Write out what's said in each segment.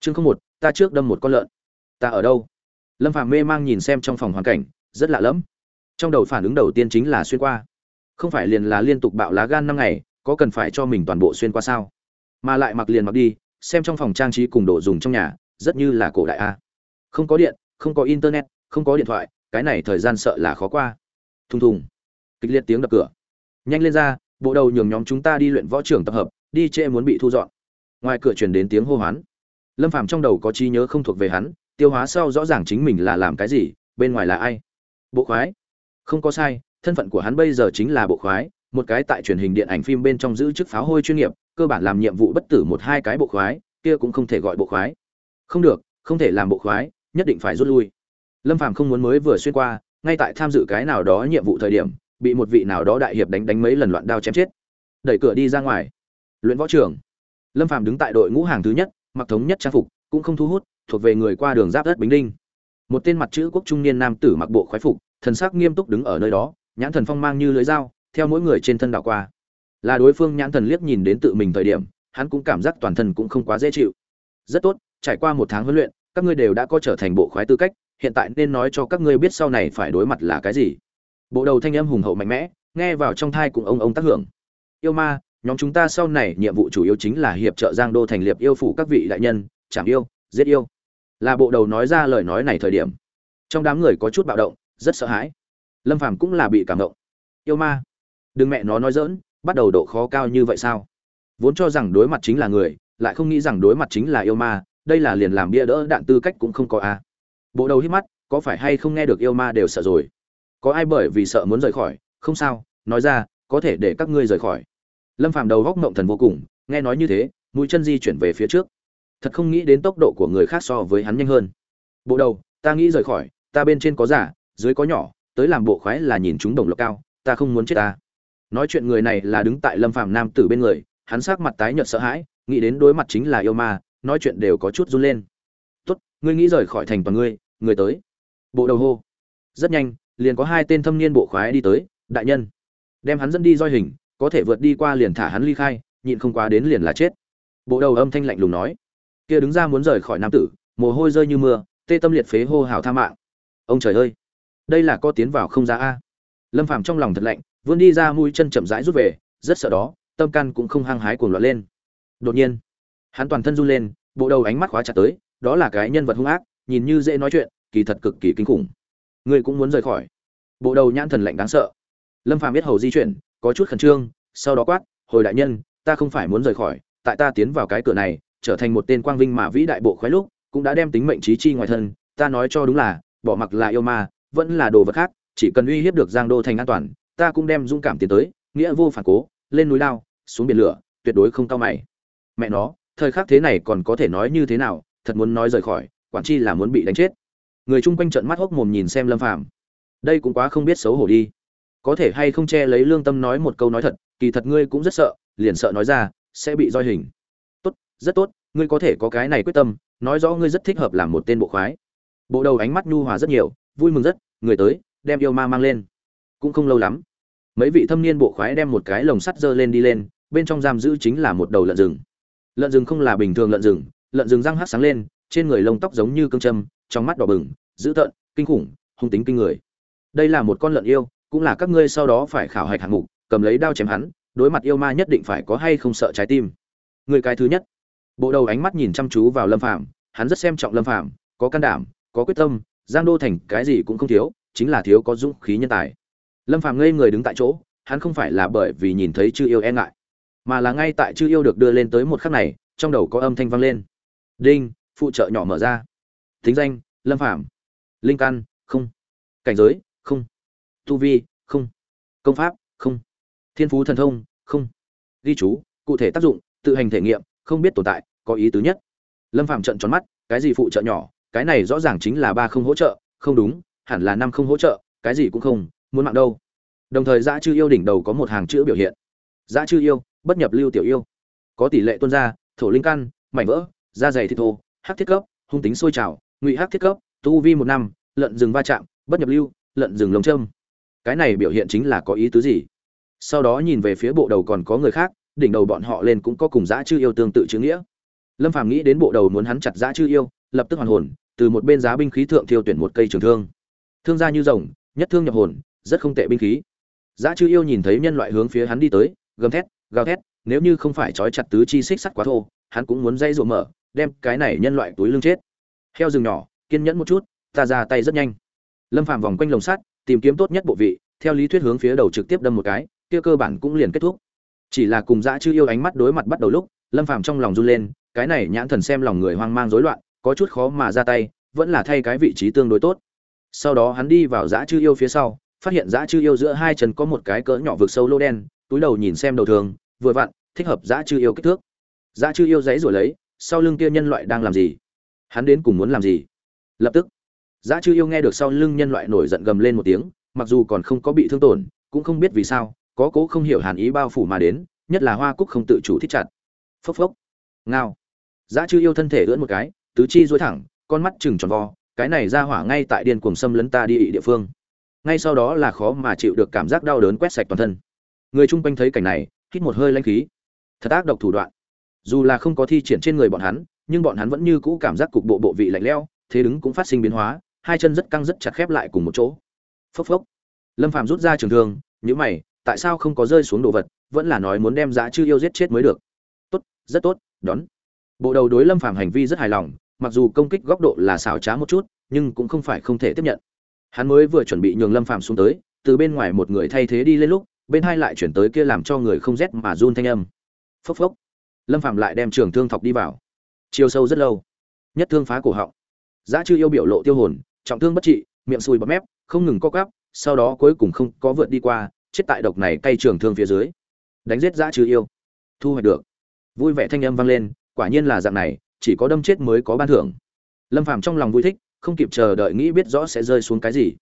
chương không một, ta trước đâm một con lợn. Ta ở đâu? Lâm phạm mê mang nhìn xem trong phòng hoàn cảnh, rất lạ lẫm. Trong đầu phản ứng đầu tiên chính là xuyên qua. Không phải liền là liên tục bạo lá gan năm ngày, có cần phải cho mình toàn bộ xuyên qua sao? Mà lại mặc liền mặc đi, xem trong phòng trang trí cùng đồ dùng trong nhà, rất như là cổ đại a. Không có điện, không có internet, không có điện thoại, cái này thời gian sợ là khó qua. Thùng thùng. Kịch liệt tiếng đập cửa. Nhanh lên ra, bộ đầu nhường nhóm chúng ta đi luyện võ trưởng tập hợp, đi trễ muốn bị thu dọn. Ngoài cửa truyền đến tiếng hô hoán lâm phàm trong đầu có trí nhớ không thuộc về hắn, tiêu hóa sau rõ ràng chính mình là làm cái gì, bên ngoài là ai? Bộ khoái. Không có sai, thân phận của hắn bây giờ chính là bộ khoái, một cái tại truyền hình điện ảnh phim bên trong giữ chức pháo hôi chuyên nghiệp, cơ bản làm nhiệm vụ bất tử một hai cái bộ khoái, kia cũng không thể gọi bộ khoái. Không được, không thể làm bộ khoái, nhất định phải rút lui. Lâm phàm không muốn mới vừa xuyên qua, ngay tại tham dự cái nào đó nhiệm vụ thời điểm, bị một vị nào đó đại hiệp đánh đánh mấy lần loạn đao chém chết. Đẩy cửa đi ra ngoài. Luyện võ trường lâm phàm đứng tại đội ngũ hàng thứ nhất mặc thống nhất trang phục, cũng không thu hút, thuộc về người qua đường giáp đất bình đinh. Một tên mặt chữ quốc trung niên nam tử mặc bộ khoái phục, thần sắc nghiêm túc đứng ở nơi đó, nhãn thần phong mang như lưới dao, theo mỗi người trên thân đảo qua. Là đối phương nhãn thần liếc nhìn đến tự mình thời điểm, hắn cũng cảm giác toàn thân cũng không quá dễ chịu. Rất tốt, trải qua một tháng huấn luyện, các ngươi đều đã có trở thành bộ khoái tư cách, hiện tại nên nói cho các ngươi biết sau này phải đối mặt là cái gì. Bộ đầu thanh âm hùng hậu mạnh mẽ, nghe vào trong thai cùng ông ông tác hưởng. Yêu ma nhóm chúng ta sau này nhiệm vụ chủ yếu chính là hiệp trợ giang đô thành liệp yêu phủ các vị đại nhân chẳng yêu, giết yêu. Là bộ đầu nói ra lời nói này thời điểm, trong đám người có chút bạo động, rất sợ hãi. Lâm phàm cũng là bị cảm động. Yêu ma, đừng mẹ nó nói dỡn bắt đầu độ khó cao như vậy sao? Vốn cho rằng đối mặt chính là người, lại không nghĩ rằng đối mặt chính là yêu ma, đây là liền làm bia đỡ đạn tư cách cũng không có a à. bộ đầu hít mắt, có phải hay không nghe được yêu ma đều sợ rồi? Có ai bởi vì sợ muốn rời khỏi? Không sao, nói ra, có thể để các ngươi rời khỏi lâm phàm đầu góc mộng thần vô cùng, nghe nói như thế, mũi chân di chuyển về phía trước. Thật không nghĩ đến tốc độ của người khác so với hắn nhanh hơn. Bộ đầu, ta nghĩ rời khỏi, ta bên trên có giả, dưới có nhỏ, tới làm bộ khoái là nhìn chúng đồng lộc cao, ta không muốn chết ta. Nói chuyện người này là đứng tại lâm phàm nam tử bên người, hắn sắc mặt tái nhợt sợ hãi, nghĩ đến đối mặt chính là yêu ma, nói chuyện đều có chút run lên. Tốt, ngươi nghĩ rời khỏi thành toàn ngươi, người tới. Bộ đầu hô. Rất nhanh, liền có hai tên thâm niên bộ khoái đi tới, đại nhân. Đem hắn dẫn đi roi hình có thể vượt đi qua liền thả hắn ly khai, nhịn không quá đến liền là chết. Bộ đầu âm thanh lạnh lùng nói. Kia đứng ra muốn rời khỏi nam tử, mồ hôi rơi như mưa, tê tâm liệt phế hô hào tha mạng. Ông trời ơi, đây là có tiến vào không ra a. Lâm phàm trong lòng thật lạnh, vươn đi ra mũi chân chậm rãi rút về, rất sợ đó, tâm căn cũng không hăng hái cuồng loạn lên. Đột nhiên, hắn toàn thân run lên, bộ đầu ánh mắt khóa chặt tới, đó là cái nhân vật hung ác, nhìn như dễ nói chuyện, kỳ thật cực kỳ kinh khủng. Ngươi cũng muốn rời khỏi. Bộ đầu nhãn thần lạnh đáng sợ. Lâm phàm biết hầu di chuyển có chút khẩn trương, sau đó quát, hồi đại nhân, ta không phải muốn rời khỏi, tại ta tiến vào cái cửa này, trở thành một tên quang vinh mà vĩ đại bộ khoái lúc, cũng đã đem tính mệnh trí chi ngoài thân, ta nói cho đúng là, bỏ mặc là yêu ma, vẫn là đồ vật khác, chỉ cần uy hiếp được giang đô thành an toàn, ta cũng đem dũng cảm tiến tới, nghĩa vô phản cố, lên núi lao, xuống biển lửa, tuyệt đối không cao mày. Mẹ nó, thời khắc thế này còn có thể nói như thế nào, thật muốn nói rời khỏi, quản chi là muốn bị đánh chết. Người chung quanh trận mắt hốc mồm nhìn xem lâm phàm. Đây cũng quá không biết xấu hổ đi có thể hay không che lấy lương tâm nói một câu nói thật, kỳ thật ngươi cũng rất sợ, liền sợ nói ra, sẽ bị roi hình. Tốt, rất tốt, ngươi có thể có cái này quyết tâm, nói rõ ngươi rất thích hợp làm một tên bộ khoái. Bộ đầu ánh mắt nhu hòa rất nhiều, vui mừng rất, người tới, đem yêu ma mang lên. Cũng không lâu lắm, mấy vị thâm niên bộ khoái đem một cái lồng sắt dơ lên đi lên, bên trong giam giữ chính là một đầu lợn rừng. Lợn rừng không là bình thường lợn rừng lợn rừng răng hát sáng lên, trên người lông tóc giống như cương châm, trong mắt đỏ bừng, dữ tợn, kinh khủng, hung tính kinh người. Đây là một con lợn yêu cũng là các ngươi sau đó phải khảo hạch hạng mục, cầm lấy đao chém hắn, đối mặt yêu ma nhất định phải có hay không sợ trái tim. Người cái thứ nhất. Bộ đầu ánh mắt nhìn chăm chú vào lâm phạm hắn rất xem trọng lâm phạm có can đảm, có quyết tâm, giang đô thành cái gì cũng không thiếu, chính là thiếu có dũng khí nhân tài. Lâm phạm ngây người đứng tại chỗ, hắn không phải là bởi vì nhìn thấy chư yêu e ngại, mà là ngay tại chư yêu được đưa lên tới một khắc này, trong đầu có âm thanh vang lên. Đinh, phụ trợ nhỏ mở ra. Thính danh, lâm phạm linh căn, không. Cảnh giới, không. Tu vi không. Công pháp? Không. Thiên phú thần thông? Không. Ghi chú? Cụ thể tác dụng? Tự hành thể nghiệm? Không biết tồn tại, có ý tứ nhất. Lâm phạm trận tròn mắt, cái gì phụ trợ nhỏ? Cái này rõ ràng chính là ba không hỗ trợ. Không đúng, hẳn là năm không hỗ trợ, cái gì cũng không, muốn mạng đâu. Đồng thời dã chư yêu đỉnh đầu có một hàng chữ biểu hiện. Dã chư yêu, bất nhập lưu tiểu yêu. Có tỷ lệ tuân ra, thổ linh căn, mảnh vỡ, da dày thịt thô, hắc thiết cấp, hung tính sôi trào, ngụy hắc thiết cấp, tu vi một năm, lợn rừng va chạm, bất nhập lưu, lợn rừng lồng châm cái này biểu hiện chính là có ý tứ gì? Sau đó nhìn về phía bộ đầu còn có người khác, đỉnh đầu bọn họ lên cũng có cùng dã chư yêu tương tự chữ nghĩa. Lâm phàm nghĩ đến bộ đầu muốn hắn chặt dã chư yêu, lập tức hoàn hồn, từ một bên giá binh khí thượng thiêu tuyển một cây trường thương. Thương gia như rồng, nhất thương nhập hồn, rất không tệ binh khí. Dã chư yêu nhìn thấy nhân loại hướng phía hắn đi tới, gầm thét, gào thét, nếu như không phải trói chặt tứ chi xích sắt quá thô, hắn cũng muốn dây rụa mở, đem cái này nhân loại túi lưng chết. Heo rừng nhỏ, kiên nhẫn một chút, ta ra tay rất nhanh. Lâm phàm vòng quanh lồng sắt tìm kiếm tốt nhất bộ vị, theo lý thuyết hướng phía đầu trực tiếp đâm một cái, kia cơ bản cũng liền kết thúc. Chỉ là cùng dã chư yêu ánh mắt đối mặt bắt đầu lúc, lâm phàm trong lòng run lên, cái này nhãn thần xem lòng người hoang mang rối loạn, có chút khó mà ra tay, vẫn là thay cái vị trí tương đối tốt. Sau đó hắn đi vào dã chư yêu phía sau, phát hiện dã chư yêu giữa hai chân có một cái cỡ nhỏ vực sâu lô đen, túi đầu nhìn xem đầu thường, vừa vặn, thích hợp dã chư yêu kích thước. Dã chư yêu giấy rồi lấy, sau lưng kia nhân loại đang làm gì? Hắn đến cùng muốn làm gì? Lập tức Giá chư yêu nghe được sau lưng nhân loại nổi giận gầm lên một tiếng, mặc dù còn không có bị thương tổn, cũng không biết vì sao, có cố không hiểu hàn ý bao phủ mà đến, nhất là hoa cúc không tự chủ thích chặt. Phốc phốc. Ngao. Giá chư yêu thân thể ưỡn một cái, tứ chi duỗi thẳng, con mắt chừng tròn vo, cái này ra hỏa ngay tại điên cuồng xâm lấn ta đi địa phương. Ngay sau đó là khó mà chịu được cảm giác đau đớn quét sạch toàn thân. Người chung quanh thấy cảnh này, hít một hơi lãnh khí. Thật ác độc thủ đoạn. Dù là không có thi triển trên người bọn hắn, nhưng bọn hắn vẫn như cũ cảm giác cục bộ bộ vị lạnh lẽo, thế đứng cũng phát sinh biến hóa hai chân rất căng rất chặt khép lại cùng một chỗ. Phốc phốc. Lâm phàm rút ra trường thương nhữ mày, tại sao không có rơi xuống đồ vật, vẫn là nói muốn đem giá chư yêu giết chết mới được. Tốt, rất tốt, đón. Bộ đầu đối lâm phàm hành vi rất hài lòng, mặc dù công kích góc độ là xảo trá một chút, nhưng cũng không phải không thể tiếp nhận. Hắn mới vừa chuẩn bị nhường lâm phàm xuống tới, từ bên ngoài một người thay thế đi lên lúc, bên hai lại chuyển tới kia làm cho người không rét mà run thanh âm. Phốc phốc. Lâm phàm lại đem trường thương thọc đi vào. Chiều sâu rất lâu. Nhất thương phá cổ họng. Giá chư yêu biểu lộ tiêu hồn trọng thương bất trị, miệng sùi bọt mép, không ngừng co cắp sau đó cuối cùng không có vượt đi qua, chết tại độc này cay trường thương phía dưới. Đánh giết dã trừ yêu. Thu hoạch được. Vui vẻ thanh âm vang lên, quả nhiên là dạng này, chỉ có đâm chết mới có ban thưởng. Lâm phàm trong lòng vui thích, không kịp chờ đợi nghĩ biết rõ sẽ rơi xuống cái gì.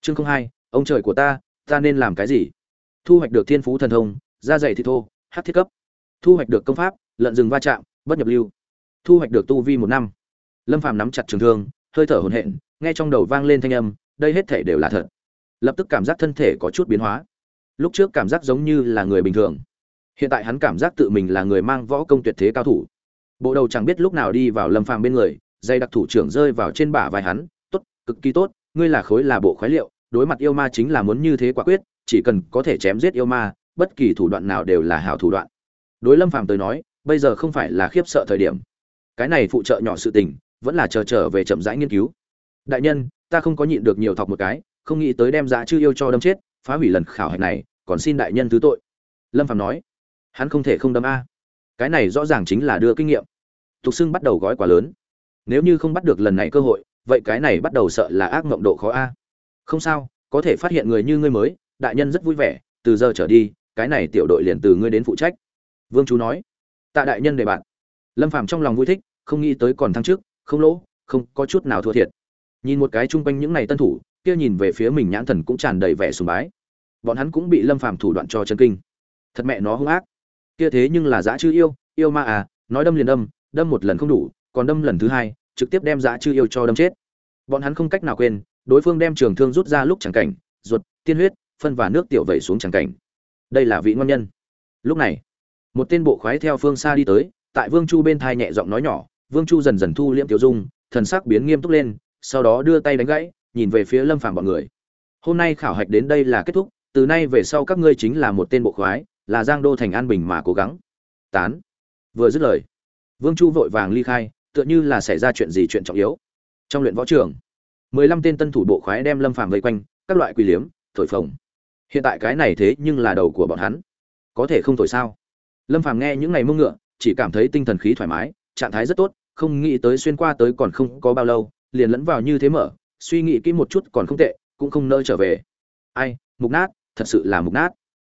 Chương không hai, ông trời của ta ta nên làm cái gì? Thu hoạch được thiên phú thần thông, da dày thì thô, hát thiết cấp. Thu hoạch được công pháp lợn rừng va chạm, bất nhập lưu. Thu hoạch được tu vi một năm. Lâm phàm nắm chặt trường thương, hơi thở hổn hển nghe trong đầu vang lên thanh âm, đây hết thể đều là thật. Lập tức cảm giác thân thể có chút biến hóa. Lúc trước cảm giác giống như là người bình thường. Hiện tại hắn cảm giác tự mình là người mang võ công tuyệt thế cao thủ. Bộ đầu chẳng biết lúc nào đi vào lâm phàm bên người, dây đặc thủ trưởng rơi vào trên bả vai hắn, tốt, cực kỳ tốt, ngươi là khối là bộ khoái liệu, đối mặt yêu ma chính là muốn như thế quả quyết, chỉ cần có thể chém giết yêu ma, bất kỳ thủ đoạn nào đều là hảo thủ đoạn. Đối lâm phàm tới nói, bây giờ không phải là khiếp sợ thời điểm. Cái này phụ trợ nhỏ sự tình, vẫn là chờ trở về chậm rãi nghiên cứu đại nhân, ta không có nhịn được nhiều thọc một cái, không nghĩ tới đem dã chư yêu cho đâm chết, phá hủy lần khảo hạch này, còn xin đại nhân thứ tội. Lâm phạm nói. Hắn không thể không đâm a. Cái này rõ ràng chính là đưa kinh nghiệm. Tục xưng bắt đầu gói quá lớn. Nếu như không bắt được lần này cơ hội, vậy cái này bắt đầu sợ là ác mộng độ khó a. Không sao, có thể phát hiện người như ngươi mới, đại nhân rất vui vẻ, từ giờ trở đi, cái này tiểu đội liền từ ngươi đến phụ trách. Vương chú nói. Tạ đại nhân đề bạn. Lâm phạm trong lòng vui thích, không nghĩ tới còn thăng trước, không lỗ, không có chút nào thua thiệt nhìn một cái chung quanh những này tân thủ, kia nhìn về phía mình nhãn thần cũng tràn đầy vẻ sùng bái. Bọn hắn cũng bị lâm phàm thủ đoạn cho chân kinh. Thật mẹ nó hung ác. Kia thế nhưng là dã chư yêu yêu ma à nói đâm liền đâm đâm một lần không đủ, còn đâm lần thứ hai, trực tiếp đem dã chư yêu cho đâm chết. Bọn hắn không cách nào quên, đối phương đem trường thương rút ra lúc chẳng cảnh, ruột, tiên huyết, phân và nước tiểu vẩy xuống chẳng cảnh. Đây là vị ngon nhân. Lúc này, một tên bộ khoái theo phương xa đi tới, tại vương chu bên thai nhẹ giọng nói nhỏ, vương chu dần dần thu liễm tiểu dung, thần sắc biến nghiêm túc lên sau đó đưa tay đánh gãy, nhìn về phía lâm phàm bọn người. Hôm nay khảo hạch đến đây là kết thúc, từ nay về sau các ngươi chính là một tên bộ khoái, là giang đô thành an bình mà cố gắng. Tán. Vừa dứt lời, vương chu vội vàng ly khai, tựa như là xảy ra chuyện gì chuyện trọng yếu. Trong luyện võ trường, mười lăm tên tân thủ bộ khoái đem lâm phàm vây quanh, các loại quỳ liếm, thổi phồng. Hiện tại cái này thế nhưng là đầu của bọn hắn. Có thể không thổi sao? Lâm phàm nghe những ngày mông ngựa, chỉ cảm thấy tinh thần khí thoải mái, trạng thái rất tốt, không nghĩ tới xuyên qua tới còn không có bao lâu liền lẫn vào như thế mở, suy nghĩ kỹ một chút còn không tệ, cũng không nỡ trở về. Ai, mục nát, thật sự là mục nát.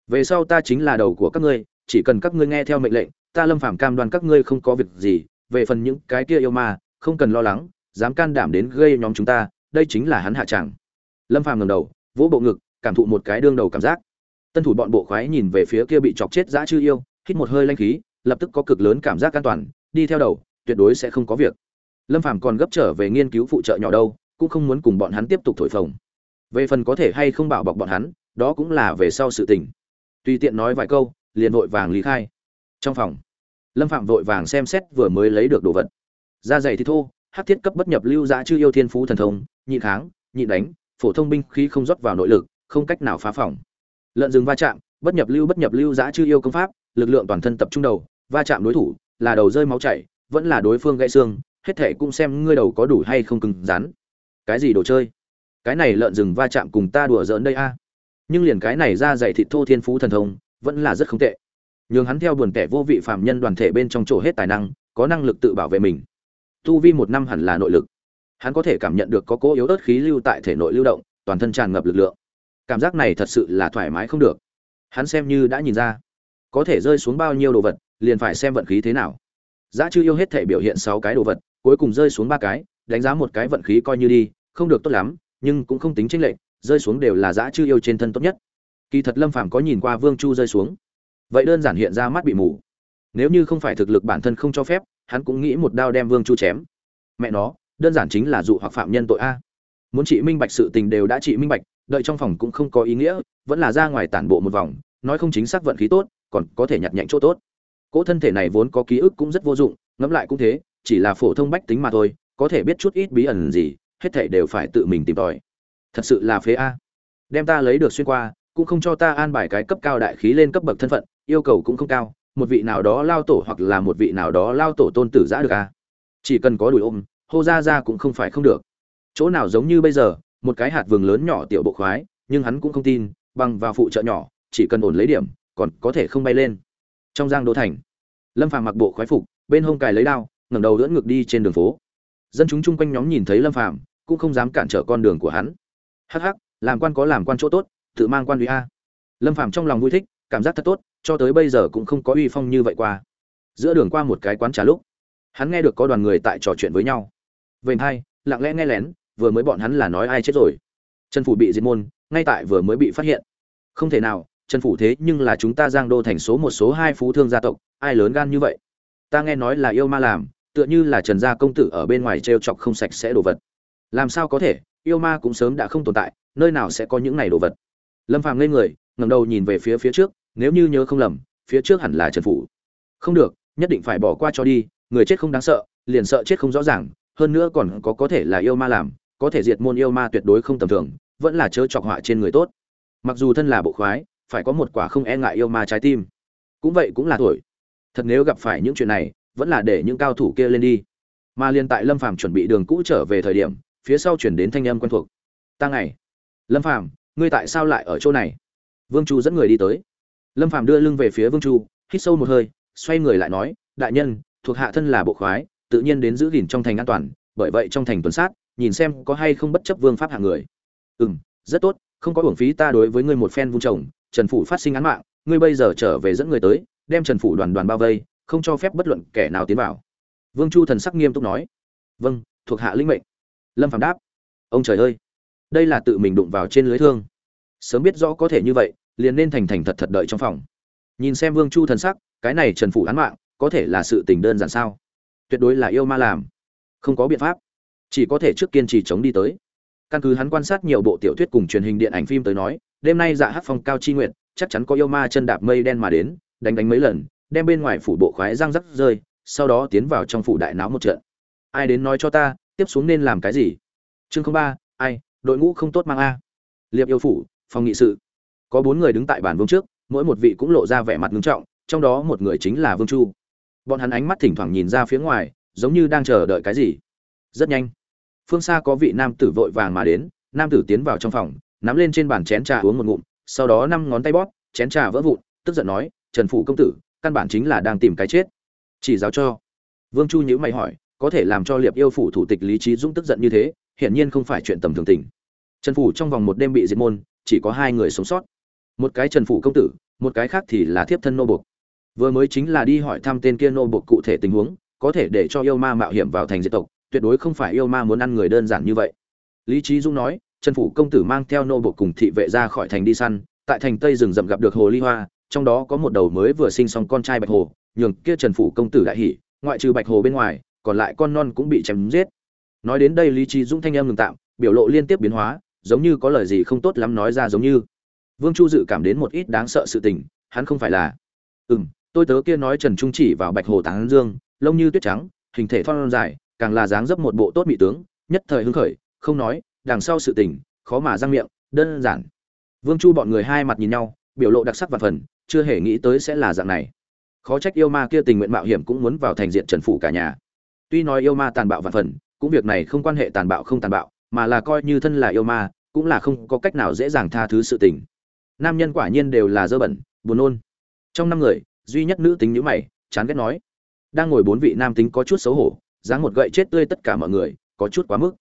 Về sau ta chính là đầu của các ngươi, chỉ cần các ngươi nghe theo mệnh lệnh, ta lâm phàm cam đoan các ngươi không có việc gì, về phần những cái kia yêu ma, không cần lo lắng, dám can đảm đến gây nhóm chúng ta, đây chính là hắn hạ tràng lâm phàm ngẩng đầu, vỗ bộ ngực, cảm thụ một cái đương đầu cảm giác. Tân thủ bọn bộ khoái nhìn về phía kia bị chọc chết dã chư yêu, hít một hơi lanh khí, lập tức có cực lớn cảm giác an toàn, đi theo đầu, tuyệt đối sẽ không có việc lâm phàm còn gấp trở về nghiên cứu phụ trợ nhỏ đâu, cũng không muốn cùng bọn hắn tiếp tục thổi phồng. Về phần có thể hay không bảo bọc bọn hắn, đó cũng là về sau sự tình. Tùy tiện nói vài câu, liền vội vàng lý khai. Trong phòng, lâm phạm vội vàng xem xét vừa mới lấy được đồ vật. Da dày thì thô, hát thiết cấp bất nhập lưu giã chư yêu thiên phú thần thông, nhị kháng, nhị đánh, phổ thông binh khí không rót vào nội lực, không cách nào phá phòng. Lợn rừng va chạm, bất nhập lưu bất nhập lưu giã chư yêu công pháp, lực lượng toàn thân tập trung đầu, va chạm đối thủ, là đầu rơi máu chảy, vẫn là đối phương gãy xương hết thể cũng xem ngươi đầu có đủ hay không cứng rắn. Cái gì đồ chơi? Cái này lợn rừng va chạm cùng ta đùa giỡn đây a. Nhưng liền cái này ra dạy thịt thô thiên phú thần thông, vẫn là rất không tệ. Nhường hắn theo buồn kẻ vô vị phạm nhân đoàn thể bên trong chỗ hết tài năng, có năng lực tự bảo vệ mình. Tu vi một năm hẳn là nội lực. Hắn có thể cảm nhận được có cố yếu ớt khí lưu tại thể nội lưu động, toàn thân tràn ngập lực lượng. Cảm giác này thật sự là thoải mái không được. Hắn xem như đã nhìn ra, có thể rơi xuống bao nhiêu đồ vật, liền phải xem vận khí thế nào giá chư yêu hết thể biểu hiện sáu cái đồ vật, cuối cùng rơi xuống ba cái, đánh giá một cái vận khí coi như đi, không được tốt lắm, nhưng cũng không tính chênh lệch, rơi xuống đều là giá chư yêu trên thân tốt nhất. Kỳ thật lâm phàm có nhìn qua vương chu rơi xuống. Vậy đơn giản hiện ra mắt bị mù. Nếu như không phải thực lực bản thân không cho phép, hắn cũng nghĩ một đao đem vương chu chém. Mẹ nó, đơn giản chính là dụ hoặc phạm nhân tội a. Muốn trị minh bạch sự tình đều đã trị minh bạch, đợi trong phòng cũng không có ý nghĩa, vẫn là ra ngoài tản bộ một vòng, nói không chính xác vận khí tốt, còn có thể nhặt nhạnh chỗ tốt cỗ thân thể này vốn có ký ức cũng rất vô dụng, ngẫm lại cũng thế, chỉ là phổ thông bách tính mà thôi, có thể biết chút ít bí ẩn gì, hết thể đều phải tự mình tìm tòi. Thật sự là phế a. Đem ta lấy được xuyên qua, cũng không cho ta an bài cái cấp cao đại khí lên cấp bậc thân phận, yêu cầu cũng không cao, một vị nào đó lao tổ hoặc là một vị nào đó lao tổ tôn tử giã được a. Chỉ cần có đùi ôm, hô ra ra cũng không phải không được. Chỗ nào giống như bây giờ, một cái hạt vừng lớn nhỏ tiểu bộ khoái, nhưng hắn cũng không tin, bằng vào phụ trợ nhỏ, chỉ cần ổn lấy điểm, còn có thể không bay lên trong giang đô thành, lâm phàm mặc bộ khoái phục, bên hông cài lấy đao, ngẩng đầu lưỡn ngược đi trên đường phố. Dân chúng chung quanh nhóm nhìn thấy lâm phàm, cũng không dám cản trở con đường của hắn. Hắc hắc, làm quan có làm quan chỗ tốt, tự mang quan uy a. Lâm phàm trong lòng vui thích, cảm giác thật tốt, cho tới bây giờ cũng không có uy phong như vậy qua. Giữa đường qua một cái quán trà lúc, hắn nghe được có đoàn người tại trò chuyện với nhau. Vậy hai, lặng lẽ nghe lén, vừa mới bọn hắn là nói ai chết rồi. Trần phủ bị diệt môn, ngay tại vừa mới bị phát hiện. Không thể nào trần phủ thế nhưng là chúng ta giang đô thành số một số hai phú thương gia tộc, ai lớn gan như vậy? Ta nghe nói là yêu ma làm, tựa như là trần gia công tử ở bên ngoài t r e o chọc không sạch sẽ đồ vật. Làm sao có thể? Yêu ma cũng sớm đã không tồn tại, nơi nào sẽ có những này đồ vật? Lâm phàm lên người, ngẩng đầu nhìn về phía phía trước, nếu như nhớ không lầm, phía trước hẳn là trần phủ. Không được, nhất định phải bỏ qua cho đi, người chết không đáng sợ, liền sợ chết không rõ ràng, hơn nữa còn có có thể là yêu ma làm, có thể diệt môn yêu ma tuyệt đối không tầm thường, vẫn là chớ chọc họa trên người tốt. Mặc dù thân là bộ khoái phải có một quả không e ngại yêu ma trái tim. Cũng vậy cũng là tuổi. Thật nếu gặp phải những chuyện này, vẫn là để những cao thủ kia lên đi. Mà liên tại lâm phàm chuẩn bị đường cũ trở về thời điểm, phía sau chuyển đến thanh âm quen thuộc. Ta ngày. Lâm phàm, ngươi tại sao lại ở chỗ này? Vương chu dẫn người đi tới. Lâm phàm đưa lưng về phía vương chu, hít sâu một hơi, xoay người lại nói, đại nhân, thuộc hạ thân là bộ khoái, tự nhiên đến giữ gìn trong thành an toàn, bởi vậy trong thành tuần sát, nhìn xem có hay không bất chấp vương pháp hạng người. Ừ m rất tốt, không có hưởng phí ta đối với ngươi một phen vung chồng trần phủ phát sinh án mạng, ngươi bây giờ trở về dẫn người tới, đem trần phủ đoàn đoàn bao vây, không cho phép bất luận kẻ nào tiến vào. Vương chu thần sắc nghiêm túc nói. Vâng thuộc hạ lĩnh mệnh. Lâm Phàm đáp. Ông trời ơi, đây là tự mình đụng vào trên lưới thương. Sớm biết rõ có thể như vậy, liền nên thành thành thật thật đợi trong phòng. Nhìn xem vương chu thần sắc, cái này trần phủ án mạng, có thể là sự tình đơn giản sao? Tuyệt đối là yêu ma làm. Không có biện pháp. Chỉ có thể trước kiên trì chống đi tới. Căn cứ hắn quan sát nhiều bộ tiểu thuyết cùng truyền hình điện ảnh phim tới nói đêm nay dạ hát phong cao chi nguyện chắc chắn có yêu ma chân đạp mây đen mà đến, đánh đánh mấy lần, đem bên ngoài phủ bộ khoái răng rắc rơi, sau đó tiến vào trong phủ đại náo một trận. Ai đến nói cho ta, tiếp xuống nên làm cái gì? Chương ba, ai, đội ngũ không tốt mang a. Liệp yêu phủ, phòng nghị sự. Có bốn người đứng tại bàn vương trước, mỗi một vị cũng lộ ra vẻ mặt ngưng trọng, trong đó một người chính là vương chu. Bọn hắn ánh mắt thỉnh thoảng nhìn ra phía ngoài, giống như đang chờ đợi cái gì. Rất nhanh. Phương xa có vị nam tử vội vàng mà đến, nam tử tiến vào trong phòng nắm lên trên bàn chén trà uống một ngụm, sau đó năm ngón tay bóp, chén trà vỡ vụn, tức giận nói, trần phụ công tử, căn bản chính là đang tìm cái chết. Chỉ giáo cho. Vương chu nhíu mày hỏi, có thể làm cho liệp yêu phủ thủ tịch lý Chí dũng tức giận như thế, hiển nhiên không phải chuyện tầm thường tình. Trần phủ trong vòng một đêm bị diệt môn, chỉ có hai người sống sót. Một cái trần phủ công tử, một cái khác thì là thiếp thân nô bộc. vừa mới chính là đi hỏi thăm tên kia nô bộc cụ thể tình huống, có thể để cho yêu ma mạo hiểm vào thành diệt tộc, tuyệt đối không phải yêu ma muốn ăn người đơn giản như vậy. Lý Chí dung nói trần phủ công tử mang theo nô bộc cùng thị vệ ra khỏi thành đi săn tại thành tây rừng rậm gặp được hồ ly hoa trong đó có một đầu mới vừa sinh xong con trai bạch hồ nhường kia trần phủ công tử đại hỉ ngoại trừ bạch hồ bên ngoài còn lại con non cũng bị chém giết. Nói đến đây lý Chí dung thanh em ngừng tạm biểu lộ liên tiếp biến hóa giống như có lời gì không tốt lắm nói ra giống như. Vương chu dự cảm đến một ít đáng sợ sự tình hắn không phải là. Ừm, tôi tớ kia nói trần trung chỉ vào bạch hồ tán dương lông như tuyết trắng hình thể thon dài càng là dáng dấp một bộ tốt mỹ tướng nhất thời hứng khởi không nói đằng sau sự tình, khó mà răng miệng, đơn giản. Vương chu bọn người hai mặt nhìn nhau, biểu lộ đặc sắc và phần, chưa hề nghĩ tới sẽ là dạng này. Khó trách yêu ma kia tình nguyện mạo hiểm cũng muốn vào thành diện trần phủ cả nhà. Tuy nói yêu ma tàn bạo và phần, cũng việc này không quan hệ tàn bạo không tàn bạo, mà là coi như thân là yêu ma, cũng là không có cách nào dễ dàng tha thứ sự tình. Nam nhân quả nhiên đều là dơ bẩn, buồn nôn. Trong năm người, duy nhất nữ tính nhữ mày, chán ghét nói. Đang ngồi bốn vị nam tính có chút xấu hổ, dáng một gậy chết tươi tất cả mọi người, có chút quá mức.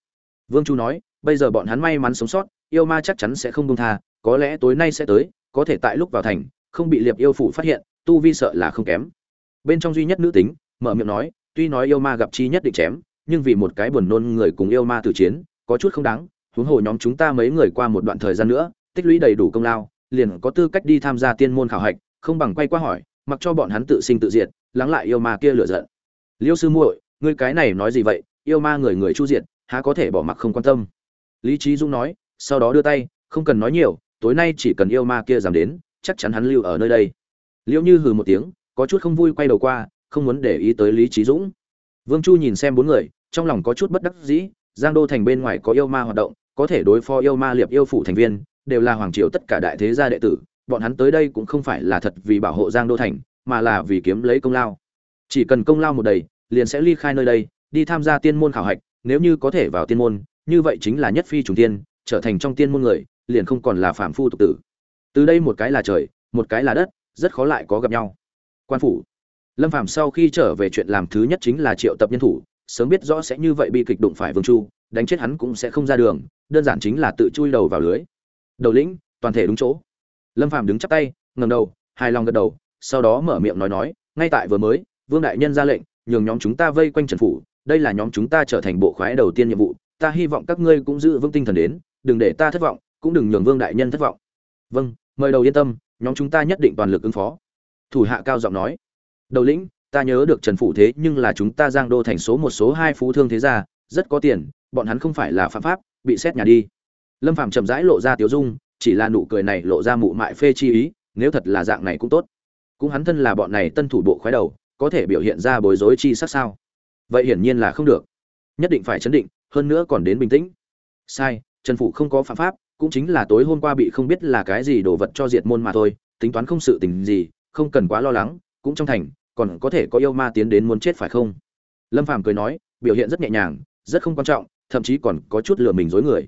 Vương chu nói bây giờ bọn hắn may mắn sống sót, yêu ma chắc chắn sẽ không buông tha, có lẽ tối nay sẽ tới, có thể tại lúc vào thành, không bị liệp yêu phủ phát hiện, tu vi sợ là không kém. Bên trong duy nhất nữ tính, mở miệng nói, tuy nói yêu ma gặp chi nhất định chém, nhưng vì một cái buồn nôn người cùng yêu ma tử chiến, có chút không đáng, huống hồ nhóm chúng ta mấy người qua một đoạn thời gian nữa, tích lũy đầy đủ công lao, liền có tư cách đi tham gia tiên môn khảo hạch, không bằng quay qua hỏi, mặc cho bọn hắn tự sinh tự diệt, lắng lại yêu ma kia lửa giận. Liêu sư muội, ngươi cái này nói gì vậy? Yêu ma người người chu diệt, há có thể bỏ mặc không quan tâm? Lý trí dung nói, sau đó đưa tay, không cần nói nhiều, tối nay chỉ cần yêu ma kia dám đến, chắc chắn hắn lưu ở nơi đây. Liêu như hừ một tiếng, có chút không vui quay đầu qua, không muốn để ý tới lý trí dũng. Vương chu nhìn xem bốn người, trong lòng có chút bất đắc dĩ, giang đô thành bên ngoài có yêu ma hoạt động, có thể đối phó yêu ma liệp yêu phủ thành viên, đều là hoàng triều tất cả đại thế gia đệ tử, bọn hắn tới đây cũng không phải là thật vì bảo hộ giang đô thành, mà là vì kiếm lấy công lao. Chỉ cần công lao một đầy, liền sẽ ly khai nơi đây, đi tham gia tiên môn khảo hạch, nếu như có thể vào tiên môn như vậy chính là nhất phi trùng tiên, trở thành trong tiên môn người, liền không còn là phạm phu tục tử. Từ đây một cái là trời, một cái là đất, rất khó lại có gặp nhau. Quan phủ. Lâm phạm sau khi trở về chuyện làm thứ nhất chính là triệu tập nhân thủ, sớm biết rõ sẽ như vậy bị kịch đụng phải vương chu, đánh chết hắn cũng sẽ không ra đường, đơn giản chính là tự chui đầu vào lưới. Đầu lĩnh, toàn thể đúng chỗ. Lâm phạm đứng chắp tay ngầm đầu, hài lòng gật đầu, sau đó mở miệng nói nói, ngay tại vừa mới, vương đại nhân ra lệnh, nhường nhóm chúng ta vây quanh trần phủ, đây là nhóm chúng ta trở thành bộ khoái đầu tiên nhiệm vụ ta hy vọng các ngươi cũng giữ vững tinh thần đến, đừng để ta thất vọng, cũng đừng nhường vương đại nhân thất vọng. Vâng mời đầu yên tâm, nhóm chúng ta nhất định toàn lực ứng phó. Thủ hạ cao giọng nói. Đầu lĩnh, ta nhớ được trần phủ thế nhưng là chúng ta giang đô thành số một số hai phú thương thế gia, rất có tiền, bọn hắn không phải là phạm pháp, bị xét nhà đi. Lâm phạm chậm rãi lộ ra tiếu dung, chỉ là nụ cười này lộ ra mụ mại phê chi ý, nếu thật là dạng này cũng tốt. Cũng hắn thân là bọn này tân thủ bộ khoái đầu, có thể biểu hiện ra bối rối chi sắc sao? Vậy hiển nhiên là không được. Nhất định phải chấn định hơn nữa còn đến bình tĩnh. Sai, trần phụ không có phạm pháp, cũng chính là tối hôm qua bị không biết là cái gì đổ vật cho diệt môn mà thôi, tính toán không sự tình gì, không cần quá lo lắng, cũng trong thành, còn có thể có yêu ma tiến đến muốn chết phải không? Lâm phàm cười nói, biểu hiện rất nhẹ nhàng, rất không quan trọng, thậm chí còn có chút lừa mình dối người.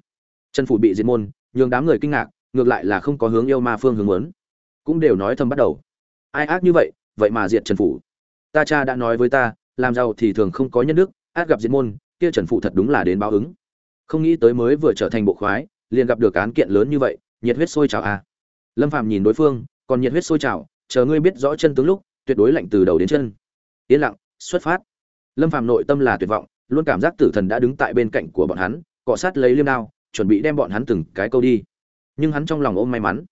Trần phủ bị diệt môn, nhường đám người kinh ngạc, ngược lại là không có hướng yêu ma phương hướng muốn. Cũng đều nói thầm bắt đầu. Ai ác như vậy vậy mà diệt trần phủ. Ta cha đã nói với ta, làm giàu thì thường không có nhân đức, ác gặp diệt môn kia trần phụ thật đúng là đến báo ứng. Không nghĩ tới mới vừa trở thành bộ khoái, liền gặp được án kiện lớn như vậy, nhiệt huyết sôi trào à. Lâm phàm nhìn đối phương, còn nhiệt huyết sôi trào, chờ ngươi biết rõ chân tướng lúc, tuyệt đối lạnh từ đầu đến chân. Yên lặng, xuất phát. Lâm phàm nội tâm là tuyệt vọng, luôn cảm giác tử thần đã đứng tại bên cạnh của bọn hắn, cọ sát lấy liêm đao, chuẩn bị đem bọn hắn từng cái câu đi. Nhưng hắn trong lòng ôm may mắn.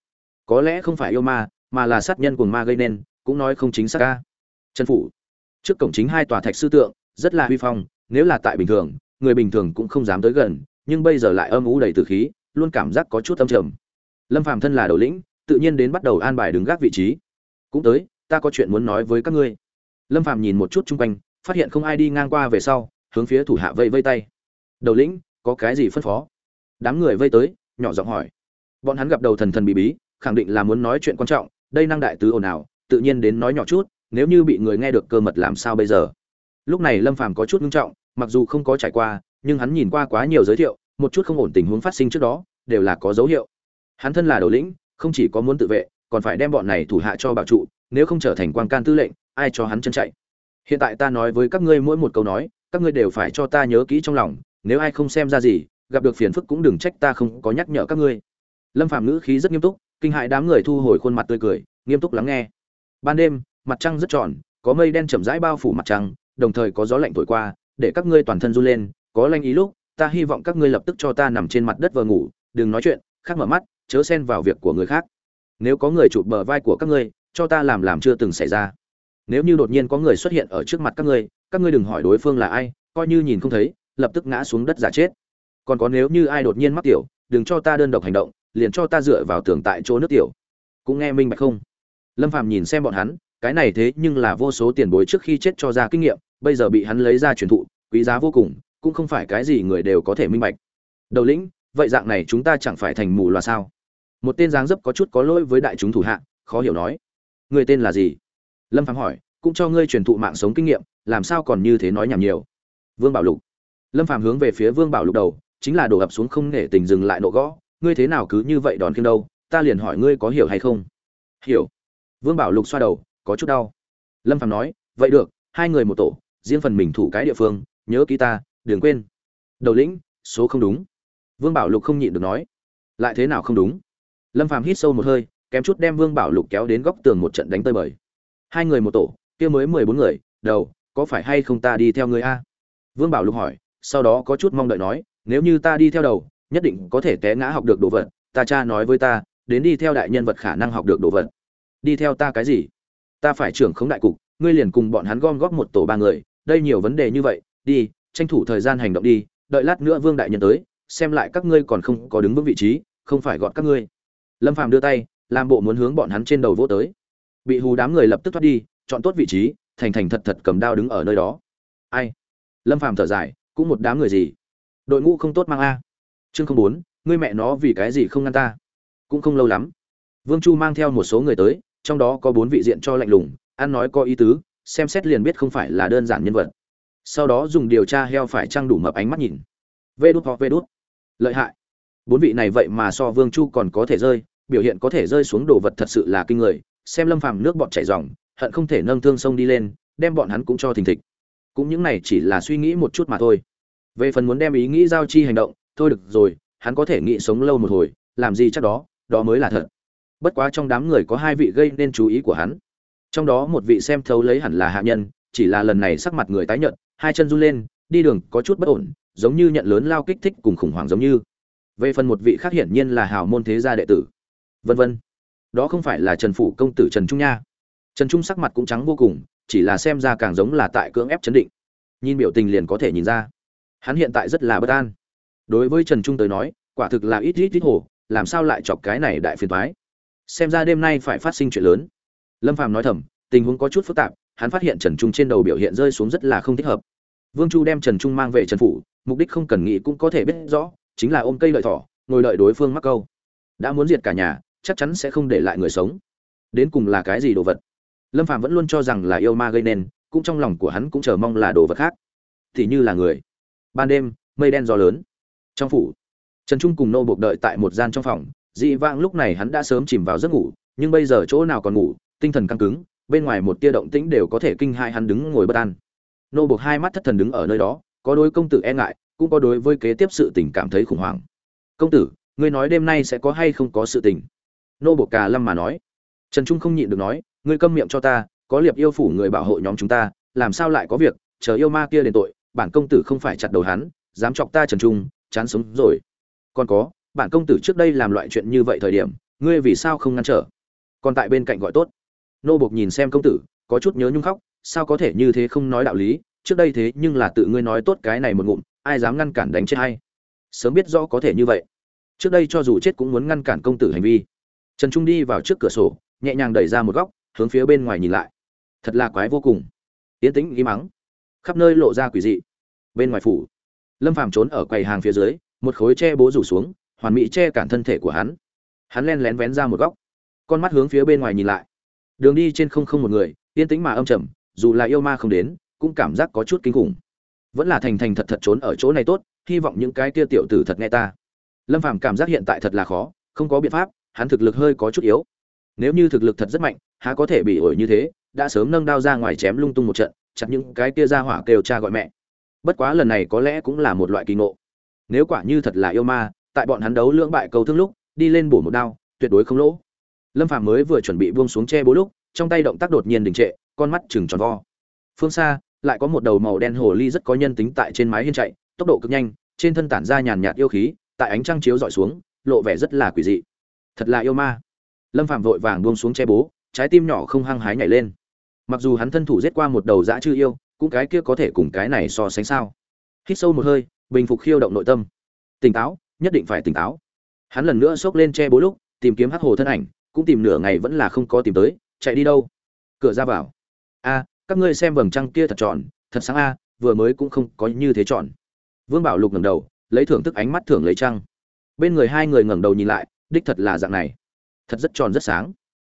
Có lẽ không phải yêu ma, mà là sát nhân cuồng ma gây nên, cũng nói không chính xác ca trần phủ trước cổng chính hai tòa thạch sư tượng, rất là huy phong nếu là tại bình thường, người bình thường cũng không dám tới gần, nhưng bây giờ lại âm ủ đầy tử khí, luôn cảm giác có chút âm trầm. Lâm phàm thân là đầu lĩnh, tự nhiên đến bắt đầu an bài đứng gác vị trí. Cũng tới, ta có chuyện muốn nói với các ngươi. Lâm phàm nhìn một chút chung quanh, phát hiện không ai đi ngang qua về sau, hướng phía thủ hạ vây vây tay. Đầu lĩnh, có cái gì phân phó? Đám người vây tới, nhỏ giọng hỏi. Bọn hắn gặp đầu thần thần bí bí, khẳng định là muốn nói chuyện quan trọng, đây năng đại tứ ồn ào, tự nhiên đến nói nhỏ chút, nếu như bị người nghe được cơ mật làm sao bây giờ? Lúc này lâm phàm có chút nghiêm trọng mặc dù không có trải qua, nhưng hắn nhìn qua quá nhiều giới thiệu, một chút không ổn tình huống phát sinh trước đó, đều là có dấu hiệu. Hắn thân là đầu lĩnh, không chỉ có muốn tự vệ, còn phải đem bọn này thủ hạ cho bảo trụ, nếu không trở thành quan can tư lệnh, ai cho hắn chân chạy? Hiện tại ta nói với các ngươi mỗi một câu nói, các ngươi đều phải cho ta nhớ kỹ trong lòng, nếu ai không xem ra gì, gặp được phiền phức cũng đừng trách ta không có nhắc nhở các ngươi. Lâm phạm ngữ khí rất nghiêm túc, kinh hại đám người thu hồi khuôn mặt tươi cười, nghiêm túc lắng nghe. Ban đêm, mặt trăng rất tròn, có mây đen chậm rãi bao phủ mặt trăng, đồng thời có gió lạnh thổi qua để các ngươi toàn thân run lên, có lanh ý lúc, ta hy vọng các ngươi lập tức cho ta nằm trên mặt đất vờ ngủ, đừng nói chuyện, khác mở mắt, chớ xen vào việc của người khác. Nếu có người chụp bờ vai của các ngươi, cho ta làm làm chưa từng xảy ra. Nếu như đột nhiên có người xuất hiện ở trước mặt các ngươi các ngươi đừng hỏi đối phương là ai, coi như nhìn không thấy, lập tức ngã xuống đất giả chết. Còn có nếu như ai đột nhiên mắc tiểu, đừng cho ta đơn độc hành động, liền cho ta dựa vào tường tại chỗ nước tiểu. Cũng nghe minh bạch không? Lâm phàm nhìn xem bọn hắn, cái này thế nhưng là vô số tiền bối trước khi chết cho ra kinh nghiệm bây giờ bị hắn lấy ra truyền thụ, quý giá vô cùng, cũng không phải cái gì người đều có thể minh bạch. Đầu lĩnh, vậy dạng này chúng ta chẳng phải thành mù loà sao? Một tên dáng dấp có chút có lỗi với đại chúng thủ hạ, khó hiểu nói. Người tên là gì? Lâm Phàm hỏi, cũng cho ngươi truyền thụ mạng sống kinh nghiệm, làm sao còn như thế nói nhảm nhiều? Vương bảo lục. Lâm Phàm hướng về phía vương bảo lục đầu, chính là đổ ập xuống không nể tình dừng lại nộ gõ, ngươi thế nào cứ như vậy đòn khiêm đâu, ta liền hỏi ngươi có hiểu hay không? Hiểu. Vương bảo lục xoa đầu, có chút đau. Lâm Phàm nói, vậy được, hai người một tổ riêng phần mình thủ cái địa phương, nhớ ký ta, đừng quên. Đầu lĩnh, số không đúng. Vương bảo lục không nhịn được nói. Lại thế nào không đúng? Lâm phàm hít sâu một hơi, kém chút đem vương bảo lục kéo đến góc tường một trận đánh tơi bời. Hai người một tổ, kia mới mười bốn người, đầu, có phải hay không ta đi theo người a? Vương bảo lục hỏi, sau đó có chút mong đợi nói, nếu như ta đi theo đầu, nhất định có thể té ngã học được đồ vật. Ta cha nói với ta, đến đi theo đại nhân vật khả năng học được đồ vật. Đi theo ta cái gì? Ta phải trưởng khống đại cục, ngươi liền cùng bọn hắn gom góp một tổ ba người đây nhiều vấn đề như vậy, đi, tranh thủ thời gian hành động đi, đợi lát nữa vương đại nhân tới, xem lại các ngươi còn không có đứng vững vị trí, không phải gọn các ngươi. Lâm phàm đưa tay, làm bộ muốn hướng bọn hắn trên đầu vỗ tới. Bị hù đám người lập tức thoát đi, chọn tốt vị trí, thành thành thật thật cầm đao đứng ở nơi đó. Ai? Lâm phàm thở dài, cũng một đám người gì? Đội ngũ không tốt mang a. Chương không bốn, ngươi mẹ nó vì cái gì không ngăn ta? Cũng không lâu lắm. Vương chu mang theo một số người tới, trong đó có bốn vị diện cho lạnh lùng, ăn nói có ý tứ xem xét liền biết không phải là đơn giản nhân vật. Sau đó dùng điều tra heo phải trang đủ mập ánh mắt nhìn. Vê đút hoặc vê đút. Lợi hại. Bốn vị này vậy mà so vương chu còn có thể rơi, biểu hiện có thể rơi xuống đồ vật thật sự là kinh người, xem lâm phàm nước bọn chảy ròng, hận không thể nâng thương sông đi lên, đem bọn hắn cũng cho thình thịch. Cũng những này chỉ là suy nghĩ một chút mà thôi. Về phần muốn đem ý nghĩ giao chi hành động, thôi được rồi, hắn có thể nghĩ sống lâu một hồi, làm gì chắc đó đó mới là thật. Bất quá trong đám người có hai vị gây nên chú ý của hắn trong đó một vị xem thấu lấy hẳn là hạ nhân, chỉ là lần này sắc mặt người tái nhợt, hai chân run lên, đi đường có chút bất ổn, giống như nhận lớn lao kích thích cùng khủng hoảng giống như. Về phần một vị khác hiển nhiên là hào môn thế gia đệ tử. Vân vân. Đó không phải là trần phủ công tử trần trung nha. Trần trung sắc mặt cũng trắng vô cùng, chỉ là xem ra càng giống là tại cưỡng ép chấn định. Nhìn biểu tình liền có thể nhìn ra. Hắn hiện tại rất là bất an. Đối với trần trung tới nói, quả thực là ít ít ít hồ, làm sao lại chọc cái này đại phiền thoái xem ra đêm nay phải phát sinh chuyện lớn lâm phàm nói thầm, tình huống có chút phức tạp, hắn phát hiện trần trung trên đầu biểu hiện rơi xuống rất là không thích hợp. Vương chu đem trần trung mang về trần phủ, mục đích không cần nghĩ cũng có thể biết rõ, chính là ôm cây lợi thỏ, ngồi đợi đối phương mắc câu. Đã muốn diệt cả nhà, chắc chắn sẽ không để lại người sống. Đến cùng là cái gì đồ vật? Lâm phạm vẫn luôn cho rằng là yêu ma gây nên, cũng trong lòng của hắn cũng chờ mong là đồ vật khác. Thì như là người. Ban đêm, mây đen gió lớn. Trong phủ, trần trung cùng nô buộc đợi tại một gian trong phòng. Dị vãng lúc này hắn đã sớm chìm vào giấc ngủ, nhưng bây giờ chỗ nào còn ngủ tinh thần căng cứng, bên ngoài một tia động tĩnh đều có thể kinh hai hắn đứng ngồi bất an. Nô buộc hai mắt thất thần đứng ở nơi đó, có đối công tử e ngại, cũng có đối với kế tiếp sự tình cảm thấy khủng hoảng. Công tử, ngươi nói đêm nay sẽ có hay không có sự tình? Nô buộc cà lâm mà nói. Trần trung không nhịn được nói, ngươi câm miệng cho ta, có liệp yêu phủ người bảo hộ nhóm chúng ta, làm sao lại có việc, chờ yêu ma kia đền tội, bản công tử không phải chặt đầu hắn, dám chọc ta trần trung, chán sống rồi. Còn có, bản công tử trước đây làm loại chuyện như vậy thời điểm, ngươi vì sao không ngăn trở? Còn tại bên cạnh gọi tốt nô buộc nhìn xem công tử, có chút nhớ nhung khóc, sao có thể như thế không nói đạo lý, trước đây thế nhưng là tự ngươi nói tốt cái này một ngụm, ai dám ngăn cản đánh chết hay sớm biết rõ có thể như vậy. Trước đây cho dù chết cũng muốn ngăn cản công tử hành vi. Trần trung đi vào trước cửa sổ, nhẹ nhàng đẩy ra một góc, hướng phía bên ngoài nhìn lại. Thật là quái vô cùng. Yến tĩnh ghi mắng. Khắp nơi lộ ra quỷ dị. Bên ngoài phủ, lâm phàm trốn ở quầy hàng phía dưới, một khối che bố rủ xuống, hoàn mỹ che cản thân thể của hắn. Hắn len lén vén ra một góc. Con mắt hướng phía bên ngoài nhìn lại đường đi trên không không một người, yên tĩnh mà âm trầm, dù là yêu ma không đến, cũng cảm giác có chút kinh khủng. Vẫn là thành thành thật thật trốn ở chỗ này tốt, hy vọng những cái kia tiểu tử thật nghe ta. Lâm phàm cảm giác hiện tại thật là khó, không có biện pháp, hắn thực lực hơi có chút yếu. Nếu như thực lực thật rất mạnh, há có thể bị ổi như thế, đã sớm nâng đao ra ngoài chém lung tung một trận, chặt những cái kia ra hỏa kêu cha gọi mẹ. Bất quá lần này có lẽ cũng là một loại kỳ ngộ. Nếu quả như thật là yêu ma, tại bọn hắn đấu lưỡng bại cầu thương lúc, đi lên bổ một đao, tuyệt đối không lỗ lâm phàm mới vừa chuẩn bị buông xuống che bố lúc, trong tay động tác đột nhiên đình trệ, con mắt chừng tròn vo. Phương xa, lại có một đầu màu đen hồ ly rất có nhân tính tại trên mái hiên chạy, tốc độ cực nhanh, trên thân tản ra nhàn nhạt yêu khí, tại ánh trăng chiếu dọi xuống, lộ vẻ rất là quỷ dị. Thật là yêu ma. Lâm phạm vội vàng buông xuống che bố, trái tim nhỏ không hăng hái nhảy lên. Mặc dù hắn thân thủ giết qua một đầu dã chư yêu, cũng cái kia có thể cùng cái này so sánh sao? Hít sâu một hơi, bình phục khiêu động nội tâm. Tỉnh táo, nhất định phải tỉnh táo. Hắn lần nữa xốc lên che bố lúc, tìm kiếm hắc hồ thân ảnh cũng tìm nửa ngày vẫn là không có tìm tới, chạy đi đâu? Cửa ra vào. A, các ngươi xem vầng trăng kia thật tròn thật sáng a, vừa mới cũng không có như thế tròn vương bảo lục ngẩng đầu, lấy thưởng thức ánh mắt thưởng lấy trăng. Bên người hai người ngẩng đầu nhìn lại, đích thật là dạng này. Thật rất tròn rất sáng.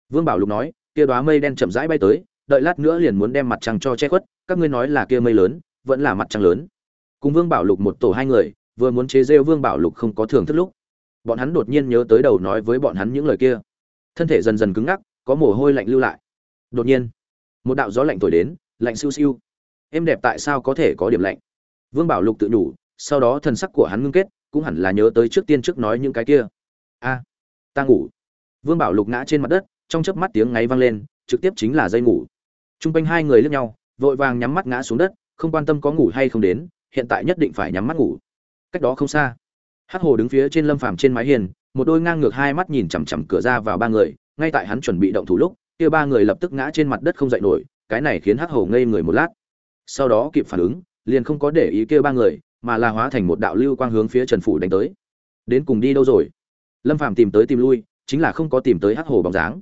Vương bảo lục nói, kia đóa mây đen chậm rãi bay tới, đợi lát nữa liền muốn đem mặt trăng cho che khuất, các ngươi nói là kia mây lớn, vẫn là mặt trăng lớn. Cùng vương bảo lục một tổ hai người, vừa muốn chế rêu vương bảo lục không có thưởng thức lúc. Bọn hắn đột nhiên nhớ tới đầu nói với bọn hắn những lời kia thân thể dần dần cứng ngắc, có mồ hôi lạnh lưu lại. Đột nhiên, một đạo gió lạnh thổi đến, lạnh siêu siêu. Em đẹp tại sao có thể có điểm lạnh? Vương bảo lục tự nhủ, sau đó thần sắc của hắn ngưng kết, cũng hẳn là nhớ tới trước tiên trước nói những cái kia. A, ta ngủ. Vương bảo lục ngã trên mặt đất, trong chớp mắt tiếng ngáy vang lên, trực tiếp chính là dây ngủ. T r u n g quanh hai người lướt nhau, vội vàng nhắm mắt ngã xuống đất, không quan tâm có ngủ hay không đến, hiện tại nhất định phải nhắm mắt ngủ. Cách đó không xa Hát hồ đứng phía trên lâm phàm trên mái hiền một đôi ngang ngược hai mắt nhìn chằm chằm cửa ra vào ba người, ngay tại hắn chuẩn bị động thủ lúc, kia ba người lập tức ngã trên mặt đất không dậy nổi, cái này khiến hắc Hổ ngây người một lát. Sau đó kịp phản ứng, liền không có để ý kia ba người, mà là hóa thành một đạo lưu quang hướng phía trần phủ đánh tới. Đến cùng đi đâu rồi? Lâm phàm tìm tới tìm lui, chính là không có tìm tới hắc hồ bóng dáng.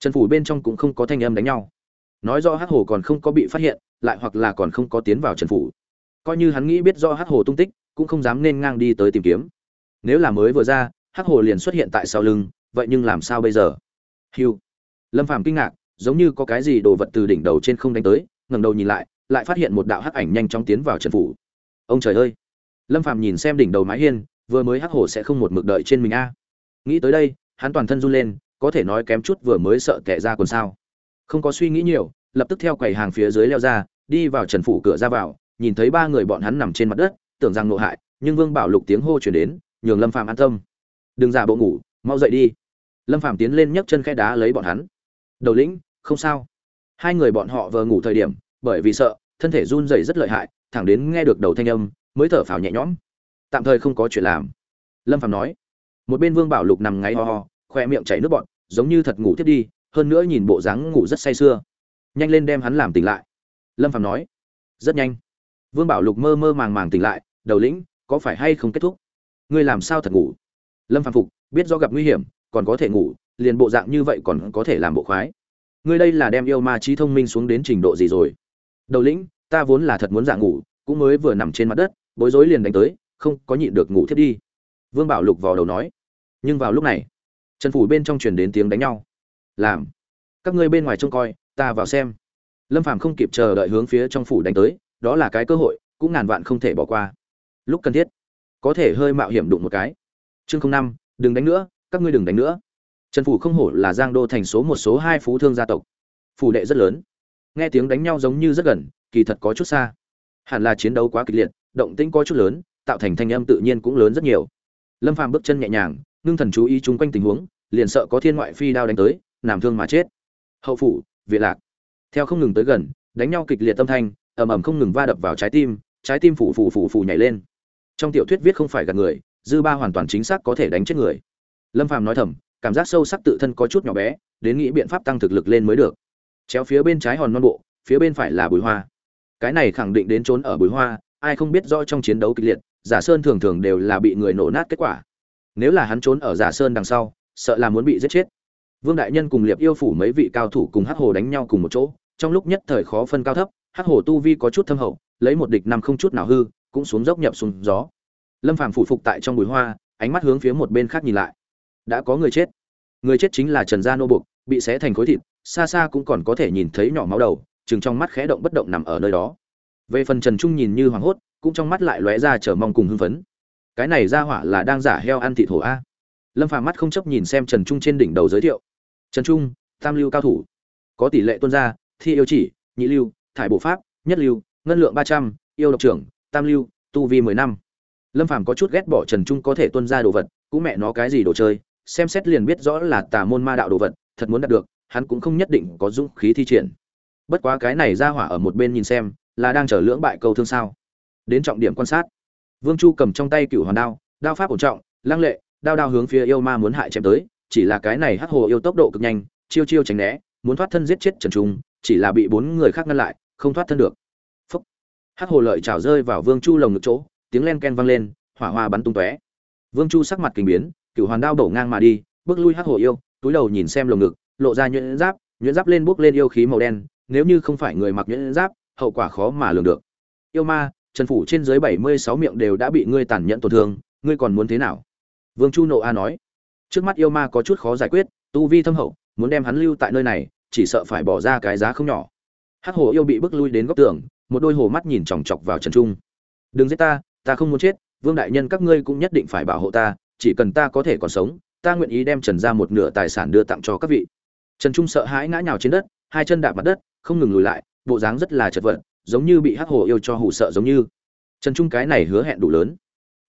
Trần phủ bên trong cũng không có thanh âm đánh nhau. Nói rõ hắc hồ còn không có bị phát hiện, lại hoặc là còn không có tiến vào trần phủ. Coi như hắn nghĩ biết do hắc hồ tung tích, cũng không dám nên ngang đi tới tìm kiếm. Nếu là mới vừa ra hắc hồ liền xuất hiện tại sau lưng, vậy nhưng làm sao bây giờ? Hiu lâm phàm kinh ngạc, giống như có cái gì đồ vật từ đỉnh đầu trên không đánh tới, ngẩng đầu nhìn lại lại phát hiện một đạo hắc ảnh nhanh chóng tiến vào trần phủ. Ông trời ơi! Lâm phàm nhìn xem đỉnh đầu mái hiên, vừa mới hắc hổ sẽ không một mực đợi trên mình a. Nghĩ tới đây, hắn toàn thân run lên, có thể nói kém chút vừa mới sợ tệ ra còn sao. Không có suy nghĩ nhiều, lập tức theo quầy hàng phía dưới leo ra, đi vào trần phủ cửa ra vào, nhìn thấy ba người bọn hắn nằm trên mặt đất, tưởng rằng nộ hại, nhưng vương bảo lục tiếng hô chuyển đến, nhường lâm phàm an tâm đừng giả bộ ngủ, mau dậy đi. Lâm phàm tiến lên nhấc chân khe đá lấy bọn hắn. Đầu lĩnh, không sao. Hai người bọn họ vừa ngủ thời điểm, bởi vì sợ, thân thể run rẩy rất lợi hại, thẳng đến nghe được đầu thanh âm, mới thở phào nhẹ nhõm. Tạm thời không có chuyện làm. Lâm phạm nói. Một bên vương bảo lục nằm ngáy ho ho, khoe miệng chảy nước bọn giống như thật ngủ thiết đi, hơn nữa nhìn bộ dáng ngủ rất say sưa. Nhanh lên đem hắn làm tỉnh lại. Lâm phạm nói. Rất nhanh. Vương bảo lục mơ mơ màng màng tỉnh lại, đầu lĩnh, có phải hay không kết thúc? Ngươi làm sao thật ngủ? Lâm phàm phục, biết do gặp nguy hiểm, còn có thể ngủ, liền bộ dạng như vậy còn có thể làm bộ khoái. Ngươi đây là đem yêu ma trí thông minh xuống đến trình độ gì rồi? Đầu lĩnh, ta vốn là thật muốn dạng ngủ, cũng mới vừa nằm trên mặt đất, bối rối liền đánh tới, không có nhịn được ngủ thiết đi. Vương bảo lục vào đầu nói. Nhưng vào lúc này, trần phủ bên trong truyền đến tiếng đánh nhau. Làm. Các ngươi bên ngoài trông coi, ta vào xem. Lâm phàm không kịp chờ đợi hướng phía trong phủ đánh tới, đó là cái cơ hội, cũng ngàn vạn không thể bỏ qua. Lúc cần thiết, có thể hơi mạo hiểm đụng một cái chương không năm, đừng đánh nữa, các ngươi đừng đánh nữa. Trần phủ không hổ là giang đô thành số một số hai phú thương gia tộc. Phủ đệ rất lớn. Nghe tiếng đánh nhau giống như rất gần, kỳ thật có chút xa. Hẳn là chiến đấu quá kịch liệt, động tĩnh có chút lớn, tạo thành thanh âm tự nhiên cũng lớn rất nhiều. Lâm phàm bước chân nhẹ nhàng, ngưng thần chú ý chung quanh tình huống, liền sợ có thiên ngoại phi đao đánh tới làm thương mà chết. Hậu phủ viện lạc. Theo không ngừng tới gần, đánh nhau kịch liệt tâm thanh, ầm ầm không ngừng va đập vào trái tim trái tim phủ phủ phủ phủ nhảy lên. Trong tiểu thuyết viết không phải gạt người dư ba hoàn toàn chính xác có thể đánh chết người. Lâm phàm nói thầm, cảm giác sâu sắc tự thân có chút nhỏ bé, đến nghĩ biện pháp tăng thực lực lên mới được. Chéo phía bên trái hòn non bộ, phía bên phải là bùi hoa. Cái này khẳng định đến trốn ở bùi hoa, ai không biết rõ trong chiến đấu kịch liệt, giả sơn thường thường đều là bị người nổ nát kết quả. Nếu là hắn trốn ở giả sơn đằng sau, sợ là muốn bị giết chết. Vương đại nhân cùng liệp yêu phủ mấy vị cao thủ cùng hắc hồ đánh nhau cùng một chỗ, trong lúc nhất thời khó phân cao thấp, hắc hồ tu vi có chút thâm hậu, lấy một địch năm không chút nào hư, cũng xuống dốc nhập xuống gió lâm phàm phủ phục tại trong bùi hoa, ánh mắt hướng phía một bên khác nhìn lại. Đã có người chết. Người chết chính là trần gia nô buộc bị xé thành khối thịt, xa xa cũng còn có thể nhìn thấy nhỏ máu đầu, chừng trong mắt khẽ động bất động nằm ở nơi đó. Về phần trần trung nhìn như hoảng hốt, cũng trong mắt lại lóe ra chờ mong cùng hưng phấn. Cái này ra hỏa là đang giả heo ăn thịt hổ a. Lâm phàm mắt không chấp nhìn xem trần trung trên đỉnh đầu giới thiệu. Trần trung, tam lưu cao thủ. Có tỷ lệ tuân gia, thi yêu chỉ, nhị lưu, thải bộ pháp, nhất lưu, ngân lượng ba trăm, yêu độc trưởng, tam lưu, tu vi mười năm lâm phàm có chút ghét bỏ trần trung có thể tuân ra đồ vật, cũng mẹ nó cái gì đồ chơi, xem xét liền biết rõ là tà môn ma đạo đồ vật, thật muốn đạt được, hắn cũng không nhất định có dũng khí thi triển. Bất quá cái này ra hỏa ở một bên nhìn xem, là đang chở lưỡng bại câu thương sao. Đến trọng điểm quan sát. Vương chu cầm trong tay cựu hoàn đao đao pháp ổn trọng, lăng lệ, đao đao hướng phía yêu ma muốn hại chém tới, chỉ là cái này hắc hồ yêu tốc độ cực nhanh, chiêu chiêu tránh né, muốn thoát thân giết chết trần trung, chỉ là bị bốn người khác ngăn lại, không thoát thân được. Phúc. Hắc hồ lợi trào rơi vào vương chu lồng ngực chỗ tiếng len ken vang lên, hỏa hoa bắn tung tóe. Vương chu sắc mặt kinh biến cựu hoàn đao đổ ngang mà đi, bước lui hắc hồ yêu, túi đầu nhìn xem lồng ngực, lộ ra nhuyễn giáp nhuyễn giáp lên bước lên yêu khí màu đen, nếu như không phải người mặc nhuyễn giáp, hậu quả khó mà lường được. Yêu ma, trần phủ trên dưới bảy mươi sáu miệng đều đã bị ngươi tàn nhẫn tổn thương, ngươi còn muốn thế nào? Vương chu nộ a nói. Trước mắt yêu ma có chút khó giải quyết, tu vi thâm hậu, muốn đem hắn lưu tại nơi này, chỉ sợ phải bỏ ra cái giá không nhỏ. Hắc hồ yêu bị bước lui đến góc tường, một đôi hồ mắt nhìn chòng chọc vào trần trung. Đừng giết ta ta không muốn chết, vương đại nhân các ngươi cũng nhất định phải bảo hộ ta, chỉ cần ta có thể còn sống, ta nguyện ý đem trần ra một nửa tài sản đưa tặng cho các vị. Trần trung sợ hãi ngã nhào trên đất, hai chân đạp mặt đất, không ngừng lùi lại, bộ dáng rất là chật vật, giống như bị hắc hồ yêu cho hủ sợ giống như. Trần trung cái này hứa hẹn đủ lớn.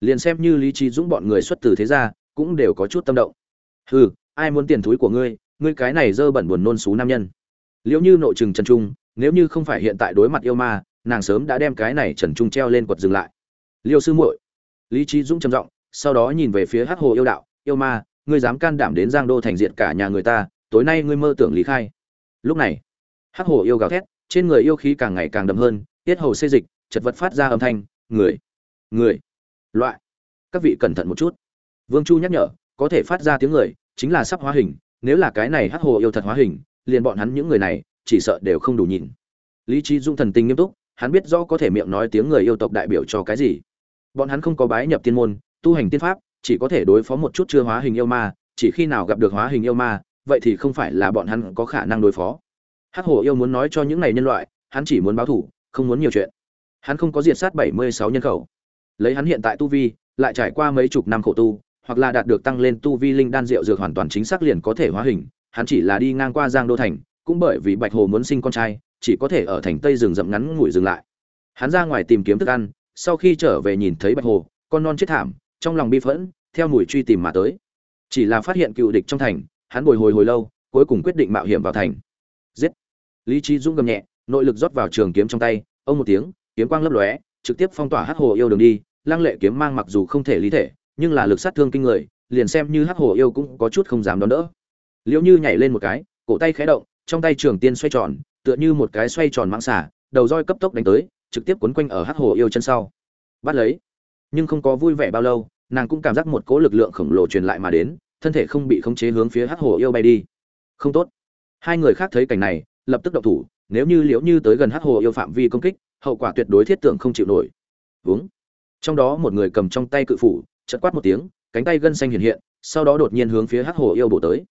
Liền xem như lý trí dũng bọn người xuất từ thế gia, cũng đều có chút tâm động. Hừ, ai muốn tiền túi của ngươi ngươi cái này dơ bẩn buồn nôn xú nam nhân. Liệu như nội trừng trần trung, nếu như không phải hiện tại đối mặt yêu ma, nàng sớm đã đem cái này trần trung treo lên quật dừng lại liêu sư muội. Lý trí dũng trầm giọng, sau đó nhìn về phía hắc hồ yêu đạo, yêu ma, ngươi dám can đảm đến giang đô thành diện cả nhà người ta, tối nay ngươi mơ tưởng lý khai. Lúc này, hắc hồ yêu gào thét, trên người yêu khí càng ngày càng đậm hơn, tiết hầu xê dịch, chật vật phát ra âm thanh, người người, loại, các vị cẩn thận một chút. Vương chu nhắc nhở, có thể phát ra tiếng người, chính là sắp hóa hình, nếu là cái này hắc hồ yêu thật hóa hình, liền bọn hắn những người này, chỉ sợ đều không đủ nhìn. Lý trí dung thần tình nghiêm túc, hắn biết rõ có thể miệng nói tiếng người yêu tộc đại biểu cho cái gì bọn hắn không có bái nhập tiên môn, tu hành tiên pháp, chỉ có thể đối phó một chút chưa hóa hình yêu ma, chỉ khi nào gặp được hóa hình yêu ma, vậy thì không phải là bọn hắn có khả năng đối phó. Hắc hổ yêu muốn nói cho những này nhân loại, hắn chỉ muốn báo thủ không muốn nhiều chuyện. Hắn không có diệt sát bảy mươi sáu nhân khẩu. Lấy hắn hiện tại tu vi, lại trải qua mấy chục năm khổ tu, hoặc là đạt được tăng lên tu vi linh đan rượu dược hoàn toàn chính xác liền có thể hóa hình, hắn chỉ là đi ngang qua giang đô thành, cũng bởi vì bạch hồ muốn sinh con trai, chỉ có thể ở thành tây rừng rậm ngắn ngủi dừng lại. Hắn ra ngoài tìm kiếm thức ăn sau khi trở về nhìn thấy bạch hồ, con non chết thảm, trong lòng bi phẫn, theo mùi truy tìm mà tới. Chỉ là phát hiện cựu địch trong thành, hắn bồi hồi hồi lâu, cuối cùng quyết định mạo hiểm vào thành. Giết! Lý trí dũng gầm nhẹ, nội lực rót vào trường kiếm trong tay, ông một tiếng, kiếm quang lấp lóe, trực tiếp phong tỏa hắc hồ yêu đường đi, lăng lệ kiếm mang mặc dù không thể lý thể, nhưng là lực sát thương kinh người, liền xem như hắc hồ yêu cũng có chút không dám đón đỡ. Liễu như nhảy lên một cái, cổ tay khẽ động, trong tay trường tiên xoay tròn, tựa như một cái xoay tròn mãng xả đầu roi cấp tốc đánh tới trực tiếp quấn quanh ở hắc hồ yêu chân sau. Bắt lấy. Nhưng không có vui vẻ bao lâu, nàng cũng cảm giác một cỗ lực lượng khổng lồ truyền lại mà đến, thân thể không bị khống chế hướng phía hắc hồ yêu bay đi. Không tốt. Hai người khác thấy cảnh này, lập tức động thủ, nếu như liễu như tới gần hắc hồ yêu phạm vi công kích, hậu quả tuyệt đối thiết tưởng không chịu nổi. Uống trong đó một người cầm trong tay cự phủ chật quát một tiếng, cánh tay gân xanh hiện hiện, sau đó đột nhiên hướng phía hắc hồ yêu bổ tới.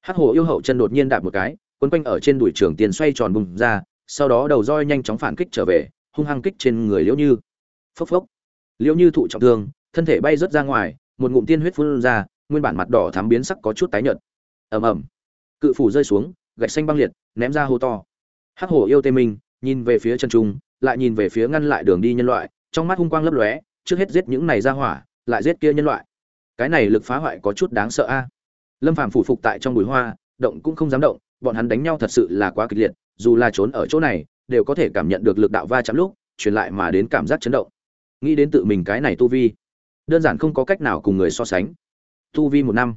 Hắc hồ yêu hậu chân đột nhiên đạp một cái, quấn quanh ở trên đùi trường tiền xoay tròn bùng ra, sau đó đầu roi nhanh chóng phản kích trở về hung hăng kích trên người liễu như. Phốc phốc. Liễu như thụ trọng thương, thân thể bay rớt ra ngoài, một ngụm tiên huyết phun ra, nguyên bản mặt đỏ thắm biến sắc có chút tái nhợt. Ầm ầm. Cự phủ rơi xuống, gạch xanh băng liệt, ném ra hô to. Hắc hổ yêu tê minh, nhìn về phía chân trung, lại nhìn về phía ngăn lại đường đi nhân loại, trong mắt hung quang lấp lóe, trước hết giết những này ra hỏa, lại giết kia nhân loại. Cái này lực phá hoại có chút đáng sợ a. Lâm phàm phủ phục tại trong bụi hoa, động cũng không dám động, bọn hắn đánh nhau thật sự là quá kịch liệt, dù là trốn ở chỗ này đều có thể cảm nhận được lực đạo va chạm lúc, truyền lại mà đến cảm giác chấn động. Nghĩ đến tự mình cái này tu vi, đơn giản không có cách nào cùng người so sánh. Tu vi một năm,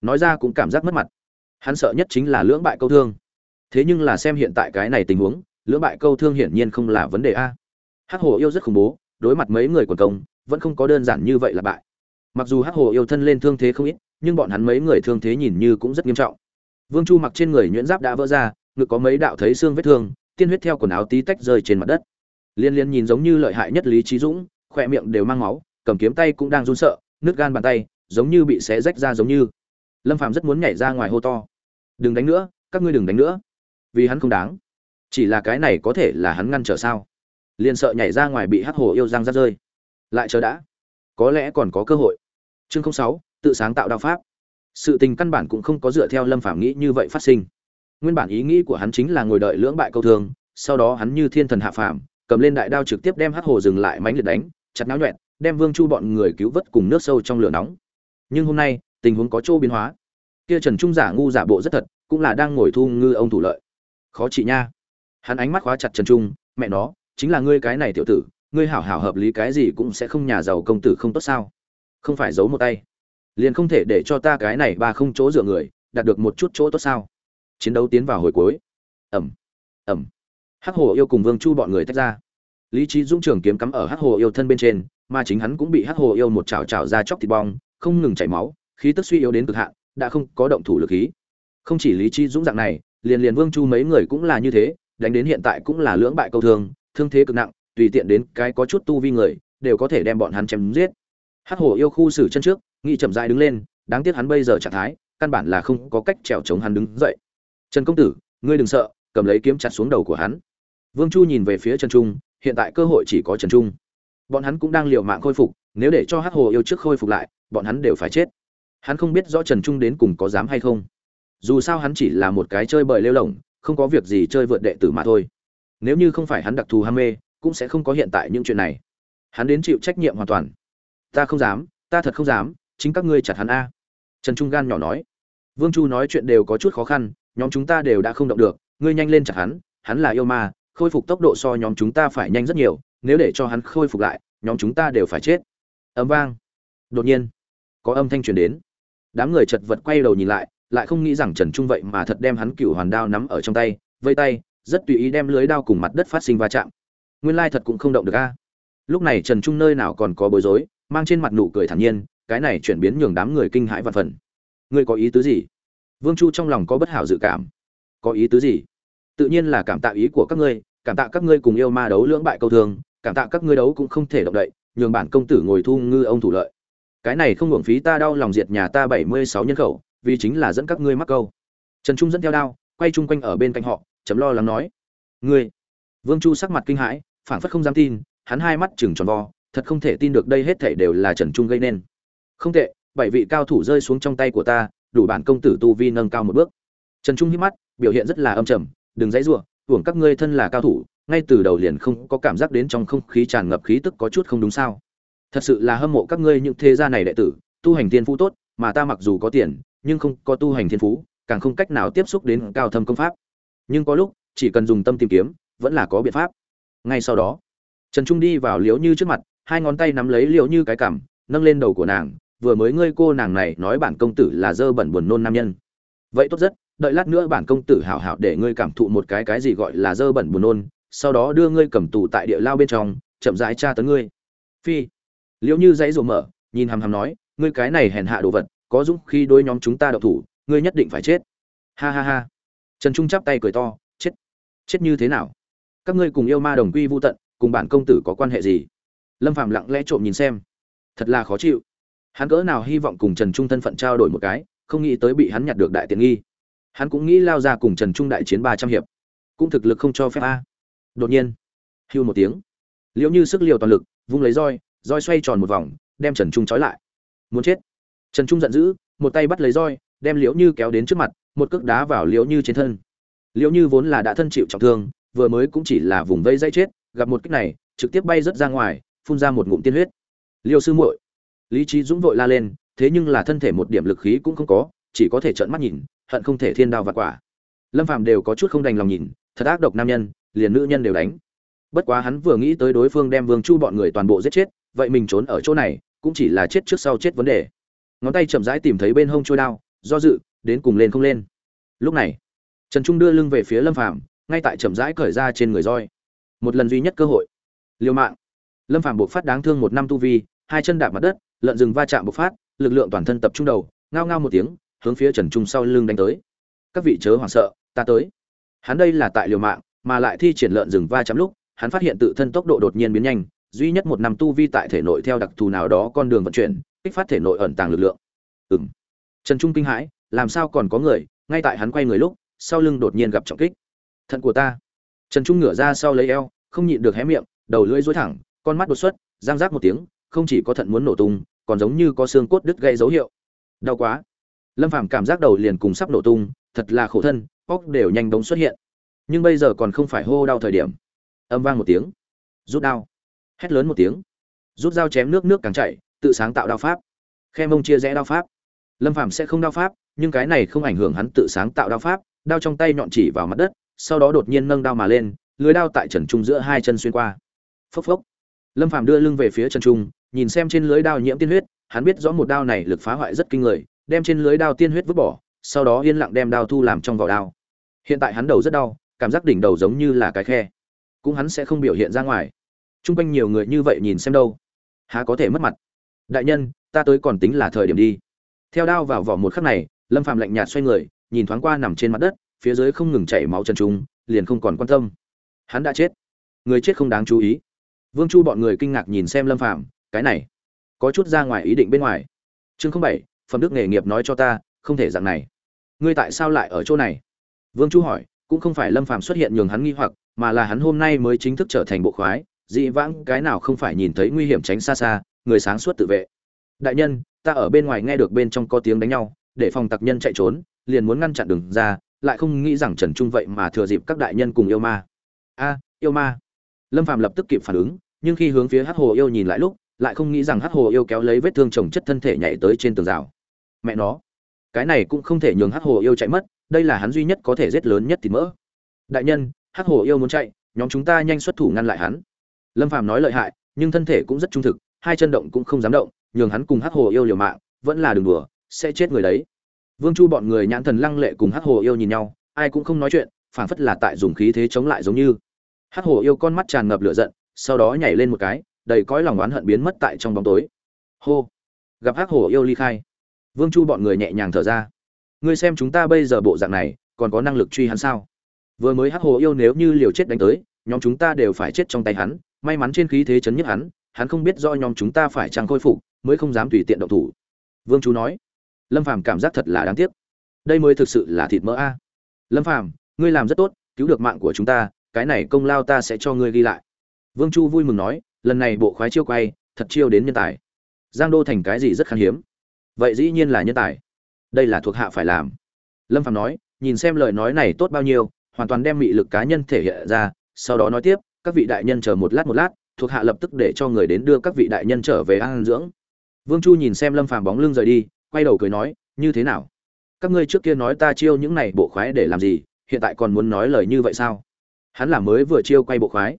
nói ra cũng cảm giác mất mặt. Hắn sợ nhất chính là lưỡng bại câu thương. Thế nhưng là xem hiện tại cái này tình huống, lưỡng bại câu thương hiển nhiên không là vấn đề a. Hắc hồ yêu rất khủng bố, đối mặt mấy người quần công, vẫn không có đơn giản như vậy là bại. Mặc dù hắc hồ yêu thân lên thương thế không ít, nhưng bọn hắn mấy người thương thế nhìn như cũng rất nghiêm trọng. Vương chu mặc trên người nhuyễn giáp đã vỡ ra, ngực có mấy đạo thấy xương vết thương tiên huyết theo quần áo tí tách rơi trên mặt đất. Liên liên nhìn giống như lợi hại nhất lý trí dũng khoe miệng đều mang máu, cầm kiếm tay cũng đang run sợ nước gan bàn tay, giống như bị xé rách ra giống như. Lâm phàm rất muốn nhảy ra ngoài hô to. Đừng đánh nữa, các ngươi đừng đánh nữa. Vì hắn không đáng. Chỉ là cái này có thể là hắn ngăn trở sao? Liền sợ nhảy ra ngoài bị hắc hồ yêu giang ra rơi. Lại chờ đã. Có lẽ còn có cơ hội. Chương sáu, tự sáng tạo đạo pháp. Sự tình căn bản cũng không có dựa theo lâm phàm nghĩ như vậy phát sinh nguyên bản ý nghĩ của hắn chính là ngồi đợi lưỡng bại câu thương, sau đó hắn như thiên thần hạ phàm, cầm lên đại đao trực tiếp đem hắc hồ dừng lại mánh liệt đánh, chặt náo nhuẹn, đem vương chu bọn người cứu vớt cùng nước sâu trong lửa nóng. Nhưng hôm nay, tình huống có chỗ biến hóa. Kia trần trung giả ngu giả bộ rất thật, cũng là đang ngồi thu ngư ông thủ lợi. Khó chị nha. Hắn ánh mắt khóa chặt trần trung, mẹ nó, chính là ngươi cái này tiểu tử, ngươi hảo hảo hợp lý cái gì cũng sẽ không nhà giàu công tử không tốt sao? Không phải giấu một tay. Liền không thể để cho ta cái này ba không chỗ dựa người, đạt được một chút chỗ tốt sao? Chiến đấu tiến vào hồi cuối ẩm ẩm hắc hồ yêu cùng vương chu bọn người tách ra lý trí dũng trường kiếm cắm ở hắc hồ yêu thân bên trên mà chính hắn cũng bị hắc hồ yêu một chảo chảo ra chóc thịt bong không ngừng chảy máu khí tức suy yếu đến cực hạn đã không có động thủ lực khí không chỉ lý trí dũng dạng này liền liền Vương Chu mấy người cũng là như thế, đánh đến hiện tại cũng là lưỡng bại câu thương, thương thế cực nặng, tùy tiện đến cái có chút tu vi người, đều có thể đem bọn hắn chém giết. Hắc hồ yêu khu xử chân trước, nghị chậm dại đứng lên, đáng tiếc hắn bây giờ trạng thái, căn bản là không có cách trèo chống hắn đứng dậy. Trần công tử, ngươi đừng sợ, cầm lấy kiếm chặt xuống đầu của hắn. Vương Chu nhìn về phía Trần Trung, hiện tại cơ hội chỉ có Trần Trung. Bọn hắn cũng đang liều mạng khôi phục, nếu để cho Hắc Hồ yêu trước khôi phục lại, bọn hắn đều phải chết. Hắn không biết rõ Trần Trung đến cùng có dám hay không. Dù sao hắn chỉ là một cái chơi bời lêu lỏng, không có việc gì chơi vượt đệ tử mà thôi. Nếu như không phải hắn đặc thù ham mê, cũng sẽ không có hiện tại những chuyện này. Hắn đến chịu trách nhiệm hoàn toàn. Ta không dám, ta thật không dám, chính các ngươi chặt hắn a. Trần Trung gan nhỏ nói. Vương Chu nói chuyện đều có chút khó khăn, nhóm chúng ta đều đã không động được, ngươi nhanh lên chặt hắn, hắn là yêu ma, khôi phục tốc độ so nhóm chúng ta phải nhanh rất nhiều, nếu để cho hắn khôi phục lại, nhóm chúng ta đều phải chết. Ầm vang. Đột nhiên, có âm thanh truyền đến. Đám người chật vật quay đầu nhìn lại, lại không nghĩ rằng Trần Trung vậy mà thật đem hắn cửu hoàn đao nắm ở trong tay, vây tay, rất tùy ý đem lưới đao cùng mặt đất phát sinh va chạm. Nguyên lai thật cũng không động được a. Lúc này Trần Trung nơi nào còn có bối rối, mang trên mặt nụ cười thản nhiên, cái này chuyển biến nhường đám người kinh hãi và phần. Ngươi có ý tứ gì? Vương Chu trong lòng có bất hảo dự cảm. Có ý tứ gì? Tự nhiên là cảm tạ ý của các ngươi, cảm tạ các ngươi cùng yêu ma đấu lưỡng bại câu thường, cảm tạ các ngươi đấu cũng không thể động đậy, nhường bản công tử ngồi thu ngư ông thủ lợi. Cái này không hưởng phí ta đau lòng diệt nhà ta bảy mươi sáu nhân khẩu, vì chính là dẫn các ngươi mắc câu. Trần Trung dẫn theo đao, quay chung quanh ở bên cạnh họ, chấm lo lắng nói: "Ngươi?" Vương Chu sắc mặt kinh hãi, phảng phất không dám tin, hắn hai mắt chừng tròn vo, thật không thể tin được đây hết thảy đều là Trần Trung gây nên. Không tệ, bảy vị cao thủ rơi xuống trong tay của ta, đủ bản công tử tu vi nâng cao một bước. Trần Trung hít mắt, biểu hiện rất là âm trầm, đừng dãy rủa, hưởng các ngươi thân là cao thủ, ngay từ đầu liền không có cảm giác đến trong không khí tràn ngập khí tức có chút không đúng sao? Thật sự là hâm mộ các ngươi những thế gia này đệ tử, tu hành tiên phú tốt, mà ta mặc dù có tiền, nhưng không có tu hành thiên phú, càng không cách nào tiếp xúc đến cao thâm công pháp. Nhưng có lúc, chỉ cần dùng tâm tìm kiếm, vẫn là có biện pháp. Ngay sau đó, Trần Trung đi vào Liễu Như trước mặt, hai ngón tay nắm lấy Liễu Như cái cằm, nâng lên đầu của nàng, vừa mới ngươi cô nàng này nói bản công tử là dơ bẩn buồn nôn nam nhân. Vậy tốt rất, đợi lát nữa bản công tử hảo hảo để ngươi cảm thụ một cái cái gì gọi là dơ bẩn buồn nôn, sau đó đưa ngươi cầm tù tại địa lao bên trong, chậm rãi tra tấn ngươi. Phi. Liễu Như dãy rủ mở, nhìn hằm hằm nói, ngươi cái này hèn hạ đồ vật, có dũng khi đối nhóm chúng ta đậu thủ, ngươi nhất định phải chết. Ha ha ha. Trần Trung chắp tay cười to, chết. Chết như thế nào? Các ngươi cùng yêu ma đồng quy vu tận, cùng bản công tử có quan hệ gì? Lâm Phàm lặng lẽ trộm nhìn xem, thật là khó chịu. Hắn cỡ nào hy vọng cùng Trần Trung thân phận trao đổi một cái, không nghĩ tới bị hắn nhặt được đại tiện nghi. Hắn cũng nghĩ lao ra cùng Trần Trung đại chiến ba trăm hiệp, cũng thực lực không cho phép a. Đột nhiên, hưu một tiếng, liễu như sức liều toàn lực, vung lấy roi, roi xoay tròn một vòng, đem Trần Trung trói lại. Muốn chết. Trần Trung giận dữ, một tay bắt lấy roi, đem Liễu Như kéo đến trước mặt, một cước đá vào Liễu Như trên thân. Liễu Như vốn là đã thân chịu trọng thương, vừa mới cũng chỉ là vùng vây dây chết, gặp một kích này, trực tiếp bay rớt ra ngoài, phun ra một ngụm tiên huyết. Liêu sư muội. Lý trí Dũng vội la lên, thế nhưng là thân thể một điểm lực khí cũng không có, chỉ có thể trợn mắt nhìn, hận không thể thiên đao vặt quả. Lâm Phàm đều có chút không đành lòng nhìn, thật ác độc nam nhân, liền nữ nhân đều đánh. Bất quá hắn vừa nghĩ tới đối phương đem Vương Chu bọn người toàn bộ giết chết, vậy mình trốn ở chỗ này, cũng chỉ là chết trước sau chết vấn đề. Ngón tay chậm rãi tìm thấy bên hông trôi đao do dự đến cùng lên không lên. Lúc này trần trung đưa lưng về phía lâm phàm ngay tại chậm rãi cởi ra trên người roi. Một lần duy nhất cơ hội. Liều mạng. Lâm phàm buộc phát đáng thương một năm tu vi hai chân đạp mặt đất lợn rừng va chạm bộc phát, lực lượng toàn thân tập trung đầu, ngao ngao một tiếng, hướng phía trần trung sau lưng đánh tới. Các vị chớ hoảng sợ, ta tới. Hắn đây là tại liều mạng, mà lại thi triển lợn rừng va chạm lúc, hắn phát hiện tự thân tốc độ đột nhiên biến nhanh, duy nhất một năm tu vi tại thể nội theo đặc thù nào đó con đường vận chuyển, kích phát thể nội ẩn tàng lực lượng. Ừng trần trung kinh hãi, làm sao còn có người, ngay tại hắn quay người lúc, sau lưng đột nhiên gặp trọng kích. Thận của ta. Trần trung ngửa ra sau lấy eo, không nhịn được hé miệng, đầu lưỡi dối thẳng, con mắt đột xuất giang rác một tiếng, không chỉ có thận muốn nổ tung còn giống như có xương cốt đứt gây dấu hiệu. Đau quá. Lâm phàm cảm giác đầu liền cùng sắp nổ tung, thật là khổ thân, óc đều nhanh đống xuất hiện. Nhưng bây giờ còn không phải hô đau thời điểm. Âm vang một tiếng. Rút đao. Hét lớn một tiếng. Rút dao chém nước nước càng chảy, tự sáng tạo đao pháp. Khe mông chia rẽ đao pháp. Lâm phàm sẽ không đao pháp, nhưng cái này không ảnh hưởng hắn tự sáng tạo đao pháp, đao trong tay nhọn chỉ vào mặt đất, sau đó đột nhiên nâng đao mà lên, lưới đao tại trần trung giữa hai chân xuyên qua. Phốc phốc. Lâm phàm đưa lưng về phía trần trung nhìn xem trên lưới đao nhiễm tiên huyết, hắn biết rõ một đao này lực phá hoại rất kinh người, đem trên lưới đao tiên huyết vứt bỏ, sau đó yên lặng đem đao thu làm trong vỏ đao. Hiện tại hắn đầu rất đau, cảm giác đỉnh đầu giống như là cái khe. Cũng hắn sẽ không biểu hiện ra ngoài. Trung quanh nhiều người như vậy nhìn xem đâu. Há có thể mất mặt. Đại nhân, ta tới còn tính là thời điểm đi. Theo đao vào vỏ một khắc này, lâm phạm lạnh nhạt xoay người, nhìn thoáng qua nằm trên mặt đất, phía dưới không ngừng chảy máu chân trung liền không còn quan tâm. Hắn đã chết. Người chết không đáng chú ý. Vương chu bọn người kinh ngạc nhìn xem lâm phàm cái này, có chút ra ngoài ý định bên ngoài. Chương không bảy, phẩm đức nghề nghiệp nói cho ta, không thể dạng này. Ngươi tại sao lại ở chỗ này? Vương chu hỏi, cũng không phải lâm phàm xuất hiện nhường hắn nghi hoặc, mà là hắn hôm nay mới chính thức trở thành bộ khoái, dị vãng, cái nào không phải nhìn thấy nguy hiểm tránh xa xa, người sáng suốt tự vệ. Đại nhân, ta ở bên ngoài nghe được bên trong có tiếng đánh nhau, để phòng tặc nhân chạy trốn, liền muốn ngăn chặn đường ra, lại không nghĩ rằng trần trung vậy mà thừa dịp các đại nhân cùng yêu ma. A, yêu ma. Lâm phàm lập tức kịp phản ứng, nhưng khi hướng phía hắc hồ yêu nhìn lại lúc lại không nghĩ rằng hắc hồ yêu kéo lấy vết thương chồng chất thân thể nhảy tới trên tường rào. Mẹ nó, cái này cũng không thể nhường hắc hồ yêu chạy mất, đây là hắn duy nhất có thể giết lớn nhất thì mỡ. Đại nhân, hắc hồ yêu muốn chạy, nhóm chúng ta nhanh xuất thủ ngăn lại hắn. Lâm phàm nói lợi hại, nhưng thân thể cũng rất trung thực, hai chân động cũng không dám động, nhường hắn cùng hắc hồ yêu liều mạng, vẫn là đường đùa, sẽ chết người đấy. Vương chu bọn người nhãn thần lăng lệ cùng hắc hồ yêu nhìn nhau, ai cũng không nói chuyện, phảng phất là tại dùng khí thế chống lại giống như. Hắc hồ yêu con mắt tràn ngập lửa giận, sau đó nhảy lên một cái đầy cõi lòng oán hận biến mất tại trong bóng tối. Hô. Gặp hắc hồ yêu ly khai. Vương chu bọn người nhẹ nhàng thở ra. Ngươi xem chúng ta bây giờ bộ dạng này, còn có năng lực truy hắn sao? Vừa mới hắc hồ yêu nếu như liều chết đánh tới, nhóm chúng ta đều phải chết trong tay hắn, may mắn trên khí thế chấn nhức hắn hắn không biết do nhóm chúng ta phải trang khôi phục, mới không dám tùy tiện động thủ. Vương chú nói. Lâm phàm cảm giác thật là đáng tiếc. Đây mới thực sự là thịt mỡ a. Lâm phàm, ngươi làm rất tốt, cứu được mạng của chúng ta, cái này công lao ta sẽ cho ngươi ghi lại. Vương chu vui mừng nói lần này bộ khoái chiêu quay, thật chiêu đến nhân tài. Giang đô thành cái gì rất khan hiếm. Vậy dĩ nhiên là nhân tài. Đây là thuộc hạ phải làm. Lâm phàm nói, nhìn xem lời nói này tốt bao nhiêu, hoàn toàn đem mị lực cá nhân thể hiện ra, sau đó nói tiếp, các vị đại nhân chờ một lát một lát, thuộc hạ lập tức để cho người đến đưa các vị đại nhân trở về ăn dưỡng. Vương chu nhìn xem lâm phàm bóng lưng rời đi, quay đầu cười nói, như thế nào? Các ngươi trước kia nói ta chiêu những này bộ khoái để làm gì, hiện tại còn muốn nói lời như vậy sao? Hắn là mới vừa chiêu quay bộ khoái.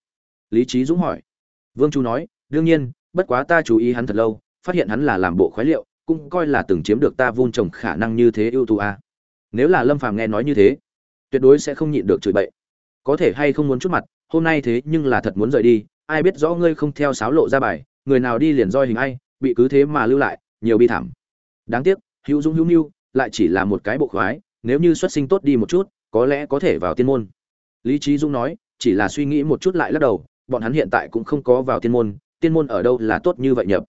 Lý trí dũng hỏi vương chu nói, đương nhiên, bất quá ta chú ý hắn thật lâu, phát hiện hắn là làm bộ khoái liệu, cũng coi là từng chiếm được ta vun trồng khả năng như thế ưu tú a nếu là lâm phàm nghe nói như thế, tuyệt đối sẽ không nhịn được chửi bậy. Có thể hay không muốn chút mặt, hôm nay thế nhưng là thật muốn rời đi, ai biết rõ ngươi không theo sáo lộ ra bài, người nào đi liền roi hình ai, bị cứ thế mà lưu lại, nhiều bi thảm. Đáng tiếc, hữu Dung hữu mưu lại chỉ là một cái bộ khoái, nếu như xuất sinh tốt đi một chút, có lẽ có thể vào tiên môn. Lý Chí Dung nói, chỉ là suy nghĩ một chút lại lắc đầu bọn hắn hiện tại cũng không có vào tiên môn tiên môn ở đâu là tốt như vậy nhập?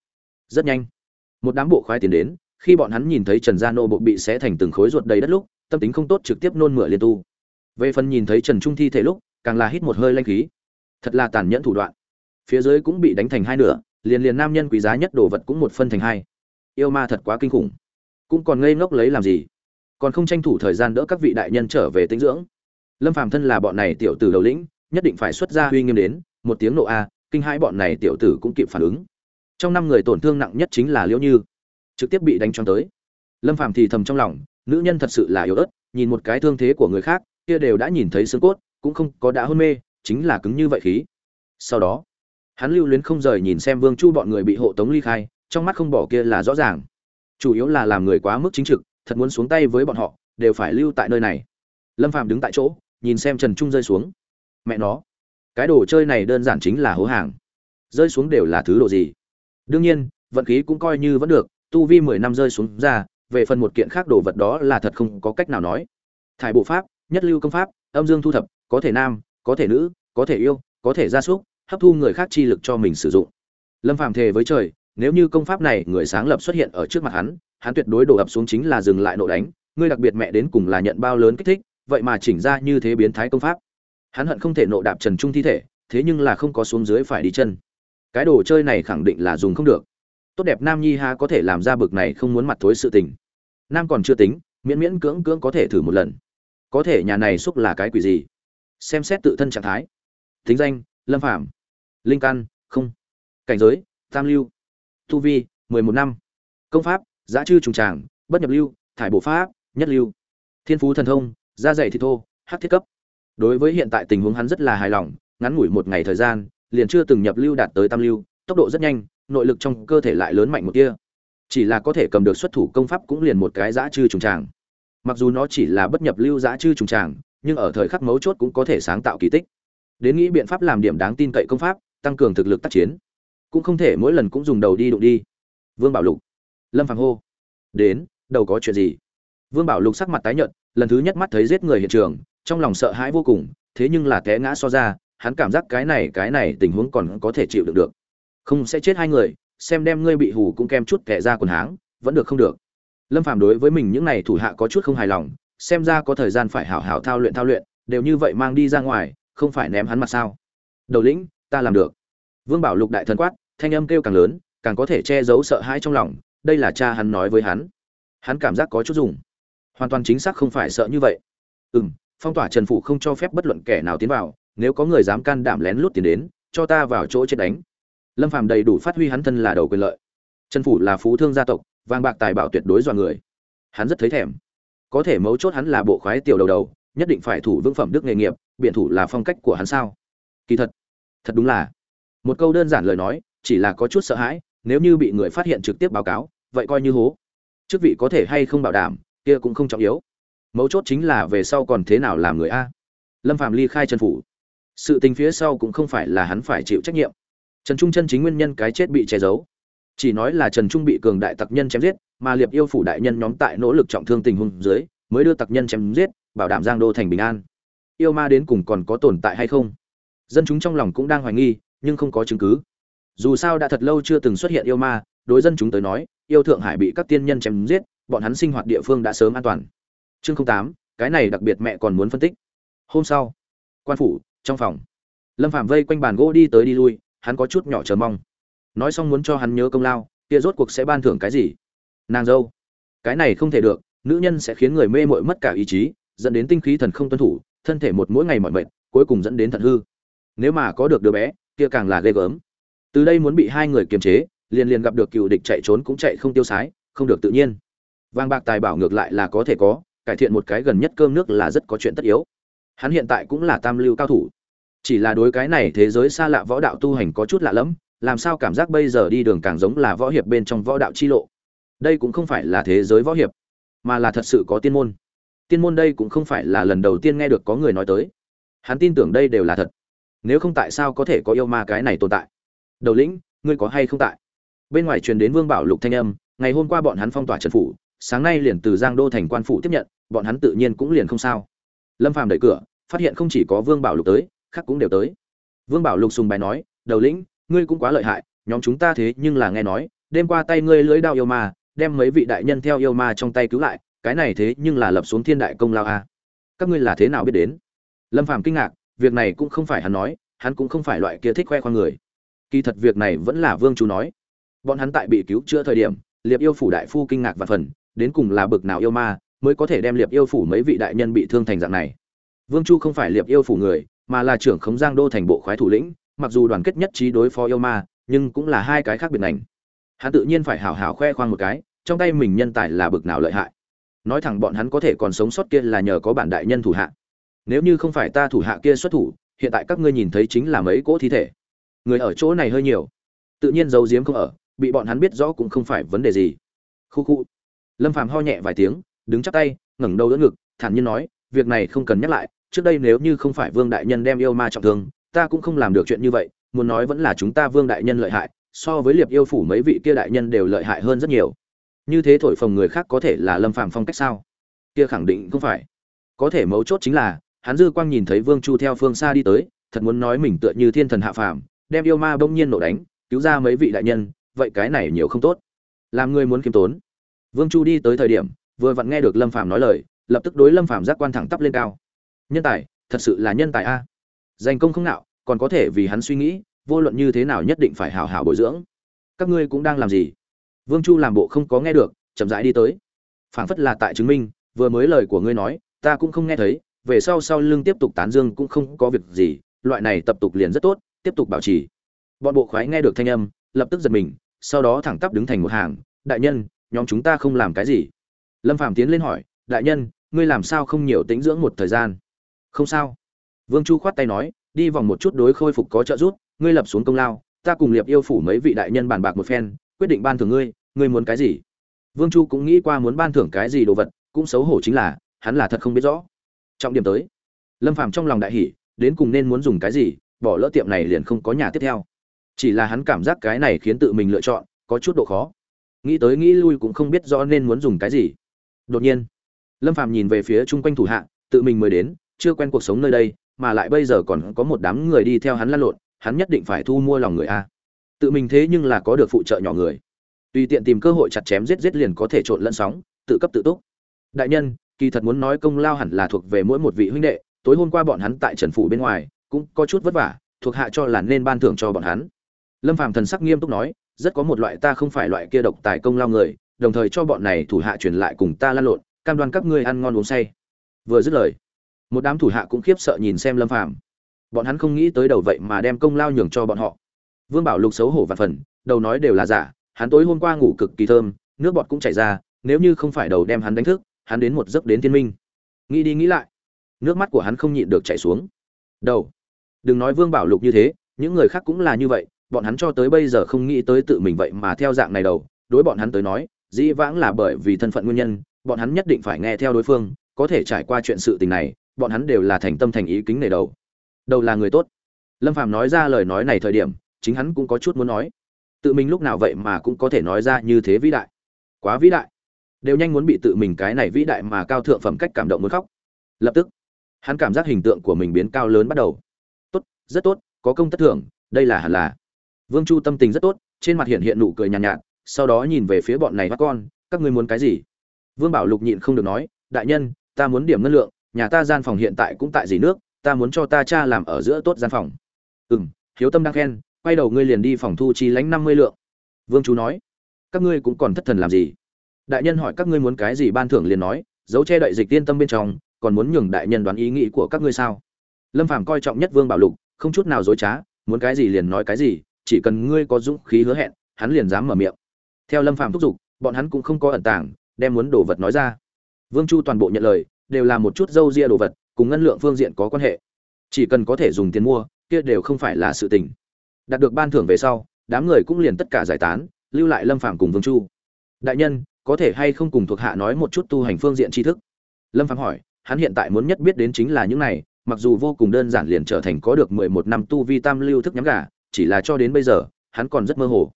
Rất nhanh. Một đám bộ khoái tiến đến, khi bọn hắn nhìn thấy trần gia nô bộ bị xé thành từng khối ruột đầy đất lúc, tâm tính không tốt trực tiếp nôn mửa liên tu. Về phần nhìn thấy trần trung thi thể lúc, càng là hít một hơi lanh khí. Thật là tàn nhẫn thủ đoạn. Phía dưới cũng bị đánh thành hai nửa, liền liền nam nhân quý giá nhất đồ vật cũng một phân thành hai. Yêu ma thật quá kinh khủng. Cũng còn ngây ngốc lấy làm gì? Còn không tranh thủ thời gian đỡ các vị đại nhân trở về tinh dưỡng. Lâm phàm thân là bọn này tiểu tử đầu lĩnh, nhất định phải xuất ra uy nghiêm đến một tiếng nộ a, kinh hãi bọn này tiểu tử cũng kịp phản ứng. Trong năm người tổn thương nặng nhất chính là liễu như, trực tiếp bị đánh choáng tới. Lâm phàm thì thầm trong lòng, nữ nhân thật sự là yếu ớt, nhìn một cái thương thế của người khác, kia đều đã nhìn thấy xương cốt, cũng không có đã hôn mê, chính là cứng như vậy khí. Sau đó, hắn lưu luyến không rời nhìn xem vương chu bọn người bị hộ tống ly khai, trong mắt không bỏ kia là rõ ràng. Chủ yếu là làm người quá mức chính trực, thật muốn xuống tay với bọn họ, đều phải lưu tại nơi này. Lâm phàm đứng tại chỗ, nhìn xem trần trung rơi xuống. Mẹ nó cái đồ chơi này đơn giản chính là hố hàng. Rơi xuống đều là thứ đồ gì? Đương nhiên, vận khí cũng coi như vẫn được, tu vi mười năm rơi xuống ra, về phần một kiện khác đồ vật đó là thật không có cách nào nói. Thải bộ pháp, nhất lưu công pháp, âm dương thu thập, có thể nam, có thể nữ, có thể yêu, có thể gia súc, hấp thu người khác chi lực cho mình sử dụng. Lâm phàm thề với trời, nếu như công pháp này người sáng lập xuất hiện ở trước mặt hắn hắn tuyệt đối đổ ập xuống chính là dừng lại nộ đánh, ngươi đặc biệt mẹ đến cùng là nhận bao lớn kích thích, vậy mà chỉnh ra như thế biến thái công pháp hắn hận không thể nộ đạp trần trung thi thể, thế nhưng là không có xuống dưới phải đi chân. Cái đồ chơi này khẳng định là dùng không được. Tốt đẹp nam nhi ha có thể làm ra bực này không muốn mặt thối sự tình. Nam còn chưa tính, miễn miễn cưỡng cưỡng có thể thử một lần. Có thể nhà này xúc là cái quỷ gì? Xem xét tự thân trạng thái. Thính danh, lâm phạm linh căn, không. Cảnh giới, tam lưu. Tu vi, mười một năm. Công pháp, giá chư trùng tràng, bất nhập lưu, thải bộ pháp, nhất lưu. Thiên phú thần thông da dày thì thô hát thiết cấp đối với hiện tại tình huống hắn rất là hài lòng, ngắn ngủi một ngày thời gian, liền chưa từng nhập lưu đạt tới tam lưu, tốc độ rất nhanh, nội lực trong cơ thể lại lớn mạnh một tia. Chỉ là có thể cầm được xuất thủ công pháp cũng liền một cái giã chư trùng tràng. Mặc dù nó chỉ là bất nhập lưu giã chư trùng tràng, nhưng ở thời khắc mấu chốt cũng có thể sáng tạo kỳ tích. Đến nghĩ biện pháp làm điểm đáng tin cậy công pháp, tăng cường thực lực tác chiến. Cũng không thể mỗi lần cũng dùng đầu đi đụng đi. Vương bảo lục. Lâm phàng hô. Đến, đầu có chuyện gì? Vương bảo lục sắc mặt tái nhợt, lần thứ nhất mắt thấy giết người hiện trường trong lòng sợ hãi vô cùng, thế nhưng là té ngã so ra, hắn cảm giác cái này cái này tình huống còn có thể chịu được được. Không sẽ chết hai người, xem đem ngươi bị hù cũng kem chút kẻ ra quần háng, vẫn được không được. Lâm phàm đối với mình những này thủ hạ có chút không hài lòng, xem ra có thời gian phải hảo hảo thao luyện thao luyện, đều như vậy mang đi ra ngoài, không phải ném hắn mặt sao. Đầu lĩnh, ta làm được. Vương bảo lục đại thần quát, thanh âm kêu càng lớn, càng có thể che giấu sợ hãi trong lòng, đây là cha hắn nói với hắn. Hắn cảm giác có chút dùng. Hoàn toàn chính xác không phải sợ như vậy. Ừ m phong tỏa trần phủ không cho phép bất luận kẻ nào tiến vào, nếu có người dám can đảm lén lút tiến đến, cho ta vào chỗ chết đánh. Lâm phàm đầy đủ phát huy hắn thân là đầu quyền lợi. Trần phủ là phú thương gia tộc, vàng bạc tài bảo tuyệt đối dọa người. Hắn rất thấy thèm. Có thể mấu chốt hắn là bộ khoái tiểu đầu đầu, nhất định phải thủ vững phẩm đức nghề nghiệp, biện thủ là phong cách của hắn sao? Kỳ thật thật đúng là. Một câu đơn giản lời nói, chỉ là có chút sợ hãi, nếu như bị người phát hiện trực tiếp báo cáo, vậy coi như hố. Chức vị có thể hay không bảo đảm, kia cũng không trọng yếu mấu chốt chính là về sau còn thế nào làm người a. Lâm phạm ly khai trần phủ. Sự tình phía sau cũng không phải là hắn phải chịu trách nhiệm. Trần trung chân chính nguyên nhân cái chết bị che giấu. Chỉ nói là trần trung bị cường đại tặc nhân chém giết, mà liệp yêu phủ đại nhân nhóm tại nỗ lực trọng thương tình huống dưới, mới đưa tặc nhân chém giết, bảo đảm giang đô thành bình an. Yêu ma đến cùng còn có tồn tại hay không? Dân chúng trong lòng cũng đang hoài nghi, nhưng không có chứng cứ. Dù sao đã thật lâu chưa từng xuất hiện yêu ma, đối dân chúng tới nói, yêu thượng hải bị các tiên nhân chém giết, bọn hắn sinh hoạt địa phương đã sớm an toàn chương tám, cái này đặc biệt mẹ còn muốn phân tích. Hôm sau, quan phủ, trong phòng, lâm phạm vây quanh bàn gỗ đi tới đi lui, hắn có chút nhỏ chờ mong. Nói xong muốn cho hắn nhớ công lao, kia rốt cuộc sẽ ban thưởng cái gì? Nàng dâu, cái này không thể được, nữ nhân sẽ khiến người mê mội mất cả ý chí, dẫn đến tinh khí thần không tuân thủ, thân thể một mỗi ngày mọi mệt, cuối cùng dẫn đến thận hư. Nếu mà có được đứa bé, kia càng là ghê gớm. Từ đây muốn bị hai người kiềm chế, liền liền gặp được cựu địch chạy trốn cũng chạy không tiêu sái, không được tự nhiên. Vàng bạc tài bảo ngược lại là có thể có cải thiện một cái gần nhất cơm nước là rất có chuyện tất yếu. Hắn hiện tại cũng là tam lưu cao thủ. Chỉ là đối cái này thế giới xa lạ võ đạo tu hành có chút lạ lẫm, làm sao cảm giác bây giờ đi đường càng giống là võ hiệp bên trong võ đạo chi lộ. Đây cũng không phải là thế giới võ hiệp, mà là thật sự có tiên môn. Tiên môn đây cũng không phải là lần đầu tiên nghe được có người nói tới. Hắn tin tưởng đây đều là thật. Nếu không tại sao có thể có yêu ma cái này tồn tại? Đầu lĩnh, ngươi có hay không tại? Bên ngoài truyền đến vương bảo lục thanh âm, ngày hôm qua bọn hắn phong tỏa trần phủ, sáng nay liền từ giang đô thành quan phủ tiếp nhận bọn hắn tự nhiên cũng liền không sao. Lâm phàm đẩy cửa, phát hiện không chỉ có vương bảo lục tới, khác cũng đều tới. Vương bảo lục sùng bài nói, đầu lĩnh, ngươi cũng quá lợi hại, nhóm chúng ta thế nhưng là nghe nói, đêm qua tay ngươi lưỡi đao yêu ma, đem mấy vị đại nhân theo yêu ma trong tay cứu lại, cái này thế nhưng là lập xuống thiên đại công lao a. Các ngươi là thế nào biết đến? Lâm phàm kinh ngạc, việc này cũng không phải hắn nói, hắn cũng không phải loại kia thích khoe khoang người. Kỳ thật việc này vẫn là vương chú nói. Bọn hắn tại bị cứu chữa thời điểm, liệp yêu phủ đại phu kinh ngạc và phần, đến cùng là bực nào yêu ma mới có thể đem liệp yêu phủ mấy vị đại nhân bị thương thành dạng này. Vương chu không phải liệp yêu phủ người, mà là trưởng khống giang đô thành bộ khoái thủ lĩnh, mặc dù đoàn kết nhất trí đối phó yêu ma, nhưng cũng là hai cái khác biệt ngành. Hắn tự nhiên phải hào hào khoe khoang một cái, trong tay mình nhân tài là bực nào lợi hại. Nói thẳng bọn hắn có thể còn sống sót kia là nhờ có bản đại nhân thủ hạ. Nếu như không phải ta thủ hạ kia xuất thủ, hiện tại các ngươi nhìn thấy chính là mấy cỗ thi thể. Người ở chỗ này hơi nhiều. Tự nhiên giấu giếm không ở, bị bọn hắn biết rõ cũng không phải vấn đề gì. Khu khu. Lâm phàm ho nhẹ vài tiếng đứng chắp tay, ngẩng đầu đỡ ngực, thản nhiên nói, việc này không cần nhắc lại, trước đây nếu như không phải vương đại nhân đem yêu ma trọng thương, ta cũng không làm được chuyện như vậy, muốn nói vẫn là chúng ta vương đại nhân lợi hại, so với liệp yêu phủ mấy vị kia đại nhân đều lợi hại hơn rất nhiều. Như thế thổi phồng người khác có thể là lâm phàm phong cách sao? Kia khẳng định không phải. Có thể mấu chốt chính là, hắn dư quang nhìn thấy vương chu theo phương xa đi tới, thật muốn nói mình tựa như thiên thần hạ phàm, đem yêu ma bỗng nhiên nổ đánh, cứu ra mấy vị đại nhân, vậy cái này nhiều không tốt. Làm người muốn kiêm tốn. Vương chu đi tới thời điểm vừa vặn nghe được lâm phàm nói lời, lập tức đối lâm phàm giác quan thẳng tắp lên cao. Nhân tài, thật sự là nhân tài a. Dành công không nạo còn có thể vì hắn suy nghĩ, vô luận như thế nào nhất định phải hào hào bồi dưỡng. Các ngươi cũng đang làm gì? Vương chu làm bộ không có nghe được, chậm rãi đi tới. Phảng phất là tại chứng minh, vừa mới lời của ngươi nói, ta cũng không nghe thấy, về sau sau lưng tiếp tục tán dương cũng không có việc gì, loại này tập tục liền rất tốt, tiếp tục bảo trì. Bọn bộ khoái nghe được thanh âm, lập tức giật mình, sau đó thẳng tắp đứng thành một hàng, đại nhân, nhóm chúng ta không làm cái gì lâm phạm tiến lên hỏi, đại nhân, ngươi làm sao không nhiều tĩnh dưỡng một thời gian? Không sao. Vương chu khoát tay nói, đi vòng một chút đối khôi phục có trợ giúp, ngươi lập xuống công lao, ta cùng liệp yêu phủ mấy vị đại nhân bàn bạc một phen, quyết định ban thưởng ngươi ngươi muốn cái gì? Vương chu cũng nghĩ qua muốn ban thưởng cái gì đồ vật, cũng xấu hổ chính là, hắn là thật không biết rõ. Trọng điểm tới, lâm phàm trong lòng đại hỉ, đến cùng nên muốn dùng cái gì, bỏ lỡ tiệm này liền không có nhà tiếp theo. Chỉ là hắn cảm giác cái này khiến tự mình lựa chọn, có chút độ khó. Nghĩ tới nghĩ lui cũng không biết rõ nên muốn dùng cái gì đột nhiên, lâm phàm nhìn về phía chung quanh thủ hạ, tự mình mới đến, chưa quen cuộc sống nơi đây, mà lại bây giờ còn có một đám người đi theo hắn lăn lộn, hắn nhất định phải thu mua lòng người a. Tự mình thế nhưng là có được phụ trợ nhỏ người. Tùy tiện tìm cơ hội chặt chém giết giết liền có thể trộn lẫn sóng, tự cấp tự túc. Đại nhân, kỳ thật muốn nói công lao hẳn là thuộc về mỗi một vị huynh đệ, tối hôm qua bọn hắn tại trần phủ bên ngoài, cũng có chút vất vả, thuộc hạ cho là nên ban thưởng cho bọn hắn. Lâm phàm thần sắc nghiêm túc nói, rất có một loại ta không phải loại kia độc tài công lao người đồng thời cho bọn này thủ hạ truyền lại cùng ta lan lộn, cam đoan các ngươi ăn ngon uống say. Vừa dứt lời, một đám thủ hạ cũng khiếp sợ nhìn xem lâm phàm. Bọn hắn không nghĩ tới đầu vậy mà đem công lao nhường cho bọn họ. Vương bảo lục xấu hổ và phần, đầu nói đều là giả, hắn tối hôm qua ngủ cực kỳ thơm, nước bọt cũng chảy ra, nếu như không phải đầu đem hắn đánh thức, hắn đến một giấc đến thiên minh. Nghĩ đi nghĩ lại, nước mắt của hắn không nhịn được chảy xuống. Đầu, đừng nói vương bảo lục như thế, những người khác cũng là như vậy, bọn hắn cho tới bây giờ không nghĩ tới tự mình vậy mà theo dạng này đầu, đối bọn hắn tới nói dĩ vãng là bởi vì thân phận nguyên nhân bọn hắn nhất định phải nghe theo đối phương có thể trải qua chuyện sự tình này bọn hắn đều là thành tâm thành ý kính nể đầu. Đầu là người tốt. Lâm phàm nói ra lời nói này thời điểm chính hắn cũng có chút muốn nói. Tự mình lúc nào vậy mà cũng có thể nói ra như thế vĩ đại. Quá vĩ đại. Đều nhanh muốn bị tự mình cái này vĩ đại mà cao thượng phẩm cách cảm động muốn khóc. Lập tức hắn cảm giác hình tượng của mình biến cao lớn bắt đầu. Tốt rất tốt có công tất thưởng đây là hẳn là. Vương chu tâm tình rất tốt trên mặt hiện hiện nụ cười nhàn nhạt, nhạt sau đó nhìn về phía bọn này bắt con, các ngươi muốn cái gì? Vương bảo lục nhịn không được nói, đại nhân, ta muốn điểm ngân lượng, nhà ta gian phòng hiện tại cũng tại dì nước, ta muốn cho ta cha làm ở giữa tốt gian phòng. Ừ m hiếu tâm đang khen, quay đầu ngươi liền đi phòng thu chi lãnh năm mươi lượng. Vương chú nói, các ngươi cũng còn thất thần làm gì? Đại nhân hỏi các ngươi muốn cái gì ban thưởng liền nói dấu che đậy dịch tiên tâm bên trong, còn muốn nhường đại nhân đoán ý nghĩ của các ngươi sao? Lâm phàm coi trọng nhất vương bảo lục, không chút nào dối trá, muốn cái gì liền nói cái gì, chỉ cần ngươi có dũng khí hứa hẹn, hắn liền dám mở miệng theo lâm phàm thúc giục, bọn hắn cũng không có ẩn tàng, đem muốn đồ vật nói ra. Vương chu toàn bộ nhận lời, đều là một chút dâu ria đồ vật, cùng ngân lượng phương diện có quan hệ. Chỉ cần có thể dùng tiền mua, kia đều không phải là sự tình. Đạt được ban thưởng về sau, đám người cũng liền tất cả giải tán, lưu lại lâm phàm cùng vương chu. Đại nhân, có thể hay không cùng thuộc hạ nói một chút tu hành phương diện tri thức? Lâm phàm hỏi, hắn hiện tại muốn nhất biết đến chính là những này, mặc dù vô cùng đơn giản liền trở thành có được mười một năm tu vi tam lưu thức nhắm gà, chỉ là cho đến bây giờ, hắn còn rất mơ hồ.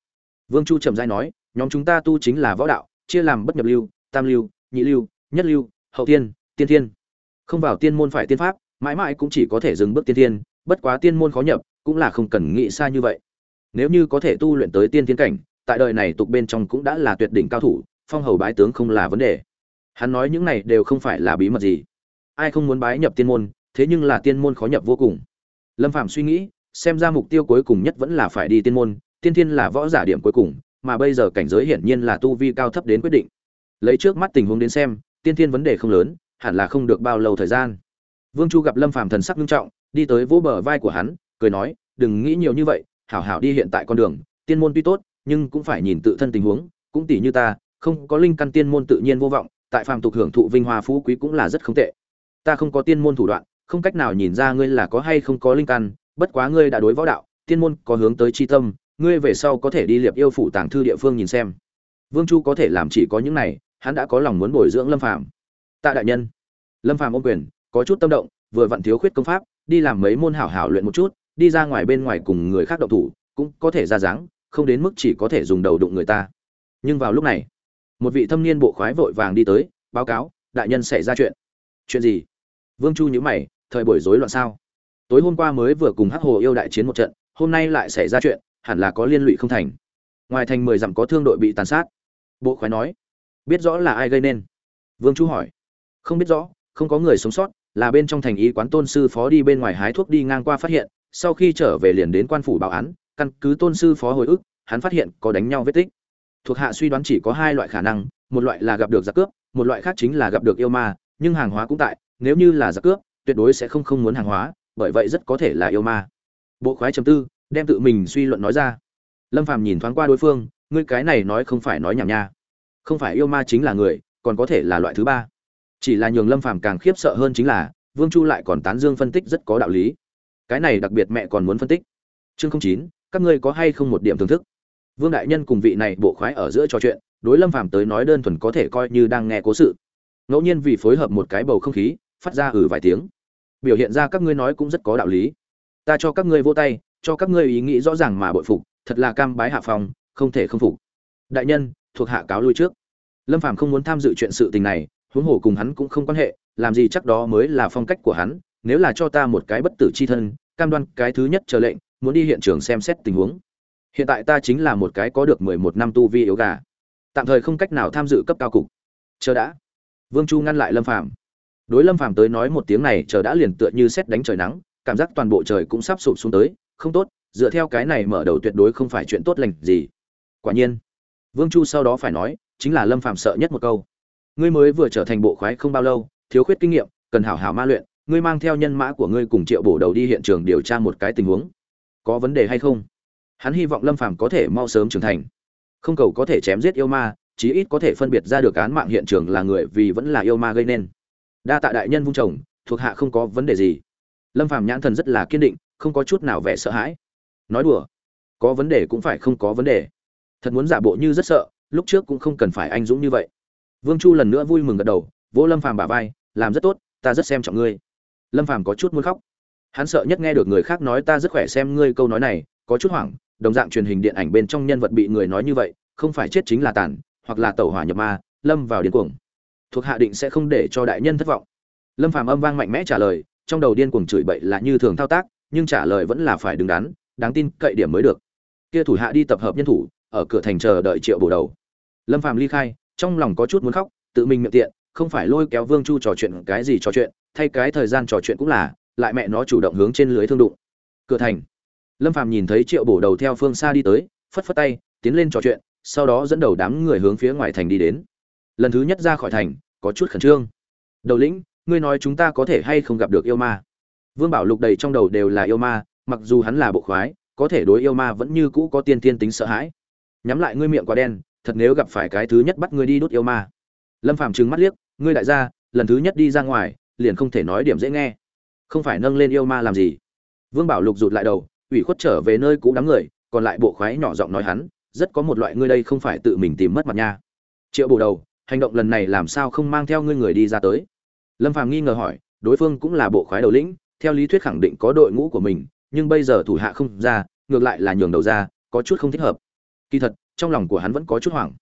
Vương chu trầm dai nói nhóm chúng ta tu chính là võ đạo, chia làm bất nhập lưu, tam lưu, nhị lưu, nhất lưu, hậu tiên tiên thiên. Không vào tiên môn phải tiên pháp, mãi mãi cũng chỉ có thể dừng bước tiên thiên, bất quá tiên môn khó nhập, cũng là không cần nghĩ xa như vậy. Nếu như có thể tu luyện tới tiên thiên cảnh, tại đời này tục bên trong cũng đã là tuyệt đỉnh cao thủ, phong hầu bái tướng không là vấn đề. Hắn nói những này đều không phải là bí mật gì. Ai không muốn bái nhập tiên môn, thế nhưng là tiên môn khó nhập vô cùng. Lâm phạm suy nghĩ, xem ra mục tiêu cuối cùng nhất vẫn là phải đi tiên môn, tiên thiên là võ giả điểm cuối cùng mà bây giờ cảnh giới hiển nhiên là tu vi cao thấp đến quyết định. Lấy trước mắt tình huống đến xem, tiên thiên vấn đề không lớn, hẳn là không được bao lâu thời gian. Vương chu gặp lâm phàm thần sắc nghiêm trọng, đi tới vỗ bờ vai của hắn, cười nói, đừng nghĩ nhiều như vậy, hảo hảo đi hiện tại con đường, tiên môn tuy tốt, nhưng cũng phải nhìn tự thân tình huống, cũng tỷ như ta, không có linh căn tiên môn tự nhiên vô vọng, tại phàm tục hưởng thụ vinh hoa phú quý cũng là rất không tệ. Ta không có tiên môn thủ đoạn, không cách nào nhìn ra ngươi là có hay không có linh căn, bất quá ngươi đã đối võ đạo, tiên môn có hướng tới chi tâm ngươi về sau có thể đi liệp yêu phủ tàng thư địa phương nhìn xem. Vương chu có thể làm chỉ có những này, hắn đã có lòng muốn bồi dưỡng lâm phàm. Tạ đại nhân. Lâm phàm ôm quyền, có chút tâm động, vừa vặn thiếu khuyết công pháp, đi làm mấy môn hảo hảo luyện một chút, đi ra ngoài bên ngoài cùng người khác động thủ, cũng có thể ra dáng, không đến mức chỉ có thể dùng đầu đụng người ta. Nhưng vào lúc này, một vị thâm niên bộ khoái vội vàng đi tới, báo cáo, đại nhân xảy ra chuyện. Chuyện gì? Vương chu nhữ mày, thời buổi rối loạn sao? Tối hôm qua mới vừa cùng hắc hồ yêu đại chiến một trận, hôm nay lại xảy ra chuyện hẳn là có liên lụy không thành. Ngoài thành mười dặm có thương đội bị tàn sát. Bộ khoái nói, biết rõ là ai gây nên? Vương chu hỏi, không biết rõ, không có người sống sót, là bên trong thành ý quán tôn sư phó đi bên ngoài hái thuốc đi ngang qua phát hiện, sau khi trở về liền đến quan phủ báo án, căn cứ tôn sư phó hồi ức, hắn phát hiện có đánh nhau vết tích. Thuộc hạ suy đoán chỉ có hai loại khả năng, một loại là gặp được giặc cướp, một loại khác chính là gặp được yêu ma, nhưng hàng hóa cũng tại, nếu như là giặc cướp, tuyệt đối sẽ không không muốn hàng hóa, bởi vậy rất có thể là yêu ma. Bộ khoái chấm tư đem tự mình suy luận nói ra. Lâm phàm nhìn thoáng qua đối phương, ngươi cái này nói không phải nói nhảm nha. Không phải yêu ma chính là người, còn có thể là loại thứ ba. Chỉ là nhường lâm phàm càng khiếp sợ hơn chính là, vương chu lại còn tán dương phân tích rất có đạo lý. Cái này đặc biệt mẹ còn muốn phân tích. Chương chín, các ngươi có hay không một điểm thưởng thức? Vương đại nhân cùng vị này bộ khoái ở giữa trò chuyện, đối lâm phàm tới nói đơn thuần có thể coi như đang nghe cố sự. Ngẫu nhiên vì phối hợp một cái bầu không khí, phát ra ừ vài tiếng. Biểu hiện ra các ngươi nói cũng rất có đạo lý. Ta cho các ngươi vô tay cho các ngươi ý nghĩ rõ ràng mà bội phục, thật là cam bái hạ phòng không thể không phục. Đại nhân, thuộc hạ cáo lui trước. Lâm phàm không muốn tham dự chuyện sự tình này, huống hồ cùng hắn cũng không quan hệ, làm gì chắc đó mới là phong cách của hắn, nếu là cho ta một cái bất tử chi thân, cam đoan cái thứ nhất chờ lệnh, muốn đi hiện trường xem xét tình huống. Hiện tại ta chính là một cái có được mười một năm tu vi yếu gà. Tạm thời không cách nào tham dự cấp cao cục. Chờ đã. Vương chu ngăn lại lâm phàm. Đối lâm phàm tới nói một tiếng này, chờ đã liền tựa như xét đánh trời nắng, cảm giác toàn bộ trời cũng sắp sụp xuống tới không tốt, dựa theo cái này mở đầu tuyệt đối không phải chuyện tốt lành gì. Quả nhiên, vương chu sau đó phải nói, chính là lâm phàm sợ nhất một câu. Ngươi mới vừa trở thành bộ khoái không bao lâu, thiếu khuyết kinh nghiệm, cần hảo hảo ma luyện, ngươi mang theo nhân mã của ngươi cùng triệu bổ đầu đi hiện trường điều tra một cái tình huống. Có vấn đề hay không? Hắn hy vọng lâm phàm có thể mau sớm trưởng thành. Không cầu có thể chém giết yêu ma, chí ít có thể phân biệt ra được án mạng hiện trường là người vì vẫn là yêu ma gây nên. Đa tạ đại nhân vung chồng, thuộc hạ không có vấn đề gì. Lâm phàm nhãn thần rất là kiên định không có chút nào vẻ sợ hãi. Nói đùa, có vấn đề cũng phải không có vấn đề. Thật muốn giả bộ như rất sợ, lúc trước cũng không cần phải anh dũng như vậy. Vương chu lần nữa vui mừng gật đầu vỗ lâm phàm bả vai, làm rất tốt, ta rất xem trọng ngươi. Lâm phàm có chút muốn khóc. Hắn sợ nhất nghe được người khác nói ta rất khỏe xem ngươi câu nói này, có chút hoảng, đồng dạng truyền hình điện ảnh bên trong nhân vật bị người nói như vậy, không phải chết chính là tàn, hoặc là tẩu hỏa nhập ma, lâm vào điên cuồng. Thuộc hạ định sẽ không để cho đại nhân thất vọng. Lâm phàm âm vang mạnh mẽ trả lời, trong đầu điên cuồng chửi bậy là như thường thao tác nhưng trả lời vẫn là phải đứng đắn, đáng tin cậy điểm mới được. Kia thủ hạ đi tập hợp nhân thủ, ở cửa thành chờ đợi triệu bổ đầu. Lâm phàm ly khai, trong lòng có chút muốn khóc, tự mình miệng tiện, không phải lôi kéo vương chu trò chuyện cái gì trò chuyện, thay cái thời gian trò chuyện cũng là, lại mẹ nó chủ động hướng trên lưới thương đụng. Cửa thành. Lâm phàm nhìn thấy triệu bổ đầu theo phương xa đi tới, phất phất tay, tiến lên trò chuyện, sau đó dẫn đầu đám người hướng phía ngoài thành đi đến. Lần thứ nhất ra khỏi thành, có chút khẩn trương. Đầu lĩnh, ngươi nói chúng ta có thể hay không gặp được yêu ma? Vương bảo lục đầy trong đầu đều là yêu ma, mặc dù hắn là bộ khoái, có thể đối yêu ma vẫn như cũ có tiên tiên tính sợ hãi. Nhắm lại ngươi miệng quá đen, thật nếu gặp phải cái thứ nhất bắt ngươi đi đốt yêu ma. Lâm phàm trừng mắt liếc, ngươi đại gia, lần thứ nhất đi ra ngoài, liền không thể nói điểm dễ nghe. Không phải nâng lên yêu ma làm gì? Vương bảo lục rụt lại đầu, ủy khuất trở về nơi cũ đám người, còn lại bộ khoái nhỏ giọng nói hắn, rất có một loại ngươi đây không phải tự mình tìm mất mặt nha. Triệu bổ đầu, hành động lần này làm sao không mang theo ngươi người đi ra tới? Lâm phàm nghi ngờ hỏi, đối phương cũng là bộ khoái đầu lĩnh theo lý thuyết khẳng định có đội ngũ của mình, nhưng bây giờ thủ hạ không ra, ngược lại là nhường đầu ra, có chút không thích hợp. Kỳ thật, trong lòng của hắn vẫn có chút hoảng.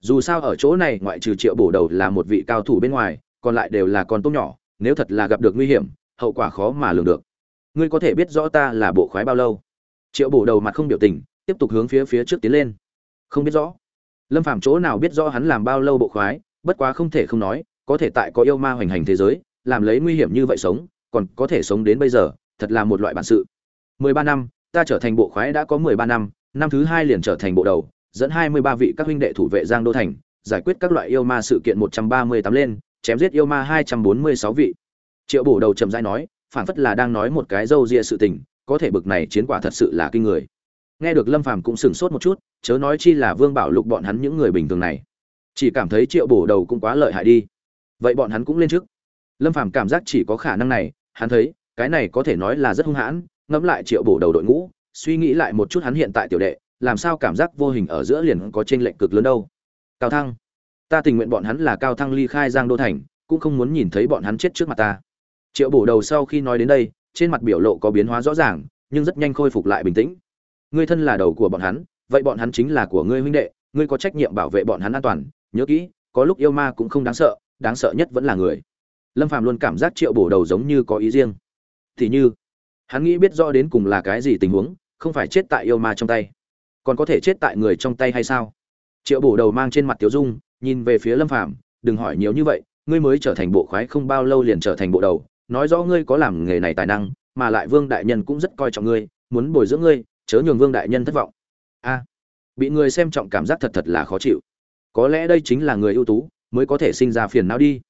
Dù sao ở chỗ này ngoại trừ triệu bổ đầu là một vị cao thủ bên ngoài, còn lại đều là con tôm nhỏ, nếu thật là gặp được nguy hiểm, hậu quả khó mà lường được. Ngươi có thể biết rõ ta là bộ khoái bao lâu? Triệu bổ đầu mặt không biểu tình, tiếp tục hướng phía phía trước tiến lên. Không biết rõ. Lâm phàm chỗ nào biết rõ hắn làm bao lâu bộ khoái, bất quá không thể không nói, có thể tại có yêu ma hoành hành thế giới, làm lấy nguy hiểm như vậy sống còn có thể sống đến bây giờ, thật là một loại bản sự. Mười ba năm, ta trở thành bộ khoái đã có mười ba năm năm thứ hai liền trở thành bộ đầu, dẫn hai mươi ba vị các huynh đệ thủ vệ giang đô thành, giải quyết các loại yêu ma sự kiện một trăm ba mươi tám lên, chém giết yêu ma hai trăm bốn mươi sáu vị. Triệu bổ đầu trầm rãi nói phản phất là đang nói một cái dâu ria sự tình, có thể bực này chiến quả thật sự là kinh người. Nghe được lâm phàm cũng sửng sốt một chút, chớ nói chi là vương bảo lục bọn hắn những người bình thường này. Chỉ cảm thấy triệu bổ đầu cũng quá lợi hại đi. Vậy bọn hắn cũng lên trước. Lâm phàm cảm giác chỉ có khả năng này hắn thấy, cái này có thể nói là rất hung hãn, ngẫm lại triệu bổ đầu đội ngũ, suy nghĩ lại một chút hắn hiện tại tiểu đệ, làm sao cảm giác vô hình ở giữa liền có trên lệnh cực lớn đâu. Cao thăng, ta tình nguyện bọn hắn là cao thăng ly khai giang đô thành, cũng không muốn nhìn thấy bọn hắn chết trước mặt ta. Triệu bổ đầu sau khi nói đến đây, trên mặt biểu lộ có biến hóa rõ ràng, nhưng rất nhanh khôi phục lại bình tĩnh. Ngươi thân là đầu của bọn hắn, vậy bọn hắn chính là của ngươi huynh đệ, ngươi có trách nhiệm bảo vệ bọn hắn an toàn, nhớ kỹ, có lúc yêu ma cũng không đáng sợ đáng sợ nhất vẫn là người lâm phàm luôn cảm giác triệu bổ đầu giống như có ý riêng. Thì như, hắn nghĩ biết rõ đến cùng là cái gì tình huống, không phải chết tại yêu ma trong tay. Còn có thể chết tại người trong tay hay sao? Triệu bổ đầu mang trên mặt tiểu dung, nhìn về phía lâm phàm, đừng hỏi nhiều như vậy, ngươi mới trở thành bộ khoái không bao lâu liền trở thành bộ đầu. Nói rõ ngươi có làm nghề này tài năng, mà lại vương đại nhân cũng rất coi trọng ngươi, muốn bồi dưỡng ngươi, chớ nhường vương đại nhân thất vọng. A, bị người xem trọng cảm giác thật thật là khó chịu. Có lẽ đây chính là người ưu tú, mới có thể sinh ra phiền não đi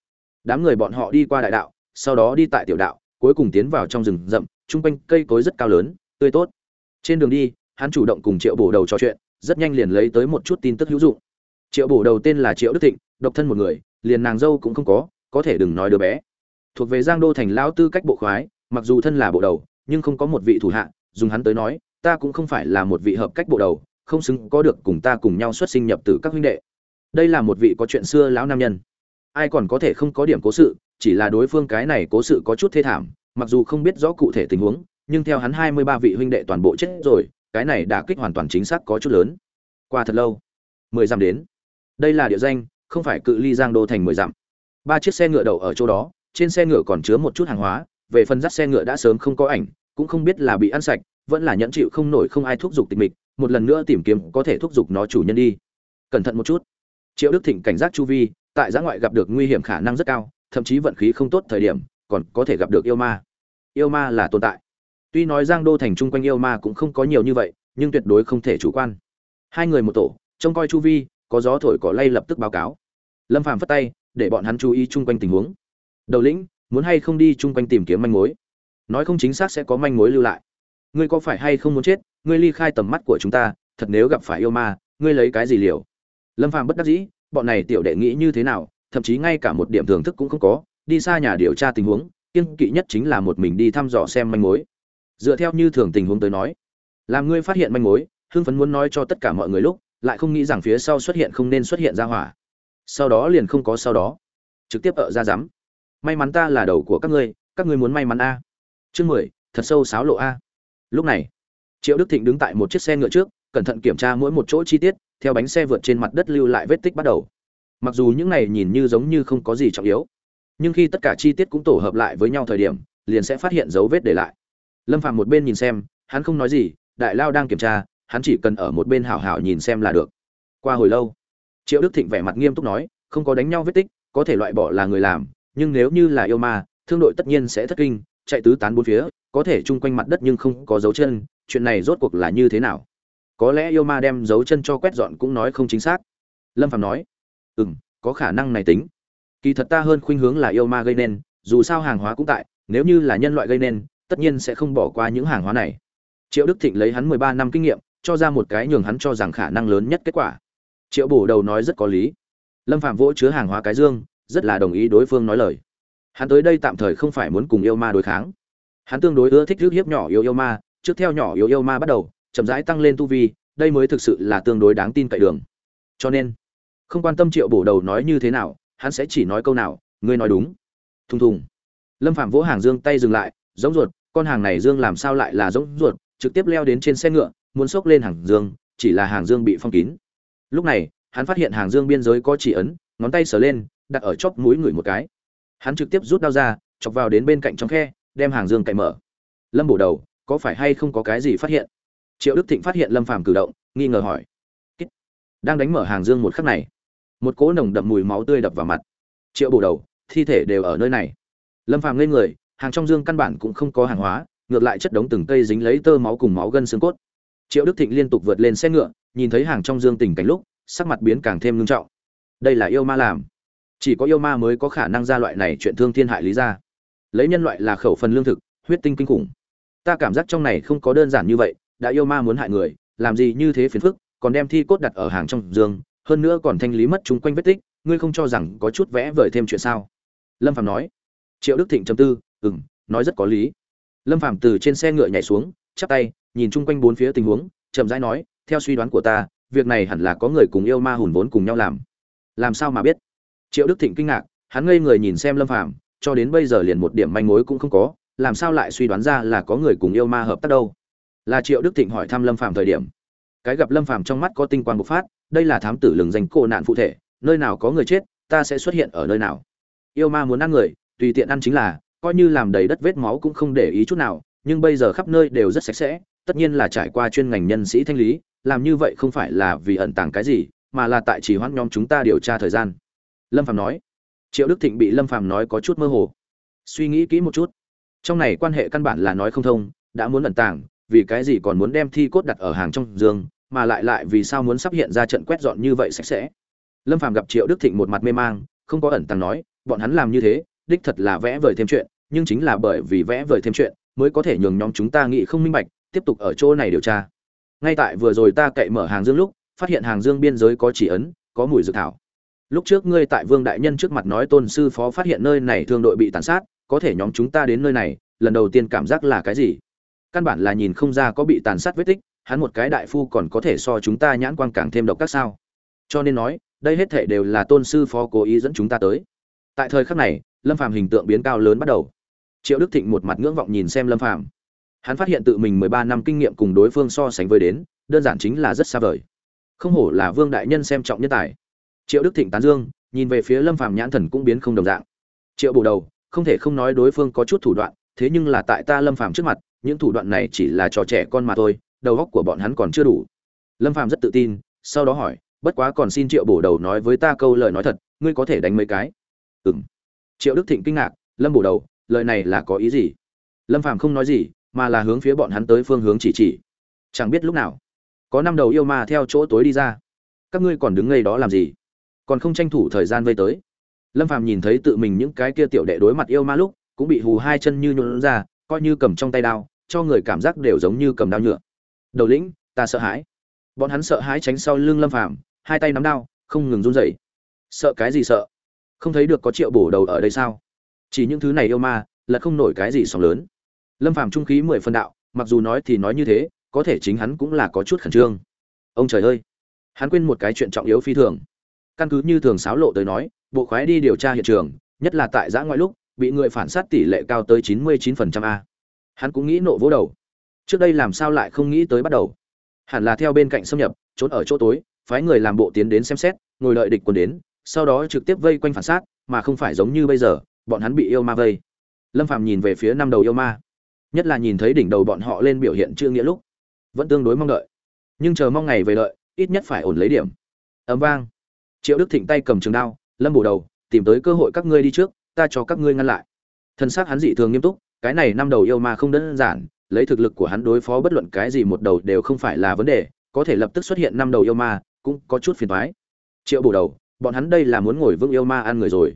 đám người bọn họ đi qua đại đạo, sau đó đi tại tiểu đạo, cuối cùng tiến vào trong rừng rậm, chung quanh cây cối rất cao lớn, tươi tốt. Trên đường đi, hắn chủ động cùng triệu bổ đầu trò chuyện, rất nhanh liền lấy tới một chút tin tức hữu dụng. Triệu bổ đầu tên là triệu đức thịnh, độc thân một người, liền nàng dâu cũng không có có thể đừng nói đứa bé. Thuộc về giang đô thành lão tư cách bộ khoái, mặc dù thân là bộ đầu, nhưng không có một vị thủ hạ, dùng hắn tới nói, ta cũng không phải là một vị hợp cách bộ đầu, không xứng có được cùng ta cùng nhau xuất sinh nhập từ các huynh đệ. Đây là một vị có chuyện xưa lão nam nhân ai còn có thể không có điểm cố sự, chỉ là đối phương cái này cố sự có chút thê thảm, mặc dù không biết rõ cụ thể tình huống, nhưng theo hắn hai mươi ba vị huynh đệ toàn bộ chết rồi, cái này đã kích hoàn toàn chính xác có chút lớn. Qua thật lâu, mười dặm đến. Đây là địa danh, không phải cự ly giang đô thành mười dặm. Ba chiếc xe ngựa đậu ở chỗ đó, trên xe ngựa còn chứa một chút hàng hóa, về phần dắt xe ngựa đã sớm không có ảnh, cũng không biết là bị ăn sạch, vẫn là nhẫn chịu không nổi không ai thúc giục tịch mịch, một lần nữa tìm kiếm có thể thúc giục nó chủ nhân đi. Cẩn thận một chút. Triệu đức thịnh cảnh giác chu vi tại giã ngoại gặp được nguy hiểm khả năng rất cao, thậm chí vận khí không tốt thời điểm, còn có thể gặp được yêu ma. Yêu ma là tồn tại. Tuy nói giang đô thành chung quanh yêu ma cũng không có nhiều như vậy, nhưng tuyệt đối không thể chủ quan. Hai người một tổ, trông coi chu vi, có gió thổi cỏ lay lập tức báo cáo. Lâm phàm phất tay, để bọn hắn chú ý chung quanh tình huống. Đầu lĩnh, muốn hay không đi chung quanh tìm kiếm manh mối? Nói không chính xác sẽ có manh mối lưu lại. Ngươi có phải hay không muốn chết? Ngươi ly khai tầm mắt của chúng ta, thật nếu gặp phải yêu ma, ngươi lấy cái gì liều? Lâm phàm bất đắc dĩ bọn này tiểu đệ nghĩ như thế nào, thậm chí ngay cả một điểm thưởng thức cũng không có, đi xa nhà điều tra tình huống kiên kỵ nhất chính là một mình đi thăm dò xem manh mối. Dựa theo như thường tình huống tới nói, làm ngươi phát hiện manh mối, hưng phấn muốn nói cho tất cả mọi người lúc, lại không nghĩ rằng phía sau xuất hiện không nên xuất hiện ra hỏa. Sau đó liền không có sau đó. Trực tiếp ở ra rắm may mắn ta là đầu của các ngươi các ngươi muốn may mắn a. Chương mười, thật sâu sáo lộ a. Lúc này, triệu đức thịnh đứng tại một chiếc xe ngựa trước, cẩn thận kiểm tra mỗi một chỗ chi tiết theo bánh xe vượt trên mặt đất lưu lại vết tích bắt đầu. Mặc dù những này nhìn như giống như không có gì trọng yếu, nhưng khi tất cả chi tiết cũng tổ hợp lại với nhau thời điểm, liền sẽ phát hiện dấu vết để lại. Lâm phạm một bên nhìn xem, hắn không nói gì, đại lao đang kiểm tra, hắn chỉ cần ở một bên hảo hảo nhìn xem là được. Qua hồi lâu, triệu đức thịnh vẻ mặt nghiêm túc nói, không có đánh nhau vết tích, có thể loại bỏ là người làm, nhưng nếu như là yêu ma, thương đội tất nhiên sẽ thất kinh, chạy tứ tán bốn phía, có thể chung quanh mặt đất nhưng không có dấu chân, chuyện này rốt cuộc là như thế nào? Có lẽ yêu ma đem dấu chân cho quét dọn cũng nói không chính xác. Lâm phạm nói ừ m có khả năng này tính. Kỳ thật ta hơn khuynh hướng là yêu ma gây nên, dù sao hàng hóa cũng tại, nếu như là nhân loại gây nên, tất nhiên sẽ không bỏ qua những hàng hóa này. Triệu đức thịnh lấy hắn mười ba năm kinh nghiệm, cho ra một cái nhường hắn cho rằng khả năng lớn nhất kết quả. Triệu bổ đầu nói rất có lý. Lâm phạm vỗ chứa hàng hóa cái dương, rất là đồng ý đối phương nói lời. Hắn tới đây tạm thời không phải muốn cùng yêu ma đối kháng. Hắn tương đối ưa thích rước hiếp nhỏ yêu yêu ma, trước theo nhỏ yêu yêu ma bắt đầu chậm rãi tăng lên tu vi, đây mới thực sự là tương đối đáng tin cậy đường. Cho nên, không quan tâm triệu bổ đầu nói như thế nào, hắn sẽ chỉ nói câu nào, ngươi nói đúng. Thùng thùng. Lâm phạm vỗ hàng dương tay dừng lại, giống ruột, con hàng này dương làm sao lại là giống ruột, trực tiếp leo đến trên xe ngựa, muốn xốc lên hàng dương, chỉ là hàng dương bị phong kín. Lúc này, hắn phát hiện hàng dương biên giới có chỉ ấn, ngón tay sờ lên, đặt ở chóp mũi người một cái. Hắn trực tiếp rút đao ra, chọc vào đến bên cạnh trong khe, đem hàng dương cậy mở. Lâm bổ đầu, có phải hay không có cái gì phát hiện? Triệu đức thịnh phát hiện lâm phàm cử động, nghi ngờ hỏi. Đang đánh mở hàng dương một khắc này, một cỗ nồng đậm mùi máu tươi đập vào mặt. Triệu bổ đầu, thi thể đều ở nơi này. Lâm phàm lên người, hàng trong dương căn bản cũng không có hàng hóa, ngược lại chất đống từng cây dính lấy tơ máu cùng máu gân xương cốt. Triệu đức thịnh liên tục vượt lên xe ngựa, nhìn thấy hàng trong dương tình cảnh lúc, sắc mặt biến càng thêm ngưng trọng. Đây là yêu ma làm. Chỉ có yêu ma mới có khả năng ra loại này chuyện thương thiên hại lý ra. Lấy nhân loại là khẩu phần lương thực, huyết tinh kinh khủng. Ta cảm giác trong này không có đơn giản như vậy đã yêu ma muốn hại người, làm gì như thế phiền phức, còn đem thi cốt đặt ở hàng trong giường, hơn nữa còn thanh lý mất chúng quanh vết tích, ngươi không cho rằng có chút vẽ vời thêm chuyện sao? Lâm phạm nói. Triệu đức thịnh chấm tư ừ m nói rất có lý. Lâm phạm từ trên xe ngựa nhảy xuống, chắp tay, nhìn chung quanh bốn phía tình huống, chậm rãi nói, theo suy đoán của ta, việc này hẳn là có người cùng yêu ma hùn vốn cùng nhau làm. Làm sao mà biết? Triệu đức thịnh kinh ngạc, hắn ngây người nhìn xem lâm phạm cho đến bây giờ liền một điểm manh mối cũng không có, làm sao lại suy đoán ra là có người cùng yêu ma hợp tác đâu? Là triệu đức thịnh hỏi thăm lâm phàm thời điểm. Cái gặp lâm phàm trong mắt có tinh quang bộc phát, đây là thám tử lừng danh cổ nạn phụ thể, nơi nào có người chết, ta sẽ xuất hiện ở nơi nào. Yêu ma muốn ăn người, tùy tiện ăn chính là, coi như làm đầy đất vết máu cũng không để ý chút nào, nhưng bây giờ khắp nơi đều rất sạch sẽ, tất nhiên là trải qua chuyên ngành nhân sĩ thanh lý, làm như vậy không phải là vì ẩn tàng cái gì, mà là tại chỉ hoãn nhóm chúng ta điều tra thời gian. Lâm phàm nói. Triệu đức thịnh bị lâm phàm nói có chút mơ hồ. Suy nghĩ kỹ một chút. Trong này quan hệ căn bản là nói không thông, đã muốn ẩn tàng vì cái gì còn muốn đem thi cốt đặt ở hàng trong giường, mà lại lại vì sao muốn sắp hiện ra trận quét dọn như vậy sạch sẽ? Lâm phàm gặp triệu đức thịnh một mặt mê mang, không có ẩn tàng nói, bọn hắn làm như thế, đích thật là vẽ vời thêm chuyện, nhưng chính là bởi vì vẽ vời thêm chuyện, mới có thể nhường nhóm chúng ta nghĩ không minh bạch, tiếp tục ở chỗ này điều tra. Ngay tại vừa rồi ta cậy mở hàng dương lúc, phát hiện hàng dương biên giới có chỉ ấn, có mùi dược thảo. Lúc trước ngươi tại vương đại nhân trước mặt nói tôn sư phó phát hiện nơi này thương đội bị tàn sát, có thể nhóm chúng ta đến nơi này, lần đầu tiên cảm giác là cái gì? Căn bản là nhìn không ra có bị tàn sát vết tích, hắn một cái đại phu còn có thể so chúng ta nhãn quang càng thêm độc các sao? Cho nên nói, đây hết thể đều là tôn sư phó cố ý dẫn chúng ta tới. Tại thời khắc này, lâm phàm hình tượng biến cao lớn bắt đầu. Triệu đức thịnh một mặt ngưỡng vọng nhìn xem lâm phàm. Hắn phát hiện tự mình mười ba năm kinh nghiệm cùng đối phương so sánh với đến, đơn giản chính là rất xa vời. Không hổ là vương đại nhân xem trọng nhân tài. Triệu đức thịnh tán dương, nhìn về phía lâm phàm nhãn thần cũng biến không đồng dạng. Triệu bổ đầu, không thể không nói đối phương có chút thủ đoạn, thế nhưng là tại ta lâm phàm trước mặt những thủ đoạn này chỉ là trò trẻ con mà thôi, đầu óc của bọn hắn còn chưa đủ. Lâm phàm rất tự tin, sau đó hỏi, bất quá còn xin triệu bổ đầu nói với ta câu lời nói thật, ngươi có thể đánh mấy cái? Ừm. Triệu đức thịnh kinh ngạc, lâm bổ đầu, lời này là có ý gì? Lâm phàm không nói gì, mà là hướng phía bọn hắn tới phương hướng chỉ chỉ. Chẳng biết lúc nào, có năm đầu yêu ma theo chỗ tối đi ra. Các ngươi còn đứng ngay đó làm gì? Còn không tranh thủ thời gian vây tới. Lâm phàm nhìn thấy tự mình những cái kia tiểu đệ đối mặt yêu ma lúc, cũng bị hù hai chân như nhũn ra coi như cầm trong tay đao, cho người cảm giác đều giống như cầm đao nhựa. Đầu lĩnh, ta sợ hãi. Bọn hắn sợ hãi tránh sau lưng lâm phàm, hai tay nắm đao, không ngừng run rẩy. Sợ cái gì sợ? Không thấy được có triệu bổ đầu ở đây sao? Chỉ những thứ này yêu ma, là không nổi cái gì sóng lớn. Lâm phàm trung khí mười phân đạo, mặc dù nói thì nói như thế, có thể chính hắn cũng là có chút khẩn trương. Ông trời ơi! Hắn quên một cái chuyện trọng yếu phi thường. Căn cứ như thường sáo lộ tới nói, bộ khoái đi điều tra hiện trường, nhất là tại giã ngoại lúc bị người phản sát tỷ lệ cao tới 99% a. Hắn cũng nghĩ nộ vỗ đầu. Trước đây làm sao lại không nghĩ tới bắt đầu? Hẳn là theo bên cạnh xâm nhập, trốn ở chỗ tối, phái người làm bộ tiến đến xem xét, ngồi đợi địch quân đến, sau đó trực tiếp vây quanh phản sát, mà không phải giống như bây giờ, bọn hắn bị yêu ma vây. Lâm phàm nhìn về phía năm đầu yêu ma, nhất là nhìn thấy đỉnh đầu bọn họ lên biểu hiện chưa nghĩa lúc, vẫn tương đối mong đợi. Nhưng chờ mong ngày về đợi, ít nhất phải ổn lấy điểm. Ấm vang. Triệu đức thịnh tay cầm trường đao, lâm bổ đầu, tìm tới cơ hội các ngươi đi trước ta cho các ngươi ngăn lại. Thân xác hắn dị thường nghiêm túc, cái này năm đầu yêu ma không đơn giản, lấy thực lực của hắn đối phó bất luận cái gì một đầu đều không phải là vấn đề, có thể lập tức xuất hiện năm đầu yêu ma, cũng có chút phiền toái. Triệu bổ đầu, bọn hắn đây là muốn ngồi vững yêu ma ăn người rồi.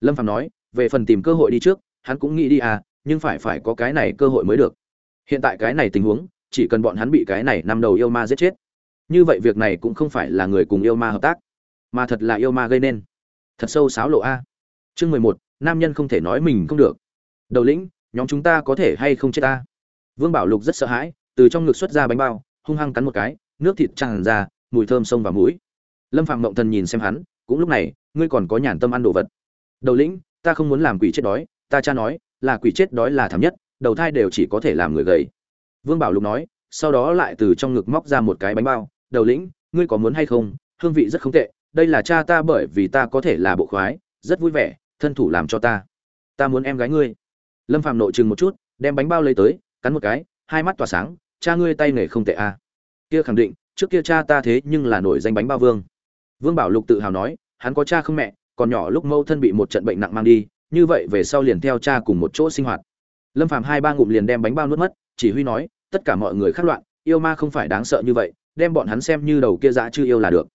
Lâm phạm nói, về phần tìm cơ hội đi trước, hắn cũng nghĩ đi à nhưng phải phải có cái này cơ hội mới được. Hiện tại cái này tình huống, chỉ cần bọn hắn bị cái này năm đầu yêu ma giết chết. Như vậy việc này cũng không phải là người cùng yêu ma hợp tác, mà thật là yêu ma gây nên. Thật sâu sáo lộ a. Chương mười một nam nhân không thể nói mình không được. Đầu lĩnh, nhóm chúng ta có thể hay không chết ta? Vương bảo lục rất sợ hãi, từ trong ngực xuất ra bánh bao, hung hăng cắn một cái, nước thịt tràn ra, mùi thơm sông vào mũi. Lâm phạm mộng thần nhìn xem hắn, cũng lúc này, ngươi còn có nhàn tâm ăn đồ vật. Đầu lĩnh, ta không muốn làm quỷ chết đói, ta cha nói, là quỷ chết đói là thảm nhất, đầu thai đều chỉ có thể làm người gầy. Vương bảo lục nói, sau đó lại từ trong ngực móc ra một cái bánh bao, đầu lĩnh, ngươi có muốn hay không? Hương vị rất không tệ, đây là cha ta bởi vì ta có thể là bộ khoái, rất vui vẻ thân thủ làm cho ta. Ta muốn em gái ngươi. Lâm phạm nội chừng một chút, đem bánh bao lấy tới, cắn một cái, hai mắt tỏa sáng, cha ngươi tay nghề không tệ à. kia khẳng định, trước kia cha ta thế nhưng là nổi danh bánh bao vương. Vương bảo lục tự hào nói, hắn có cha không mẹ, còn nhỏ lúc mâu thân bị một trận bệnh nặng mang đi, như vậy về sau liền theo cha cùng một chỗ sinh hoạt. Lâm phạm hai ba ngụm liền đem bánh bao nuốt mất, chỉ huy nói, tất cả mọi người khác loạn, yêu ma không phải đáng sợ như vậy, đem bọn hắn xem như đầu kia dã chưa yêu là được.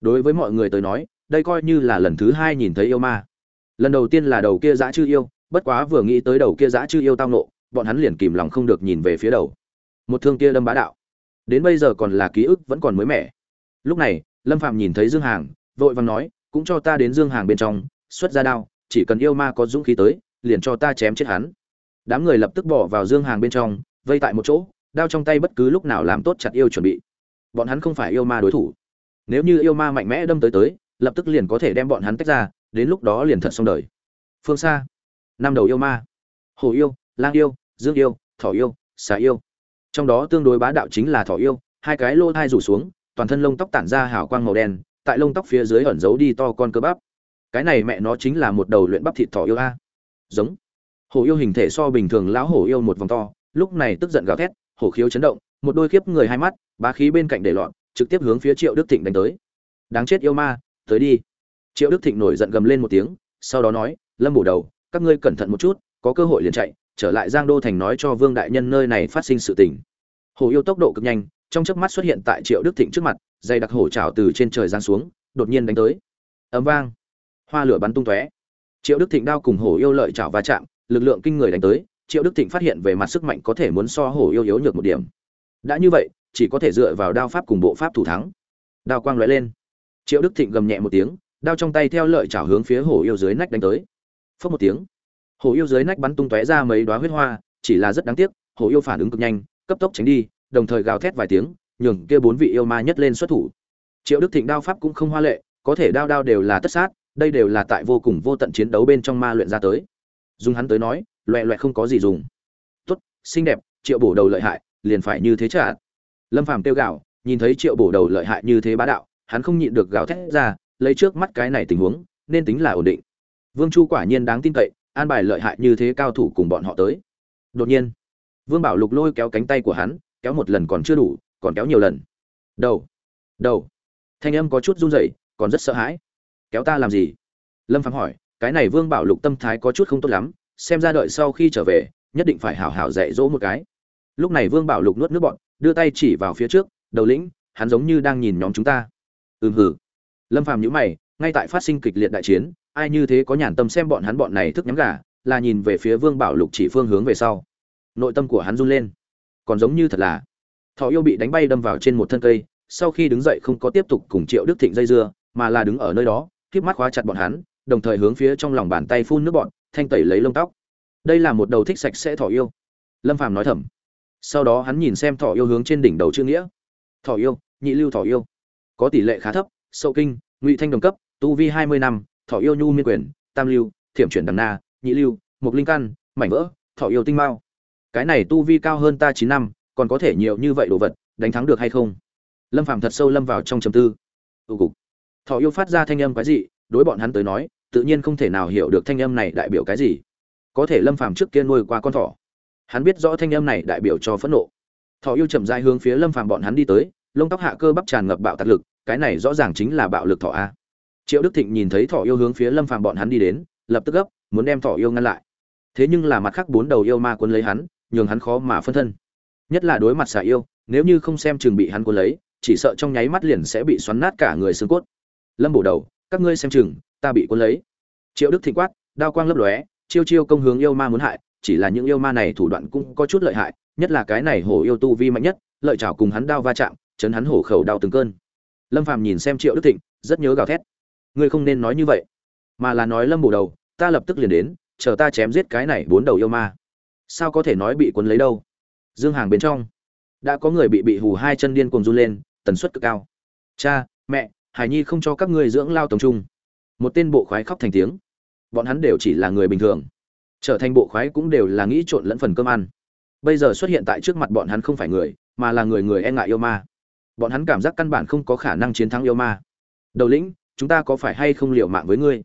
Đối với mọi người tới nói, đây coi như là lần thứ hai nhìn thấy yêu ma lần đầu tiên là đầu kia dã chư yêu, bất quá vừa nghĩ tới đầu kia dã chư yêu tao nộ, bọn hắn liền kìm lòng không được nhìn về phía đầu. Một thương kia đâm bá đạo. Đến bây giờ còn là ký ức vẫn còn mới mẻ. Lúc này, lâm phạm nhìn thấy dương hàng, vội vàng nói, cũng cho ta đến dương hàng bên trong, xuất ra đao, chỉ cần yêu ma có dũng khí tới, liền cho ta chém chết hắn. Đám người lập tức bỏ vào dương hàng bên trong, vây tại một chỗ, đao trong tay bất cứ lúc nào làm tốt chặt yêu chuẩn bị. Bọn hắn không phải yêu ma đối thủ. Nếu như yêu ma mạnh mẽ đâm tới tới, lập tức liền có thể đem bọn hắn tách ra đến lúc đó liền thật xong đời. Phương xa năm đầu yêu ma. Hồ yêu, lang yêu, dương yêu, thỏ yêu, xà yêu. Trong đó tương đối bá đạo chính là thỏ yêu, hai cái lô thai rủ xuống, toàn thân lông tóc tản ra hào quang màu đen, tại lông tóc phía dưới ẩn giấu đi to con cơ bắp. Cái này mẹ nó chính là một đầu luyện bắp thịt thỏ yêu a. Giống. Hổ yêu hình thể so bình thường lão hổ yêu một vòng to, lúc này tức giận gào thét, hổ khiếu chấn động, một đôi kiếp người hai mắt, bá khí bên cạnh để loạn trực tiếp hướng phía triệu đức thịnh đánh tới. Đáng chết yêu ma, tới đi triệu đức thịnh nổi giận gầm lên một tiếng, sau đó nói, lâm bổ đầu, các ngươi cẩn thận một chút, có cơ hội liền chạy, trở lại giang đô thành nói cho vương đại nhân nơi này phát sinh sự tình. Hổ yêu tốc độ cực nhanh, trong chớp mắt xuất hiện tại triệu đức thịnh trước mặt dây đặc hổ trào từ trên trời giang xuống, đột nhiên đánh tới. Ấm vang. Hoa lửa bắn tung tóe. Triệu đức thịnh đao cùng hổ yêu lợi trào va chạm, lực lượng kinh người đánh tới, triệu đức thịnh phát hiện về mặt sức mạnh có thể muốn so hổ yêu yếu nhược một điểm. Đã như vậy, chỉ có thể dựa vào đao pháp cùng bộ pháp thủ thắng. Đao quang lóe lên. Triệu đức thịnh gầm nhẹ một tiếng đao trong tay theo lợi chảo hướng phía hổ yêu dưới nách đánh tới. Phất một tiếng hổ yêu dưới nách bắn tung tóe ra mấy đoá huyết hoa, chỉ là rất đáng tiếc hổ yêu phản ứng cực nhanh, cấp tốc tránh đi, đồng thời gào thét vài tiếng, nhường kia bốn vị yêu ma nhất lên xuất thủ. Triệu đức thịnh đao pháp cũng không hoa lệ, có thể đao đao đều là tất sát, đây đều là tại vô cùng vô tận chiến đấu bên trong ma luyện ra tới. Dùng hắn tới nói, loẹ loẹ không có gì dùng. Tốt, xinh đẹp, triệu bổ đầu lợi hại, liền phải như thế chả. lâm phàm tiêu gạo nhìn thấy triệu bổ đầu lợi hại như thế bá đạo, hắn không nhịn được gào thét ra lấy trước mắt cái này tình huống, nên tính là ổn định. Vương chu quả nhiên đáng tin cậy, an bài lợi hại như thế cao thủ cùng bọn họ tới. Đột nhiên, vương bảo lục lôi kéo cánh tay của hắn, kéo một lần còn chưa đủ, còn kéo nhiều lần. Đầu đầu. Thanh âm có chút run rẩy, còn rất sợ hãi. Kéo ta làm gì? Lâm phạm hỏi, cái này vương bảo lục tâm thái có chút không tốt lắm, xem ra đợi sau khi trở về, nhất định phải hảo hảo dạy dỗ một cái. Lúc này vương bảo lục nuốt nước bọn đưa tay chỉ vào phía trước, đầu lĩnh, hắn giống như đang nhìn nhóm chúng ta. Ừm hử lâm phàm nhíu mày, ngay tại phát sinh kịch liệt đại chiến, ai như thế có nhàn tâm xem bọn hắn bọn này thức nhắm gà, là nhìn về phía vương bảo lục chỉ phương hướng về sau. Nội tâm của hắn run lên. Còn giống như thật là, thọ yêu bị đánh bay đâm vào trên một thân cây, sau khi đứng dậy không có tiếp tục cùng triệu đức thịnh dây dưa, mà là đứng ở nơi đó, khiếp mắt khóa chặt bọn hắn, đồng thời hướng phía trong lòng bàn tay phun nước bọn thanh tẩy lấy lông tóc. Đây là một đầu thích sạch sẽ thỏ yêu. Lâm phàm nói thầm. Sau đó hắn nhìn xem thỏ yêu hướng trên đỉnh đầu trương nghĩa. Thỏ yêu, nhị lưu thỏ yêu. Có tỷ lệ khá thấp sậu kinh, ngụy thanh đồng cấp, tu vi hai mươi năm thỏ yêu nhu miên quyền, tam lưu, thiểm chuyển đằng na, nhị lưu mục linh căn, mảnh vỡ thỏ yêu tinh mao. Cái này tu vi cao hơn ta chín năm, còn có thể nhiều như vậy đồ vật, đánh thắng được hay không? Lâm phạm thật sâu lâm vào trong trầm tư. Ưu cục. Thỏ yêu phát ra thanh âm cái gì đối bọn hắn tới nói, tự nhiên không thể nào hiểu được thanh âm này đại biểu cái gì. Có thể lâm phàm trước kia nuôi qua con thỏ. Hắn biết rõ thanh âm này đại biểu cho phẫn nộ. Thỏ yêu chậm rãi hướng phía lâm phàm bọn hắn đi tới, lông tóc hạ cơ bắp tràn ngập bạo tạc lực cái này rõ ràng chính là bạo lực thỏ a. Triệu đức thịnh nhìn thấy thỏ yêu hướng phía lâm phàm bọn hắn đi đến, lập tức gấp, muốn đem thỏ yêu ngăn lại. Thế nhưng là mặt khác bốn đầu yêu ma quân lấy hắn, nhường hắn khó mà phân thân. Nhất là đối mặt xà yêu, nếu như không xem chừng bị hắn cuốn lấy, chỉ sợ trong nháy mắt liền sẽ bị xoắn nát cả người xương cốt. Lâm bổ đầu, các ngươi xem chừng, ta bị quân lấy. Triệu đức thịnh quát, đao quang lấp lóe, chiêu chiêu công hướng yêu ma muốn hại, chỉ là những yêu ma này thủ đoạn cũng có chút lợi hại, nhất là cái này hổ yêu tu vi mạnh nhất, lợi chảo cùng hắn đao va chạm, chấn hắn hổ khẩu đau từng cơn lâm phàm nhìn xem triệu đức thịnh, rất nhớ gào thét. Ngươi không nên nói như vậy. Mà là nói lâm bổ đầu, ta lập tức liền đến, chờ ta chém giết cái này bốn đầu yêu ma. Sao có thể nói bị cuốn lấy đâu? Dương hàng bên trong, đã có người bị bị hù hai chân điên cuồng run lên, tần suất cực cao. Cha, mẹ, hải nhi không cho các ngươi dưỡng lao tổng trung. Một tên bộ khoái khóc thành tiếng. Bọn hắn đều chỉ là người bình thường. Trở thành bộ khoái cũng đều là nghĩ trộn lẫn phần cơm ăn. Bây giờ xuất hiện tại trước mặt bọn hắn không phải người, mà là người người e ngại yêu ma bọn hắn cảm giác căn bản không có khả năng chiến thắng yêu ma. Đầu lĩnh, chúng ta có phải hay không liệu mạng với ngươi?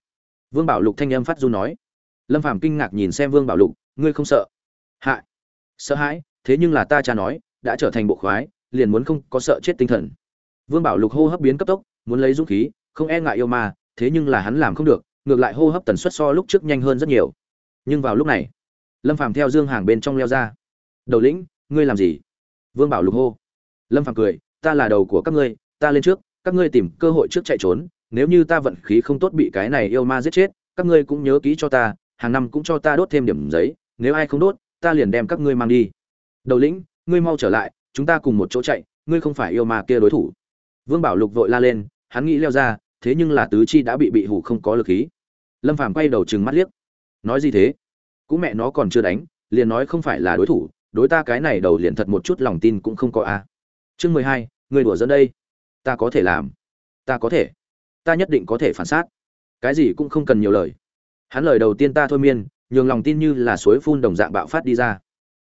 Vương bảo lục thanh âm phát du nói. Lâm phàm kinh ngạc nhìn xem vương bảo lục, ngươi không sợ? Hại sợ hãi, thế nhưng là ta cha nói, đã trở thành bộ khoái, liền muốn không có sợ chết tinh thần. Vương bảo lục hô hấp biến cấp tốc, muốn lấy dũng khí, không e ngại yêu ma, thế nhưng là hắn làm không được, ngược lại hô hấp tần suất so lúc trước nhanh hơn rất nhiều. Nhưng vào lúc này, lâm phàm theo dương hàng bên trong leo ra. Đầu lĩnh, ngươi làm gì? Vương bảo lục hô. Lâm phàm cười ta là đầu của các ngươi, ta lên trước, các ngươi tìm cơ hội trước chạy trốn, nếu như ta vận khí không tốt bị cái này yêu ma giết chết, các ngươi cũng nhớ kỹ cho ta, hàng năm cũng cho ta đốt thêm điểm giấy, nếu ai không đốt, ta liền đem các ngươi mang đi. Đầu lĩnh, ngươi mau trở lại, chúng ta cùng một chỗ chạy, ngươi không phải yêu ma kia đối thủ. Vương bảo lục vội la lên, hắn nghĩ leo ra, thế nhưng là tứ chi đã bị bị hủ không có lực khí. Lâm phàm quay đầu chừng mắt liếc. Nói gì thế? Cũng mẹ nó còn chưa đánh, liền nói không phải là đối thủ, đối ta cái này đầu liền thật một chút lòng tin cũng không có a. Chương mười hai người đùa dẫn đây. Ta có thể làm. Ta có thể. Ta nhất định có thể phản xác. Cái gì cũng không cần nhiều lời. Hắn lời đầu tiên ta thôi miên, nhường lòng tin như là suối phun đồng dạng bạo phát đi ra.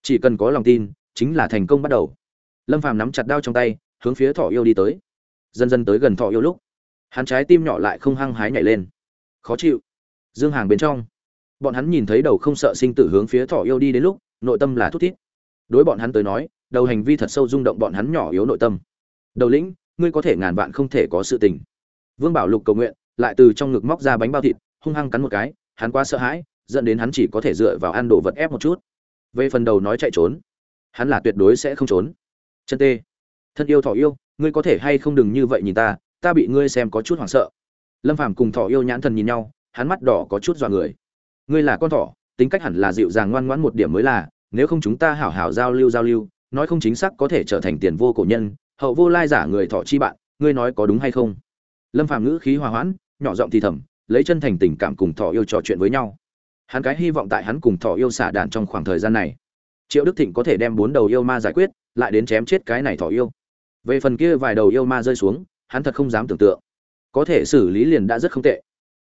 Chỉ cần có lòng tin, chính là thành công bắt đầu. Lâm phàm nắm chặt đao trong tay, hướng phía thỏ yêu đi tới. Dần dần tới gần thỏ yêu lúc, hắn trái tim nhỏ lại không hăng hái nhảy lên. Khó chịu. Dương hàng bên trong. Bọn hắn nhìn thấy đầu không sợ sinh tử hướng phía thỏ yêu đi đến lúc, nội tâm là thút thít. Đối bọn hắn tới nói, đầu hành vi thật sâu rung động bọn hắn nhỏ yếu nội tâm đầu lĩnh, ngươi có thể ngàn vạn không thể có sự tình. Vương bảo lục cầu nguyện, lại từ trong ngực móc ra bánh bao thịt, hung hăng cắn một cái, hắn quá sợ hãi, dẫn đến hắn chỉ có thể dựa vào ăn đồ vật ép một chút. Về phần đầu nói chạy trốn, hắn là tuyệt đối sẽ không trốn. Chân tê, thân yêu thỏ yêu, ngươi có thể hay không đừng như vậy nhìn ta ta bị ngươi xem có chút hoảng sợ. Lâm phàm cùng thỏ yêu nhãn thần nhìn nhau, hắn mắt đỏ có chút dọa người. Ngươi là con thỏ, tính cách hẳn là dịu dàng ngoan ngoãn một điểm mới là, nếu không chúng ta hảo hảo giao lưu giao lưu, nói không chính xác có thể trở thành tiền vô cổ nhân hậu vô lai giả người thọ chi bạn, ngươi nói có đúng hay không? Lâm phàm ngữ khí hòa hoãn, nhỏ giọng thì thầm, lấy chân thành tình cảm cùng thọ yêu trò chuyện với nhau. Hắn cái hy vọng tại hắn cùng thọ yêu xả đàn trong khoảng thời gian này. Triệu đức thịnh có thể đem bốn đầu yêu ma giải quyết, lại đến chém chết cái này thọ yêu. Về phần kia vài đầu yêu ma rơi xuống, hắn thật không dám tưởng tượng. Có thể xử lý liền đã rất không tệ.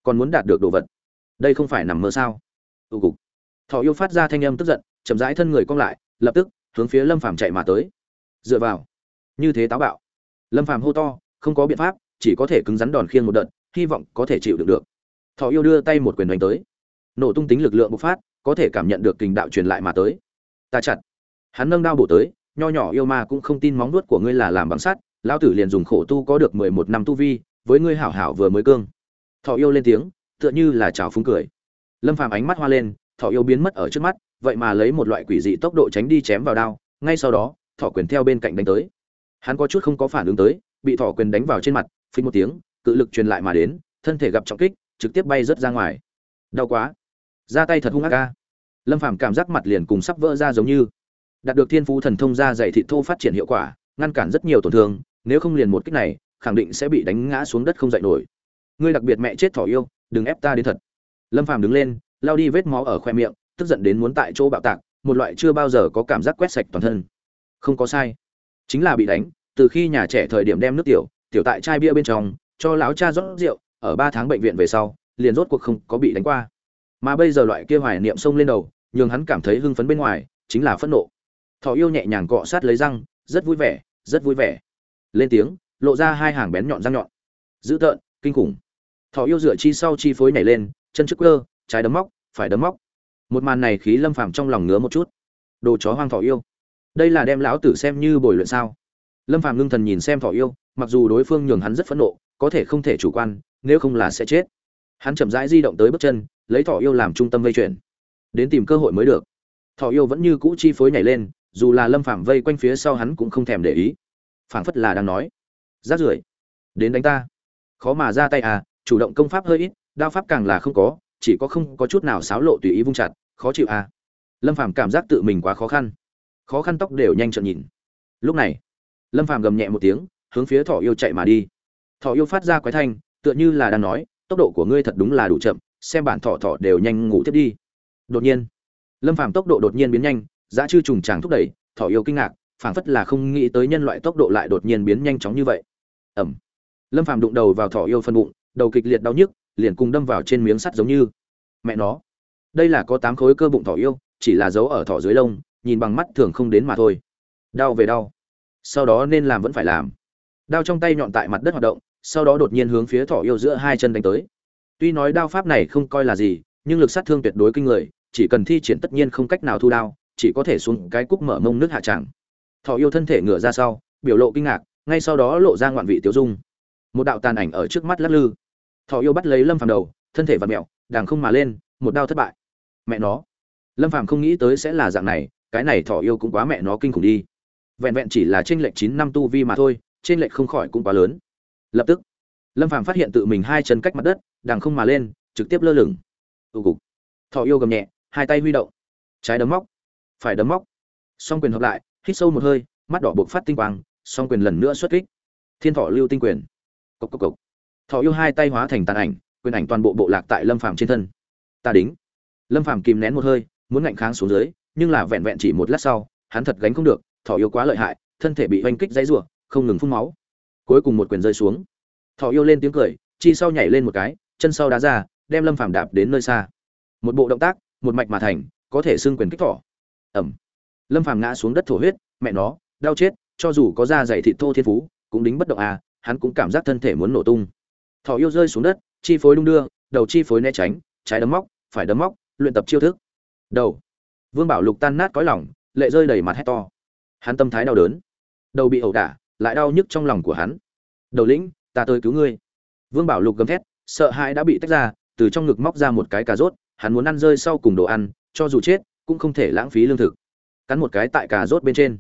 Còn muốn đạt được đồ vật. Đây không phải nằm mơ sao? Ưu cục. Thọ yêu phát ra thanh âm tức giận, chậm rãi thân người cong lại, lập tức hướng phía lâm phàm chạy mà tới. Dựa vào như thế táo bạo. Lâm phàm hô to, không có biện pháp, chỉ có thể cứng rắn đòn khiên một đợt, hy vọng có thể chịu được được. Thọ yêu đưa tay một quyền đánh tới. Nổ tung tính lực lượng bộc phát, có thể cảm nhận được kình đạo truyền lại mà tới. Ta chặt. Hắn nâng đao bổ tới, nho nhỏ yêu ma cũng không tin móng nuốt của ngươi là làm bằng sắt, lão tử liền dùng khổ tu có được mười một năm tu vi, với ngươi hảo hảo vừa mới cương. Thọ yêu lên tiếng, tựa như là chào phúng cười. Lâm phàm ánh mắt hoa lên, thọ yêu biến mất ở trước mắt, vậy mà lấy một loại quỷ dị tốc độ tránh đi chém vào đao, ngay sau đó, thọ quyền theo bên cạnh đánh tới hắn có chút không có phản ứng tới, bị thỏ quyền đánh vào trên mặt phình một tiếng, cự lực truyền lại mà đến, thân thể gặp trọng kích, trực tiếp bay rớt ra ngoài. Đau quá. Ra tay thật hung ác ca. Lâm phàm cảm giác mặt liền cùng sắp vỡ ra giống như. Đạt được thiên phú thần thông ra dạy thị thô phát triển hiệu quả, ngăn cản rất nhiều tổn thương, nếu không liền một kích này, khẳng định sẽ bị đánh ngã xuống đất không dậy nổi. Ngươi đặc biệt mẹ chết thỏ yêu, đừng ép ta đến thật. Lâm phàm đứng lên lao đi vết máu ở khoe miệng, tức giận đến muốn tại chỗ bạo tạc, một loại chưa bao giờ có cảm giác quét sạch toàn thân. Không có sai chính là bị đánh, từ khi nhà trẻ thời điểm đem nước tiểu tiểu tại chai bia bên trong, cho lão cha rót rượu, ở ba tháng bệnh viện về sau, liền rốt cuộc không có bị đánh qua. Mà bây giờ loại kia hoài niệm xông lên đầu, nhường hắn cảm thấy hưng phấn bên ngoài, chính là phẫn nộ. Thọ yêu nhẹ nhàng cọ sát lấy răng, rất vui vẻ, rất vui vẻ. Lên tiếng, lộ ra hai hàng bén nhọn răng nhọn. Dữ tợn, kinh khủng. Thọ yêu dựa chi sau chi phối nhảy lên, chân trước cơ, trái đấm móc, phải đấm móc. Một màn này khí lâm phàm trong lòng ngứa một chút. Đồ chó hoang thọ yêu đây là đem lão tử xem như bồi luyện sao? Lâm phàm ngưng thần nhìn xem thọ yêu, mặc dù đối phương nhường hắn rất phẫn nộ, có thể không thể chủ quan, nếu không là sẽ chết. Hắn chậm rãi di động tới bước chân, lấy thọ yêu làm trung tâm vây chuyển. Đến tìm cơ hội mới được. Thọ yêu vẫn như cũ chi phối nhảy lên, dù là lâm phàm vây quanh phía sau hắn cũng không thèm để ý. Phảng phất là đang nói rát rưởi, đến đánh ta. Khó mà ra tay à chủ động công pháp hơi ít, đao pháp càng là không có, chỉ có không có chút nào xáo lộ tùy ý vung chặt, khó chịu à. Lâm phàm cảm giác tự mình quá khó khăn khó khăn tóc đều nhanh trợn nhìn. Lúc này, lâm phàm gầm nhẹ một tiếng, hướng phía thỏ yêu chạy mà đi. Thỏ yêu phát ra quái thanh, tựa như là đang nói, tốc độ của ngươi thật đúng là đủ chậm, xem bản thỏ thỏ đều nhanh ngủ tiếp đi. Đột nhiên, lâm phàm tốc độ đột nhiên biến nhanh giá chư trùng tràng thúc đẩy thỏ yêu kinh ngạc, phảng phất là không nghĩ tới nhân loại tốc độ lại đột nhiên biến nhanh chóng như vậy. Ẩm. Lâm phàm đụng đầu vào thỏ yêu phân bụng, đầu kịch liệt đau nhức, liền cùng đâm vào trên miếng sắt giống như. Mẹ nó, đây là có tám khối cơ bụng thỏ yêu, chỉ là giấu ở thỏ dưới lông nhìn bằng mắt thường không đến mà thôi. Đau về đau. Sau đó nên làm vẫn phải làm. Đao trong tay nhọn tại mặt đất hoạt động, sau đó đột nhiên hướng phía thỏ yêu giữa hai chân đánh tới. Tuy nói đao pháp này không coi là gì, nhưng lực sát thương tuyệt đối kinh người, chỉ cần thi triển tất nhiên không cách nào thu đao, chỉ có thể xuống cái cúc mở mông nước hạ tràng. Thỏ yêu thân thể ngửa ra sau, biểu lộ kinh ngạc, ngay sau đó lộ ra ngoạn vị tiêu dung. Một đạo tàn ảnh ở trước mắt lắc lư. Thỏ yêu bắt lấy lâm phàm đầu, thân thể vặn mẹo, đàng không mà lên, một đao thất bại. Mẹ nó. Lâm phàm không nghĩ tới sẽ là dạng này cái này thỏ yêu cũng quá mẹ nó kinh khủng đi. Vẹn vẹn chỉ là trên lệch chín năm tu vi mà thôi trên lệch không khỏi cũng quá lớn. Lập tức, lâm phàm phát hiện tự mình hai chân cách mặt đất, đằng không mà lên, trực tiếp lơ lửng. Tụ cục. Thỏ yêu gầm nhẹ, hai tay huy động. Trái đấm móc, phải đấm móc. Song quyền hợp lại, hít sâu một hơi, mắt đỏ buộc phát tinh quang, song quyền lần nữa xuất kích. Thiên thọ lưu tinh quyền. Cộc cộc cộc. Thọ yêu hai tay hóa thành tàn ảnh, quyền ảnh toàn bộ bộ lạc tại lâm phàm trên thân. Ta đính. Lâm phàm kìm nén một hơi, muốn ngạnh kháng xuống dưới nhưng là vẹn vẹn chỉ một lát sau, hắn thật gánh không được thọ yêu quá lợi hại, thân thể bị oanh kích dãy rủa, không ngừng phun máu. Cuối cùng một quyền rơi xuống. Thọ yêu lên tiếng cười, chi sau nhảy lên một cái, chân sau đá ra, đem lâm phàm đạp đến nơi xa. Một bộ động tác, một mạch mà thành, có thể xưng quyền kích thỏ. Ẩm lâm phàm ngã xuống đất thổ huyết, mẹ nó, đau chết, cho dù có da dày thịt thô thiên phú, cũng đính bất động à hắn cũng cảm giác thân thể muốn nổ tung. Thỏ yêu rơi xuống đất, chi phối đung đưa, đầu chi phối né tránh, trái đấm móc, phải đấm móc, luyện tập chiêu thức. Đầu vương bảo lục tan nát cõi lòng, lệ rơi đầy mặt hét to. Hắn tâm thái đau đớn. Đầu bị ẩu đả lại đau nhức trong lòng của hắn. Đầu lĩnh ta tới cứu ngươi. Vương bảo lục gầm thét sợ hãi đã bị tách ra từ trong ngực móc ra một cái cà rốt hắn muốn ăn rơi sau cùng đồ ăn cho dù chết cũng không thể lãng phí lương thực. Cắn một cái tại cà rốt bên trên.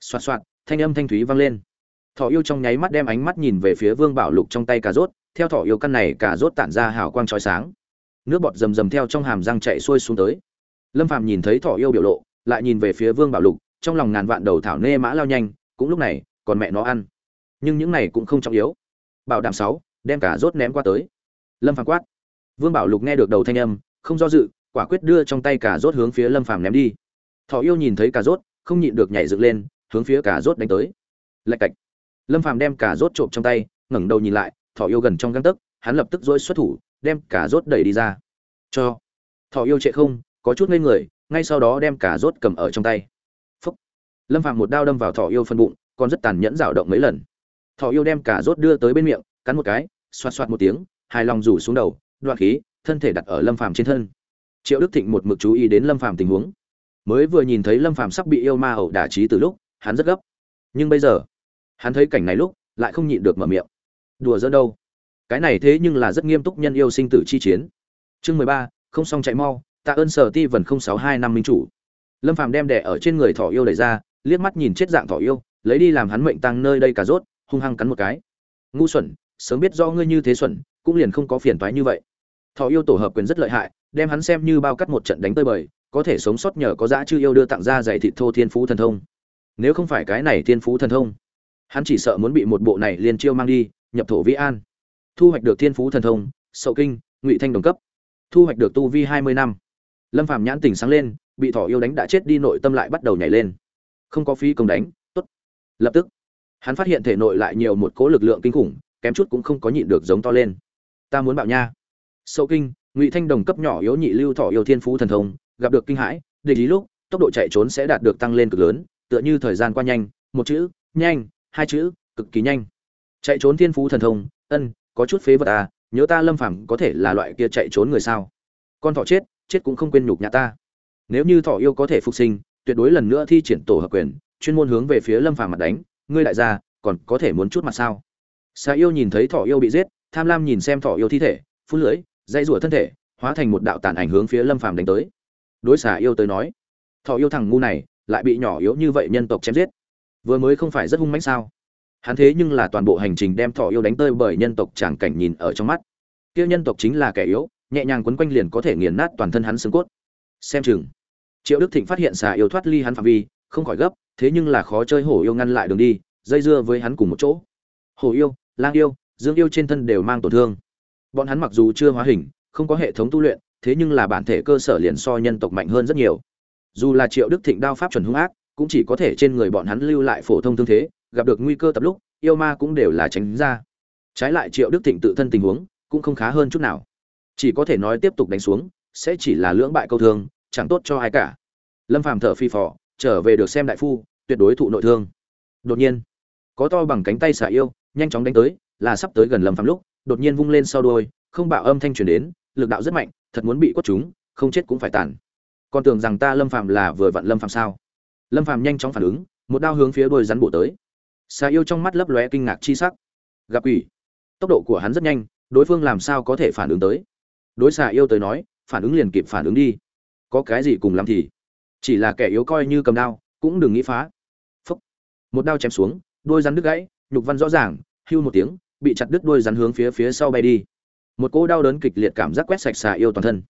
Xoạt xoạt thanh âm thanh thúy vang lên. Thỏ yêu trong nháy mắt đem ánh mắt nhìn về phía vương bảo lục trong tay cà rốt theo thỏ yêu căn này cà rốt tản ra hào quang trói sáng. Nước bọt rầm rầm theo trong hàm răng chạy xuôi xuống tới lâm phàm nhìn thấy thỏ yêu biểu lộ, lại nhìn về phía vương bảo lục, trong lòng ngàn vạn đầu thảo nê mã lao nhanh, cũng lúc này, còn mẹ nó ăn. Nhưng những này cũng không trọng yếu. Bảo đảm sáu, đem cả rốt ném qua tới. Lâm phàm quát. Vương bảo lục nghe được đầu thanh âm, không do dự, quả quyết đưa trong tay cả rốt hướng phía lâm phàm ném đi. Thỏ yêu nhìn thấy cả rốt, không nhịn được nhảy dựng lên, hướng phía cả rốt đánh tới. Lạch cạch. Lâm phàm đem cả rốt trộm trong tay, ngẩng đầu nhìn lại, Thỏ yêu gần trong găng tấc, hắn lập tức dỗi xuất thủ, đem cả rốt đẩy đi ra. Cho. Thỏ yêu trệ không có chút ngây người, ngay sau đó đem cả rốt cầm ở trong tay. Phúc. Lâm phàm một đao đâm vào thọ yêu phân bụng, còn rất tàn nhẫn dao động mấy lần. Thọ yêu đem cả rốt đưa tới bên miệng, cắn một cái, xoạt xoạt một tiếng, hài lòng rủ xuống đầu, đoạn khí, thân thể đặt ở lâm phàm trên thân. Triệu đức thịnh một mực chú ý đến lâm phàm tình huống. Mới vừa nhìn thấy lâm phàm sắp bị yêu ma ẩu đả trí từ lúc, hắn rất gấp. Nhưng bây giờ, hắn thấy cảnh này lúc, lại không nhịn được mở miệng. Đùa dỡ đâu? Cái này thế nhưng là rất nghiêm túc nhân yêu sinh tử chi chiến. Chương mười ba, không xong chạy mau tạ ơn sở ti vần không sáu hai năm minh chủ. Lâm phàm đem đẻ ở trên người thỏ yêu đẩy ra, liếc mắt nhìn chết dạng thỏ yêu, lấy đi làm hắn mệnh tăng nơi đây cả rốt, hung hăng cắn một cái. Ngu xuẩn, sớm biết do ngươi như thế xuẩn, cũng liền không có phiền toái như vậy. Thỏ yêu tổ hợp quyền rất lợi hại, đem hắn xem như bao cắt một trận đánh tơi bời, có thể sống sót nhờ có dã chư yêu đưa tặng ra giày thịt thô thiên phú thần thông. Nếu không phải cái này thiên phú thần thông, hắn chỉ sợ muốn bị một bộ này liền chiêu mang đi, nhập thổ vĩ an. Thu hoạch được thiên phú thần thông, sậu kinh, ngụy thanh đồng cấp. Thu hoạch được tu vi hai mươi năm lâm phàm nhãn tình sáng lên, bị thỏ yêu đánh đã chết đi nội tâm lại bắt đầu nhảy lên. Không có phi công đánh, tốt. Lập tức, hắn phát hiện thể nội lại nhiều một cố lực lượng kinh khủng, kém chút cũng không có nhịn được giống to lên. Ta muốn bạo nha. Sâu kinh, ngụy thanh đồng cấp nhỏ yếu nhị lưu thỏ yêu thiên phú thần thông, gặp được kinh hãi, địch ý lúc, tốc độ chạy trốn sẽ đạt được tăng lên cực lớn, tựa như thời gian qua nhanh, một chữ, nhanh, hai chữ, cực kỳ nhanh. Chạy trốn thiên phú thần thông, ân, có chút phế vật à nhớ ta lâm phàm có thể là loại kia chạy trốn người sao? Con thỏ chết chết cũng không quên nhục nhà ta. Nếu như thỏ yêu có thể phục sinh, tuyệt đối lần nữa thi triển tổ hợp quyền, chuyên môn hướng về phía lâm phàm mặt đánh. Ngươi đại gia, còn có thể muốn chút mặt sao? Xà yêu nhìn thấy thỏ yêu bị giết, tham lam nhìn xem thỏ yêu thi thể, phun lưỡi dây rủa thân thể, hóa thành một đạo tàn ảnh hướng phía lâm phàm đánh tới. Đối xà yêu tới nói, thỏ yêu thằng ngu này, lại bị nhỏ yếu như vậy nhân tộc chém giết. Vừa mới không phải rất hung mãnh sao? Hắn thế nhưng là toàn bộ hành trình đem thỏ yêu đánh tơi bởi nhân tộc tràng cảnh nhìn ở trong mắt. Kia nhân tộc chính là kẻ yếu nhẹ nhàng quấn quanh liền có thể nghiền nát toàn thân hắn xương cốt. Xem chừng, triệu đức thịnh phát hiện xà yêu thoát ly hắn phạm vi, không khỏi gấp, thế nhưng là khó chơi hổ yêu ngăn lại đường đi, dây dưa với hắn cùng một chỗ. Hổ yêu, lang yêu, dương yêu trên thân đều mang tổn thương. Bọn hắn mặc dù chưa hóa hình, không có hệ thống tu luyện, thế nhưng là bản thể cơ sở liền so nhân tộc mạnh hơn rất nhiều. Dù là triệu đức thịnh đao pháp chuẩn hung ác, cũng chỉ có thể trên người bọn hắn lưu lại phổ thông thương thế, gặp được nguy cơ tập lúc, yêu ma cũng đều là tránh ra. Trái lại triệu đức thịnh tự thân tình huống cũng không khá hơn chút nào chỉ có thể nói tiếp tục đánh xuống, sẽ chỉ là lưỡng bại câu thương, chẳng tốt cho ai cả. Lâm phàm thở phi phò, trở về được xem đại phu, tuyệt đối thụ nội thương. Đột nhiên, có to bằng cánh tay xả yêu, nhanh chóng đánh tới, là sắp tới gần lâm phàm lúc, đột nhiên vung lên sau đôi không bạo âm thanh truyền đến, lực đạo rất mạnh, thật muốn bị quất chúng, không chết cũng phải tàn. Còn tưởng rằng ta lâm phàm là vừa vặn lâm phàm sao? Lâm phàm nhanh chóng phản ứng, một đao hướng phía đôi rắn bộ tới. Xà yêu trong mắt lấp lóe kinh ngạc chi sắc. Gặp quỷ. Tốc độ của hắn rất nhanh, đối phương làm sao có thể phản ứng tới? Đối xà yêu tới nói, phản ứng liền kịp phản ứng đi. Có cái gì cùng làm thì, chỉ là kẻ yếu coi như cầm đao, cũng đừng nghĩ phá. Phúc. một đao chém xuống, đôi rắn đứt gãy, nhục văn rõ ràng, hưu một tiếng, bị chặt đứt đôi rắn hướng phía phía sau bay đi. Một cỗ đau đớn kịch liệt cảm giác quét sạch xà yêu toàn thân.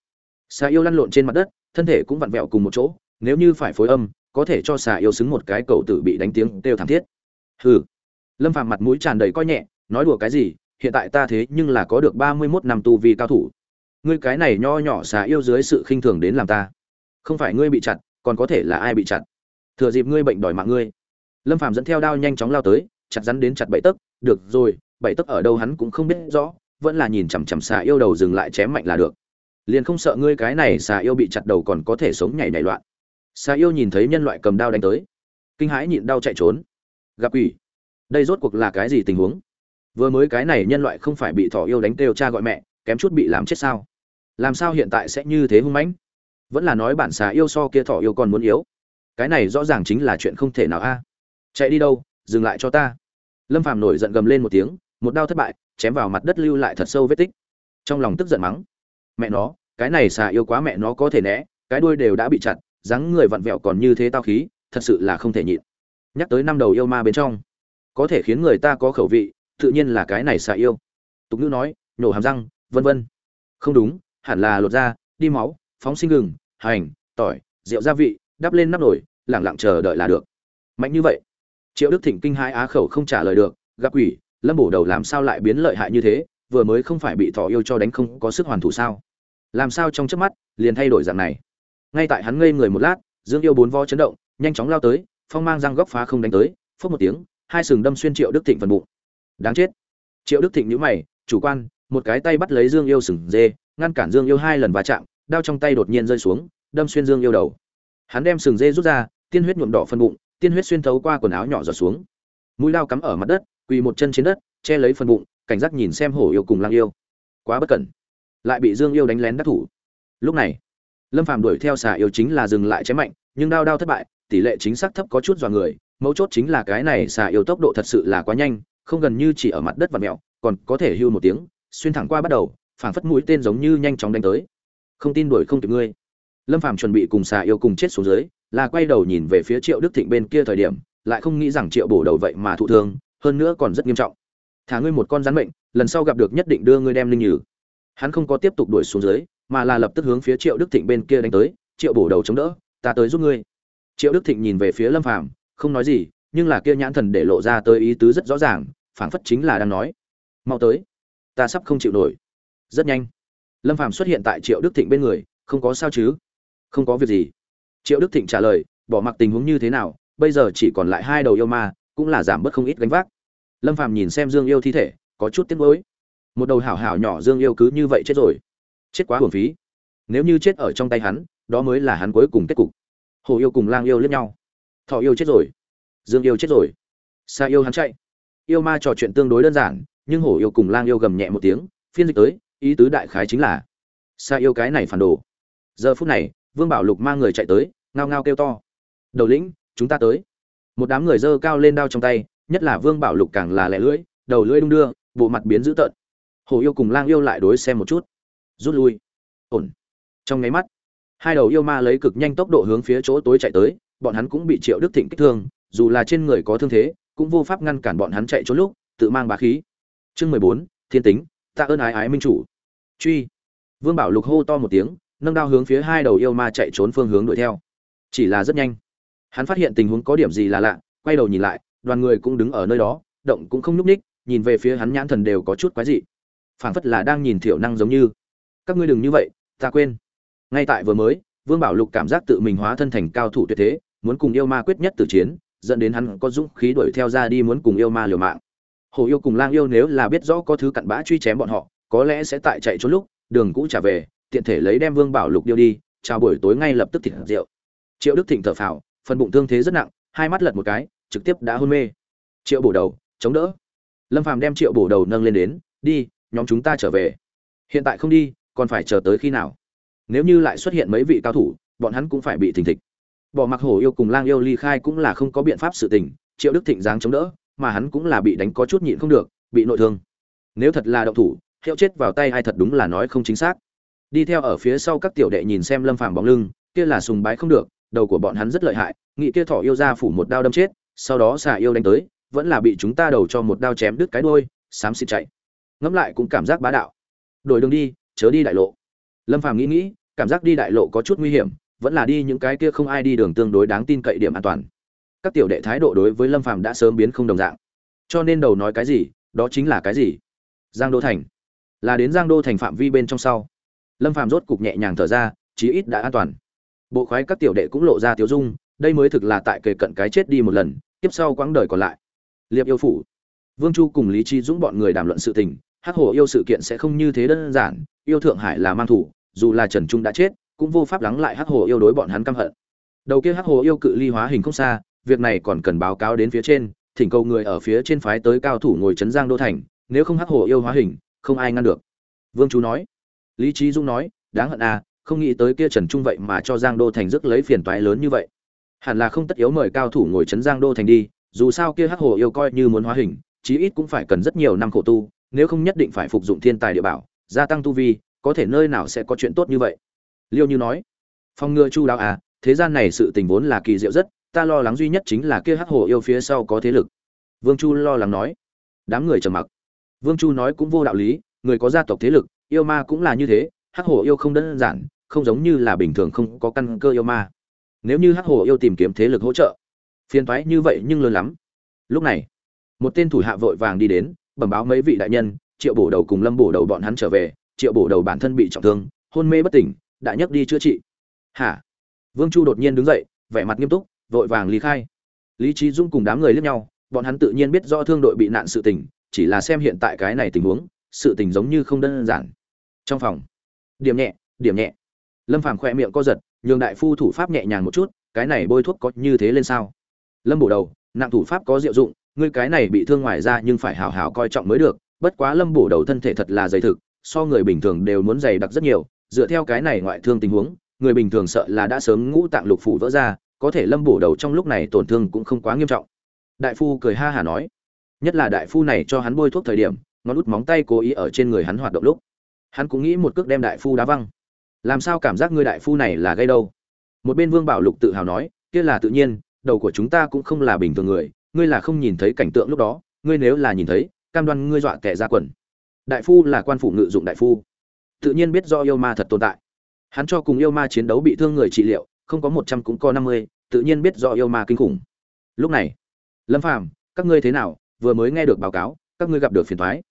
Xà yêu lăn lộn trên mặt đất, thân thể cũng vặn vẹo cùng một chỗ, nếu như phải phối âm, có thể cho xà yêu xứng một cái cậu tử bị đánh tiếng kêu thảm thiết. Hừ. Lâm phàm mặt mũi tràn đầy coi nhẹ, nói đùa cái gì, hiện tại ta thế nhưng là có được ba mươi 31 năm tu vi cao thủ ngươi cái này nho nhỏ xà yêu dưới sự khinh thường đến làm ta. Không phải ngươi bị chặt, còn có thể là ai bị chặt? Thừa dịp ngươi bệnh đòi mạng ngươi. Lâm phàm dẫn theo đao nhanh chóng lao tới, chặt rắn đến chặt bảy tấc, được rồi bảy tấc ở đâu hắn cũng không biết rõ, vẫn là nhìn chằm chằm xà yêu đầu dừng lại chém mạnh là được. Liền không sợ ngươi cái này xà yêu bị chặt đầu còn có thể sống nhảy nhảy loạn. Xà yêu nhìn thấy nhân loại cầm đao đánh tới, kinh hãi nhịn đau chạy trốn. Gặp quỷ. Đây rốt cuộc là cái gì tình huống? Vừa mới cái này nhân loại không phải bị thỏ yêu đánh kêu cha gọi mẹ, kém chút bị làm chết sao? Làm sao hiện tại sẽ như thế hung mãnh? Vẫn là nói bản xà yêu so kia thỏ yêu còn muốn yếu. Cái này rõ ràng chính là chuyện không thể nào a. À? Chạy đi đâu, dừng lại cho ta. Lâm phàm nổi giận gầm lên một tiếng, một đao thất bại, chém vào mặt đất lưu lại thật sâu vết tích. Trong lòng tức giận mắng. Mẹ nó, cái này xà yêu quá mẹ nó có thể né, cái đuôi đều đã bị chặt, dáng người vặn vẹo còn như thế tao khí, thật sự là không thể nhịn. Nhắc tới năm đầu yêu ma bên trong, có thể khiến người ta có khẩu vị, tự nhiên là cái này xà yêu. Tục ngữ nói nhổ hàm răng, vân vân. Không đúng hẳn là lột da, đi máu, phóng sinh gừng, hành, tỏi, rượu gia vị, đắp lên nắp nổi lẳng lặng chờ đợi là được. Mạnh như vậy, triệu đức thịnh kinh hai á khẩu không trả lời được, gặp quỷ, lâm bổ đầu làm sao lại biến lợi hại như thế, vừa mới không phải bị thỏ yêu cho đánh không có sức hoàn thủ sao? Làm sao trong chớp mắt, liền thay đổi dạng này? Ngay tại hắn ngây người một lát, dương yêu bốn vo chấn động, nhanh chóng lao tới, phong mang răng góc phá không đánh tới, phốc một tiếng, hai sừng đâm xuyên triệu đức thịnh phần bụng. Đáng chết. Triệu đức thịnh nhíu mày, chủ quan một cái tay bắt lấy dương yêu sừng dê, ngăn cản dương yêu hai lần va chạm, đao trong tay đột nhiên rơi xuống, đâm xuyên dương yêu đầu. Hắn đem sừng dê rút ra, tiên huyết nhuộm đỏ phần bụng, tiên huyết xuyên thấu qua quần áo nhỏ giọt xuống. Mũi lao cắm ở mặt đất, quỳ một chân trên đất, che lấy phần bụng, cảnh giác nhìn xem hổ yêu cùng lang yêu. Quá bất cẩn. Lại bị dương yêu đánh lén đắc thủ. Lúc này, lâm phàm đuổi theo xà yêu chính là dừng lại chém mạnh, nhưng đao đao thất bại, tỷ lệ chính xác thấp có chút dọa người, mấu chốt chính là cái này xà yêu tốc độ thật sự là quá nhanh, không gần như chỉ ở mặt đất và mẹo còn có thể hưu một tiếng xuyên thẳng qua bắt đầu, phảng phất mũi tên giống như nhanh chóng đánh tới. Không tin đuổi không kịp ngươi. Lâm phàm chuẩn bị cùng xà yêu cùng chết xuống dưới, là quay đầu nhìn về phía triệu đức thịnh bên kia thời điểm, lại không nghĩ rằng triệu bổ đầu vậy mà thụ thương, hơn nữa còn rất nghiêm trọng. Thả ngươi một con rắn bệnh lần sau gặp được nhất định đưa ngươi đem linh nhử. Hắn không có tiếp tục đuổi xuống dưới, mà là lập tức hướng phía triệu đức thịnh bên kia đánh tới, triệu bổ đầu chống đỡ, ta tới giúp ngươi. Triệu đức thịnh nhìn về phía lâm phàm, không nói gì, nhưng là kia nhãn thần để lộ ra tới ý tứ rất rõ ràng, phảng phất chính là đang nói, mau tới ta sắp không chịu nổi. Rất nhanh. Lâm phàm xuất hiện tại triệu đức thịnh bên người, không có sao chứ? Không có việc gì. Triệu đức thịnh trả lời, bỏ mặc tình huống như thế nào, bây giờ chỉ còn lại hai đầu yêu ma, cũng là giảm bớt không ít gánh vác. Lâm phàm nhìn xem dương yêu thi thể, có chút tiếc nuối. Một đầu hảo hảo nhỏ dương yêu cứ như vậy chết rồi. Chết quá hồn phí. Nếu như chết ở trong tay hắn, đó mới là hắn cuối cùng kết cục. Hồ yêu cùng lang yêu lẫn nhau. Thọ yêu chết rồi. Dương yêu chết rồi. Xa yêu hắn chạy. Yêu ma trò chuyện tương đối đơn giản nhưng hổ yêu cùng lang yêu gầm nhẹ một tiếng, phiên dịch tới, ý tứ đại khái chính là xa yêu cái này phản đồ. Giờ phút này, vương bảo lục mang người chạy tới, ngao ngao kêu to, đầu lĩnh, chúng ta tới. Một đám người dơ cao lên đao trong tay, nhất là vương bảo lục càng là lẻ lưỡi, đầu lưỡi đung đưa, bộ mặt biến dữ tợn. Hổ yêu cùng lang yêu lại đối xem một chút, rút lui. Ổn. Trong nháy mắt, hai đầu yêu ma lấy cực nhanh tốc độ hướng phía chỗ tối chạy tới, bọn hắn cũng bị triệu đức thịnh kích thương, dù là trên người có thương thế, cũng vô pháp ngăn cản bọn hắn chạy trốn lúc, tự mang bá khí chương mười bốn, thiên tính, tạ ơn ái ái minh chủ. Truy. Vương bảo lục hô to một tiếng, nâng đao hướng phía hai đầu yêu ma chạy trốn phương hướng đuổi theo. Chỉ là rất nhanh. Hắn phát hiện tình huống có điểm gì là lạ, quay đầu nhìn lại, đoàn người cũng đứng ở nơi đó, động cũng không nhúc ních nhìn về phía hắn nhãn thần đều có chút quái dị. Phảng phất là đang nhìn thiểu năng giống như. Các ngươi đừng như vậy, ta quên. Ngay tại vừa mới, vương bảo lục cảm giác tự mình hóa thân thành cao thủ tuyệt thế, muốn cùng yêu ma quyết nhất tử chiến, dẫn đến hắn có dũng khí đuổi theo ra đi muốn cùng yêu ma liều mạng hồ yêu cùng lang yêu nếu là biết rõ có thứ cặn bã truy chém bọn họ, có lẽ sẽ tại chạy trốn lúc, đường cũ trả về, tiện thể lấy đem vương bảo lục điêu đi, chào buổi tối ngay lập tức thịt rượu. Triệu đức thịnh thở phào, phần bụng thương thế rất nặng, hai mắt lật một cái, trực tiếp đã hôn mê. Triệu bổ đầu, chống đỡ. Lâm phàm đem triệu bổ đầu nâng lên đến, đi, nhóm chúng ta trở về. Hiện tại không đi, còn phải chờ tới khi nào? Nếu như lại xuất hiện mấy vị cao thủ, bọn hắn cũng phải bị thình thịch. Bỏ mặc hổ yêu cùng lang yêu ly khai cũng là không có biện pháp sự tình, triệu đức thịnh giáng chống đỡ mà hắn cũng là bị đánh có chút nhịn không được, bị nội thương. Nếu thật là động thủ hiệu chết vào tay ai thật đúng là nói không chính xác. Đi theo ở phía sau các tiểu đệ nhìn xem lâm phàm bóng lưng, kia là sùng bái không được, đầu của bọn hắn rất lợi hại, nghị kia thỏ yêu ra phủ một đao đâm chết, sau đó xà yêu đánh tới, vẫn là bị chúng ta đầu cho một đao chém đứt cái đuôi, xám xịt chạy. Ngẫm lại cũng cảm giác bá đạo. Đổi đường đi, chớ đi đại lộ. Lâm phàm nghĩ nghĩ, cảm giác đi đại lộ có chút nguy hiểm, vẫn là đi những cái kia không ai đi đường tương đối đáng tin cậy điểm an toàn các tiểu đệ thái độ đối với lâm phàm đã sớm biến không đồng dạng. Cho nên đầu nói cái gì, đó chính là cái gì? Giang đô thành. Là đến giang đô thành phạm vi bên trong sau. Lâm phàm rốt cục nhẹ nhàng thở ra, chí ít đã an toàn. Bộ khoái các tiểu đệ cũng lộ ra tiếu dung, đây mới thực là tại kề cận cái chết đi một lần tiếp sau quãng đời còn lại. Liệp yêu phủ. Vương chu cùng lý trí dũng bọn người đàm luận sự tình, hắc hồ yêu sự kiện sẽ không như thế đơn giản, yêu thượng hải là mang thủ, dù là trần trung đã chết, cũng vô pháp lắng lại hắc hồ yêu đối bọn hắn căm hận. Đầu kia hắc hồ yêu cự ly hóa hình không xa việc này còn cần báo cáo đến phía trên, thỉnh cầu người ở phía trên phái tới cao thủ ngồi trấn giang đô thành, nếu không hắc hồ yêu hóa hình, không ai ngăn được. Vương chú nói. Lý trí dung nói, đáng hận à không nghĩ tới kia trần trung vậy mà cho giang đô thành rước lấy phiền toái lớn như vậy. Hẳn là không tất yếu mời cao thủ ngồi trấn giang đô thành đi, dù sao kia hắc hồ yêu coi như muốn hóa hình, chí ít cũng phải cần rất nhiều năm khổ tu, nếu không nhất định phải phục dụng thiên tài địa bảo, gia tăng tu vi, có thể nơi nào sẽ có chuyện tốt như vậy. Liêu như nói. Phong ngừa chu đáo à thế gian này sự tình vốn là kỳ diệu rất ta lo lắng duy nhất chính là kia hắc hồ yêu phía sau có thế lực. Vương chu lo lắng nói. Đám người trầm mặc. Vương chu nói cũng vô đạo lý, người có gia tộc thế lực, yêu ma cũng là như thế, hắc hồ yêu không đơn giản, không giống như là bình thường không có căn cơ yêu ma. Nếu như hắc hồ yêu tìm kiếm thế lực hỗ trợ, phiền toái như vậy nhưng lớn lắm. Lúc này, một tên thủ hạ vội vàng đi đến, bẩm báo mấy vị đại nhân, triệu bổ đầu cùng lâm bổ đầu bọn hắn trở về, triệu bổ đầu bản thân bị trọng thương, hôn mê bất tỉnh, đã nhấc đi chữa trị. Hả? Vương chu đột nhiên đứng dậy, vẻ mặt nghiêm túc vội vàng ly khai. Lý trí dung cùng đám người liếc nhau, bọn hắn tự nhiên biết rõ thương đội bị nạn sự tình, chỉ là xem hiện tại cái này tình huống, sự tình giống như không đơn giản. Trong phòng, điểm nhẹ điểm nhẹ. Lâm phàm khỏe miệng co giật, nhường đại phu thủ pháp nhẹ nhàng một chút, cái này bôi thuốc có như thế lên sao? Lâm bổ đầu, nặng thủ pháp có diệu dụng, ngươi cái này bị thương ngoài ra nhưng phải hào hào coi trọng mới được, bất quá lâm bổ đầu thân thể thật là dày thực, so người bình thường đều muốn dày đặc rất nhiều, dựa theo cái này ngoại thương tình huống, người bình thường sợ là đã sớm ngũ tạng lục phủ vỡ ra có thể lâm bổ đầu trong lúc này tổn thương cũng không quá nghiêm trọng. Đại phu cười ha hả nói, nhất là đại phu này cho hắn bôi thuốc thời điểm, ngón út móng tay cố ý ở trên người hắn hoạt động lúc. Hắn cũng nghĩ một cước đem đại phu đá văng. Làm sao cảm giác ngươi đại phu này là gây đâu? Một bên vương bảo lục tự hào nói, kia là tự nhiên, đầu của chúng ta cũng không là bình thường người, ngươi là không nhìn thấy cảnh tượng lúc đó, ngươi nếu là nhìn thấy, cam đoan ngươi dọa kẻ ra quần. Đại phu là quan phủ ngự dụng đại phu. Tự nhiên biết do yêu ma thật tồn tại. Hắn cho cùng yêu ma chiến đấu bị thương người trị liệu, không có một trăm cũng có năm mươi tự nhiên biết do yêu ma kinh khủng. Lúc này, lâm phàm, các ngươi thế nào? Vừa mới nghe được báo cáo, các ngươi gặp được phiền toái.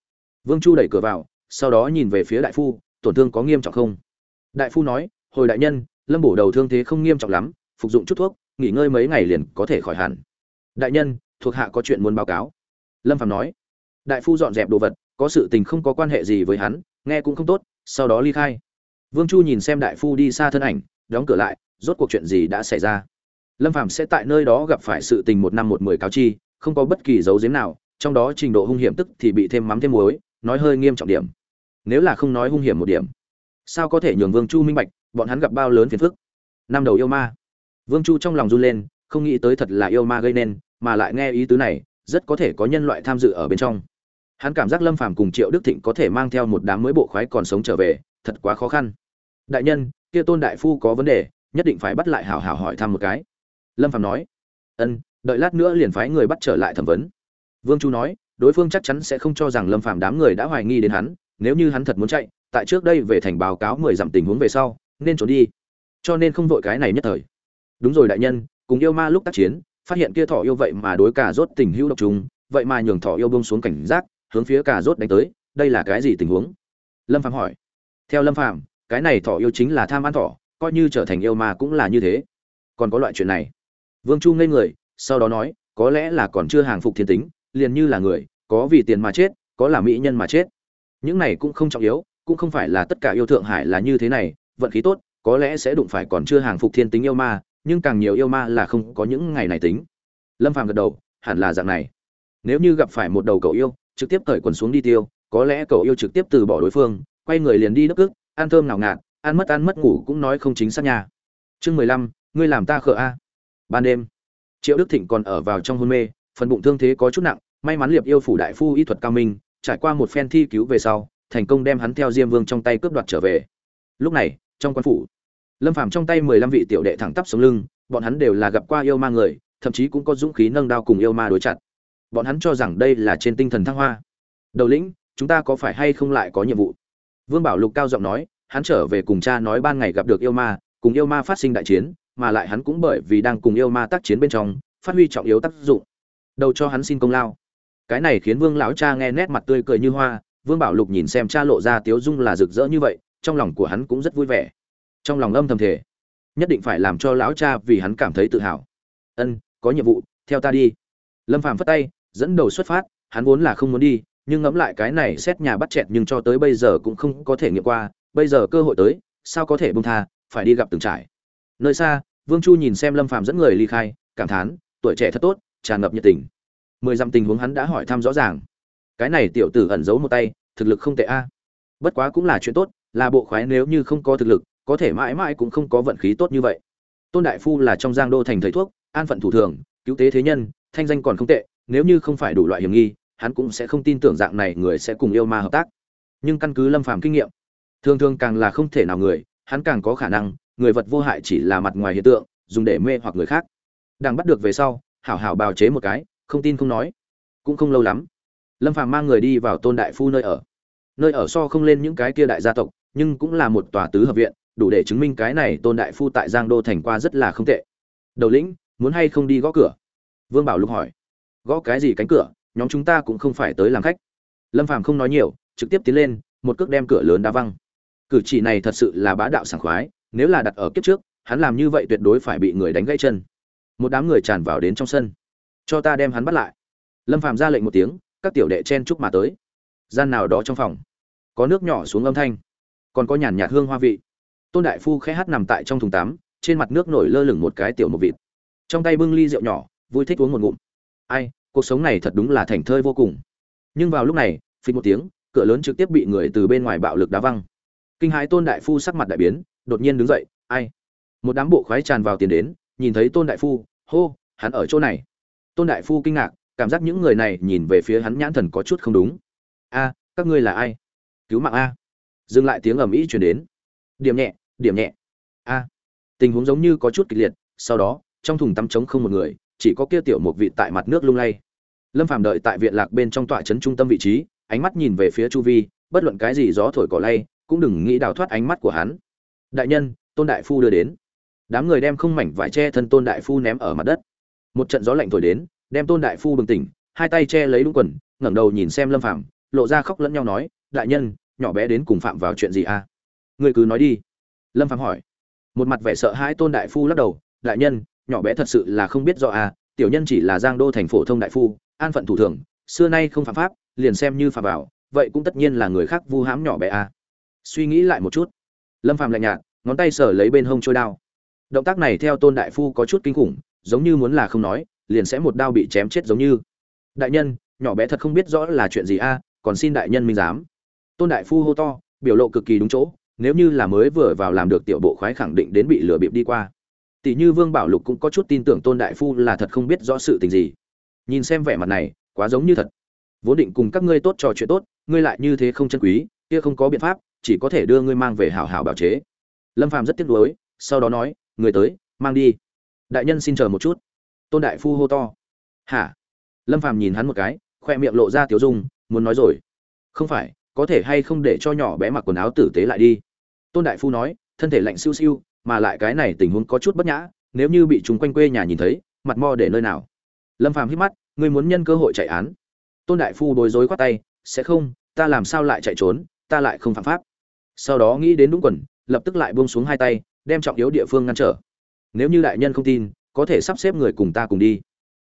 vương chu đẩy cửa vào, sau đó nhìn về phía đại phu, tổn thương có nghiêm trọng không? Đại phu nói, hồi đại nhân, lâm bổ đầu thương thế không nghiêm trọng lắm, phục dụng chút thuốc, nghỉ ngơi mấy ngày liền có thể khỏi hẳn. Đại nhân, thuộc hạ có chuyện muốn báo cáo. Lâm Phàm nói. Đại phu dọn dẹp đồ vật, có sự tình không có quan hệ gì với hắn, nghe cũng không tốt, sau đó ly khai. Vương chu nhìn xem đại phu đi xa thân ảnh, đóng cửa lại, rốt cuộc chuyện gì đã xảy ra? Lâm phạm sẽ tại nơi đó gặp phải sự tình một năm một mười cáo chi, không có bất kỳ dấu giếm nào, trong đó trình độ hung hiểm tức thì bị thêm mắm thêm muối, nói hơi nghiêm trọng điểm. Nếu là không nói hung hiểm một điểm, sao có thể nhường vương chu minh bạch, bọn hắn gặp bao lớn phiền phức. Năm đầu yêu ma. Vương chu trong lòng run lên, không nghĩ tới thật là yêu ma gây nên, mà lại nghe ý tứ này, rất có thể có nhân loại tham dự ở bên trong. Hắn cảm giác lâm phàm cùng triệu đức thịnh có thể mang theo một đám mới bộ khoái còn sống trở về, thật quá khó khăn. Đại nhân, kia tôn đại phu có vấn đề, nhất định phải bắt lại hảo hảo hỏi thăm một cái lâm Phạm nói, ân, đợi lát nữa liền phái người bắt trở lại thẩm vấn. Vương chu nói, đối phương chắc chắn sẽ không cho rằng lâm Phạm đám người đã hoài nghi đến hắn, nếu như hắn thật muốn chạy, tại trước đây về thành báo cáo mười dặm tình huống về sau, nên trốn đi. Cho nên không vội cái này nhất thời. Đúng rồi đại nhân, cùng yêu ma lúc tác chiến, phát hiện kia thỏ yêu vậy mà đối cả rốt tình hữu độc trùng, vậy mà nhường thỏ yêu bông xuống cảnh giác, hướng phía cả rốt đánh tới, đây là cái gì tình huống? Lâm phạm hỏi. Theo lâm phạm cái này thỏ yêu chính là tham ăn thỏ, coi như trở thành yêu ma cũng là như thế. Còn có loại chuyện này? Vương chu ngây người, sau đó nói, có lẽ là còn chưa hàng phục thiên tính, liền như là người, có vì tiền mà chết, có là mỹ nhân mà chết. Những này cũng không trọng yếu, cũng không phải là tất cả yêu thượng hải là như thế này, vận khí tốt, có lẽ sẽ đụng phải còn chưa hàng phục thiên tính yêu ma, nhưng càng nhiều yêu ma là không có những ngày này tính. Lâm phàm gật đầu, hẳn là dạng này. Nếu như gặp phải một đầu cậu yêu, trực tiếp cởi quần xuống đi tiêu, có lẽ cậu yêu trực tiếp từ bỏ đối phương, quay người liền đi nước ức ăn thơm nào ngạt, ăn mất ăn mất ngủ cũng nói không chính xác nha. chương mười lăm, ngươi làm ta khờ a ban đêm. Triệu đức thịnh còn ở vào trong hôn mê, phần bụng thương thế có chút nặng, may mắn liệp yêu phủ đại phu y thuật cao minh, trải qua một phen thi cứu về sau, thành công đem hắn theo diêm vương trong tay cướp đoạt trở về. Lúc này, trong quan phủ, lâm phàm trong tay mười lăm vị tiểu đệ thẳng tắp sống lưng, bọn hắn đều là gặp qua yêu ma người, thậm chí cũng có dũng khí nâng đao cùng yêu ma đối chặt. Bọn hắn cho rằng đây là trên tinh thần thăng hoa. Đầu lĩnh, chúng ta có phải hay không lại có nhiệm vụ? Vương bảo lục cao giọng nói, hắn trở về cùng cha nói ban ngày gặp được yêu ma, cùng yêu ma phát sinh đại chiến mà lại hắn cũng bởi vì đang cùng yêu ma tác chiến bên trong, phát huy trọng yếu tác dụng. Đầu cho hắn xin công lao. Cái này khiến vương lão cha nghe nét mặt tươi cười như hoa, vương bảo lục nhìn xem cha lộ ra tiếu dung là rực rỡ như vậy, trong lòng của hắn cũng rất vui vẻ. Trong lòng âm thầm thể nhất định phải làm cho lão cha vì hắn cảm thấy tự hào. Ân, có nhiệm vụ, theo ta đi. Lâm phàm phất tay, dẫn đầu xuất phát, hắn vốn là không muốn đi, nhưng ngẫm lại cái này xét nhà bắt chẹt nhưng cho tới bây giờ cũng không có thể nghiệm qua, bây giờ cơ hội tới, sao có thể bông tha, phải đi gặp từng trải nơi xa vương chu nhìn xem lâm phàm dẫn người ly khai, cảm thán, tuổi trẻ thật tốt, tràn ngập nhiệt tình. Mười dặm tình huống hắn đã hỏi thăm rõ ràng. Cái này tiểu tử ẩn giấu một tay, thực lực không tệ a. Bất quá cũng là chuyện tốt, là bộ khoái nếu như không có thực lực, có thể mãi mãi cũng không có vận khí tốt như vậy. Tôn đại phu là trong giang đô thành thầy thuốc, an phận thủ thường, cứu tế thế nhân, thanh danh còn không tệ, nếu như không phải đủ loại hiểm nghi, hắn cũng sẽ không tin tưởng dạng này người sẽ cùng yêu ma hợp tác. Nhưng căn cứ lâm phàm kinh nghiệm, thường thường càng là không thể nào người, hắn càng có khả năng người vật vô hại chỉ là mặt ngoài hiện tượng, dùng để mê hoặc người khác. Đang bắt được về sau, hảo hảo bào chế một cái, không tin không nói. Cũng không lâu lắm, lâm phàm mang người đi vào tôn đại phu nơi ở. Nơi ở so không lên những cái kia đại gia tộc, nhưng cũng là một tòa tứ hợp viện, đủ để chứng minh cái này tôn đại phu tại giang đô thành qua rất là không tệ. Đầu lĩnh, muốn hay không đi gõ cửa? Vương bảo lục hỏi. Gõ cái gì cánh cửa, nhóm chúng ta cũng không phải tới làm khách. Lâm phàm không nói nhiều, trực tiếp tiến lên, một cước đem cửa lớn đá văng. Cử chỉ này thật sự là bá đạo sảng khoái nếu là đặt ở kiếp trước, hắn làm như vậy tuyệt đối phải bị người đánh gãy chân. Một đám người tràn vào đến trong sân. Cho ta đem hắn bắt lại. Lâm phàm ra lệnh một tiếng, các tiểu đệ chen chúc mà tới. Gian nào đó trong phòng, có nước nhỏ xuống âm thanh, còn có nhàn nhạt hương hoa vị. Tôn đại phu khẽ hát nằm tại trong thùng tắm, trên mặt nước nổi lơ lửng một cái tiểu một vịt. Trong tay bưng ly rượu nhỏ, vui thích uống một ngụm. Ai, cuộc sống này thật đúng là thành thơi vô cùng. Nhưng vào lúc này, phịch một tiếng, cửa lớn trực tiếp bị người từ bên ngoài bạo lực đá văng. Kinh hãi tôn đại phu sắc mặt đại biến đột nhiên đứng dậy, ai? Một đám bộ khoái tràn vào tiền đến, nhìn thấy tôn đại phu, hô, hắn ở chỗ này. Tôn đại phu kinh ngạc, cảm giác những người này nhìn về phía hắn nhãn thần có chút không đúng. A, các ngươi là ai? Cứu mạng a. Dừng lại tiếng ầm ĩ chuyển đến. Điểm nhẹ điểm nhẹ. A. Tình huống giống như có chút kịch liệt, sau đó, trong thùng tắm trống không một người, chỉ có kia tiểu một vị tại mặt nước lung lay. Lâm phàm đợi tại viện lạc bên trong tọa trấn trung tâm vị trí, ánh mắt nhìn về phía chu vi, bất luận cái gì gió thổi cỏ lay, cũng đừng nghĩ đào thoát ánh mắt của hắn đại nhân, tôn đại phu đưa đến. Đám người đem không mảnh vải che thân tôn đại phu ném ở mặt đất. Một trận gió lạnh thổi đến, đem tôn đại phu bừng tỉnh, hai tay che lấy đúng quần, ngẩng đầu nhìn xem lâm phạm lộ ra khóc lẫn nhau nói, đại nhân, nhỏ bé đến cùng phạm vào chuyện gì à? Người cứ nói đi. Lâm phạm hỏi. Một mặt vẻ sợ hãi tôn đại phu lắc đầu, đại nhân, nhỏ bé thật sự là không biết do à tiểu nhân chỉ là giang đô thành phổ thông đại phu, an phận thủ thường, xưa nay không phạm pháp, liền xem như phạm vào, vậy cũng tất nhiên là người khác vu hãm nhỏ bé à. Suy nghĩ lại một chút lâm Phàm lạnh nhạt, ngón tay sờ lấy bên hông trôi đao. Động tác này theo tôn đại phu có chút kinh khủng, giống như muốn là không nói, liền sẽ một đao bị chém chết giống như. Đại nhân, nhỏ bé thật không biết rõ là chuyện gì a à, còn xin đại nhân minh giám. Tôn đại phu hô to, biểu lộ cực kỳ đúng chỗ, nếu như là mới vừa vào làm được tiểu bộ khoái khẳng định đến bị lừa bịp đi qua. Tỷ như vương bảo lục cũng có chút tin tưởng tôn đại phu là thật không biết rõ sự tình gì. Nhìn xem vẻ mặt này, quá giống như thật. Vốn định cùng các ngươi tốt trò chuyện tốt, ngươi lại như thế không chân quý, kia không có biện pháp chỉ có thể đưa ngươi mang về hảo hảo bảo chế. Lâm phàm rất tiếc nuối, sau đó nói, người tới, mang đi. Đại nhân xin chờ một chút. Tôn đại phu hô to. Hả? Lâm phàm nhìn hắn một cái, khoe miệng lộ ra tiểu dung, muốn nói rồi. Không phải, có thể hay không để cho nhỏ bé mặc quần áo tử tế lại đi? Tôn đại phu nói, thân thể lạnh siêu siêu, mà lại cái này tình huống có chút bất nhã, nếu như bị chúng quanh quê nhà nhìn thấy, mặt mo để nơi nào? Lâm phàm hít mắt, ngươi muốn nhân cơ hội chạy án? Tôn đại phu bối rối quát tay, sẽ không, ta làm sao lại chạy trốn, ta lại không phạm pháp sau đó nghĩ đến đúng quần, lập tức lại buông xuống hai tay, đem trọng yếu địa phương ngăn trở. Nếu như đại nhân không tin, có thể sắp xếp người cùng ta cùng đi.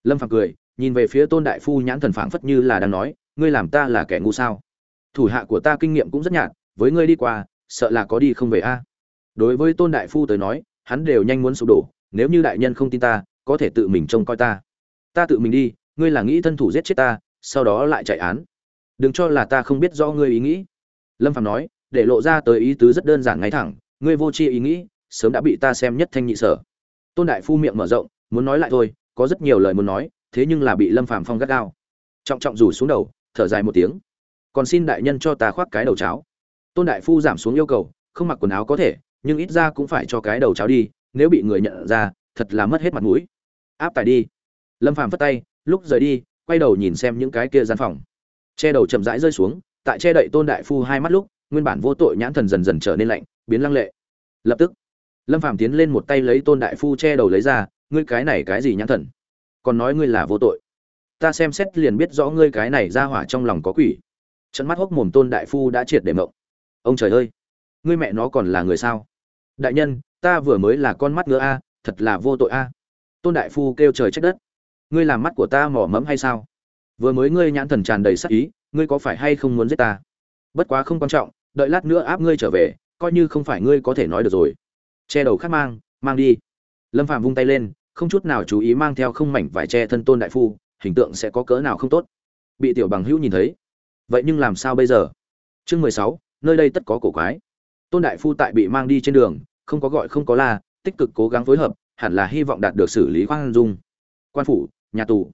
Lâm phạm cười, nhìn về phía tôn đại phu nhãn thần phảng phất như là đang nói, ngươi làm ta là kẻ ngu sao? Thủ hạ của ta kinh nghiệm cũng rất nhạt, với ngươi đi qua, sợ là có đi không về a. Đối với tôn đại phu tới nói, hắn đều nhanh muốn sụp đổ, nếu như đại nhân không tin ta, có thể tự mình trông coi ta. Ta tự mình đi, ngươi là nghĩ thân thủ giết chết ta, sau đó lại chạy án. Đừng cho là ta không biết do ngươi ý nghĩ. Lâm phạm nói để lộ ra tới ý tứ rất đơn giản ngay thẳng, ngươi vô tri ý nghĩ, sớm đã bị ta xem nhất thanh nhị sở. Tôn đại phu miệng mở rộng, muốn nói lại thôi, có rất nhiều lời muốn nói, thế nhưng là bị lâm phàm phong gắt gao. Trọng trọng rủ xuống đầu, thở dài một tiếng. Còn xin đại nhân cho ta khoác cái đầu cháo. Tôn đại phu giảm xuống yêu cầu, không mặc quần áo có thể, nhưng ít ra cũng phải cho cái đầu cháo đi, nếu bị người nhận ra, thật là mất hết mặt mũi. Áp tải đi. Lâm phàm phất tay, lúc rời đi, quay đầu nhìn xem những cái kia gian phòng. Che đầu chậm rãi rơi xuống, tại che đậy tôn đại phu hai mắt lúc nguyên bản vô tội nhãn thần dần dần trở nên lạnh, biến lăng lệ. Lập tức, lâm phàm tiến lên một tay lấy tôn đại phu che đầu lấy ra, ngươi cái này cái gì nhãn thần? Còn nói ngươi là vô tội. Ta xem xét liền biết rõ ngươi cái này ra hỏa trong lòng có quỷ. Trận mắt hốc mồm tôn đại phu đã triệt để mộng. Ông trời ơi, ngươi mẹ nó còn là người sao? Đại nhân, ta vừa mới là con mắt ngựa a, thật là vô tội a. Tôn đại phu kêu trời trách đất. Ngươi làm mắt của ta mỏ mẫm hay sao? Vừa mới ngươi nhãn thần tràn đầy sắc ý, ngươi có phải hay không muốn giết ta? Bất quá không quan trọng đợi lát nữa áp ngươi trở về coi như không phải ngươi có thể nói được rồi. Che đầu khát mang mang đi. Lâm phạm vung tay lên không chút nào chú ý mang theo không mảnh vải che thân tôn đại phu hình tượng sẽ có cỡ nào không tốt. Bị tiểu bằng hữu nhìn thấy. Vậy nhưng làm sao bây giờ? Chương mười sáu nơi đây tất có cổ quái. Tôn đại phu tại bị mang đi trên đường không có gọi không có la tích cực cố gắng phối hợp hẳn là hy vọng đạt được xử lý khoan dung. Quan phủ nhà tù.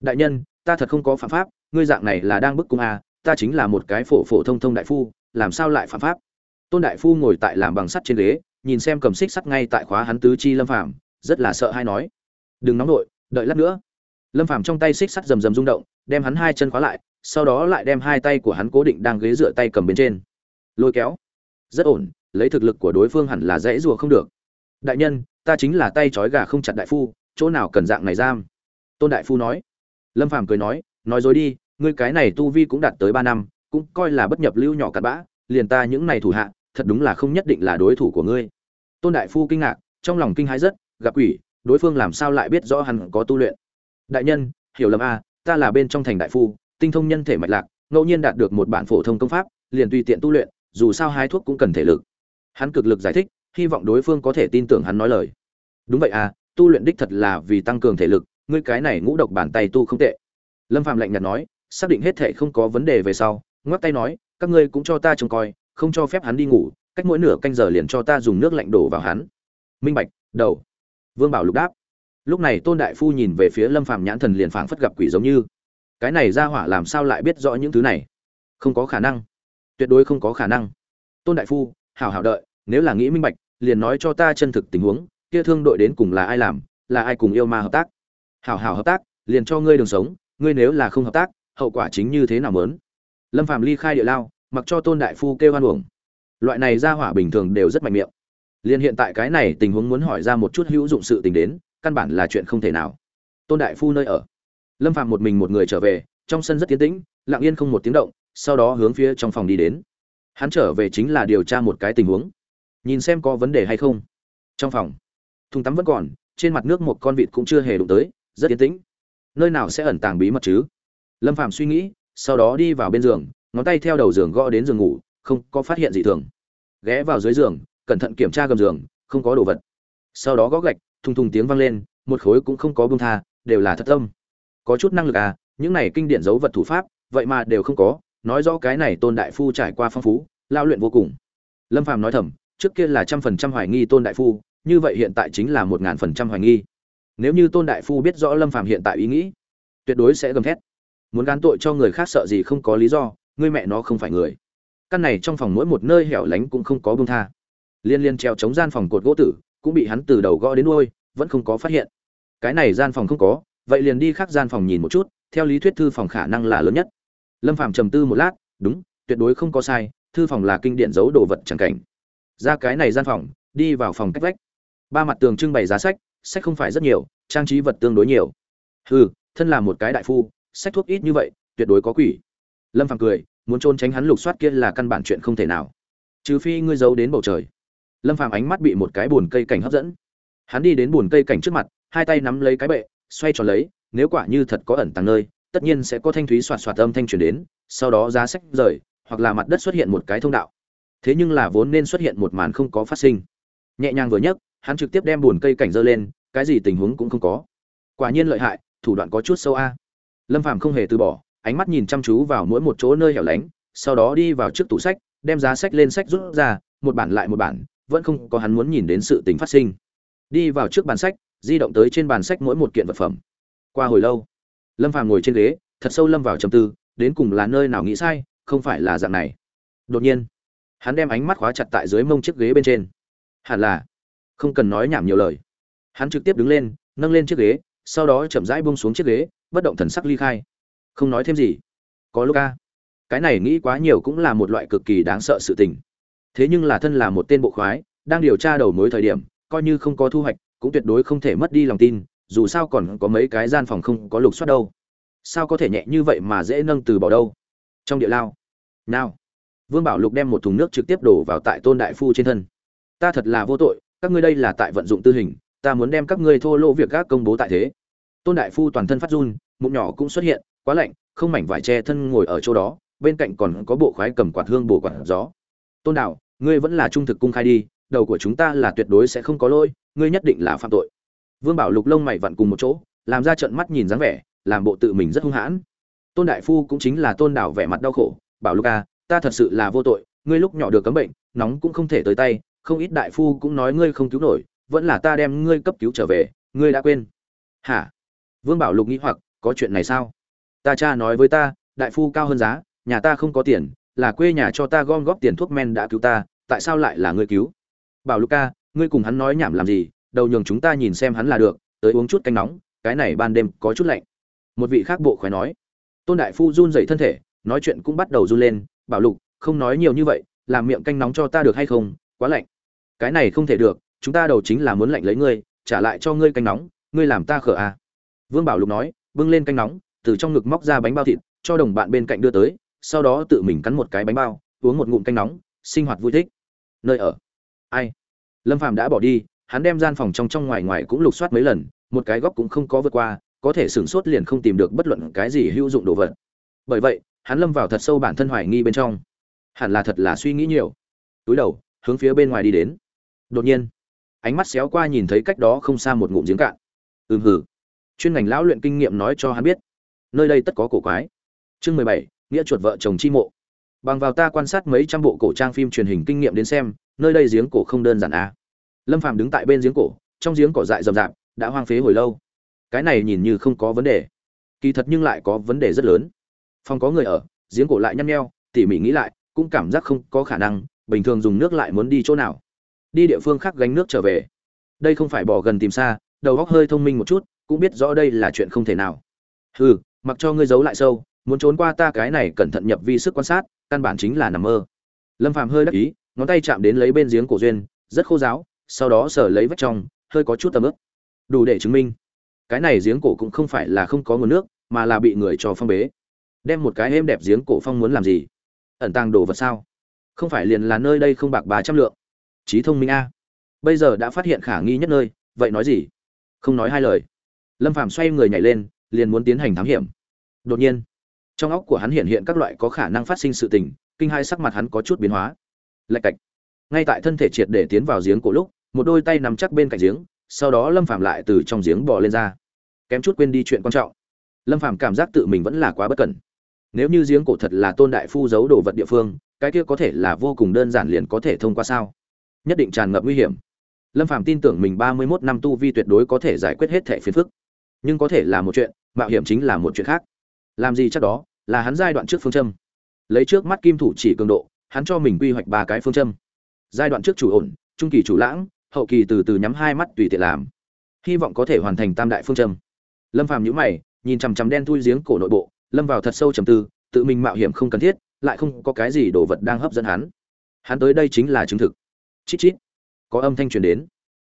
Đại nhân ta thật không có phạm pháp ngươi dạng này là đang bức cung à, ta chính là một cái phổ phổ thông thông đại phu làm sao lại phạm pháp? Tôn đại phu ngồi tại làm bằng sắt trên ghế, nhìn xem cầm xích sắt ngay tại khóa hắn tứ chi lâm phàm, rất là sợ hay nói. Đừng nóng nổi đợi lát nữa. Lâm phàm trong tay xích sắt rầm rầm rung động, đem hắn hai chân khóa lại, sau đó lại đem hai tay của hắn cố định đang ghế dựa tay cầm bên trên. Lôi kéo. Rất ổn, lấy thực lực của đối phương hẳn là dễ rùa không được. Đại nhân, ta chính là tay trói gà không chặt đại phu, chỗ nào cần dạng này giam? Tôn đại phu nói. Lâm phàm cười nói nói dối đi, ngươi cái này tu vi cũng đạt tới ba năm cũng coi là bất nhập lưu nhỏ cặn bã, liền ta những này thủ hạ, thật đúng là không nhất định là đối thủ của ngươi. Tôn đại phu kinh ngạc, trong lòng kinh hãi rất, gặp quỷ, đối phương làm sao lại biết rõ hắn có tu luyện. Đại nhân, hiểu lầm a ta là bên trong thành đại phu, tinh thông nhân thể mạch lạc, ngẫu nhiên đạt được một bản phổ thông công pháp, liền tùy tiện tu luyện, dù sao hái thuốc cũng cần thể lực. Hắn cực lực giải thích, hy vọng đối phương có thể tin tưởng hắn nói lời. Đúng vậy à tu luyện đích thật là vì tăng cường thể lực, ngươi cái này ngũ độc bàn tay tu không tệ. Lâm phạm lạnh nhạt nói, xác định hết thể không có vấn đề về sau ngoắc tay nói, các ngươi cũng cho ta trông coi, không cho phép hắn đi ngủ, cách mỗi nửa canh giờ liền cho ta dùng nước lạnh đổ vào hắn. Minh bạch, đầu. Vương bảo lục đáp. Lúc này tôn đại phu nhìn về phía lâm phàm nhãn thần liền phảng phất gặp quỷ giống như. Cái này ra hỏa làm sao lại biết rõ những thứ này? Không có khả năng. Tuyệt đối không có khả năng. Tôn đại phu, hảo hảo đợi, nếu là nghĩ minh bạch, liền nói cho ta chân thực tình huống, kia thương đội đến cùng là ai làm, là ai cùng yêu ma hợp tác? Hảo hảo hợp tác, liền cho ngươi đường sống, ngươi nếu là không hợp tác, hậu quả chính như thế nào mớn? Lâm phàm ly khai địa lao, mặc cho tôn đại phu kêu hoan uổng. Loại này ra hỏa bình thường đều rất mạnh miệng. Liền hiện tại cái này tình huống muốn hỏi ra một chút hữu dụng sự tình đến, căn bản là chuyện không thể nào. Tôn đại phu nơi ở. Lâm phàm một mình một người trở về, trong sân rất tiến tĩnh, lặng yên không một tiếng động, sau đó hướng phía trong phòng đi đến. Hắn trở về chính là điều tra một cái tình huống. Nhìn xem có vấn đề hay không. Trong phòng, thùng tắm vẫn còn, trên mặt nước một con vịt cũng chưa hề đụng tới, rất yên tĩnh. Nơi nào sẽ ẩn tàng bí mật chứ? Lâm phàm suy nghĩ sau đó đi vào bên giường, ngón tay theo đầu giường gõ đến giường ngủ, không có phát hiện gì thường. Ghé vào dưới giường, cẩn thận kiểm tra gầm giường, không có đồ vật. Sau đó gõ gạch, thùng thùng tiếng vang lên, một khối cũng không có bông tha, đều là thất tâm có chút năng lực à những này kinh điển dấu vật thủ pháp, vậy mà đều không có, nói rõ cái này tôn đại phu trải qua phong phú, lao luyện vô cùng. Lâm phàm nói thầm, trước kia là trăm phần trăm hoài nghi tôn đại phu, như vậy hiện tại chính là một ngàn phần trăm hoài nghi. Nếu như tôn đại phu biết rõ lâm phàm hiện tại ý nghĩ, tuyệt đối sẽ gầm thét muốn gán tội cho người khác sợ gì không có lý do, ngươi mẹ nó không phải người. Căn này trong phòng mỗi một nơi hẻo lánh cũng không có bông tha. Liên liên treo chống gian phòng cột gỗ tử, cũng bị hắn từ đầu gõ đến đuôi, vẫn không có phát hiện. Cái này gian phòng không có, vậy liền đi khác gian phòng nhìn một chút, theo lý thuyết thư phòng khả năng là lớn nhất. Lâm phạm trầm tư một lát, đúng, tuyệt đối không có sai, thư phòng là kinh điển giấu đồ vật chẳng cảnh. Ra cái này gian phòng, đi vào phòng cách vách. Ba mặt tường trưng bày giá sách sách không phải rất nhiều, trang trí vật tương đối nhiều. Hừ, thân là một cái đại phu sách thuốc ít như vậy, tuyệt đối có quỷ. Lâm phàm cười, muốn trốn tránh hắn lục soát kia là căn bản chuyện không thể nào. Trừ phi ngươi giấu đến bầu trời. Lâm phàm ánh mắt bị một cái buồn cây cảnh hấp dẫn. Hắn đi đến buồn cây cảnh trước mặt, hai tay nắm lấy cái bệ, xoay tròn lấy, nếu quả như thật có ẩn tàng nơi, tất nhiên sẽ có thanh thúy soạt soạt âm thanh truyền đến, sau đó giá sách rời, hoặc là mặt đất xuất hiện một cái thông đạo. Thế nhưng là vốn nên xuất hiện một màn không có phát sinh. Nhẹ nhàng vừa nhấc, hắn trực tiếp đem buồn cây cảnh dơ lên, cái gì tình huống cũng không có. Quả nhiên lợi hại, thủ đoạn có chút sâu a lâm phàm không hề từ bỏ, ánh mắt nhìn chăm chú vào mỗi một chỗ nơi hẻo lánh, sau đó đi vào trước tủ sách, đem giá sách lên sách rút ra, một bản lại một bản, vẫn không có hắn muốn nhìn đến sự tình phát sinh. Đi vào trước bàn sách, di động tới trên bàn sách mỗi một kiện vật phẩm. Qua hồi lâu, lâm phàm ngồi trên ghế, thật sâu lâm vào trầm tư, đến cùng là nơi nào nghĩ sai, không phải là dạng này. Đột nhiên, hắn đem ánh mắt khóa chặt tại dưới mông chiếc ghế bên trên. Hẳn là, không cần nói nhảm nhiều lời. Hắn trực tiếp đứng lên, nâng lên chiếc ghế, sau đó chậm rãi buông xuống chiếc ghế bất động thần sắc ly khai. Không nói thêm gì. Có lúc a cái này nghĩ quá nhiều cũng là một loại cực kỳ đáng sợ sự tình. Thế nhưng là thân là một tên bộ khoái, đang điều tra đầu mối thời điểm, coi như không có thu hoạch, cũng tuyệt đối không thể mất đi lòng tin, dù sao còn có mấy cái gian phòng không có lục soát đâu. Sao có thể nhẹ như vậy mà dễ nâng từ bỏ đâu? Trong địa lao. Nào. Vương bảo lục đem một thùng nước trực tiếp đổ vào tại tôn đại phu trên thân. Ta thật là vô tội, các ngươi đây là tại vận dụng tư hình, ta muốn đem các ngươi thô lỗ việc gác công bố tại thế tôn đại phu toàn thân phát run, mụn nhỏ cũng xuất hiện, quá lạnh, không mảnh vải che thân ngồi ở chỗ đó, bên cạnh còn có bộ khoái cầm quạt hương bổ quạt gió. Tôn đạo, ngươi vẫn là trung thực cung khai đi, đầu của chúng ta là tuyệt đối sẽ không có lỗi, ngươi nhất định là phạm tội. Vương bảo lục lông mày vặn cùng một chỗ, làm ra trận mắt nhìn dáng vẻ, làm bộ tự mình rất hung hãn. Tôn đại phu cũng chính là tôn đảo vẻ mặt đau khổ, bảo lục a ta thật sự là vô tội, ngươi lúc nhỏ được cấm bệnh, nóng cũng không thể tới tay, không ít đại phu cũng nói ngươi không cứu nổi, vẫn là ta đem ngươi cấp cứu trở về, ngươi đã quên. Hả? Vương bảo lục nghĩ hoặc, có chuyện này sao? Ta cha nói với ta, đại phu cao hơn giá, nhà ta không có tiền, là quê nhà cho ta gom góp tiền thuốc men đã cứu ta, tại sao lại là ngươi cứu? Bảo lục ca, ngươi cùng hắn nói nhảm làm gì, đầu nhường chúng ta nhìn xem hắn là được, tới uống chút canh nóng, cái này ban đêm có chút lạnh. Một vị khác bộ khoái nói. Tôn đại phu run rẩy thân thể, nói chuyện cũng bắt đầu run lên, bảo lục, không nói nhiều như vậy, làm miệng canh nóng cho ta được hay không? Quá lạnh. Cái này không thể được, chúng ta đầu chính là muốn lạnh lấy ngươi, trả lại cho ngươi canh nóng, ngươi làm ta khở à vương bảo lục nói, bưng lên canh nóng, từ trong ngực móc ra bánh bao thịt, cho đồng bạn bên cạnh đưa tới, sau đó tự mình cắn một cái bánh bao, uống một ngụm canh nóng, sinh hoạt vui thích. Nơi ở? Ai? Lâm phạm đã bỏ đi, hắn đem gian phòng trong trong ngoài ngoài cũng lục soát mấy lần, một cái góc cũng không có vượt qua, có thể sửng sốt liền không tìm được bất luận cái gì hữu dụng đồ vật. Bởi vậy, hắn lâm vào thật sâu bản thân hoài nghi bên trong. Hẳn là thật là suy nghĩ nhiều. Túi đầu, hướng phía bên ngoài đi đến. Đột nhiên, ánh mắt xéo qua nhìn thấy cách đó không xa một ngụm giếng cạn. Ừm hử chuyên ngành lão luyện kinh nghiệm nói cho hắn biết. Nơi đây tất có cổ quái. Chương mười bảy, nghĩa chuột vợ chồng chi mộ. Bằng vào ta quan sát mấy trăm bộ cổ trang phim truyền hình kinh nghiệm đến xem, nơi đây giếng cổ không đơn giản à. lâm phàm đứng tại bên giếng cổ, trong giếng cỏ dại rậm rạp, đã hoang phế hồi lâu. Cái này nhìn như không có vấn đề. Kỳ thật nhưng lại có vấn đề rất lớn. Phòng có người ở, giếng cổ lại nhăn nheo, tỉ mỉ nghĩ lại, cũng cảm giác không có khả năng, bình thường dùng nước lại muốn đi chỗ nào. Đi địa phương khác gánh nước trở về. Đây không phải bỏ gần tìm xa, đầu óc hơi thông minh một chút cũng biết rõ đây là chuyện không thể nào. Hừ, mặc cho ngươi giấu lại sâu, muốn trốn qua ta cái này cẩn thận nhập vi sức quan sát, căn bản chính là nằm mơ. Lâm phàm hơi đắc ý, ngón tay chạm đến lấy bên giếng cổ duyên, rất khô giáo sau đó sở lấy vách trong, hơi có chút tầm ướp đủ để chứng minh, cái này giếng cổ cũng không phải là không có nguồn nước, mà là bị người cho phong bế. Đem một cái êm đẹp giếng cổ phong muốn làm gì? Ẩn tàng đồ vật sao? Không phải liền là nơi đây không bạc ba trăm lượng. Trí thông minh a. Bây giờ đã phát hiện khả nghi nhất nơi, vậy nói gì? Không nói hai lời lâm phàm xoay người nhảy lên, liền muốn tiến hành thám hiểm. Đột nhiên, trong óc của hắn hiện hiện các loại có khả năng phát sinh sự tình, kinh hai sắc mặt hắn có chút biến hóa. Lạch cạch. Ngay tại thân thể triệt để tiến vào giếng cổ lúc, một đôi tay nằm chắc bên cạnh giếng, sau đó lâm phàm lại từ trong giếng bò lên ra. Kém chút quên đi chuyện quan trọng. Lâm phàm cảm giác tự mình vẫn là quá bất cẩn. Nếu như giếng cổ thật là tôn đại phu giấu đồ vật địa phương, cái kia có thể là vô cùng đơn giản liền có thể thông qua sao? Nhất định tràn ngập nguy hiểm. Lâm phàm tin tưởng mình ba mươi 31 năm tu vi tuyệt đối có thể giải quyết hết thẻ phiền phức nhưng có thể là một chuyện, mạo hiểm chính là một chuyện khác. Làm gì chắc đó, là hắn giai đoạn trước phương châm. Lấy trước mắt kim thủ chỉ cường độ, hắn cho mình quy hoạch ba cái phương châm. Giai đoạn trước chủ ổn, trung kỳ chủ lãng, hậu kỳ từ từ nhắm hai mắt tùy tiện làm. Hy vọng có thể hoàn thành tam đại phương châm. Lâm phàm nhíu mày, nhìn chằm chằm đen thui giếng cổ nội bộ, lâm vào thật sâu trầm tư, tự mình mạo hiểm không cần thiết, lại không có cái gì đồ vật đang hấp dẫn hắn. Hắn tới đây chính là chứng thực. Chít chít. Có âm thanh truyền đến.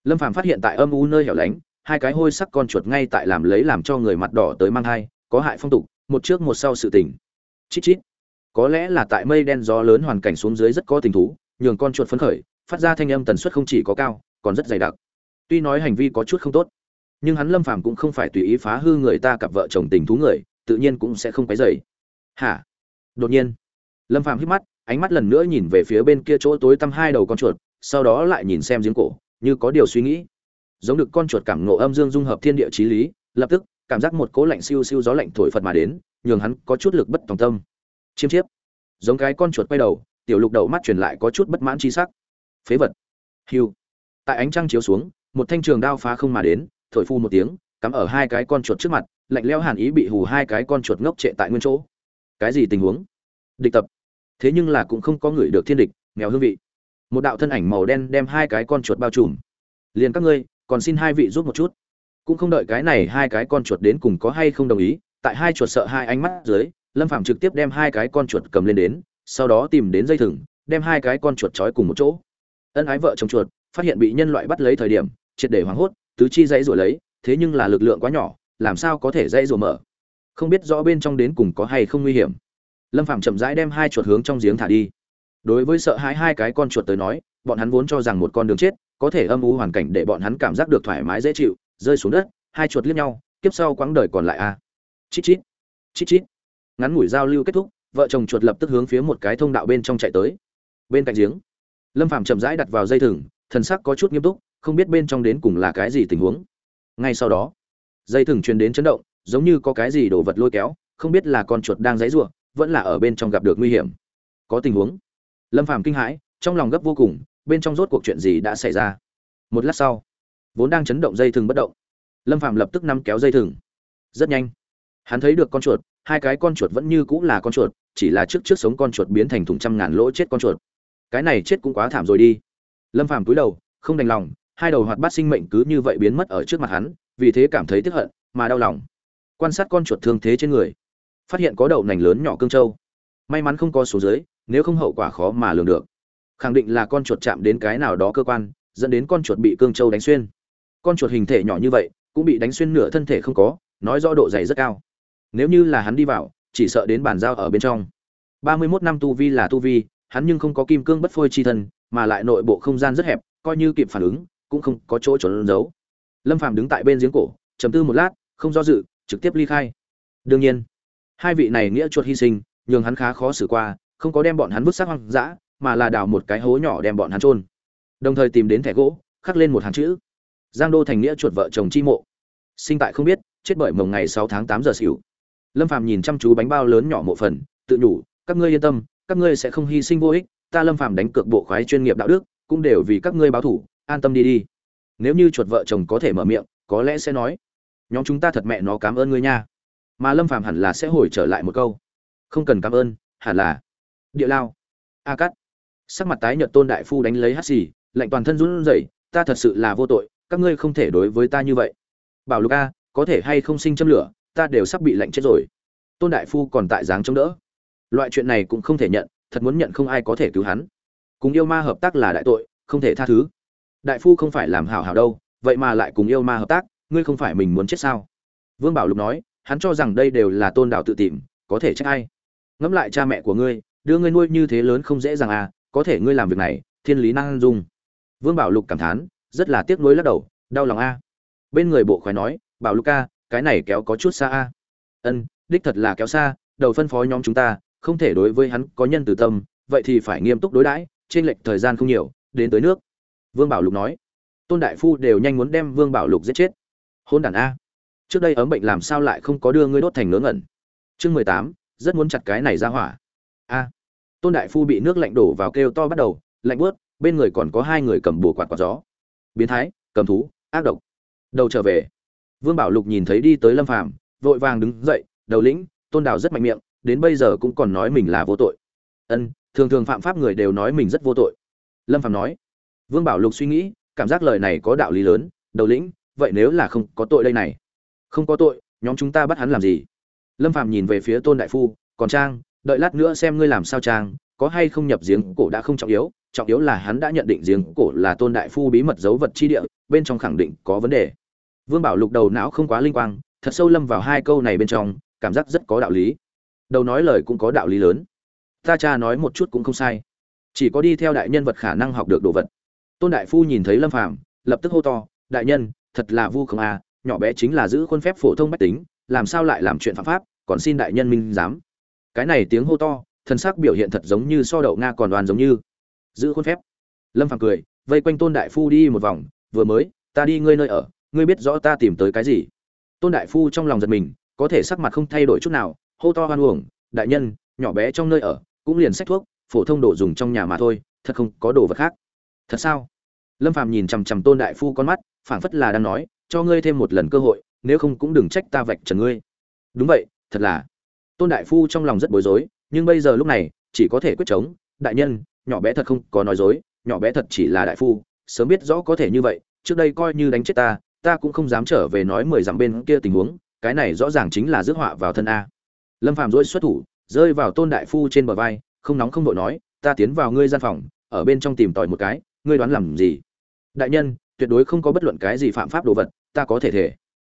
Lâm phàm phát hiện tại âm u nơi hẻo lánh hai cái hôi sắc con chuột ngay tại làm lấy làm cho người mặt đỏ tới mang hai có hại phong tục, một trước một sau sự tình. Chít chít. Có lẽ là tại mây đen gió lớn hoàn cảnh xuống dưới rất có tình thú, nhường con chuột phấn khởi, phát ra thanh âm tần suất không chỉ có cao, còn rất dày đặc. Tuy nói hành vi có chút không tốt, nhưng hắn lâm phàm cũng không phải tùy ý phá hư người ta cặp vợ chồng tình thú người, tự nhiên cũng sẽ không quấy dày hả? Đột nhiên, lâm phàm hít mắt, ánh mắt lần nữa nhìn về phía bên kia chỗ tối tăm hai đầu con chuột, sau đó lại nhìn xem giếng cổ, như có điều suy nghĩ giống được con chuột cảm ngộ âm dương dung hợp thiên địa chí lý, lập tức, cảm giác một cỗ lạnh siêu siêu gió lạnh thổi phật mà đến, nhường hắn có chút lực bất tòng tâm. Chiêm chiếp. Giống cái con chuột quay đầu, tiểu lục đầu mắt truyền lại có chút bất mãn chi sắc. Phế vật. Hiu tại ánh trăng chiếu xuống, một thanh trường đao phá không mà đến, thổi phu một tiếng, cắm ở hai cái con chuột trước mặt, lạnh lẽo hàn ý bị hù hai cái con chuột ngốc trệ tại nguyên chỗ. Cái gì tình huống? Địch tập. Thế nhưng là cũng không có người được thiên địch mèo hương vị. Một đạo thân ảnh màu đen đem hai cái con chuột bao trùm. Liền các ngươi còn xin hai vị giúp một chút. Cũng không đợi cái này hai cái con chuột đến cùng có hay không đồng ý, tại hai chuột sợ hai ánh mắt dưới, lâm phạm trực tiếp đem hai cái con chuột cầm lên đến, sau đó tìm đến dây thừng, đem hai cái con chuột trói cùng một chỗ. Ân ái vợ chồng chuột, phát hiện bị nhân loại bắt lấy thời điểm, triệt để hoảng hốt, tứ chi dãy rồi lấy, thế nhưng là lực lượng quá nhỏ, làm sao có thể dãy rồi mở? Không biết rõ bên trong đến cùng có hay không nguy hiểm. Lâm phạm chậm rãi đem hai chuột hướng trong giếng thả đi. Đối với sợ hãi hai cái con chuột tới nói, bọn hắn vốn cho rằng một con đường chết có thể âm u hoàn cảnh để bọn hắn cảm giác được thoải mái dễ chịu rơi xuống đất hai chuột liếc nhau kiếp sau quãng đời còn lại a chít chít chít chít. Ngắn ngủi giao lưu kết thúc vợ chồng chuột lập tức hướng phía một cái thông đạo bên trong chạy tới. Bên cạnh giếng lâm phạm chậm rãi đặt vào dây thừng thần sắc có chút nghiêm túc không biết bên trong đến cùng là cái gì tình huống. Ngay sau đó dây thừng truyền đến chấn động giống như có cái gì đổ vật lôi kéo không biết là con chuột đang dãy rủa, vẫn là ở bên trong gặp được nguy hiểm. Có tình huống. Lâm phàm kinh hãi trong lòng gấp vô cùng bên trong rốt cuộc chuyện gì đã xảy ra. Một lát sau, vốn đang chấn động dây thừng bất động, lâm phàm lập tức nắm kéo dây thừng. Rất nhanh, hắn thấy được con chuột, hai cái con chuột vẫn như cũng là con chuột, chỉ là trước trước sống con chuột biến thành thùng trăm ngàn lỗ chết con chuột. Cái này chết cũng quá thảm rồi đi. Lâm phàm cúi đầu, không đành lòng, hai đầu hoạt bát sinh mệnh cứ như vậy biến mất ở trước mặt hắn, vì thế cảm thấy tức hận, mà đau lòng. Quan sát con chuột thương thế trên người, phát hiện có đậu nành lớn nhỏ cương châu. May mắn không có số dưới, nếu không hậu quả khó mà lường được khẳng định là con chuột chạm đến cái nào đó cơ quan, dẫn đến con chuột bị cương châu đánh xuyên. Con chuột hình thể nhỏ như vậy, cũng bị đánh xuyên nửa thân thể không có, nói rõ độ dày rất cao. Nếu như là hắn đi vào, chỉ sợ đến bàn giao ở bên trong. Ba mươi 31 năm tu vi là tu vi, hắn nhưng không có kim cương bất phôi chi thân, mà lại nội bộ không gian rất hẹp, coi như kịp phản ứng, cũng không có chỗ trốn giấu. Lâm phàm đứng tại bên giếng cổ chấm tư một lát, không do dự, trực tiếp ly khai. Đương nhiên, hai vị này nghĩa chuột hy sinh, nhường hắn khá khó xử qua, không có đem bọn hắn vứt xác hoang dã mà là đào một cái hố nhỏ đem bọn hắn chôn. Đồng thời tìm đến thẻ gỗ, khắc lên một hàng chữ. Giang đô thành nghĩa chuột vợ chồng chi mộ. Sinh tại không biết, chết bởi mồng ngày sáu tháng tám giờ xỉu. Lâm phàm nhìn chăm chú bánh bao lớn nhỏ mộ phần, tự nhủ, các ngươi yên tâm, các ngươi sẽ không hy sinh vô ích, ta lâm phàm đánh cược bộ khoái chuyên nghiệp đạo đức, cũng đều vì các ngươi báo thủ, an tâm đi đi. Nếu như chuột vợ chồng có thể mở miệng, có lẽ sẽ nói, nhóm chúng ta thật mẹ nó cảm ơn ngươi nha. Mà lâm phàm hẳn là sẽ hồi trở lại một câu, không cần cảm ơn, hẳn là, địa lao, a cắt sắc mặt tái nhợt tôn đại phu đánh lấy hắt xì, lạnh toàn thân run rẩy, ta thật sự là vô tội, các ngươi không thể đối với ta như vậy. Bảo lục a, có thể hay không sinh châm lửa, ta đều sắp bị lạnh chết rồi. Tôn đại phu còn tại dáng chống đỡ. Loại chuyện này cũng không thể nhận, thật muốn nhận không ai có thể cứu hắn. Cùng yêu ma hợp tác là đại tội, không thể tha thứ. Đại phu không phải làm hảo hảo đâu, vậy mà lại cùng yêu ma hợp tác, ngươi không phải mình muốn chết sao? Vương bảo lục nói, hắn cho rằng đây đều là tôn đạo tự tìm, có thể trách ai? Ngẫm lại cha mẹ của ngươi, đưa ngươi nuôi như thế lớn không dễ dàng à có thể ngươi làm việc này, thiên lý năng dung. Vương bảo lục cảm thán, rất là tiếc nuối lắc đầu, đau lòng a. Bên người bộ khoái nói, bảo lục ca, cái này kéo có chút xa a. Ân, đích thật là kéo xa, đầu phân phó nhóm chúng ta, không thể đối với hắn có nhân từ tâm, vậy thì phải nghiêm túc đối đãi trên lệch thời gian không nhiều, đến tới nước. Vương bảo lục nói. Tôn đại phu đều nhanh muốn đem vương bảo lục giết chết. Hôn đàn a, trước đây ấm bệnh làm sao lại không có đưa ngươi đốt thành ngớ ngẩn. Chương mười tám, rất muốn chặt cái này ra hỏa. A tôn đại phu bị nước lạnh đổ vào kêu to bắt đầu, lạnh bớt bên người còn có hai người cầm bùa quạt quạt gió. Biến thái, cầm thú, ác độc. Đầu trở về. Vương bảo lục nhìn thấy đi tới lâm phàm, vội vàng đứng dậy, đầu lĩnh, tôn đào rất mạnh miệng, đến bây giờ cũng còn nói mình là vô tội. Ân, thường thường phạm pháp người đều nói mình rất vô tội. Lâm phàm nói. Vương bảo lục suy nghĩ, cảm giác lời này có đạo lý lớn, đầu lĩnh, vậy nếu là không có tội đây này? Không có tội, nhóm chúng ta bắt hắn làm gì? Lâm phàm nhìn về phía tôn đại phu, còn trang đợi lát nữa xem ngươi làm sao trang, có hay không nhập giếng cổ đã không trọng yếu trọng yếu là hắn đã nhận định giếng cổ là tôn đại phu bí mật giấu vật chi địa, bên trong khẳng định có vấn đề. Vương bảo lục đầu não không quá linh quang, thật sâu lâm vào hai câu này bên trong, cảm giác rất có đạo lý. Đầu nói lời cũng có đạo lý lớn. Ta cha nói một chút cũng không sai. Chỉ có đi theo đại nhân vật khả năng học được đồ vật. Tôn đại phu nhìn thấy lâm phàm, lập tức hô to, đại nhân, thật là vu không à nhỏ bé chính là giữ khuôn phép phổ thông bách tính, làm sao lại làm chuyện phạm pháp, còn xin đại nhân minh giám cái này tiếng hô to thân xác biểu hiện thật giống như so đậu nga còn đoàn giống như. Giữ khuôn phép. Lâm phàm cười, vây quanh tôn đại phu đi một vòng, vừa mới, ta đi ngươi nơi ở, ngươi biết rõ ta tìm tới cái gì? Tôn đại phu trong lòng giật mình, có thể sắc mặt không thay đổi chút nào, hô to hoan uổng, đại nhân, nhỏ bé trong nơi ở, cũng liền sách thuốc, phổ thông đồ dùng trong nhà mà thôi, thật không có đồ vật khác. Thật sao? Lâm phàm nhìn chằm chằm tôn đại phu con mắt, phảng phất là đang nói, cho ngươi thêm một lần cơ hội, nếu không cũng đừng trách ta vạch trần ngươi. Đúng vậy, thật là tôn đại phu trong lòng rất bối rối, nhưng bây giờ lúc này, chỉ có thể quyết chống. Đại nhân, nhỏ bé thật không có nói dối, nhỏ bé thật chỉ là đại phu, sớm biết rõ có thể như vậy, trước đây coi như đánh chết ta ta cũng không dám trở về nói mười dặm bên kia tình huống, cái này rõ ràng chính là rước họa vào thân a. Lâm phàm dỗi xuất thủ, rơi vào tôn đại phu trên bờ vai, không nóng không vội nói, ta tiến vào ngươi gian phòng, ở bên trong tìm tòi một cái, ngươi đoán làm gì? Đại nhân, tuyệt đối không có bất luận cái gì phạm pháp đồ vật, ta có thể thể.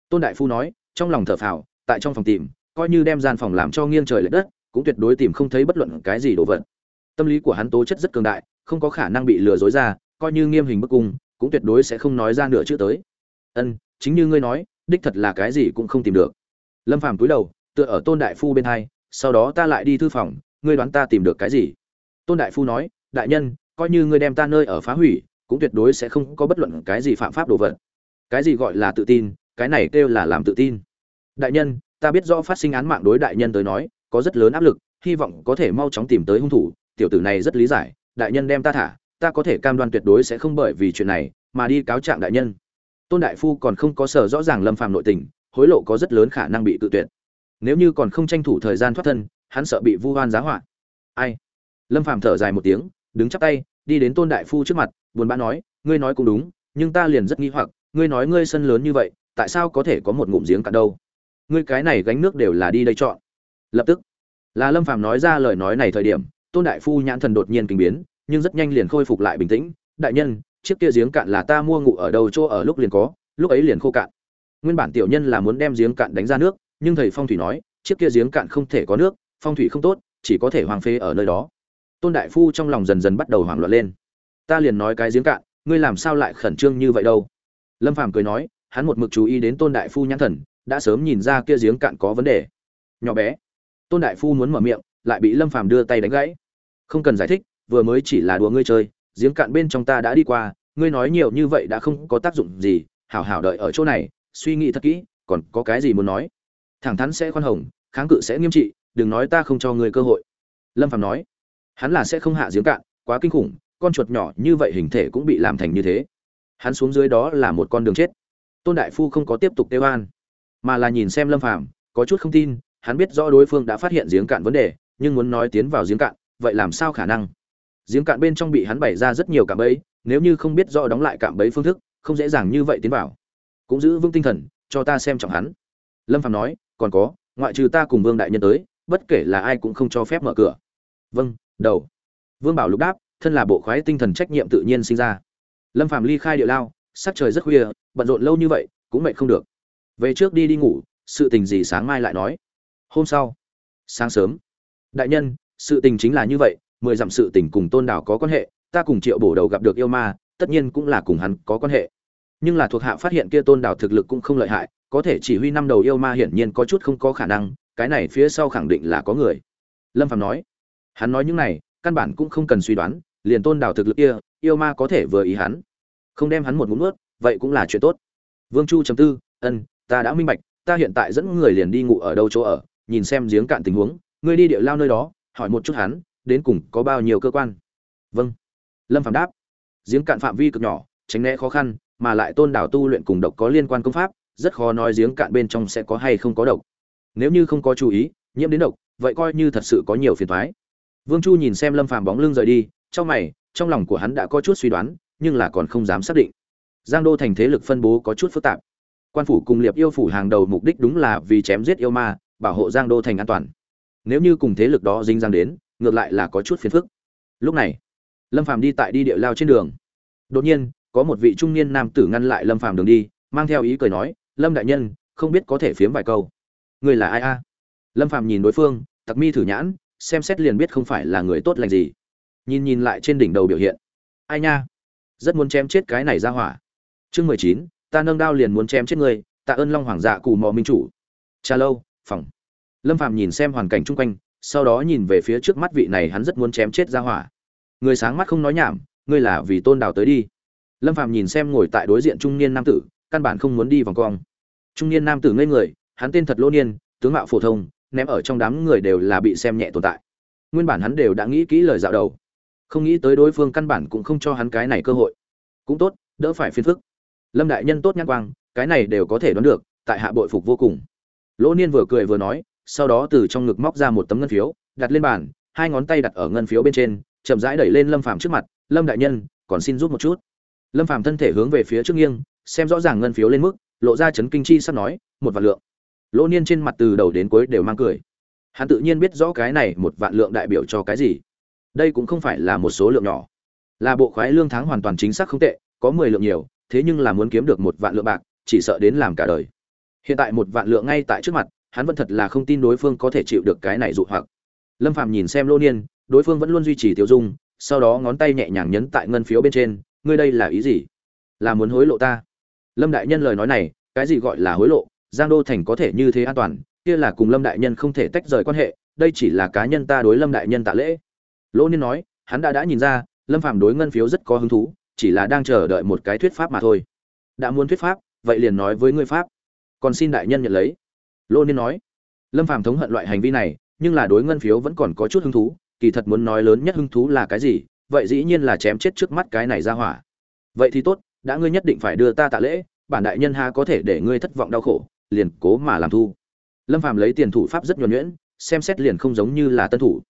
Tôn đại phu nói, trong lòng thở phào, tại trong phòng tìm coi như đem gian phòng làm cho nghiêng trời lệch đất, cũng tuyệt đối tìm không thấy bất luận cái gì đồ vật. Tâm lý của hắn tố chất rất cường đại, không có khả năng bị lừa dối ra, coi như nghiêm hình bức cung, cũng tuyệt đối sẽ không nói ra nửa chữ tới. Ân, chính như ngươi nói, đích thật là cái gì cũng không tìm được. Lâm phàm cúi đầu, tựa ở tôn đại phu bên hai, sau đó ta lại đi thư phòng, ngươi đoán ta tìm được cái gì? Tôn đại phu nói, đại nhân, coi như ngươi đem ta nơi ở phá hủy, cũng tuyệt đối sẽ không có bất luận cái gì phạm pháp đồ vật. Cái gì gọi là tự tin, cái này kêu là làm tự tin. Đại nhân ta biết rõ phát sinh án mạng đối đại nhân tới nói, có rất lớn áp lực, hy vọng có thể mau chóng tìm tới hung thủ, tiểu tử này rất lý giải, đại nhân đem ta thả, ta có thể cam đoan tuyệt đối sẽ không bởi vì chuyện này mà đi cáo trạng đại nhân. Tôn đại phu còn không có sở rõ ràng lâm phàm nội tình, hối lộ có rất lớn khả năng bị tự tuyệt. Nếu như còn không tranh thủ thời gian thoát thân, hắn sợ bị vu oan giá họa. Ai? Lâm phàm thở dài một tiếng, đứng chắp tay, đi đến tôn đại phu trước mặt, buồn bã nói, ngươi nói cũng đúng, nhưng ta liền rất nghi hoặc, ngươi nói ngươi sân lớn như vậy, tại sao có thể có một ngụm giếng cạn đâu? Ngươi cái này gánh nước đều là đi đây chọn. Lập tức là lâm phàm nói ra lời nói này thời điểm, tôn đại phu nhãn thần đột nhiên kinh biến, nhưng rất nhanh liền khôi phục lại bình tĩnh. Đại nhân, chiếc kia giếng cạn là ta mua ngụ ở đâu chỗ ở lúc liền có, lúc ấy liền khô cạn. Nguyên bản tiểu nhân là muốn đem giếng cạn đánh ra nước, nhưng thầy phong thủy nói, chiếc kia giếng cạn không thể có nước, phong thủy không tốt, chỉ có thể hoàng phế ở nơi đó. Tôn đại phu trong lòng dần dần bắt đầu hoảng loạn lên. Ta liền nói cái giếng cạn, ngươi làm sao lại khẩn trương như vậy đâu? Lâm phàm cười nói, hắn một mực chú ý đến tôn đại phu nhãn thần đã sớm nhìn ra kia giếng cạn có vấn đề. Nhỏ bé. Tôn đại phu muốn mở miệng, lại bị lâm phàm đưa tay đánh gãy. Không cần giải thích, vừa mới chỉ là đùa ngươi chơi, giếng cạn bên trong ta đã đi qua, ngươi nói nhiều như vậy đã không có tác dụng gì, hảo hảo đợi ở chỗ này, suy nghĩ thật kỹ, còn có cái gì muốn nói? Thẳng thắn sẽ khoan hồng, kháng cự sẽ nghiêm trị, đừng nói ta không cho ngươi cơ hội. Lâm phàm nói, hắn là sẽ không hạ giếng cạn, quá kinh khủng, con chuột nhỏ như vậy hình thể cũng bị làm thành như thế. Hắn xuống dưới đó là một con đường chết. Tôn đại phu không có tiếp tục tê an mà là nhìn xem lâm phàm, có chút không tin, hắn biết rõ đối phương đã phát hiện giếng cạn vấn đề, nhưng muốn nói tiến vào giếng cạn, vậy làm sao khả năng? Giếng cạn bên trong bị hắn bày ra rất nhiều cạm bẫy, nếu như không biết rõ đóng lại cạm bẫy phương thức, không dễ dàng như vậy tiến vào. Cũng giữ vững tinh thần, cho ta xem trọng hắn. Lâm phàm nói, còn có, ngoại trừ ta cùng vương đại nhân tới, bất kể là ai cũng không cho phép mở cửa. Vâng đầu. Vương bảo lục đáp, thân là bộ khoái tinh thần trách nhiệm tự nhiên sinh ra. Lâm phàm ly khai địa lao, sắc trời rất khuya, bận rộn lâu như vậy, cũng mệt không được về trước đi đi ngủ, sự tình gì sáng mai lại nói. Hôm sau, sáng sớm. Đại nhân, sự tình chính là như vậy, mười dặm sự tình cùng tôn đảo có quan hệ, ta cùng triệu bổ đầu gặp được yêu ma, tất nhiên cũng là cùng hắn có quan hệ. Nhưng là thuộc hạ phát hiện kia tôn đảo thực lực cũng không lợi hại, có thể chỉ huy năm đầu yêu ma hiển nhiên có chút không có khả năng, cái này phía sau khẳng định là có người. Lâm phạm nói. Hắn nói những này, căn bản cũng không cần suy đoán, liền tôn đảo thực lực kia, yêu ma có thể vừa ý hắn. Không đem hắn một ngụm nuốt, vậy cũng là chuyện tốt. Vương chu chấm tư, ân ta đã minh bạch, ta hiện tại dẫn người liền đi ngủ ở đâu chỗ ở, nhìn xem giếng cạn tình huống, ngươi đi địa lao nơi đó, hỏi một chút hắn, đến cùng có bao nhiêu cơ quan. Vâng. Lâm phạm đáp. Giếng cạn phạm vi cực nhỏ, tránh né khó khăn, mà lại tôn đảo tu luyện cùng độc có liên quan công pháp, rất khó nói giếng cạn bên trong sẽ có hay không có độc. Nếu như không có chú ý, nhiễm đến độc, vậy coi như thật sự có nhiều phiền thoái vương chu nhìn xem lâm phàm bóng lưng rời đi, trong mày, trong lòng của hắn đã có chút suy đoán, nhưng là còn không dám xác định. Giang đô thành thế lực phân bố có chút phức tạp quan phủ cùng liệp yêu phủ hàng đầu mục đích đúng là vì chém giết yêu ma, bảo hộ giang đô thành an toàn. Nếu như cùng thế lực đó dính dáng đến, ngược lại là có chút phiền phức. Lúc này, lâm phàm đi tại đi địa lao trên đường. Đột nhiên, có một vị trung niên nam tử ngăn lại lâm phàm đường đi, mang theo ý cười nói, lâm đại nhân, không biết có thể phiếm vài câu. Người là ai a? Lâm phàm nhìn đối phương, tặc mi thử nhãn, xem xét liền biết không phải là người tốt lành gì. Nhìn nhìn lại trên đỉnh đầu biểu hiện. Ai nha, rất muốn chém chết cái này ra hỏa. Chương mười chín ta nâng đao liền muốn chém chết ngươi, tạ ơn long hoàng dạ cù mò minh chủ. Trà lâu phòng. Lâm phàm nhìn xem hoàn cảnh chung quanh sau đó nhìn về phía trước mắt vị này hắn rất muốn chém chết ra hỏa. Người sáng mắt không nói nhảm ngươi là vì tôn đào tới đi. Lâm phàm nhìn xem ngồi tại đối diện trung niên nam tử căn bản không muốn đi vòng cong trung niên nam tử ngây người hắn tên thật lỗ niên tướng mạo phổ thông ném ở trong đám người đều là bị xem nhẹ tồn tại. Nguyên bản hắn đều đã nghĩ kỹ lời dạo đầu. Không nghĩ tới đối phương căn bản cũng không cho hắn cái này cơ hội. Cũng tốt đỡ phải phiền phức lâm đại nhân tốt nhãn quang, cái này đều có thể đoán được, tại hạ bội phục vô cùng. Lỗ niên vừa cười vừa nói, sau đó từ trong ngực móc ra một tấm ngân phiếu, đặt lên bàn, hai ngón tay đặt ở ngân phiếu bên trên, chậm rãi đẩy lên lâm phàm trước mặt, lâm đại nhân, còn xin giúp một chút. Lâm phàm thân thể hướng về phía trước nghiêng, xem rõ ràng ngân phiếu lên mức, lộ ra chấn kinh chi sắp nói, một vạn lượng. Lỗ niên trên mặt từ đầu đến cuối đều mang cười. Hắn tự nhiên biết rõ cái này một vạn lượng đại biểu cho cái gì. Đây cũng không phải là một số lượng nhỏ. Là bộ khoái lương tháng hoàn toàn chính xác không tệ, có mười lượng nhiều thế nhưng là muốn kiếm được một vạn lượng bạc, chỉ sợ đến làm cả đời. Hiện tại một vạn lượng ngay tại trước mặt, hắn vẫn thật là không tin đối phương có thể chịu được cái này dụ hoặc. Lâm phạm nhìn xem lô niên, đối phương vẫn luôn duy trì tiêu dung, sau đó ngón tay nhẹ nhàng nhấn tại ngân phiếu bên trên, ngươi đây là ý gì? Là muốn hối lộ ta? Lâm đại nhân lời nói này, cái gì gọi là hối lộ? Giang đô thành có thể như thế an toàn, kia là cùng lâm đại nhân không thể tách rời quan hệ, đây chỉ là cá nhân ta đối lâm đại nhân tạ lễ. Lô niên nói, hắn đã đã nhìn ra, lâm phạm đối ngân phiếu rất có hứng thú chỉ là đang chờ đợi một cái thuyết pháp mà thôi. Đã muốn thuyết pháp, vậy liền nói với ngươi pháp. Còn xin đại nhân nhận lấy. Lô niên nói, lâm phàm thống hận loại hành vi này, nhưng là đối ngân phiếu vẫn còn có chút hứng thú, kỳ thật muốn nói lớn nhất hứng thú là cái gì, vậy dĩ nhiên là chém chết trước mắt cái này ra hỏa. Vậy thì tốt, đã ngươi nhất định phải đưa ta tạ lễ, bản đại nhân ha có thể để ngươi thất vọng đau khổ, liền cố mà làm thu. Lâm phàm lấy tiền thủ pháp rất nhuẩn nhuyễn, xem xét liền không giống như là tân thủ.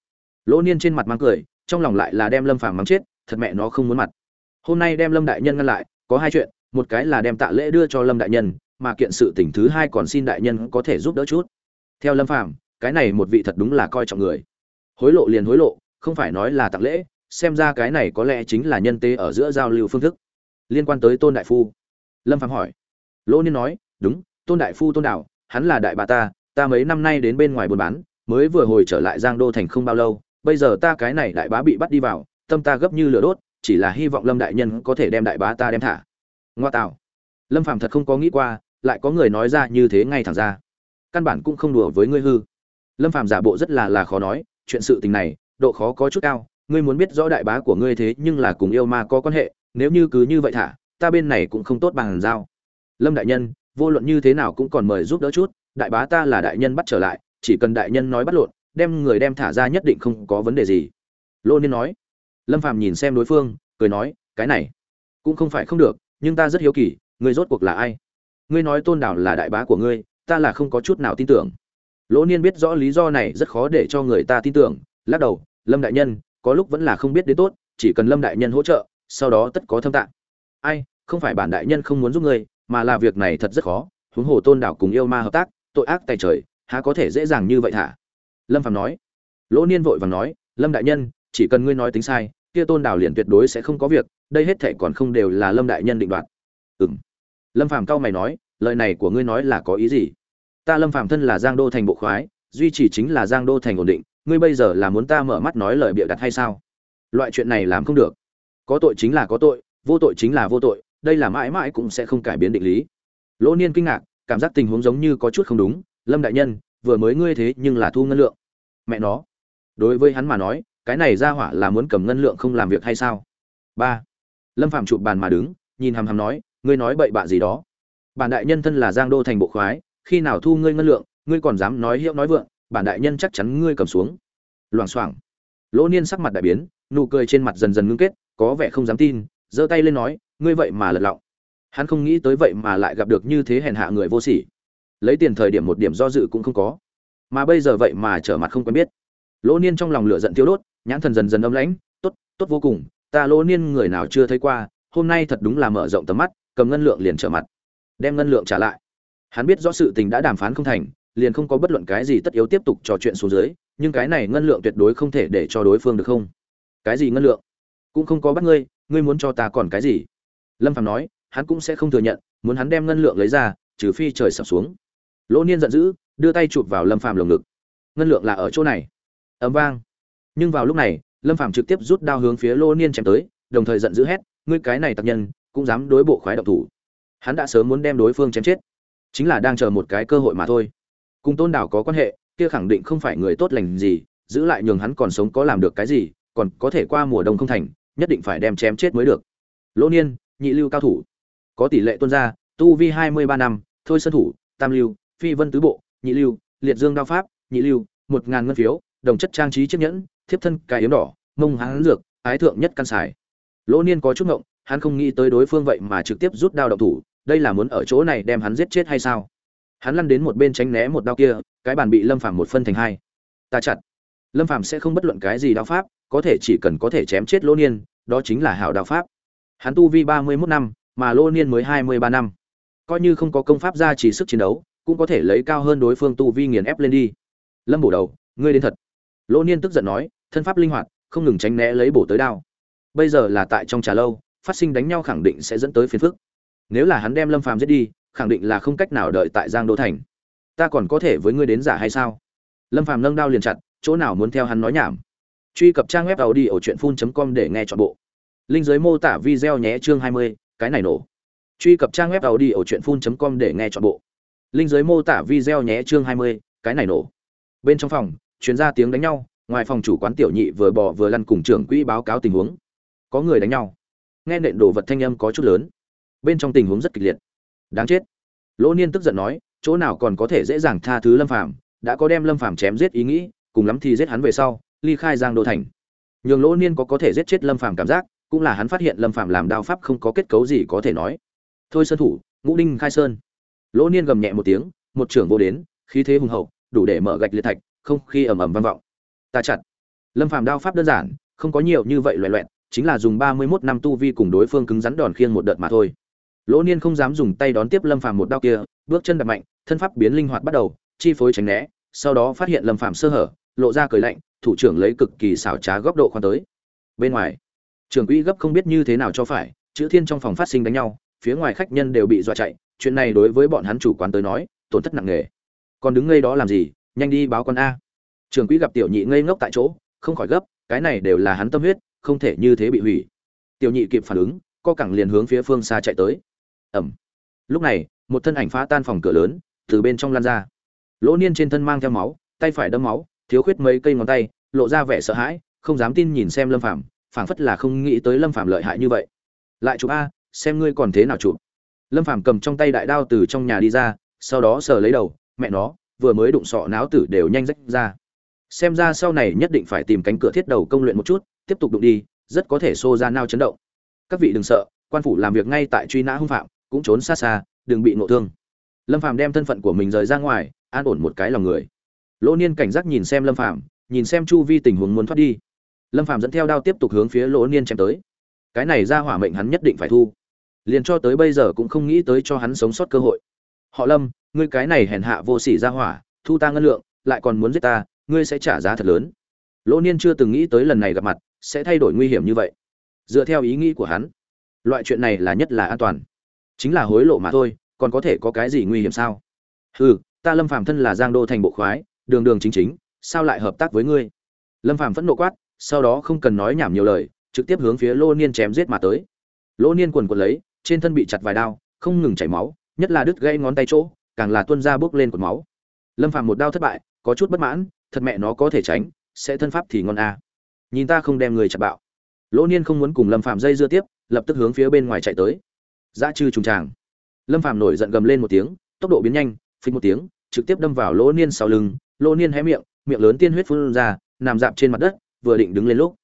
Lỗ niên trên mặt mang cười, trong lòng lại là đem lâm phàm mắng chết, thật mẹ nó không muốn mặt hôm nay đem lâm đại nhân ngăn lại, có hai chuyện, một cái là đem tạ lễ đưa cho lâm đại nhân, mà kiện sự tình thứ hai còn xin đại nhân có thể giúp đỡ chút. Theo lâm phàm, cái này một vị thật đúng là coi trọng người. Hối lộ liền hối lộ, không phải nói là tặng lễ, xem ra cái này có lẽ chính là nhân tế ở giữa giao lưu phương thức. Liên quan tới tôn đại phu. Lâm phàm hỏi. Lỗ niên nói, đúng, tôn đại phu tôn đạo, hắn là đại bà ta ta mấy năm nay đến bên ngoài buôn bán, mới vừa hồi trở lại giang đô thành không bao lâu, bây giờ ta cái này đại bá bị bắt đi vào, tâm ta gấp như lửa đốt chỉ là hy vọng lâm đại nhân có thể đem đại bá ta đem thả. Ngoa tạo. Lâm phàm thật không có nghĩ qua, lại có người nói ra như thế ngay thẳng ra. Căn bản cũng không đùa với ngươi hư. Lâm phàm giả bộ rất là là khó nói, chuyện sự tình này, độ khó có chút cao, ngươi muốn biết rõ đại bá của ngươi thế nhưng là cùng yêu ma có quan hệ, nếu như cứ như vậy thả, ta bên này cũng không tốt bằng giao. Lâm đại nhân, vô luận như thế nào cũng còn mời giúp đỡ chút, đại bá ta là đại nhân bắt trở lại, chỉ cần đại nhân nói bắt lộn, đem người đem thả ra nhất định không có vấn đề gì. Lô niên nói lâm phàm nhìn xem đối phương, cười nói, cái này cũng không phải không được, nhưng ta rất hiếu kỳ, ngươi rốt cuộc là ai? Ngươi nói tôn đảo là đại bá của ngươi, ta là không có chút nào tin tưởng. Lỗ niên biết rõ lý do này rất khó để cho người ta tin tưởng, lắc đầu, lâm đại nhân, có lúc vẫn là không biết đến tốt, chỉ cần lâm đại nhân hỗ trợ, sau đó tất có thâm tạng. Ai, không phải bản đại nhân không muốn giúp ngươi, mà là việc này thật rất khó, huống hồ tôn đảo cùng yêu ma hợp tác, tội ác tài trời, há có thể dễ dàng như vậy thả lâm phạm nói. Lỗ niên vội vàng nói, lâm đại nhân chỉ cần ngươi nói tính sai, kia tôn đảo liền tuyệt đối sẽ không có việc, đây hết thể còn không đều là lâm đại nhân định đoạt. Ừng lâm phàm cao mày nói, lời này của ngươi nói là có ý gì? Ta lâm phàm thân là giang đô thành bộ khoái, duy chỉ chính là giang đô thành ổn định, ngươi bây giờ là muốn ta mở mắt nói lời bịa đặt hay sao? Loại chuyện này làm không được. Có tội chính là có tội, vô tội chính là vô tội, đây là mãi mãi cũng sẽ không cải biến định lý. Lỗ niên kinh ngạc, cảm giác tình huống giống như có chút không đúng, lâm đại nhân, vừa mới ngươi thế nhưng là thu ngân lượng. Mẹ nó. Đối với hắn mà nói cái này ra hỏa là muốn cầm ngân lượng không làm việc hay sao? Ba. Lâm phạm chụp bàn mà đứng, nhìn hàm hàm nói, ngươi nói bậy bạ gì đó. Bản đại nhân thân là giang đô thành bộ khoái, khi nào thu ngươi ngân lượng, ngươi còn dám nói hiệu nói vượng, bản đại nhân chắc chắn ngươi cầm xuống. Loảng xoảng. Lỗ niên sắc mặt đại biến, nụ cười trên mặt dần dần ngưng kết, có vẻ không dám tin, giơ tay lên nói, ngươi vậy mà lật lọng. Hắn không nghĩ tới vậy mà lại gặp được như thế hèn hạ người vô sỉ. Lấy tiền thời điểm một điểm do dự cũng không có. Mà bây giờ vậy mà trở mặt không quen biết. Lỗ niên trong lòng lửa giận tiêu đốt nhãn thần dần dần âm lãnh, tốt tốt vô cùng, ta lỗ niên người nào chưa thấy qua, hôm nay thật đúng là mở rộng tầm mắt, cầm ngân lượng liền trở mặt. Đem ngân lượng trả lại. Hắn biết rõ sự tình đã đàm phán không thành, liền không có bất luận cái gì tất yếu tiếp tục trò chuyện xuống dưới, nhưng cái này ngân lượng tuyệt đối không thể để cho đối phương được không? Cái gì ngân lượng? Cũng không có bắt ngươi ngươi muốn cho ta còn cái gì? Lâm phạm nói, hắn cũng sẽ không thừa nhận, muốn hắn đem ngân lượng lấy ra, trừ phi trời sập xuống. Lỗ niên giận dữ, đưa tay chụp vào lâm phạm lồng ngực. Ngân lượng là ở chỗ này. Ấm vang nhưng vào lúc này, lâm phạm trực tiếp rút đao hướng phía lô niên chém tới, đồng thời giận dữ hét, ngươi cái này tặc nhân, cũng dám đối bộ khoái độc thủ. Hắn đã sớm muốn đem đối phương chém chết. Chính là đang chờ một cái cơ hội mà thôi. Cùng tôn đảo có quan hệ, kia khẳng định không phải người tốt lành gì, giữ lại nhường hắn còn sống có làm được cái gì, còn có thể qua mùa đông không thành, nhất định phải đem chém chết mới được. Lỗ niên, nhị lưu cao thủ. Có tỷ lệ tuân gia, tu vi hai mươi ba năm, thôi sân thủ, tam lưu, phi vân tứ bộ, nhị lưu, liệt dương đao pháp, nhị lưu, một ngàn ngân phiếu, đồng chất trang trí chiếc nhẫn thiếp thân cài yếm đỏ, mông hắn dược, ái thượng nhất căn xài. Lỗ niên có chút ngộng, hắn không nghĩ tới đối phương vậy mà trực tiếp rút đao động thủ, đây là muốn ở chỗ này đem hắn giết chết hay sao? Hắn lăn đến một bên tránh né một đao kia, cái bàn bị lâm phàm một phân thành hai. Ta chặt. Lâm phàm sẽ không bất luận cái gì đao pháp, có thể chỉ cần có thể chém chết lỗ niên, đó chính là hảo đao pháp. Hắn tu vi ba mươi 31 năm, mà lỗ niên mới hai mươi ba năm. Coi như không có công pháp ra chỉ sức chiến đấu, cũng có thể lấy cao hơn đối phương tu vi nghiền ép lên đi. Lâm bổ đầu, ngươi đến thật lỗ niên tức giận nói thân pháp linh hoạt không ngừng tránh né lấy bổ tới đao. Bây giờ là tại trong trà lâu phát sinh đánh nhau khẳng định sẽ dẫn tới phiền phức. Nếu là hắn đem lâm phàm giết đi khẳng định là không cách nào đợi tại giang đô thành. Ta còn có thể với ngươi đến giả hay sao? Lâm phàm nâng đao liền chặt chỗ nào muốn theo hắn nói nhảm. Truy cập trang web tàu đi ở truyện phun com để nghe chọn bộ. Linh giới mô tả video nhé chương 20, cái này nổ. Truy cập trang web tàu đi ở truyện phun com để nghe chọn bộ. Linh giới mô tả video nhé chương 20, cái này nổ. Bên trong phòng chuyên gia tiếng đánh nhau, ngoài phòng chủ quán tiểu nhị vừa bỏ vừa lăn cùng trưởng quỹ báo cáo tình huống. Có người đánh nhau. Nghe nện đồ vật thanh âm có chút lớn. Bên trong tình huống rất kịch liệt. Đáng chết. Lỗ niên tức giận nói, chỗ nào còn có thể dễ dàng tha thứ lâm phàm, đã có đem lâm phàm chém giết ý nghĩ, cùng lắm thì giết hắn về sau, ly khai giang đô thành. Nhường lỗ niên có có thể giết chết lâm phàm cảm giác, cũng là hắn phát hiện lâm phàm làm đao pháp không có kết cấu gì có thể nói. Thôi sơn thủ, ngũ đinh khai sơn. Lỗ niên gầm nhẹ một tiếng, một trưởng vô đến, khí thế hùng hậu, đủ để mở gạch liệt thạch không khi ầm ầm vang vọng ta chặt lâm phàm đao pháp đơn giản không có nhiều như vậy loẹ loẹt chính là dùng ba mươi 31 năm tu vi cùng đối phương cứng rắn đòn khiêng một đợt mà thôi. Lỗ Niên không dám dùng tay đón tiếp Lâm Phàm một đao kia, bước chân đập mạnh, thân pháp biến linh hoạt bắt đầu, chi phối tránh né, sau đó phát hiện Lâm Phàm sơ hở, lộ ra cười lạnh, thủ trưởng lấy cực kỳ xảo trá góc độ khoan tới. Bên ngoài, trưởng quỹ gấp không biết như thế nào cho phải, chữ thiên trong phòng phát sinh đánh nhau, phía ngoài khách nhân đều bị dọa chạy, chuyện này đối với bọn hắn chủ quán tới nói, tổn thất nặng nề. Còn đứng ngây đó làm gì, nhanh đi báo quan a. Trường quỹ gặp tiểu nhị ngây ngốc tại chỗ, không khỏi gấp, cái này đều là hắn tâm huyết, không thể như thế bị hủy. Tiểu nhị kịp phản ứng co cẳng liền hướng phía phương xa chạy tới. Ẩm. Lúc này một thân ảnh phá tan phòng cửa lớn từ bên trong lan ra. Lỗ niên trên thân mang theo máu tay phải đâm máu thiếu khuyết mấy cây ngón tay lộ ra vẻ sợ hãi không dám tin nhìn xem lâm phàm phảng phất là không nghĩ tới lâm phàm lợi hại như vậy. Lại chụp a xem ngươi còn thế nào chụp. Lâm phàm cầm trong tay đại đao từ trong nhà đi ra sau đó sờ lấy đầu mẹ nó vừa mới đụng sọ náo tử đều nhanh rách ra. Xem ra sau này nhất định phải tìm cánh cửa thiết đầu công luyện một chút, tiếp tục đụng đi, rất có thể xô ra nao chấn động. Các vị đừng sợ, quan phủ làm việc ngay tại truy nã hung phạm, cũng trốn xa xa, đừng bị nộ thương. Lâm phàm đem thân phận của mình rời ra ngoài, an ổn một cái lòng người. Lỗ niên cảnh giác nhìn xem lâm phàm, nhìn xem chu vi tình huống muốn thoát đi. Lâm phàm dẫn theo đao tiếp tục hướng phía lỗ niên chém tới. Cái này ra hỏa mệnh hắn nhất định phải thu. Liền cho tới bây giờ cũng không nghĩ tới cho hắn sống sót cơ hội. Họ lâm ngươi cái này hèn hạ vô sỉ ra hỏa, thu ta ngân lượng, lại còn muốn giết ta, ngươi sẽ trả giá thật lớn. Lỗ niên chưa từng nghĩ tới lần này gặp mặt, sẽ thay đổi nguy hiểm như vậy. Dựa theo ý nghĩ của hắn, loại chuyện này là nhất là an toàn. Chính là hối lộ mà thôi, còn có thể có cái gì nguy hiểm sao? Hừ, ta lâm phàm thân là giang đô thành bộ khoái, đường đường chính chính, sao lại hợp tác với ngươi? Lâm phàm phẫn nộ quát, sau đó không cần nói nhảm nhiều lời, trực tiếp hướng phía lô niên chém giết mà tới. Lô niên quần quần lấy, trên thân bị chặt vài đao, không ngừng chảy máu, nhất là đứt gãy ngón tay chỗ càng là tuôn ra bước lên cột máu. Lâm phàm một đao thất bại, có chút bất mãn, thật mẹ nó có thể tránh, sẽ thân pháp thì ngon a à. nhìn ta không đem người chặt bạo. Lỗ niên không muốn cùng lâm phàm dây dưa tiếp, lập tức hướng phía bên ngoài chạy tới. Dã chư trùng tràng. Lâm phàm nổi giận gầm lên một tiếng, tốc độ biến nhanh, phình một tiếng, trực tiếp đâm vào lỗ niên sau lưng. Lỗ niên hé miệng miệng lớn tiên huyết phun ra, nằm dạp trên mặt đất, vừa định đứng lên lúc,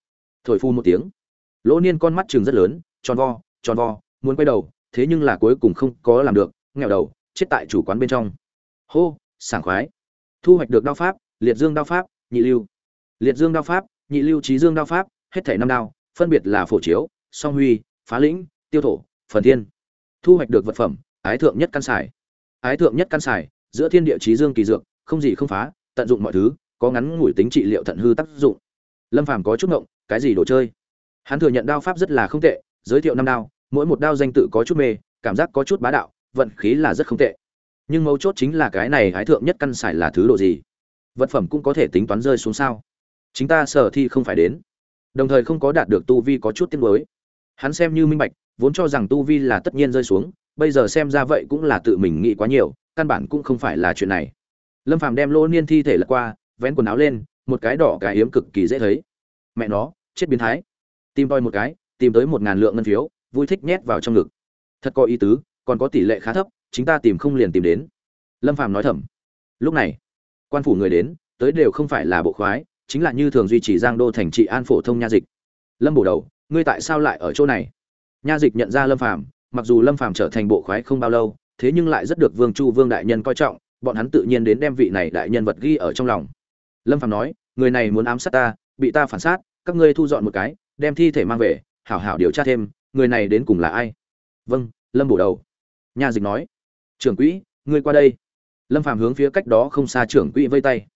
thổi phu một tiếng. Lỗ niên con mắt trường rất lớn, tròn vo tròn vo, muốn quay đầu, thế nhưng là cuối cùng không có làm được nghèo đầu chết tại chủ quán bên trong. Hô, sảng khoái. Thu hoạch được đao pháp, liệt dương đao pháp, nhị lưu. Liệt dương đao pháp, nhị lưu trí dương đao pháp, hết thảy năm đao, phân biệt là phổ chiếu, song huy, phá lĩnh, tiêu thổ, phần thiên. Thu hoạch được vật phẩm, ái thượng nhất căn xài. Ái thượng nhất căn xài, giữa thiên địa trí dương kỳ dược, không gì không phá, tận dụng mọi thứ, có ngắn ngủi tính trị liệu thận hư tác dụng. Lâm phàm có chút ngộng, cái gì đồ chơi? Hắn thừa nhận đao pháp rất là không tệ, giới thiệu năm đao, mỗi một đao danh tự có chút mê, cảm giác có chút bá đạo vận khí là rất không tệ. Nhưng mấu chốt chính là cái này ái thượng nhất căn sải là thứ độ gì? Vật phẩm cũng có thể tính toán rơi xuống sao? Chính ta sở thi không phải đến. Đồng thời không có đạt được tu vi có chút tiếng mới hắn xem như minh bạch, vốn cho rằng tu vi là tất nhiên rơi xuống, bây giờ xem ra vậy cũng là tự mình nghĩ quá nhiều, căn bản cũng không phải là chuyện này. Lâm phàm đem lỗ niên thi thể lật qua, vén quần áo lên, một cái đỏ cái hiếm cực kỳ dễ thấy. Mẹ nó, chết biến thái. Tìm toi một cái, tìm tới một ngàn lượng ngân phiếu, vui thích nhét vào trong ngực. Thật có ý tứ còn có tỷ lệ khá thấp, chính ta tìm không liền tìm đến. Lâm phàm nói thầm. Lúc này, quan phủ người đến, tới đều không phải là bộ khoái, chính là như thường duy trì giang đô thành trị an phổ thông nha dịch. Lâm bổ đầu, ngươi tại sao lại ở chỗ này? Nha dịch nhận ra lâm phàm, mặc dù lâm phàm trở thành bộ khoái không bao lâu, thế nhưng lại rất được vương chu vương đại nhân coi trọng, bọn hắn tự nhiên đến đem vị này đại nhân vật ghi ở trong lòng. Lâm phàm nói, người này muốn ám sát ta, bị ta phản sát, các ngươi thu dọn một cái, đem thi thể mang về, hảo hảo điều tra thêm, người này đến cùng là ai? Vâng lâm bổ đầu nha dịch nói, trưởng quỹ, ngươi qua đây. Lâm phàm hướng phía cách đó không xa trưởng quỹ vây tay.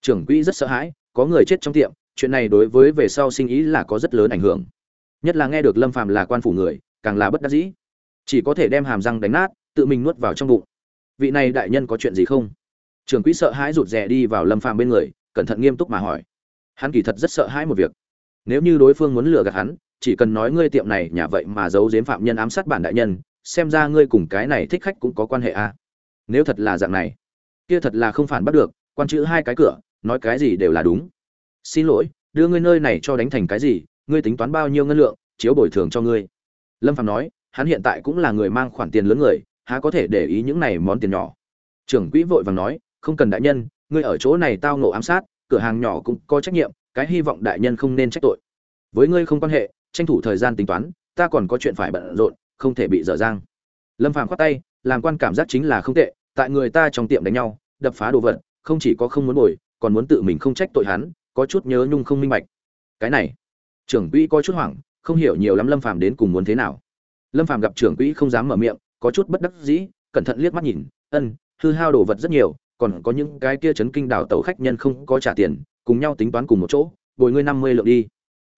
Trưởng quỹ rất sợ hãi, có người chết trong tiệm, chuyện này đối với về sau sinh ý là có rất lớn ảnh hưởng. Nhất là nghe được lâm phàm là quan phủ người, càng là bất đắc dĩ. Chỉ có thể đem hàm răng đánh nát, tự mình nuốt vào trong bụng. Vị này đại nhân có chuyện gì không? Trưởng quỹ sợ hãi rụt rè đi vào lâm phàm bên người, cẩn thận nghiêm túc mà hỏi. Hắn kỳ thật rất sợ hãi một việc. Nếu như đối phương muốn lừa gạt hắn, chỉ cần nói ngươi tiệm này nhà vậy mà giấu giếm phạm nhân ám sát bản đại nhân xem ra ngươi cùng cái này thích khách cũng có quan hệ à. nếu thật là dạng này, kia thật là không phản bắt được, quan chữ hai cái cửa, nói cái gì đều là đúng. Xin lỗi, đưa ngươi nơi này cho đánh thành cái gì, ngươi tính toán bao nhiêu ngân lượng, chiếu bồi thường cho ngươi. Lâm phạm nói, hắn hiện tại cũng là người mang khoản tiền lớn người, há có thể để ý những này món tiền nhỏ. Trưởng quỹ vội vàng nói, không cần đại nhân, ngươi ở chỗ này tao nổ ám sát, cửa hàng nhỏ cũng có trách nhiệm, cái hy vọng đại nhân không nên trách tội. Với ngươi không quan hệ, tranh thủ thời gian tính toán, ta còn có chuyện phải bận rộn không thể bị dở dang. Lâm phàm khoát tay, làm quan cảm giác chính là không tệ, tại người ta trong tiệm đánh nhau, đập phá đồ vật, không chỉ có không muốn bồi, còn muốn tự mình không trách tội hắn, có chút nhớ nhung không minh bạch. Cái này, trưởng quỹ có chút hoảng, không hiểu nhiều lắm lâm phàm đến cùng muốn thế nào. Lâm phàm gặp trưởng quỹ không dám mở miệng, có chút bất đắc dĩ, cẩn thận liếc mắt nhìn, ân, hư hao đồ vật rất nhiều, còn có những cái kia chấn kinh đảo tàu khách nhân không có trả tiền, cùng nhau tính toán cùng một chỗ, bồi ngươi năm mươi lượng đi.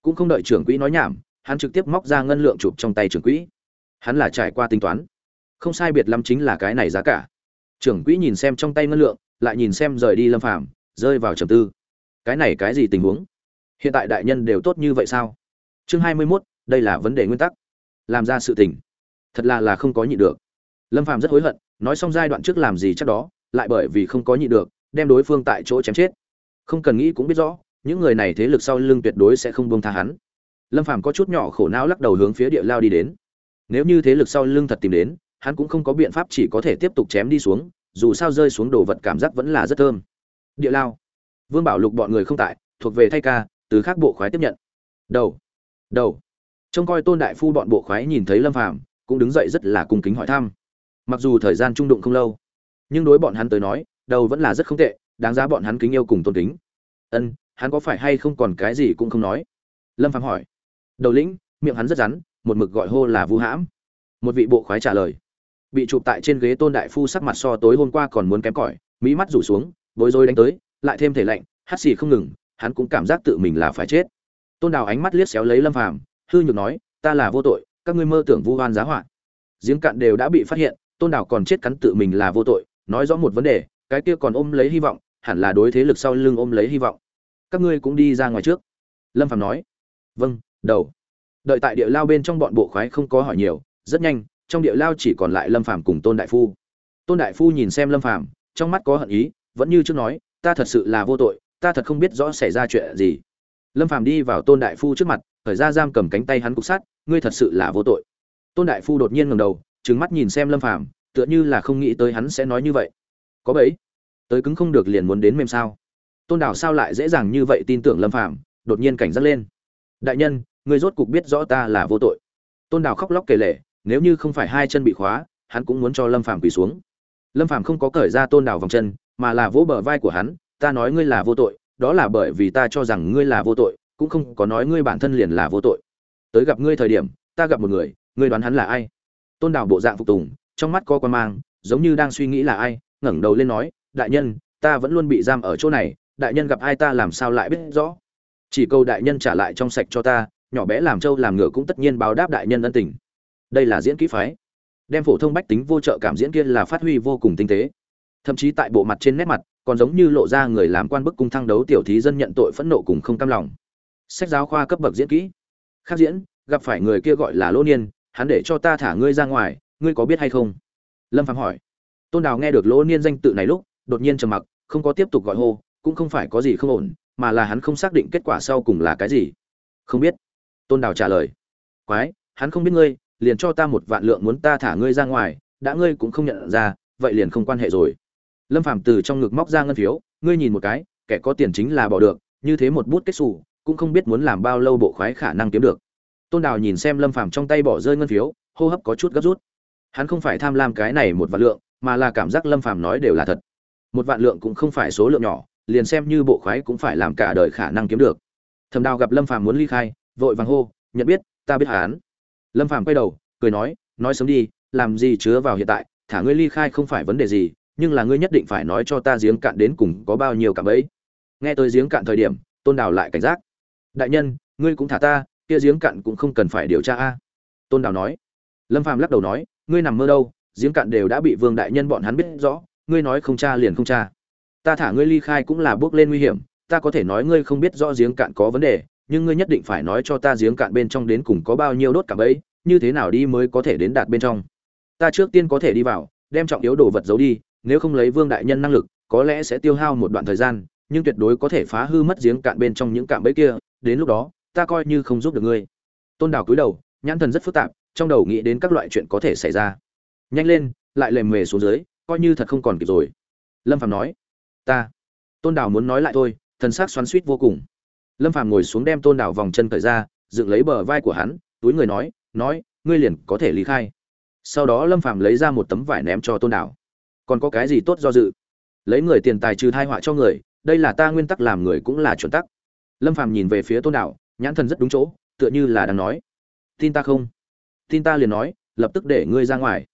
Cũng không đợi trưởng quỹ nói nhảm, hắn trực tiếp móc ra ngân lượng chụp trong tay trưởng quỹ hắn là trải qua tính toán. Không sai biệt lắm chính là cái này giá cả. Trưởng quỹ nhìn xem trong tay ngân lượng lại nhìn xem rời đi lâm phàm rơi vào trầm tư. Cái này cái gì tình huống? Hiện tại đại nhân đều tốt như vậy sao? Chương hai mươi 21, đây là vấn đề nguyên tắc. Làm ra sự tình. Thật là là không có nhịn được. Lâm phàm rất hối hận nói xong giai đoạn trước làm gì chắc đó lại bởi vì không có nhịn được đem đối phương tại chỗ chém chết. Không cần nghĩ cũng biết rõ những người này thế lực sau lưng tuyệt đối sẽ không buông tha hắn. Lâm phàm có chút nhỏ khổ não lắc đầu hướng phía địa lao đi đến nếu như thế lực sau lưng thật tìm đến, hắn cũng không có biện pháp chỉ có thể tiếp tục chém đi xuống, dù sao rơi xuống đồ vật cảm giác vẫn là rất thơm. Địa lao. Vương bảo lục bọn người không tại, thuộc về thay ca, từ khác bộ khoái tiếp nhận. Đầu. Đầu. Trông coi tôn đại phu bọn bộ khoái nhìn thấy lâm phàm, cũng đứng dậy rất là cung kính hỏi thăm. Mặc dù thời gian trung đụng không lâu, nhưng đối bọn hắn tới nói, đầu vẫn là rất không tệ, đáng giá bọn hắn kính yêu cùng tôn kính. Ân, hắn có phải hay không còn cái gì cũng không nói? Lâm phàm hỏi. Đầu lĩnh, miệng hắn rất rắn một mực gọi hô là vu hãm. Một vị bộ khoái trả lời. Bị chụp tại trên ghế tôn đại phu sắc mặt so tối hôm qua còn muốn kém cỏi, mỹ mắt rủ xuống, bối rối đánh tới, lại thêm thể lạnh hắt xì không ngừng, hắn cũng cảm giác tự mình là phải chết. Tôn đào ánh mắt liếc xéo lấy lâm phàm, hư nhược nói, ta là vô tội, các ngươi mơ tưởng vu oan giá hoạn giếng cạn đều đã bị phát hiện, tôn đào còn chết cắn tự mình là vô tội, nói rõ một vấn đề, cái kia còn ôm lấy hy vọng, hẳn là đối thế lực sau lưng ôm lấy hy vọng. Các ngươi cũng đi ra ngoài trước. Lâm phàm nói. Vâng đầu đợi tại địa lao bên trong bọn bộ khoái không có hỏi nhiều, rất nhanh, trong địa lao chỉ còn lại lâm phàm cùng tôn đại phu. Tôn đại phu nhìn xem lâm phàm, trong mắt có hận ý, vẫn như trước nói, ta thật sự là vô tội, ta thật không biết rõ xảy ra chuyện gì. Lâm phàm đi vào tôn đại phu trước mặt khởi ra giam cầm cánh tay hắn cục sát ngươi thật sự là vô tội. Tôn đại phu đột nhiên ngẩng đầu, trừng mắt nhìn xem lâm phàm, tựa như là không nghĩ tới hắn sẽ nói như vậy. Có bấy tới cứng không được liền muốn đến mềm sao? Tôn đảo sao lại dễ dàng như vậy tin tưởng lâm phàm, đột nhiên cảnh giác lên. Đại nhân Ngươi rốt cục biết rõ ta là vô tội. Tôn Đào khóc lóc kể lể, nếu như không phải hai chân bị khóa, hắn cũng muốn cho lâm phàm quỳ xuống. Lâm phàm không có cởi ra tôn Đào vòng chân, mà là vỗ bờ vai của hắn, ta nói ngươi là vô tội, đó là bởi vì ta cho rằng ngươi là vô tội, cũng không có nói ngươi bản thân liền là vô tội. Tới gặp ngươi thời điểm, ta gặp một người, ngươi đoán hắn là ai? Tôn Đào bộ dạng phục tùng, trong mắt có quan mang, giống như đang suy nghĩ là ai, ngẩng đầu lên nói, đại nhân, ta vẫn luôn bị giam ở chỗ này, đại nhân gặp ai ta làm sao lại biết rõ? Chỉ câu đại nhân trả lại trong sạch cho ta nhỏ bé làm trâu làm ngựa cũng tất nhiên báo đáp đại nhân ân tình. Đây là diễn kỹ phái. Đem phổ thông bách tính vô trợ cảm diễn kia là phát huy vô cùng tinh tế. Thậm chí tại bộ mặt trên nét mặt, còn giống như lộ ra người làm quan bức cung thăng đấu tiểu thí dân nhận tội phẫn nộ cùng không cam lòng. Sách giáo khoa cấp bậc diễn kỹ. Khác diễn, gặp phải người kia gọi là lỗ niên, hắn để cho ta thả ngươi ra ngoài, ngươi có biết hay không? Lâm phạm hỏi. Tôn đào nghe được lỗ niên danh tự này lúc, đột nhiên trầm mặc, không có tiếp tục gọi hô, cũng không phải có gì không ổn, mà là hắn không xác định kết quả sau cùng là cái gì. Không biết tôn đào trả lời. Quái, hắn không biết ngươi, liền cho ta một vạn lượng muốn ta thả ngươi ra ngoài, đã ngươi cũng không nhận ra, vậy liền không quan hệ rồi. Lâm phàm từ trong ngực móc ra ngân phiếu, ngươi nhìn một cái, kẻ có tiền chính là bỏ được, như thế một bút kết xù, cũng không biết muốn làm bao lâu bộ khoái khả năng kiếm được. Tôn đào nhìn xem lâm phàm trong tay bỏ rơi ngân phiếu, hô hấp có chút gấp rút. Hắn không phải tham lam cái này một vạn lượng, mà là cảm giác lâm phàm nói đều là thật. Một vạn lượng cũng không phải số lượng nhỏ, liền xem như bộ khoái cũng phải làm cả đời khả năng kiếm được. Thầm đào gặp lâm phàm muốn ly khai vội vàng hô, nhận biết, ta biết hắn. Lâm phàm quay đầu, cười nói nói sớm đi, làm gì chứa vào hiện tại, thả ngươi ly khai không phải vấn đề gì, nhưng là ngươi nhất định phải nói cho ta giếng cạn đến cùng có bao nhiêu cạm ấy nghe tới giếng cạn thời điểm, tôn đào lại cảnh giác. Đại nhân, ngươi cũng thả ta, kia giếng cạn cũng không cần phải điều tra a. Tôn đào nói. Lâm phàm lắc đầu nói, ngươi nằm mơ đâu, giếng cạn đều đã bị vương đại nhân bọn hắn biết rõ, ngươi nói không cha liền không cha ta thả ngươi ly khai cũng là bước lên nguy hiểm, ta có thể nói ngươi không biết rõ giếng cạn có vấn đề nhưng ngươi nhất định phải nói cho ta giếng cạn bên trong đến cùng có bao nhiêu đốt cả bẫy, như thế nào đi mới có thể đến đạt bên trong. Ta trước tiên có thể đi vào, đem trọng yếu đồ vật giấu đi, nếu không lấy vương đại nhân năng lực, có lẽ sẽ tiêu hao một đoạn thời gian, nhưng tuyệt đối có thể phá hư mất giếng cạn bên trong những cạm bẫy kia, đến lúc đó, ta coi như không giúp được ngươi. Tôn đào cúi đầu, nhãn thần rất phức tạp, trong đầu nghĩ đến các loại chuyện có thể xảy ra. Nhanh lên, lại lèm mề xuống dưới, coi như thật không còn kịp rồi. Lâm Phàm nói. Ta. Tôn đào muốn nói lại thôi, thần sắc xoắn suýt vô cùng lâm Phàm ngồi xuống đem tôn đảo vòng chân cởi ra dựng lấy bờ vai của hắn túi người nói nói ngươi liền có thể lý khai. Sau đó lâm Phàm lấy ra một tấm vải ném cho tôn đảo, còn có cái gì tốt do dự? Lấy người tiền tài trừ thai họa cho người đây là ta nguyên tắc làm người cũng là chuẩn tắc. Lâm Phàm nhìn về phía tôn đảo, nhãn thần rất đúng chỗ tựa như là đang nói tin ta không? Tin ta liền nói lập tức để ngươi ra ngoài.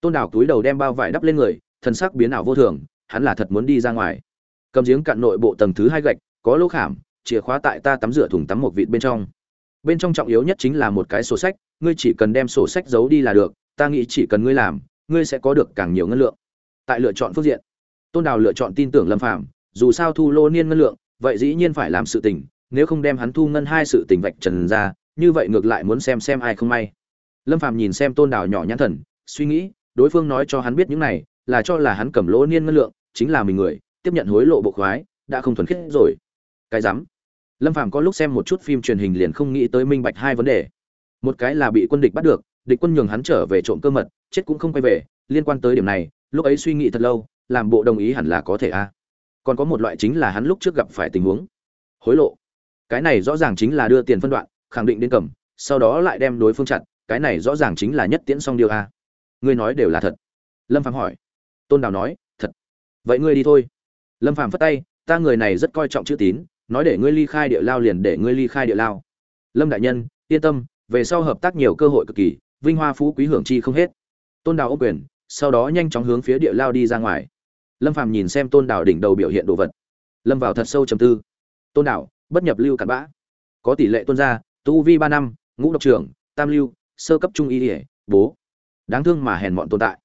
Tôn đảo túi đầu đem bao vải đắp lên người thần sắc biến ảo vô thường hắn là thật muốn đi ra ngoài. Cầm giếng cạn nội bộ tầng thứ hai gạch có lỗ khảm chìa khóa tại ta tắm rửa thùng tắm một vịt bên trong. Bên trong trọng yếu nhất chính là một cái sổ sách, ngươi chỉ cần đem sổ sách giấu đi là được, ta nghĩ chỉ cần ngươi làm, ngươi sẽ có được càng nhiều ngân lượng. Tại lựa chọn phương diện, tôn đào lựa chọn tin tưởng lâm phạm dù sao thu lô niên ngân lượng, vậy dĩ nhiên phải làm sự tình, nếu không đem hắn thu ngân hai sự tình vạch trần ra, như vậy ngược lại muốn xem xem ai không may. Lâm phạm nhìn xem tôn đào nhỏ nhãn thần, suy nghĩ, đối phương nói cho hắn biết những này, là cho là hắn cầm lỗ niên ngân lượng, chính là mình người, tiếp nhận hối lộ bộ khoái, đã không thuần khiết rồi. Cái rắm lâm phàm có lúc xem một chút phim truyền hình liền không nghĩ tới minh bạch hai vấn đề. Một cái là bị quân địch bắt được, địch quân nhường hắn trở về trộm cơ mật, chết cũng không quay về, liên quan tới điểm này, lúc ấy suy nghĩ thật lâu, làm bộ đồng ý hẳn là có thể a. Còn có một loại chính là hắn lúc trước gặp phải tình huống. Hối lộ. Cái này rõ ràng chính là đưa tiền phân đoạn, khẳng định đến cầm, sau đó lại đem đối phương chặn cái này rõ ràng chính là nhất tiễn song điều a. Ngươi nói đều là thật. Lâm phạm hỏi. Tôn đào nói, thật. Vậy ngươi đi thôi. Lâm phạm phất tay, ta người này rất coi trọng chữ tín nói để ngươi ly khai địa lao liền để ngươi ly khai địa lao. Lâm đại nhân, yên tâm, về sau hợp tác nhiều cơ hội cực kỳ, vinh hoa phú quý hưởng chi không hết. Tôn đào ô quyền, sau đó nhanh chóng hướng phía địa lao đi ra ngoài. Lâm phàm nhìn xem tôn đào đỉnh đầu biểu hiện đồ vật. Lâm vào thật sâu trầm tư. Tôn đào, bất nhập lưu cặn bã. Có tỷ lệ tôn gia, tu vi ba năm, ngũ độc trưởng, tam lưu, sơ cấp trung y ỉa bố. Đáng thương mà hèn mọn tồn tại.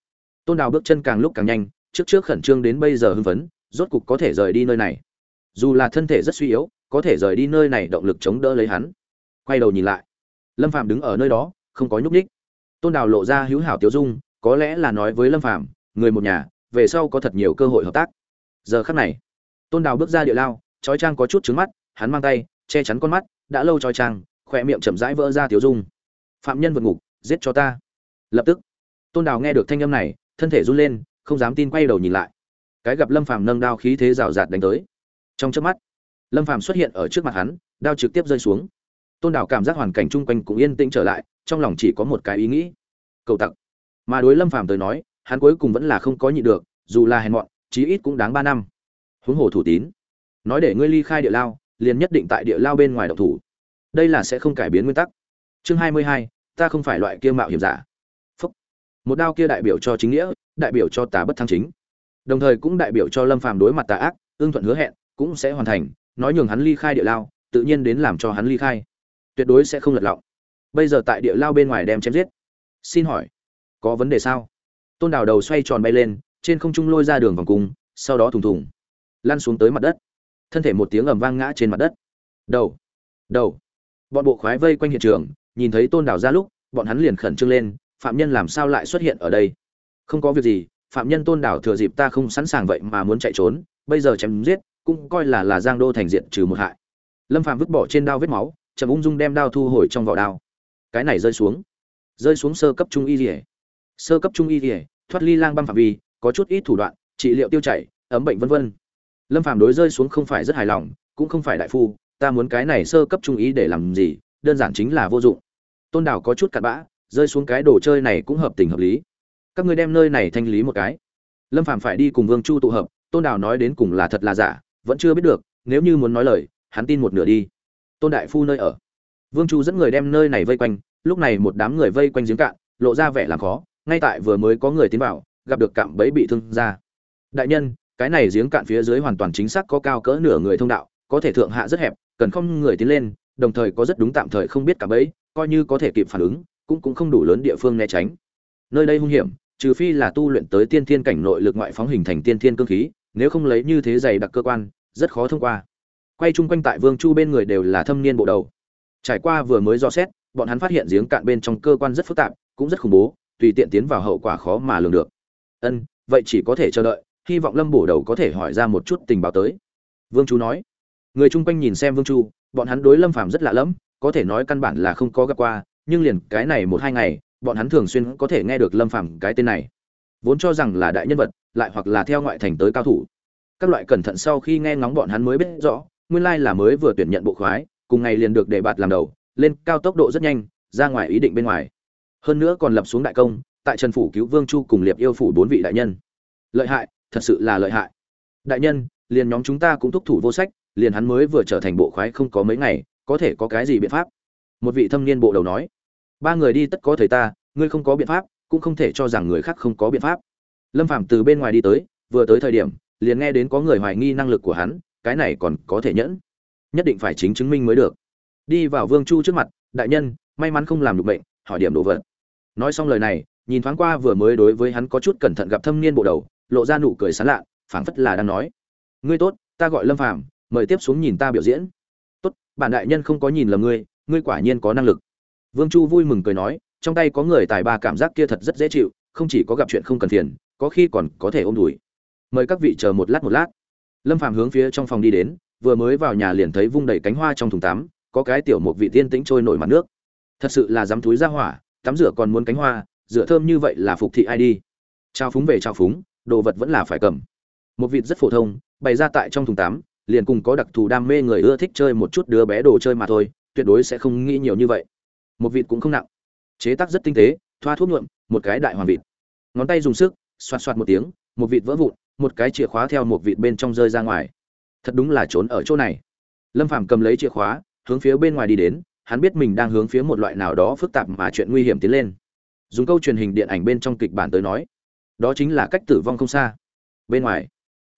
Tôn đào bước chân càng lúc càng nhanh, trước trước khẩn trương đến bây giờ hưng phấn, rốt cục có thể rời đi nơi này dù là thân thể rất suy yếu, có thể rời đi nơi này động lực chống đỡ lấy hắn. Quay đầu nhìn lại, lâm phạm đứng ở nơi đó, không có nhúc nhích. Tôn đào lộ ra hữu hảo tiêu dung, có lẽ là nói với lâm phạm người một nhà, về sau có thật nhiều cơ hội hợp tác. Giờ khắc này, tôn đào bước ra địa lao, trói trang có chút trứng mắt, hắn mang tay, che chắn con mắt, đã lâu trói trang, khỏe miệng chậm rãi vỡ ra tiêu dung. Phạm nhân vượt ngục, giết cho ta. Lập tức, tôn đào nghe được thanh âm này, thân thể run lên, không dám tin quay đầu nhìn lại. Cái gặp lâm phàm nâng đao khí thế rào rạt đánh tới trong trước mắt. Lâm phàm xuất hiện ở trước mặt hắn, đao trực tiếp rơi xuống. Tôn Đảo cảm giác hoàn cảnh chung quanh cũng yên tĩnh trở lại, trong lòng chỉ có một cái ý nghĩ. Cầu tặc. Mà đối lâm phàm tới nói, hắn cuối cùng vẫn là không có nhịn được, dù là hèn mọn, chí ít cũng đáng ba năm. Huống hồ thủ tín. Nói để ngươi ly khai địa lao, liền nhất định tại địa lao bên ngoài độc thủ. Đây là sẽ không cải biến nguyên tắc. Chương hai mươi hai, ta không phải loại kia mạo hiểm giả. Phúc. một đao kia đại biểu cho chính nghĩa, đại biểu cho tà bất thăng chính. Đồng thời cũng đại biểu cho lâm phàm đối mặt tà ác ương thuận hứa hẹn cũng sẽ hoàn thành, nói nhường hắn ly khai địa lao, tự nhiên đến làm cho hắn ly khai. Tuyệt đối sẽ không lật lọng. Bây giờ tại địa lao bên ngoài đem chém giết. Xin hỏi, có vấn đề sao? Tôn đào đầu xoay tròn bay lên, trên không trung lôi ra đường vòng cung, sau đó thùng thùng, lăn xuống tới mặt đất. Thân thể một tiếng ầm vang ngã trên mặt đất. Đầu đầu. Bọn bộ khoái vây quanh hiện trường, nhìn thấy tôn đào ra lúc, bọn hắn liền khẩn trương lên, phạm nhân làm sao lại xuất hiện ở đây? Không có việc gì, phạm nhân tôn đảo thừa dịp ta không sẵn sàng vậy mà muốn chạy trốn, bây giờ chém giết cũng coi là là giang đô thành diện trừ một hại. Lâm phạm vứt bỏ trên đao vết máu, chậm ung dung đem đao thu hồi trong vỏ đao. Cái này rơi xuống. Rơi xuống sơ cấp trung y rỉa sơ cấp trung y rỉa thoát ly lang băng phạm vi, có chút ít thủ đoạn, trị liệu tiêu chảy, ấm bệnh vân vân. Lâm phạm đối rơi xuống không phải rất hài lòng, cũng không phải đại phu, ta muốn cái này sơ cấp trung y để làm gì, đơn giản chính là vô dụng. Tôn đảo có chút cặn bã, rơi xuống cái đồ chơi này cũng hợp tình hợp lý. Các ngươi đem nơi này thanh lý một cái. Lâm phạm phải đi cùng vương chu tụ hợp, tôn đảo nói đến cùng là thật là giả vẫn chưa biết được, nếu như muốn nói lời, hắn tin một nửa đi. Tôn đại phu nơi ở. Vương chu dẫn người đem nơi này vây quanh, lúc này một đám người vây quanh giếng cạn, lộ ra vẻ làm khó, ngay tại vừa mới có người tiến vào, gặp được cạm bẫy bị thương ra. Đại nhân, cái này giếng cạn phía dưới hoàn toàn chính xác có cao cỡ nửa người thông đạo, có thể thượng hạ rất hẹp, cần không người tiến lên, đồng thời có rất đúng tạm thời không biết cạm bẫy, coi như có thể kịp phản ứng, cũng cũng không đủ lớn địa phương né tránh. Nơi đây hung hiểm, trừ phi là tu luyện tới tiên thiên cảnh nội lực ngoại phóng hình thành tiên thiên cương khí nếu không lấy như thế dày đặc cơ quan, rất khó thông qua. Quay chung quanh tại vương chu bên người đều là thâm niên bộ đầu. Trải qua vừa mới do xét, bọn hắn phát hiện giếng cạn bên trong cơ quan rất phức tạp, cũng rất khủng bố, tùy tiện tiến vào hậu quả khó mà lường được. Ân, vậy chỉ có thể chờ đợi, hy vọng lâm bổ đầu có thể hỏi ra một chút tình báo tới. Vương chu nói. Người chung quanh nhìn xem vương chu, bọn hắn đối lâm phàm rất lạ lẫm, có thể nói căn bản là không có gặp qua, nhưng liền cái này một hai ngày, bọn hắn thường xuyên có thể nghe được lâm phàm cái tên này. Vốn cho rằng là đại nhân vật lại hoặc là theo ngoại thành tới cao thủ. Các loại cẩn thận sau khi nghe ngóng bọn hắn mới biết rõ, nguyên lai là mới vừa tuyển nhận bộ khoái, cùng ngày liền được đề bạt làm đầu, lên cao tốc độ rất nhanh, ra ngoài ý định bên ngoài. Hơn nữa còn lập xuống đại công, tại trần phủ cứu vương chu cùng liệp yêu phủ bốn vị đại nhân. Lợi hại, thật sự là lợi hại. Đại nhân, liền nhóm chúng ta cũng thúc thủ vô sách, liền hắn mới vừa trở thành bộ khoái không có mấy ngày, có thể có cái gì biện pháp? Một vị thâm niên bộ đầu nói. Ba người đi tất có thầy ta, ngươi không có biện pháp, cũng không thể cho rằng người khác không có biện pháp lâm phạm từ bên ngoài đi tới, vừa tới thời điểm, liền nghe đến có người hoài nghi năng lực của hắn, cái này còn có thể nhẫn. Nhất định phải chính chứng minh mới được. Đi vào vương chu trước mặt, đại nhân, may mắn không làm được bệnh, hỏi điểm đồ vật. Nói xong lời này, nhìn thoáng qua vừa mới đối với hắn có chút cẩn thận gặp thâm niên bộ đầu, lộ ra nụ cười sán lạ, phảng phất là đang nói, ngươi tốt, ta gọi lâm phàm, mời tiếp xuống nhìn ta biểu diễn. Tốt, bản đại nhân không có nhìn lầm ngươi ngươi quả nhiên có năng lực. Vương chu vui mừng cười nói, trong tay có người tài ba cảm giác kia thật rất dễ chịu không chỉ có gặp chuyện không cần phiền, có khi còn có thể ôm đùi. Mời các vị chờ một lát một lát. Lâm phàm hướng phía trong phòng đi đến, vừa mới vào nhà liền thấy vung đầy cánh hoa trong thùng tắm, có cái tiểu một vị tiên tĩnh trôi nổi mặt nước. Thật sự là dám túi ra hỏa, tắm rửa còn muốn cánh hoa, rửa thơm như vậy là phục thị ai đi. Trao phúng về trao phúng, đồ vật vẫn là phải cầm. Một vịt rất phổ thông, bày ra tại trong thùng tắm, liền cùng có đặc thù đam mê người ưa thích chơi một chút đứa bé đồ chơi mà thôi, tuyệt đối sẽ không nghĩ nhiều như vậy. Một vịt cũng không nặng. Chế tác rất tinh tế thoa thuốc nhuộm, một cái đại hoàng vịt. Ngón tay dùng sức, xoạt xoạt một tiếng, một vịt vỡ vụn, một cái chìa khóa theo một vịt bên trong rơi ra ngoài. Thật đúng là trốn ở chỗ này. Lâm phàm cầm lấy chìa khóa, hướng phía bên ngoài đi đến, hắn biết mình đang hướng phía một loại nào đó phức tạp mà chuyện nguy hiểm tiến lên. Dùng câu truyền hình điện ảnh bên trong kịch bản tới nói, đó chính là cách tử vong không xa. Bên ngoài,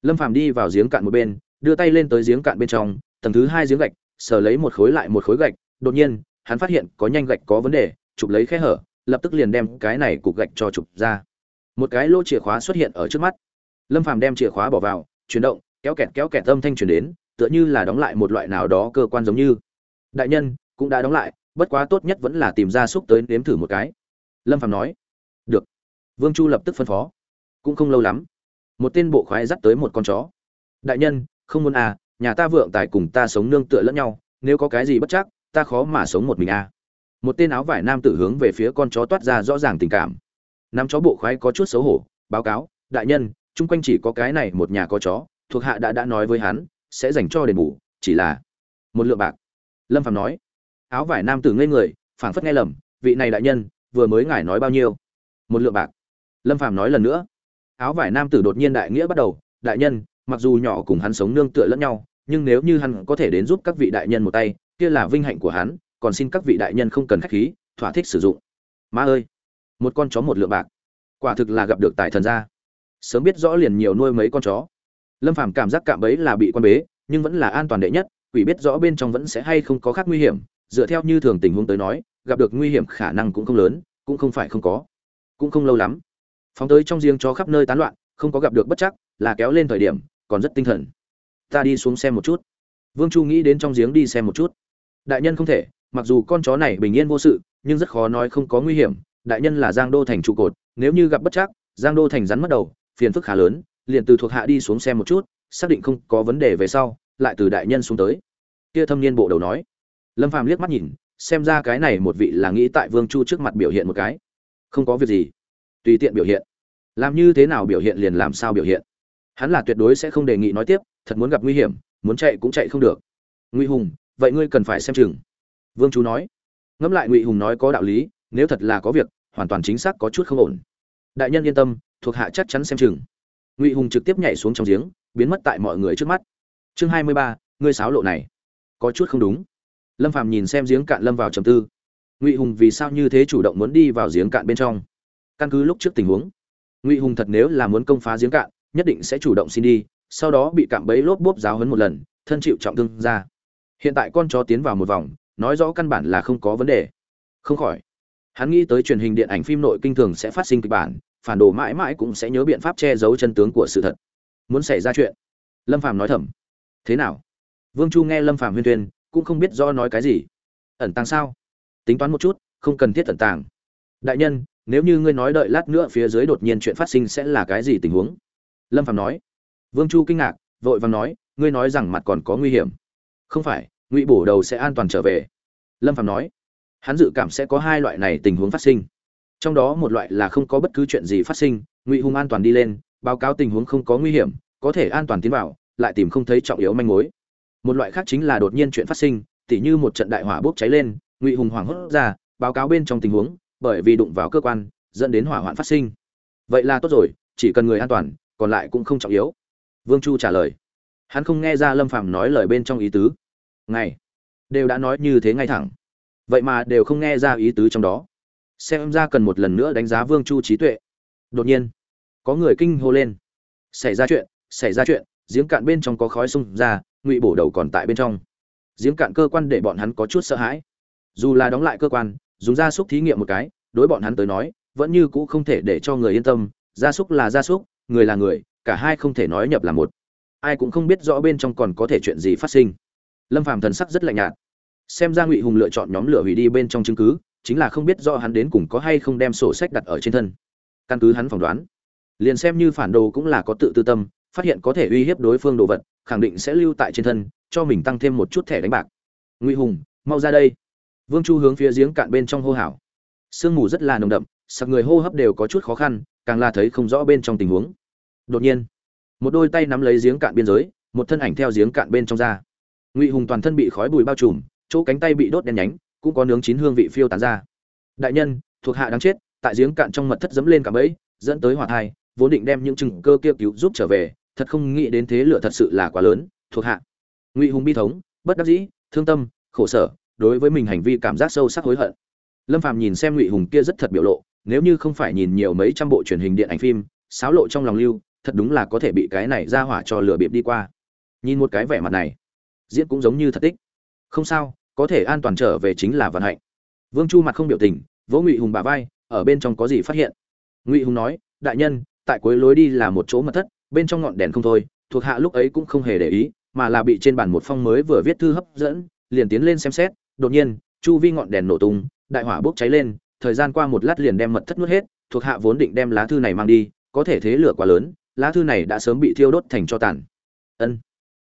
lâm phàm đi vào giếng cạn một bên, đưa tay lên tới giếng cạn bên trong, tầng thứ hai giếng gạch, sờ lấy một khối lại một khối gạch. Đột nhiên, hắn phát hiện có nhanh gạch có vấn đề, chụp lấy khe hở lập tức liền đem cái này cục gạch cho chụp ra. Một cái lỗ chìa khóa xuất hiện ở trước mắt. Lâm phàm đem chìa khóa bỏ vào, chuyển động, kéo kẹt kéo kẹt âm thanh truyền đến, tựa như là đóng lại một loại nào đó cơ quan giống như. Đại nhân, cũng đã đóng lại, bất quá tốt nhất vẫn là tìm ra xúc tới nếm thử một cái. Lâm phàm nói. Được. Vương chu lập tức phân phó. Cũng không lâu lắm. Một tên bộ khoái dắt tới một con chó. Đại nhân, không muốn à nhà ta vượng tài cùng ta sống nương tựa lẫn nhau, nếu có cái gì bất chắc, ta khó mà sống một mình à một tên áo vải nam tử hướng về phía con chó toát ra rõ ràng tình cảm. Nắm chó bộ khoái có chút xấu hổ, báo cáo, đại nhân, chung quanh chỉ có cái này một nhà có chó, thuộc hạ đã đã nói với hắn, sẽ dành cho đền bù, chỉ là một lượng bạc. Lâm phạm nói. Áo vải nam tử ngây người, phảng phất nghe lầm, vị này đại nhân, vừa mới ngài nói bao nhiêu? Một lượng bạc. Lâm phạm nói lần nữa. Áo vải nam tử đột nhiên đại nghĩa bắt đầu, đại nhân, mặc dù nhỏ cùng hắn sống nương tựa lẫn nhau, nhưng nếu như hắn có thể đến giúp các vị đại nhân một tay, kia là vinh hạnh của hắn còn xin các vị đại nhân không cần khách khí, thỏa thích sử dụng. Má ơi, một con chó một lượng bạc. Quả thực là gặp được tài thần gia. Sớm biết rõ liền nhiều nuôi mấy con chó. Lâm phàm cảm giác cạm bẫy là bị quan bế, nhưng vẫn là an toàn đệ nhất, quỷ biết rõ bên trong vẫn sẽ hay không có khác nguy hiểm. Dựa theo như thường tình huống tới nói, gặp được nguy hiểm khả năng cũng không lớn, cũng không phải không có. Cũng không lâu lắm, phóng tới trong giếng chó khắp nơi tán loạn, không có gặp được bất chắc, là kéo lên thời điểm, còn rất tinh thần. Ta đi xuống xem một chút. Vương chu nghĩ đến trong giếng đi xem một chút. Đại nhân không thể mặc dù con chó này bình yên vô sự, nhưng rất khó nói không có nguy hiểm. Đại nhân là giang đô thành trụ cột, nếu như gặp bất chắc, giang đô thành rắn mất đầu, phiền phức khá lớn, liền từ thuộc hạ đi xuống xem một chút, xác định không có vấn đề về sau, lại từ đại nhân xuống tới. Kia thâm niên bộ đầu nói. Lâm phàm liếc mắt nhìn, xem ra cái này một vị là nghĩ tại vương chu trước mặt biểu hiện một cái. Không có việc gì. Tùy tiện biểu hiện. Làm như thế nào biểu hiện liền làm sao biểu hiện. Hắn là tuyệt đối sẽ không đề nghị nói tiếp, thật muốn gặp nguy hiểm, muốn chạy cũng chạy không được. Ngụy hùng, vậy ngươi cần phải xem chừng vương chú nói. Ngẫm lại ngụy hùng nói có đạo lý, nếu thật là có việc, hoàn toàn chính xác có chút không ổn. Đại nhân yên tâm, thuộc hạ chắc chắn xem chừng. Ngụy hùng trực tiếp nhảy xuống trong giếng, biến mất tại mọi người trước mắt. Chương hai mươi ba, ngươi sáo lộ này. Có chút không đúng. Lâm phàm nhìn xem giếng cạn lâm vào trầm tư. Ngụy hùng vì sao như thế chủ động muốn đi vào giếng cạn bên trong? Căn cứ lúc trước tình huống, ngụy hùng thật nếu là muốn công phá giếng cạn, nhất định sẽ chủ động xin đi, sau đó bị cạm bẫy lốp bốp giáo hấn một lần, thân chịu trọng thương ra. Hiện tại con chó tiến vào một vòng nói rõ căn bản là không có vấn đề. Không khỏi, hắn nghĩ tới truyền hình điện ảnh phim nội kinh thường sẽ phát sinh kịch bản, phản đồ mãi mãi cũng sẽ nhớ biện pháp che giấu chân tướng của sự thật. Muốn xảy ra chuyện. Lâm phàm nói thầm. Thế nào? Vương chu nghe lâm phàm huyên tuyên cũng không biết do nói cái gì. Ẩn tàng sao? Tính toán một chút, không cần thiết ẩn tàng. Đại nhân, nếu như ngươi nói đợi lát nữa phía dưới đột nhiên chuyện phát sinh sẽ là cái gì tình huống? Lâm phàm nói. Vương chu kinh ngạc, vội vàng nói, ngươi nói rằng mặt còn có nguy hiểm. Không phải ngụy bổ đầu sẽ an toàn trở về. Lâm phàm nói, hắn dự cảm sẽ có hai loại này tình huống phát sinh. Trong đó một loại là không có bất cứ chuyện gì phát sinh, ngụy hùng an toàn đi lên, báo cáo tình huống không có nguy hiểm, có thể an toàn tiến vào, lại tìm không thấy trọng yếu manh mối. Một loại khác chính là đột nhiên chuyện phát sinh, tỉ như một trận đại hỏa bốc cháy lên, ngụy hùng hoảng hốt ra, báo cáo bên trong tình huống, bởi vì đụng vào cơ quan, dẫn đến hỏa hoạn phát sinh. Vậy là tốt rồi, chỉ cần người an toàn, còn lại cũng không trọng yếu. Vương chu trả lời. Hắn không nghe ra lâm phàm nói lời bên trong ý tứ ngày. Đều đã nói như thế ngay thẳng. Vậy mà đều không nghe ra ý tứ trong đó. Xem ra cần một lần nữa đánh giá vương chu trí tuệ. Đột nhiên, có người kinh hô lên. Xảy ra chuyện, xảy ra chuyện, giếng cạn bên trong có khói xung ra, ngụy bổ đầu còn tại bên trong. Giếng cạn cơ quan để bọn hắn có chút sợ hãi. Dù là đóng lại cơ quan, dùng gia súc thí nghiệm một cái, đối bọn hắn tới nói, vẫn như cũ không thể để cho người yên tâm. Gia súc là gia súc, người là người, cả hai không thể nói nhập là một. Ai cũng không biết rõ bên trong còn có thể chuyện gì phát sinh lâm phàm thần sắc rất lạnh nhạt. Xem ra ngụy hùng lựa chọn nhóm lửa hủy đi bên trong chứng cứ, chính là không biết do hắn đến cùng có hay không đem sổ sách đặt ở trên thân. Căn cứ hắn phỏng đoán, liền xem như phản đồ cũng là có tự tư tâm, phát hiện có thể uy hiếp đối phương đồ vật, khẳng định sẽ lưu tại trên thân, cho mình tăng thêm một chút thẻ đánh bạc. Ngụy hùng, mau ra đây. Vương chu hướng phía giếng cạn bên trong hô hào. Sương mù rất là nồng đậm, sặc người hô hấp đều có chút khó khăn, càng là thấy không rõ bên trong tình huống. Đột nhiên, một đôi tay nắm lấy giếng cạn biên giới, một thân ảnh theo giếng cạn bên trong ra ngụy hùng toàn thân bị khói bụi bao trùm, chỗ cánh tay bị đốt đen nhánh, cũng có nướng chín hương vị phiêu tán ra. Đại nhân, thuộc hạ đáng chết, tại giếng cạn trong mật thất dẫm lên cả bẫy, dẫn tới hỏa thai, vốn định đem những chừng cơ kia cứu giúp trở về, thật không nghĩ đến thế lửa thật sự là quá lớn, thuộc hạ. Ngụy hùng bi thống, bất đắc dĩ, thương tâm, khổ sở, đối với mình hành vi cảm giác sâu sắc hối hận. Lâm phàm nhìn xem ngụy hùng kia rất thật biểu lộ, nếu như không phải nhìn nhiều mấy trăm bộ truyền hình điện ảnh phim sáo lộ trong lòng lưu, thật đúng là có thể bị cái này ra hỏa cho lửa bịp đi qua. Nhìn một cái vẻ mặt này diễn cũng giống như thật tích. Không sao, có thể an toàn trở về chính là vận hạnh. Vương chu mặt không biểu tình, vỗ ngụy hùng bà vai, ở bên trong có gì phát hiện? Ngụy hùng nói, đại nhân, tại cuối lối đi là một chỗ mật thất, bên trong ngọn đèn không thôi, thuộc hạ lúc ấy cũng không hề để ý, mà là bị trên bàn một phong mới vừa viết thư hấp dẫn, liền tiến lên xem xét, đột nhiên, chu vi ngọn đèn nổ tung, đại hỏa bốc cháy lên, thời gian qua một lát liền đem mật thất nuốt hết, thuộc hạ vốn định đem lá thư này mang đi, có thể thế lửa quá lớn, lá thư này đã sớm bị thiêu đốt thành cho tàn. Ân.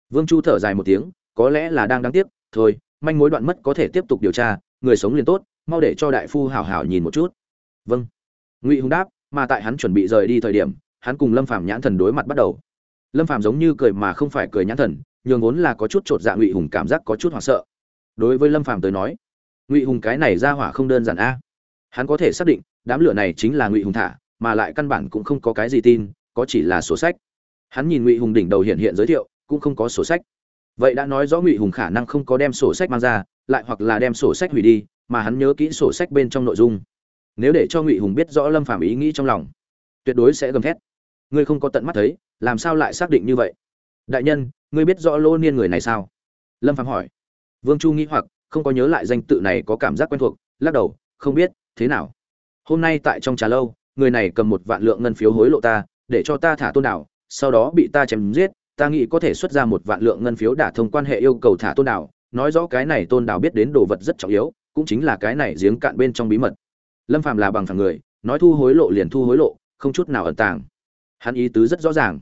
Vương chu thở dài một tiếng có lẽ là đang đáng tiếc, thôi, manh mối đoạn mất có thể tiếp tục điều tra, người sống liền tốt, mau để cho đại phu hảo hảo nhìn một chút. Vâng. Ngụy hùng đáp, mà tại hắn chuẩn bị rời đi thời điểm, hắn cùng lâm phàm nhãn thần đối mặt bắt đầu. Lâm phàm giống như cười mà không phải cười nhãn thần, nhường vốn là có chút chột dạ ngụy hùng cảm giác có chút hoảng sợ. Đối với lâm phàm tới nói, ngụy hùng cái này ra hỏa không đơn giản a. Hắn có thể xác định, đám lửa này chính là ngụy hùng thả, mà lại căn bản cũng không có cái gì tin, có chỉ là sổ sách. Hắn nhìn ngụy hùng đỉnh đầu hiện hiện giới thiệu, cũng không có sổ sách vậy đã nói rõ ngụy hùng khả năng không có đem sổ sách mang ra, lại hoặc là đem sổ sách hủy đi, mà hắn nhớ kỹ sổ sách bên trong nội dung. Nếu để cho ngụy hùng biết rõ lâm phàm ý nghĩ trong lòng, tuyệt đối sẽ gầm thét. Ngươi không có tận mắt thấy, làm sao lại xác định như vậy? Đại nhân, ngươi biết rõ lô niên người này sao? Lâm phàm hỏi. Vương chu nghĩ hoặc, không có nhớ lại danh tự này có cảm giác quen thuộc, lắc đầu, không biết, thế nào? Hôm nay tại trong trà lâu, người này cầm một vạn lượng ngân phiếu hối lộ ta, để cho ta thả tôn đảo, sau đó bị ta chém giết ta nghĩ có thể xuất ra một vạn lượng ngân phiếu đả thông quan hệ yêu cầu thả tôn đảo, nói rõ cái này tôn đảo biết đến đồ vật rất trọng yếu, cũng chính là cái này giếng cạn bên trong bí mật. Lâm phàm là bằng phẳng người, nói thu hối lộ liền thu hối lộ, không chút nào ẩn tàng. Hắn ý tứ rất rõ ràng.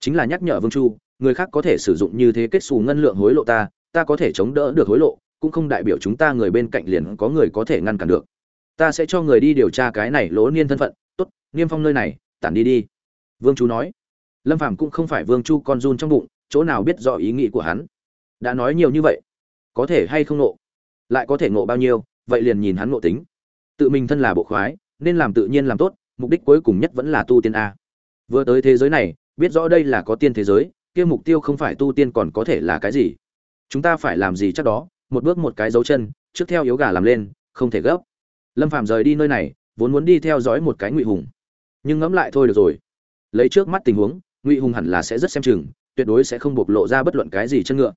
Chính là nhắc nhở vương chu, người khác có thể sử dụng như thế kết xù ngân lượng hối lộ ta ta có thể chống đỡ được hối lộ, cũng không đại biểu chúng ta người bên cạnh liền có người có thể ngăn cản được. Ta sẽ cho người đi điều tra cái này lỗ niên thân phận. Tốt, niêm phong nơi này, tản đi đi. Vương chu nói lâm phàm cũng không phải vương chu con run trong bụng, chỗ nào biết rõ ý nghĩ của hắn. Đã nói nhiều như vậy, có thể hay không nộ? Lại có thể ngộ bao nhiêu, vậy liền nhìn hắn ngộ tính. Tự mình thân là bộ khoái, nên làm tự nhiên làm tốt, mục đích cuối cùng nhất vẫn là tu tiên a. Vừa tới thế giới này, biết rõ đây là có tiên thế giới, kia mục tiêu không phải tu tiên còn có thể là cái gì? Chúng ta phải làm gì chắc đó? Một bước một cái dấu chân, trước theo yếu gà làm lên, không thể gấp. Lâm phạm rời đi nơi này, vốn muốn đi theo dõi một cái ngụy hùng. Nhưng ngẫm lại thôi được rồi. Lấy trước mắt tình huống ngụy hùng hẳn là sẽ rất xem chừng, tuyệt đối sẽ không bộc lộ ra bất luận cái gì chân ngựa.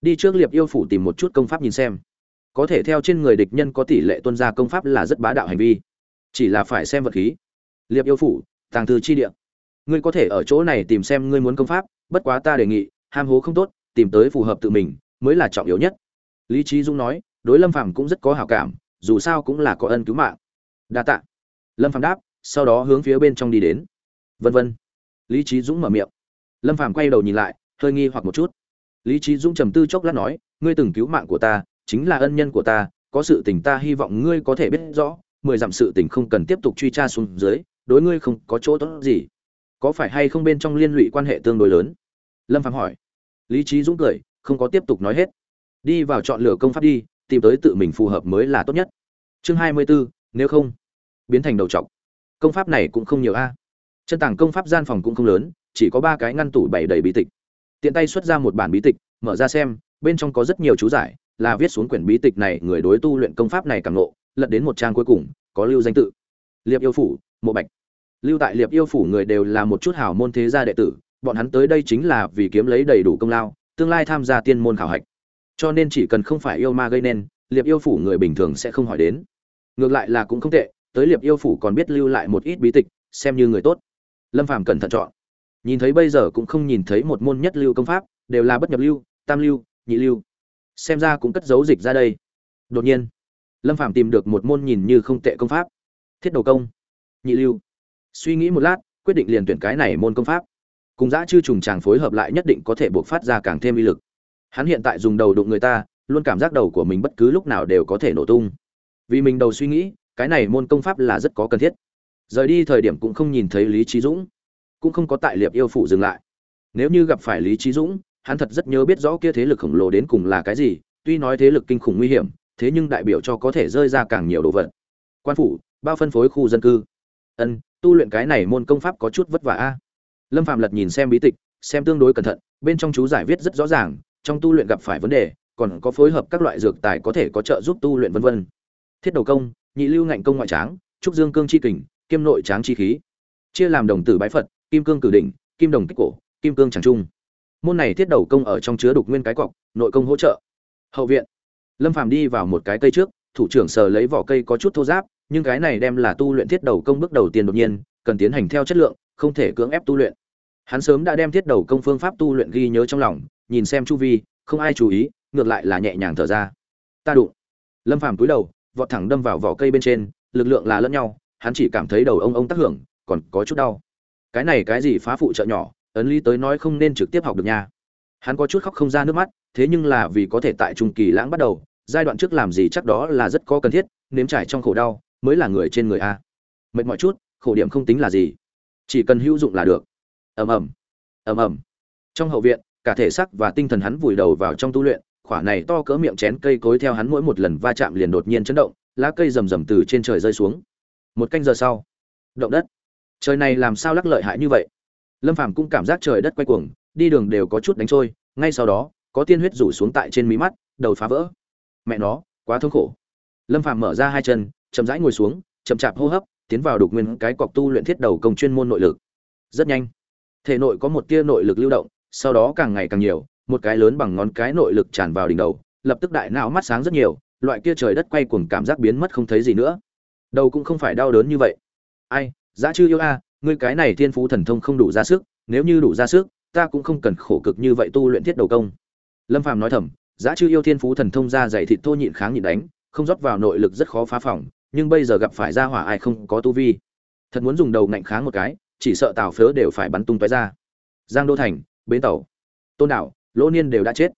Đi trước liệp yêu phủ tìm một chút công pháp nhìn xem. Có thể theo trên người địch nhân có tỷ lệ tuân ra công pháp là rất bá đạo hành vi. Chỉ là phải xem vật khí. Liệp yêu phủ, tàng thư chi địa. Ngươi có thể ở chỗ này tìm xem ngươi muốn công pháp, bất quá ta đề nghị, ham hố không tốt, tìm tới phù hợp tự mình, mới là trọng yếu nhất. Lý trí dung nói, đối lâm phàm cũng rất có hảo cảm, dù sao cũng là có ân cứu mạng. Đa tạ. Lâm phàm đáp, sau đó hướng phía bên trong đi đến. Vân vân lý trí dũng mở miệng. Lâm phàm quay đầu nhìn lại hơi nghi hoặc một chút. Lý trí dũng trầm tư chốc lát nói ngươi từng cứu mạng của ta chính là ân nhân của ta có sự tình ta hy vọng ngươi có thể biết rõ mười dặm sự tình không cần tiếp tục truy tra xuống dưới đối ngươi không có chỗ tốt gì. Có phải hay không bên trong liên lụy quan hệ tương đối lớn? Lâm phạm hỏi. Lý trí dũng cười không có tiếp tục nói hết. Đi vào chọn lựa công pháp đi tìm tới tự mình phù hợp mới là tốt nhất. Chương hai mươi 24, nếu không biến thành đầu trọc. Công pháp này cũng không nhiều a chân tàng công pháp gian phòng cũng không lớn, chỉ có ba cái ngăn tủ bày đầy bí tịch. Tiện tay xuất ra một bản bí tịch, mở ra xem, bên trong có rất nhiều chú giải, là viết xuống quyển bí tịch này người đối tu luyện công pháp này càng nộ lật đến một trang cuối cùng, có lưu danh tự. Liệp yêu phủ, mộ bạch. Lưu tại liệp yêu phủ người đều là một chút hào môn thế gia đệ tử, bọn hắn tới đây chính là vì kiếm lấy đầy đủ công lao, tương lai tham gia tiên môn khảo hạch. Cho nên chỉ cần không phải yêu ma gây nên, liệp yêu phủ người bình thường sẽ không hỏi đến. Ngược lại là cũng không tệ, tới liệp yêu phủ còn biết lưu lại một ít bí tịch, xem như người tốt lâm phàm cẩn thận chọn. Nhìn thấy bây giờ cũng không nhìn thấy một môn nhất lưu công pháp, đều là bất nhập lưu, tam lưu, nhị lưu. Xem ra cũng cất giấu dịch ra đây. Đột nhiên, lâm phàm tìm được một môn nhìn như không tệ công pháp. Thiết đầu công, nhị lưu. Suy nghĩ một lát, quyết định liền tuyển cái này môn công pháp. Cùng dã chư trùng chàng phối hợp lại nhất định có thể buộc phát ra càng thêm uy lực. Hắn hiện tại dùng đầu đụng người ta, luôn cảm giác đầu của mình bất cứ lúc nào đều có thể nổ tung. Vì mình đầu suy nghĩ, cái này môn công pháp là rất có cần thiết rời đi thời điểm cũng không nhìn thấy lý trí dũng, cũng không có tại liệp yêu phủ dừng lại. Nếu như gặp phải lý trí dũng, hắn thật rất nhớ biết rõ kia thế lực khổng lồ đến cùng là cái gì, tuy nói thế lực kinh khủng nguy hiểm, thế nhưng đại biểu cho có thể rơi ra càng nhiều đồ vật. Quan phủ, bao phân phối khu dân cư. Ân, tu luyện cái này môn công pháp có chút vất vả a. Lâm phạm lật nhìn xem bí tịch, xem tương đối cẩn thận, bên trong chú giải viết rất rõ ràng, trong tu luyện gặp phải vấn đề, còn có phối hợp các loại dược tài có thể có trợ giúp tu luyện vân vân. Thiết đầu công, nhị lưu ngạnh công ngoại tráng, trúc dương cương chi kình kiêm nội tráng chi khí. Chia làm đồng tử bái phật, kim cương cử đỉnh, kim đồng kích cổ, kim cương tràng trung. Môn này thiết đầu công ở trong chứa đục nguyên cái cọc, nội công hỗ trợ. Hậu viện. Lâm phàm đi vào một cái cây trước, thủ trưởng sờ lấy vỏ cây có chút thô giáp, nhưng cái này đem là tu luyện thiết đầu công bước đầu tiên đột nhiên, cần tiến hành theo chất lượng, không thể cưỡng ép tu luyện. Hắn sớm đã đem thiết đầu công phương pháp tu luyện ghi nhớ trong lòng, nhìn xem chu vi, không ai chú ý, ngược lại là nhẹ nhàng thở ra. Ta đụng. Lâm phàm cúi đầu, vọt thẳng đâm vào vỏ cây bên trên, lực lượng là lẫn nhau hắn chỉ cảm thấy đầu ông ông tác hưởng, còn có chút đau. Cái này cái gì phá phụ trợ nhỏ, ấn lý tới nói không nên trực tiếp học được nha. Hắn có chút khóc không ra nước mắt, thế nhưng là vì có thể tại trung kỳ lãng bắt đầu, giai đoạn trước làm gì chắc đó là rất có cần thiết, nếm trải trong khổ đau, mới là người trên người a. Mệt mọi chút, khổ điểm không tính là gì. Chỉ cần hữu dụng là được. Ầm ầm. Ầm ầm. Trong hậu viện, cả thể xác và tinh thần hắn vùi đầu vào trong tu luyện, khỏa này to cỡ miệng chén cây cối theo hắn mỗi một lần va chạm liền đột nhiên chấn động, lá cây rầm rầm từ trên trời rơi xuống một canh giờ sau. Động đất. Trời này làm sao lắc lợi hại như vậy? Lâm phàm cũng cảm giác trời đất quay cuồng, đi đường đều có chút đánh trôi, ngay sau đó, có tiên huyết rủ xuống tại trên mí mắt, đầu phá vỡ. Mẹ nó, quá thương khổ. Lâm phàm mở ra hai chân, chậm rãi ngồi xuống, chậm chạp hô hấp, tiến vào đục nguyên cái cọc tu luyện thiết đầu công chuyên môn nội lực. Rất nhanh, thể nội có một tia nội lực lưu động, sau đó càng ngày càng nhiều, một cái lớn bằng ngón cái nội lực tràn vào đỉnh đầu, lập tức đại não mắt sáng rất nhiều, loại kia trời đất quay cuồng cảm giác biến mất không thấy gì nữa đầu cũng không phải đau đớn như vậy. Ai giá chư yêu a, ngươi cái này thiên phú thần thông không đủ ra sức, nếu như đủ ra sức, ta cũng không cần khổ cực như vậy tu luyện thiết đầu công. Lâm phàm nói thầm giá chư yêu thiên phú thần thông ra dày thịt thô nhịn kháng nhịn đánh, không rót vào nội lực rất khó phá phòng, nhưng bây giờ gặp phải ra hỏa ai không có tu vi. Thật muốn dùng đầu ngạnh kháng một cái, chỉ sợ tào phớ đều phải bắn tung tóe ra. Giang đô thành, bến tàu. Tôn đảo, lỗ niên đều đã chết.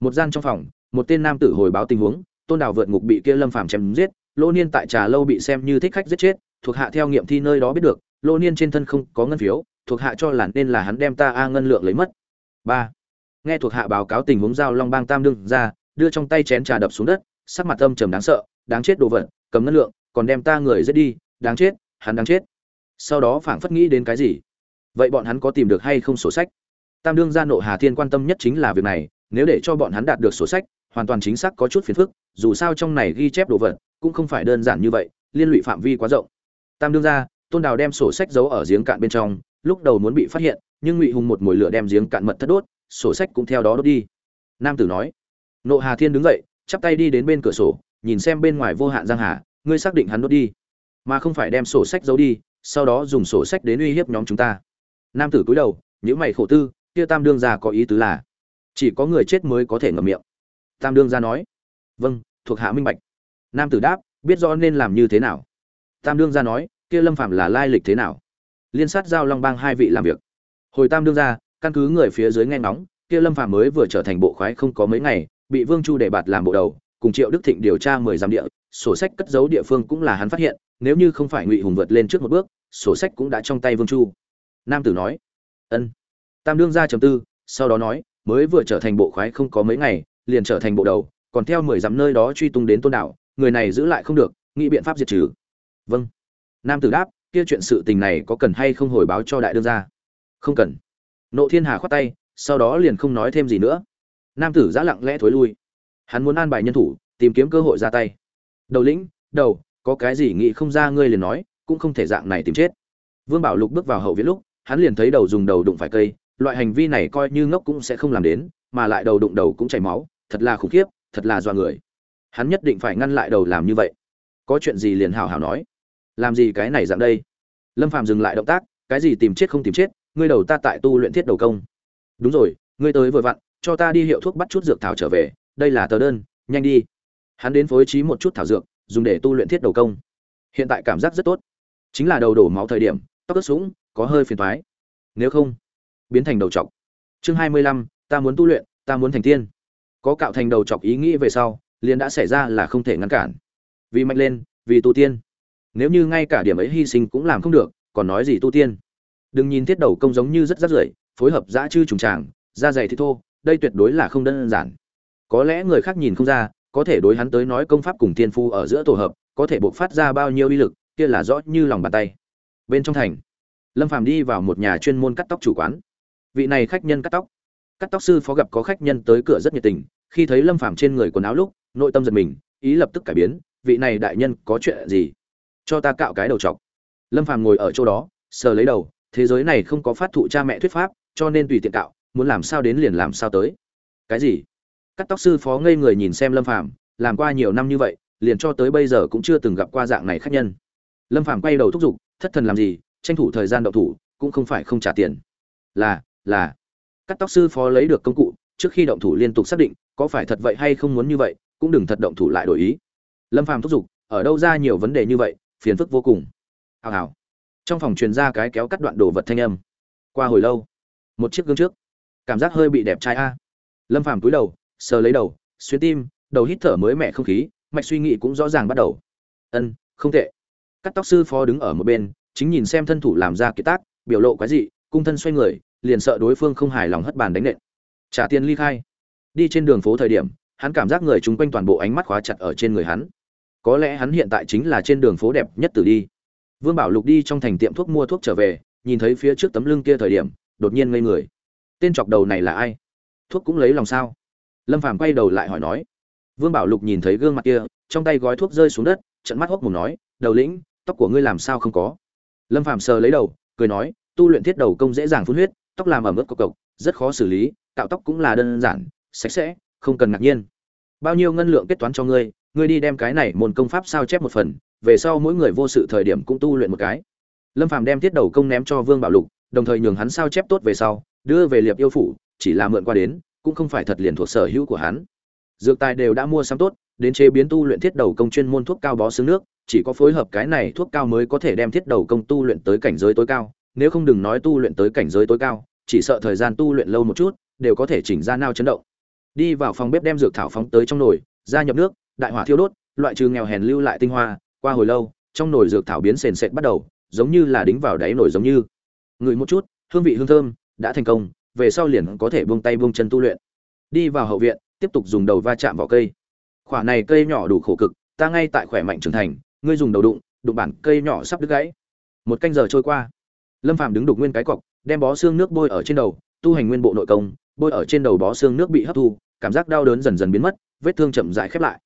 Một gian trong phòng, một tên nam tử hồi báo tình huống, tôn đảo vượt ngục bị kia lâm phàm chém giết Lô niên tại trà lâu bị xem như thích khách giết chết, thuộc hạ theo nghiệm thi nơi đó biết được, Lô niên trên thân không có ngân phiếu, thuộc hạ cho là nên là hắn đem ta a ngân lượng lấy mất. Ba. Nghe thuộc hạ báo cáo tình huống giao long bang tam đương ra, đưa trong tay chén trà đập xuống đất, sắc mặt âm trầm đáng sợ, đáng chết đồ vật, cầm ngân lượng, còn đem ta người giết đi, đáng chết, hắn đáng chết. Sau đó phảng phất nghĩ đến cái gì? Vậy bọn hắn có tìm được hay không sổ sách? Tam đương gia nộ hà thiên quan tâm nhất chính là việc này, nếu để cho bọn hắn đạt được sổ sách hoàn toàn chính xác có chút phiền phức, dù sao trong này ghi chép đồ vật cũng không phải đơn giản như vậy, liên lụy phạm vi quá rộng. Tam đương gia, tôn đào đem sổ sách giấu ở giếng cạn bên trong, lúc đầu muốn bị phát hiện, nhưng ngụy hùng một mồi lửa đem giếng cạn mật thất đốt, sổ sách cũng theo đó đốt đi. Nam tử nói, nộ hà thiên đứng dậy, chắp tay đi đến bên cửa sổ, nhìn xem bên ngoài vô hạn giang hà, ngươi xác định hắn đốt đi, mà không phải đem sổ sách giấu đi, sau đó dùng sổ sách đến uy hiếp nhóm chúng ta. Nam tử cúi đầu những mày khổ tư, kia tam đương gia có ý tứ là, chỉ có người chết mới có thể ngậm miệng tam đương gia nói. Vâng thuộc hạ minh bạch. Nam tử đáp, biết rõ nên làm như thế nào. Tam đương gia nói, kia lâm phạm là lai lịch thế nào? Liên sát giao long bang hai vị làm việc. Hồi tam đương gia, căn cứ người phía dưới nghe ngóng, kia lâm phạm mới vừa trở thành bộ khoái không có mấy ngày, bị vương chu đề bạt làm bộ đầu, cùng triệu đức thịnh điều tra mười giám địa, sổ sách cất giấu địa phương cũng là hắn phát hiện, nếu như không phải ngụy hùng vượt lên trước một bước, sổ sách cũng đã trong tay vương chu. Nam tử nói, ân. Tam đương gia trầm tư, sau đó nói, mới vừa trở thành bộ khoái không có mấy ngày liền trở thành bộ đầu, còn theo mười dặm nơi đó truy tung đến tôn đảo, người này giữ lại không được, nghĩ biện pháp diệt trừ. Vâng. Nam tử đáp, kia chuyện sự tình này có cần hay không hồi báo cho đại đương gia? Không cần. Nộ thiên hà khoát tay, sau đó liền không nói thêm gì nữa. Nam tử giã lặng lẽ thối lui. Hắn muốn an bài nhân thủ, tìm kiếm cơ hội ra tay. Đầu lĩnh, đầu, có cái gì nghĩ không ra ngươi liền nói, cũng không thể dạng này tìm chết. Vương bảo lục bước vào hậu viện lúc, hắn liền thấy đầu dùng đầu đụng phải cây, loại hành vi này coi như ngốc cũng sẽ không làm đến, mà lại đầu đụng đầu cũng chảy máu thật là khủng khiếp, thật là do người. Hắn nhất định phải ngăn lại đầu làm như vậy. Có chuyện gì liền hào hào nói. Làm gì cái này dạng đây? Lâm phàm dừng lại động tác, cái gì tìm chết không tìm chết, ngươi đầu ta tại tu luyện thiết đầu công. Đúng rồi, ngươi tới vừa vặn, cho ta đi hiệu thuốc bắt chút dược thảo trở về, đây là tờ đơn, nhanh đi. Hắn đến phối trí một chút thảo dược, dùng để tu luyện thiết đầu công. Hiện tại cảm giác rất tốt. Chính là đầu đổ máu thời điểm, tóc ướt sũng, có hơi phiền thoái nếu không, biến thành đầu chọc chương hai mươi lăm, ta muốn tu luyện, ta muốn thành tiên có cạo thành đầu chọc ý nghĩ về sau, liền đã xảy ra là không thể ngăn cản. Vì mạnh lên, vì tu tiên. Nếu như ngay cả điểm ấy hy sinh cũng làm không được, còn nói gì tu tiên? Đừng nhìn thiết đầu công giống như rất rắt rưởi, phối hợp dã chư trùng tràng, da dày thì thô, đây tuyệt đối là không đơn giản. Có lẽ người khác nhìn không ra, có thể đối hắn tới nói công pháp cùng tiên phu ở giữa tổ hợp, có thể buộc phát ra bao nhiêu uy lực, kia là rõ như lòng bàn tay. Bên trong thành, lâm phàm đi vào một nhà chuyên môn cắt tóc chủ quán. Vị này khách nhân cắt tóc cắt tóc sư phó gặp có khách nhân tới cửa rất nhiệt tình, khi thấy lâm phàm trên người quần áo lúc, nội tâm giật mình, ý lập tức cải biến, vị này đại nhân có chuyện gì? Cho ta cạo cái đầu chọc. Lâm phàm ngồi ở chỗ đó, sờ lấy đầu, thế giới này không có phát thụ cha mẹ thuyết pháp, cho nên tùy tiện cạo, muốn làm sao đến liền làm sao tới. Cái gì? Cắt tóc sư phó ngây người nhìn xem lâm phàm, làm qua nhiều năm như vậy, liền cho tới bây giờ cũng chưa từng gặp qua dạng này khách nhân. Lâm phàm quay đầu thúc giục, thất thần làm gì, tranh thủ thời gian đậu thủ, cũng không phải không trả tiền. Là là cắt tóc sư phó lấy được công cụ, trước khi động thủ liên tục xác định, có phải thật vậy hay không muốn như vậy, cũng đừng thật động thủ lại đổi ý. Lâm phàm thúc giục, ở đâu ra nhiều vấn đề như vậy, phiền phức vô cùng. Hào hào. Trong phòng truyền ra cái kéo cắt đoạn đồ vật thanh âm. Qua hồi lâu, một chiếc gương trước. Cảm giác hơi bị đẹp trai a. Lâm phàm cúi đầu, sờ lấy đầu, xuyên tim, đầu hít thở mới mẻ không khí, mạch suy nghĩ cũng rõ ràng bắt đầu. Ân, không tệ. Cắt tóc sư phó đứng ở một bên, chính nhìn xem thân thủ làm ra kiệt tác, biểu lộ quái dị, cung thân xoay người liền sợ đối phương không hài lòng hất bàn đánh nện. Trả tiền ly khai. Đi trên đường phố thời điểm, hắn cảm giác người chung quanh toàn bộ ánh mắt khóa chặt ở trên người hắn. Có lẽ hắn hiện tại chính là trên đường phố đẹp nhất từ đi. Vương bảo lục đi trong thành tiệm thuốc mua thuốc trở về, nhìn thấy phía trước tấm lưng kia thời điểm, đột nhiên ngây người. Tên chọc đầu này là ai? Thuốc cũng lấy lòng sao? Lâm phàm quay đầu lại hỏi nói. Vương bảo lục nhìn thấy gương mặt kia, trong tay gói thuốc rơi xuống đất trận mắt hốc mù nói, đầu lĩnh, tóc của ngươi làm sao không có? Lâm phàm sờ lấy đầu, cười nói, tu luyện thiết đầu công dễ dàng phun huyết tóc làm ở mức cộc cộc, rất khó xử lý tạo tóc cũng là đơn giản, sạch sẽ, không cần ngạc nhiên. Bao nhiêu ngân lượng kết toán cho ngươi ngươi đi đem cái này môn công pháp sao chép một phần, về sau mỗi người vô sự thời điểm cũng tu luyện một cái. Lâm phàm đem thiết đầu công ném cho vương bảo lục, đồng thời nhường hắn sao chép tốt về sau, đưa về liệp yêu phủ, chỉ là mượn qua đến, cũng không phải thật liền thuộc sở hữu của hắn. Dược tài đều đã mua sắm tốt, đến chế biến tu luyện thiết đầu công chuyên môn thuốc cao bó xương nước, chỉ có phối hợp cái này thuốc cao mới có thể đem thiết đầu công tu luyện tới cảnh giới tối cao, nếu không đừng nói tu luyện tới cảnh giới tối cao chỉ sợ thời gian tu luyện lâu một chút, đều có thể chỉnh ra nao chấn động. Đi vào phòng bếp đem dược thảo phóng tới trong nồi, ra nhập nước, đại hỏa thiêu đốt, loại trừ nghèo hèn lưu lại tinh hoa, qua hồi lâu, trong nồi dược thảo biến sền sệt bắt đầu, giống như là đính vào đáy nồi giống như. Ngửi một chút, hương vị hương thơm, đã thành công, về sau liền có thể buông tay buông chân tu luyện. Đi vào hậu viện, tiếp tục dùng đầu va chạm vào cây. Khỏa này cây nhỏ đủ khổ cực, ta ngay tại khỏe mạnh trưởng thành, ngươi dùng đầu đụng đụng bản cây nhỏ sắp đứt gãy. Một canh giờ trôi qua. Lâm phàm đứng đục nguyên cái cọc đem bó xương nước bôi ở trên đầu, tu hành nguyên bộ nội công, bôi ở trên đầu bó xương nước bị hấp thu, cảm giác đau đớn dần dần biến mất, vết thương chậm rãi khép lại.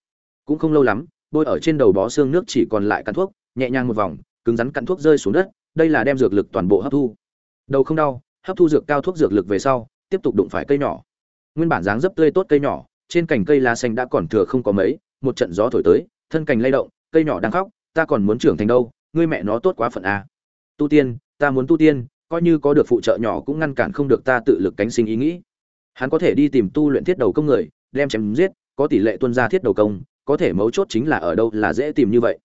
Cũng không lâu lắm, bôi ở trên đầu bó xương nước chỉ còn lại cắn thuốc, nhẹ nhàng một vòng, cứng rắn cắn thuốc rơi xuống đất, đây là đem dược lực toàn bộ hấp thu. Đầu không đau, hấp thu dược cao thuốc dược lực về sau, tiếp tục đụng phải cây nhỏ. Nguyên bản dáng dấp tươi tốt cây nhỏ, trên cành cây lá xanh đã còn thừa không có mấy, một trận gió thổi tới, thân cành lay động, cây nhỏ đang khóc, ta còn muốn trưởng thành đâu, ngươi mẹ nó tốt quá phận a tu tiên, ta muốn tu tiên coi như có được phụ trợ nhỏ cũng ngăn cản không được ta tự lực cánh sinh ý nghĩ. Hắn có thể đi tìm tu luyện thiết đầu công người, đem chém giết, có tỷ lệ tuân ra thiết đầu công, có thể mấu chốt chính là ở đâu là dễ tìm như vậy.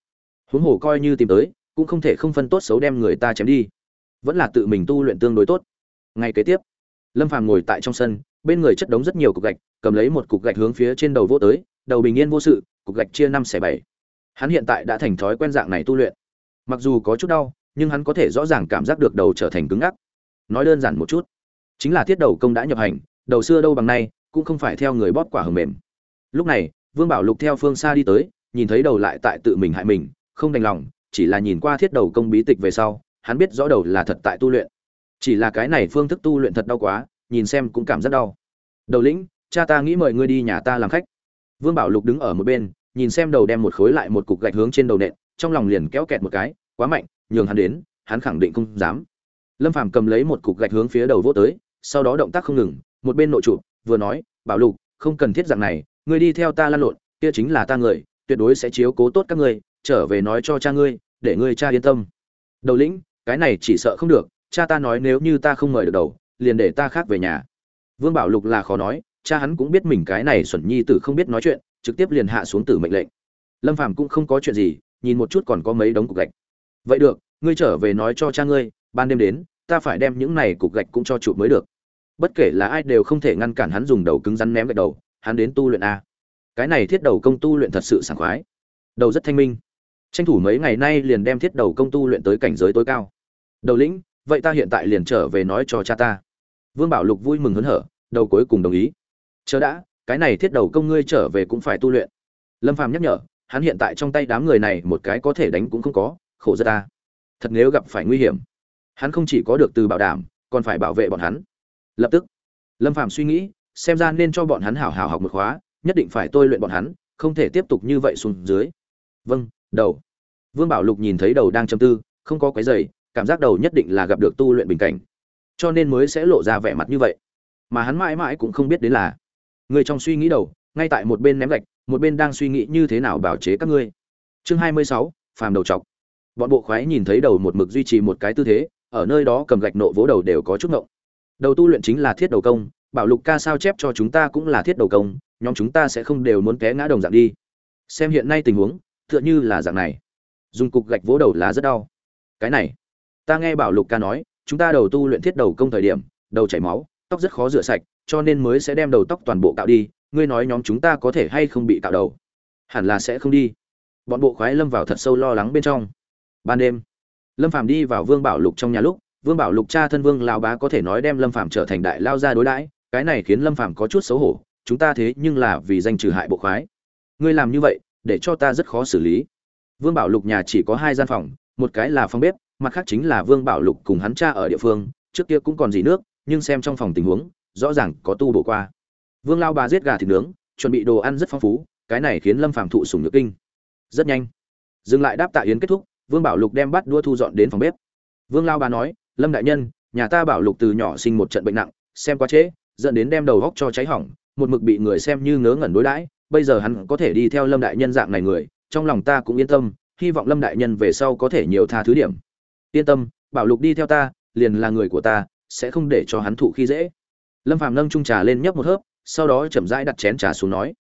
Huống hồ coi như tìm tới, cũng không thể không phân tốt xấu đem người ta chém đi. Vẫn là tự mình tu luyện tương đối tốt. Ngay kế tiếp, lâm phàm ngồi tại trong sân, bên người chất đống rất nhiều cục gạch, cầm lấy một cục gạch hướng phía trên đầu vô tới, đầu bình yên vô sự, cục gạch chia năm xẻ bảy. Hắn hiện tại đã thành thói quen dạng này tu luyện. Mặc dù có chút đau nhưng hắn có thể rõ ràng cảm giác được đầu trở thành cứng ngắc. Nói đơn giản một chút, chính là thiết đầu công đã nhập hành, đầu xưa đâu bằng nay, cũng không phải theo người bóp quả hầm mềm. Lúc này, vương bảo lục theo phương xa đi tới, nhìn thấy đầu lại tại tự mình hại mình, không đành lòng, chỉ là nhìn qua thiết đầu công bí tịch về sau, hắn biết rõ đầu là thật tại tu luyện. Chỉ là cái này phương thức tu luyện thật đau quá, nhìn xem cũng cảm rất đau. Đầu lĩnh, cha ta nghĩ mời ngươi đi nhà ta làm khách. Vương bảo lục đứng ở một bên, nhìn xem đầu đem một khối lại một cục gạch hướng trên đầu nện, trong lòng liền kéo kẹt một cái quá mạnh, nhường hắn đến, hắn khẳng định không dám. Lâm phàm cầm lấy một cục gạch hướng phía đầu vô tới, sau đó động tác không ngừng, một bên nội trụ, vừa nói, bảo lục, không cần thiết dạng này, ngươi đi theo ta lăn lộn, kia chính là ta người, tuyệt đối sẽ chiếu cố tốt các ngươi, trở về nói cho cha ngươi, để ngươi cha yên tâm. Đầu lĩnh, cái này chỉ sợ không được, cha ta nói nếu như ta không mời được đầu, liền để ta khác về nhà. Vương bảo lục là khó nói, cha hắn cũng biết mình cái này xuẩn nhi tử không biết nói chuyện, trực tiếp liền hạ xuống tử mệnh lệnh. Lâm phàm cũng không có chuyện gì, nhìn một chút còn có mấy đống cục gạch vậy được, ngươi trở về nói cho cha ngươi, ban đêm đến, ta phải đem những này cục gạch cũng cho chụp mới được. Bất kể là ai đều không thể ngăn cản hắn dùng đầu cứng rắn ném gạch đầu, hắn đến tu luyện a. Cái này thiết đầu công tu luyện thật sự sảng khoái. Đầu rất thanh minh. Tranh thủ mấy ngày nay liền đem thiết đầu công tu luyện tới cảnh giới tối cao. Đầu lĩnh, vậy ta hiện tại liền trở về nói cho cha ta. Vương bảo lục vui mừng hớn hở, đầu cuối cùng đồng ý. Chờ đã, cái này thiết đầu công ngươi trở về cũng phải tu luyện. Lâm phàm nhắc nhở, hắn hiện tại trong tay đám người này một cái có thể đánh cũng không có khổ rất ta. Thật nếu gặp phải nguy hiểm, hắn không chỉ có được từ bảo đảm, còn phải bảo vệ bọn hắn. Lập tức, lâm phàm suy nghĩ, xem ra nên cho bọn hắn hảo hảo học một khóa, nhất định phải tôi luyện bọn hắn, không thể tiếp tục như vậy xuống dưới. Vâng đầu. Vương bảo lục nhìn thấy đầu đang châm tư, không có cái giày, cảm giác đầu nhất định là gặp được tu luyện bình cảnh. Cho nên mới sẽ lộ ra vẻ mặt như vậy. Mà hắn mãi mãi cũng không biết đến là, người trong suy nghĩ đầu, ngay tại một bên ném gạch, một bên đang suy nghĩ như thế nào bảo chế các ngươi. Chương hai mươi sáu, phàm đầu chọc bọn bộ khoái nhìn thấy đầu một mực duy trì một cái tư thế, ở nơi đó cầm gạch nộ vỗ đầu đều có chút ngộng. Đầu tu luyện chính là thiết đầu công, bảo lục ca sao chép cho chúng ta cũng là thiết đầu công, nhóm chúng ta sẽ không đều muốn té ngã đồng dạng đi. Xem hiện nay tình huống, tựa như là dạng này. Dùng cục gạch vỗ đầu là rất đau. Cái này, ta nghe bảo lục ca nói, chúng ta đầu tu luyện thiết đầu công thời điểm, đầu chảy máu, tóc rất khó rửa sạch, cho nên mới sẽ đem đầu tóc toàn bộ cạo đi, ngươi nói nhóm chúng ta có thể hay không bị cạo đầu? Hẳn là sẽ không đi. Bọn bộ khoái lâm vào thật sâu lo lắng bên trong ban đêm. Lâm phàm đi vào vương bảo lục trong nhà lúc, vương bảo lục cha thân vương lao bá có thể nói đem lâm phàm trở thành đại lao ra đối đãi, cái này khiến lâm phàm có chút xấu hổ, chúng ta thế nhưng là vì danh trừ hại bộ khoái. Ngươi làm như vậy, để cho ta rất khó xử lý. Vương bảo lục nhà chỉ có hai gian phòng, một cái là phòng bếp, mặt khác chính là vương bảo lục cùng hắn cha ở địa phương, trước kia cũng còn gì nước, nhưng xem trong phòng tình huống, rõ ràng có tu bổ qua. Vương lao bà giết gà thịt nướng, chuẩn bị đồ ăn rất phong phú, cái này khiến lâm phàm thụ sùng nhược kinh. Rất nhanh. Dừng lại đáp tạ yến kết thúc vương bảo lục đem bắt đua thu dọn đến phòng bếp. Vương lao bà nói, lâm đại nhân, nhà ta bảo lục từ nhỏ sinh một trận bệnh nặng, xem quá trễ, dẫn đến đem đầu góc cho cháy hỏng, một mực bị người xem như ngớ ngẩn đối đãi, bây giờ hắn có thể đi theo lâm đại nhân dạng này người, trong lòng ta cũng yên tâm, hy vọng lâm đại nhân về sau có thể nhiều tha thứ điểm. Yên tâm, bảo lục đi theo ta, liền là người của ta, sẽ không để cho hắn thụ khi dễ. Lâm phàm nâng trung trà lên nhấp một hớp, sau đó chậm rãi đặt chén trà xuống nói,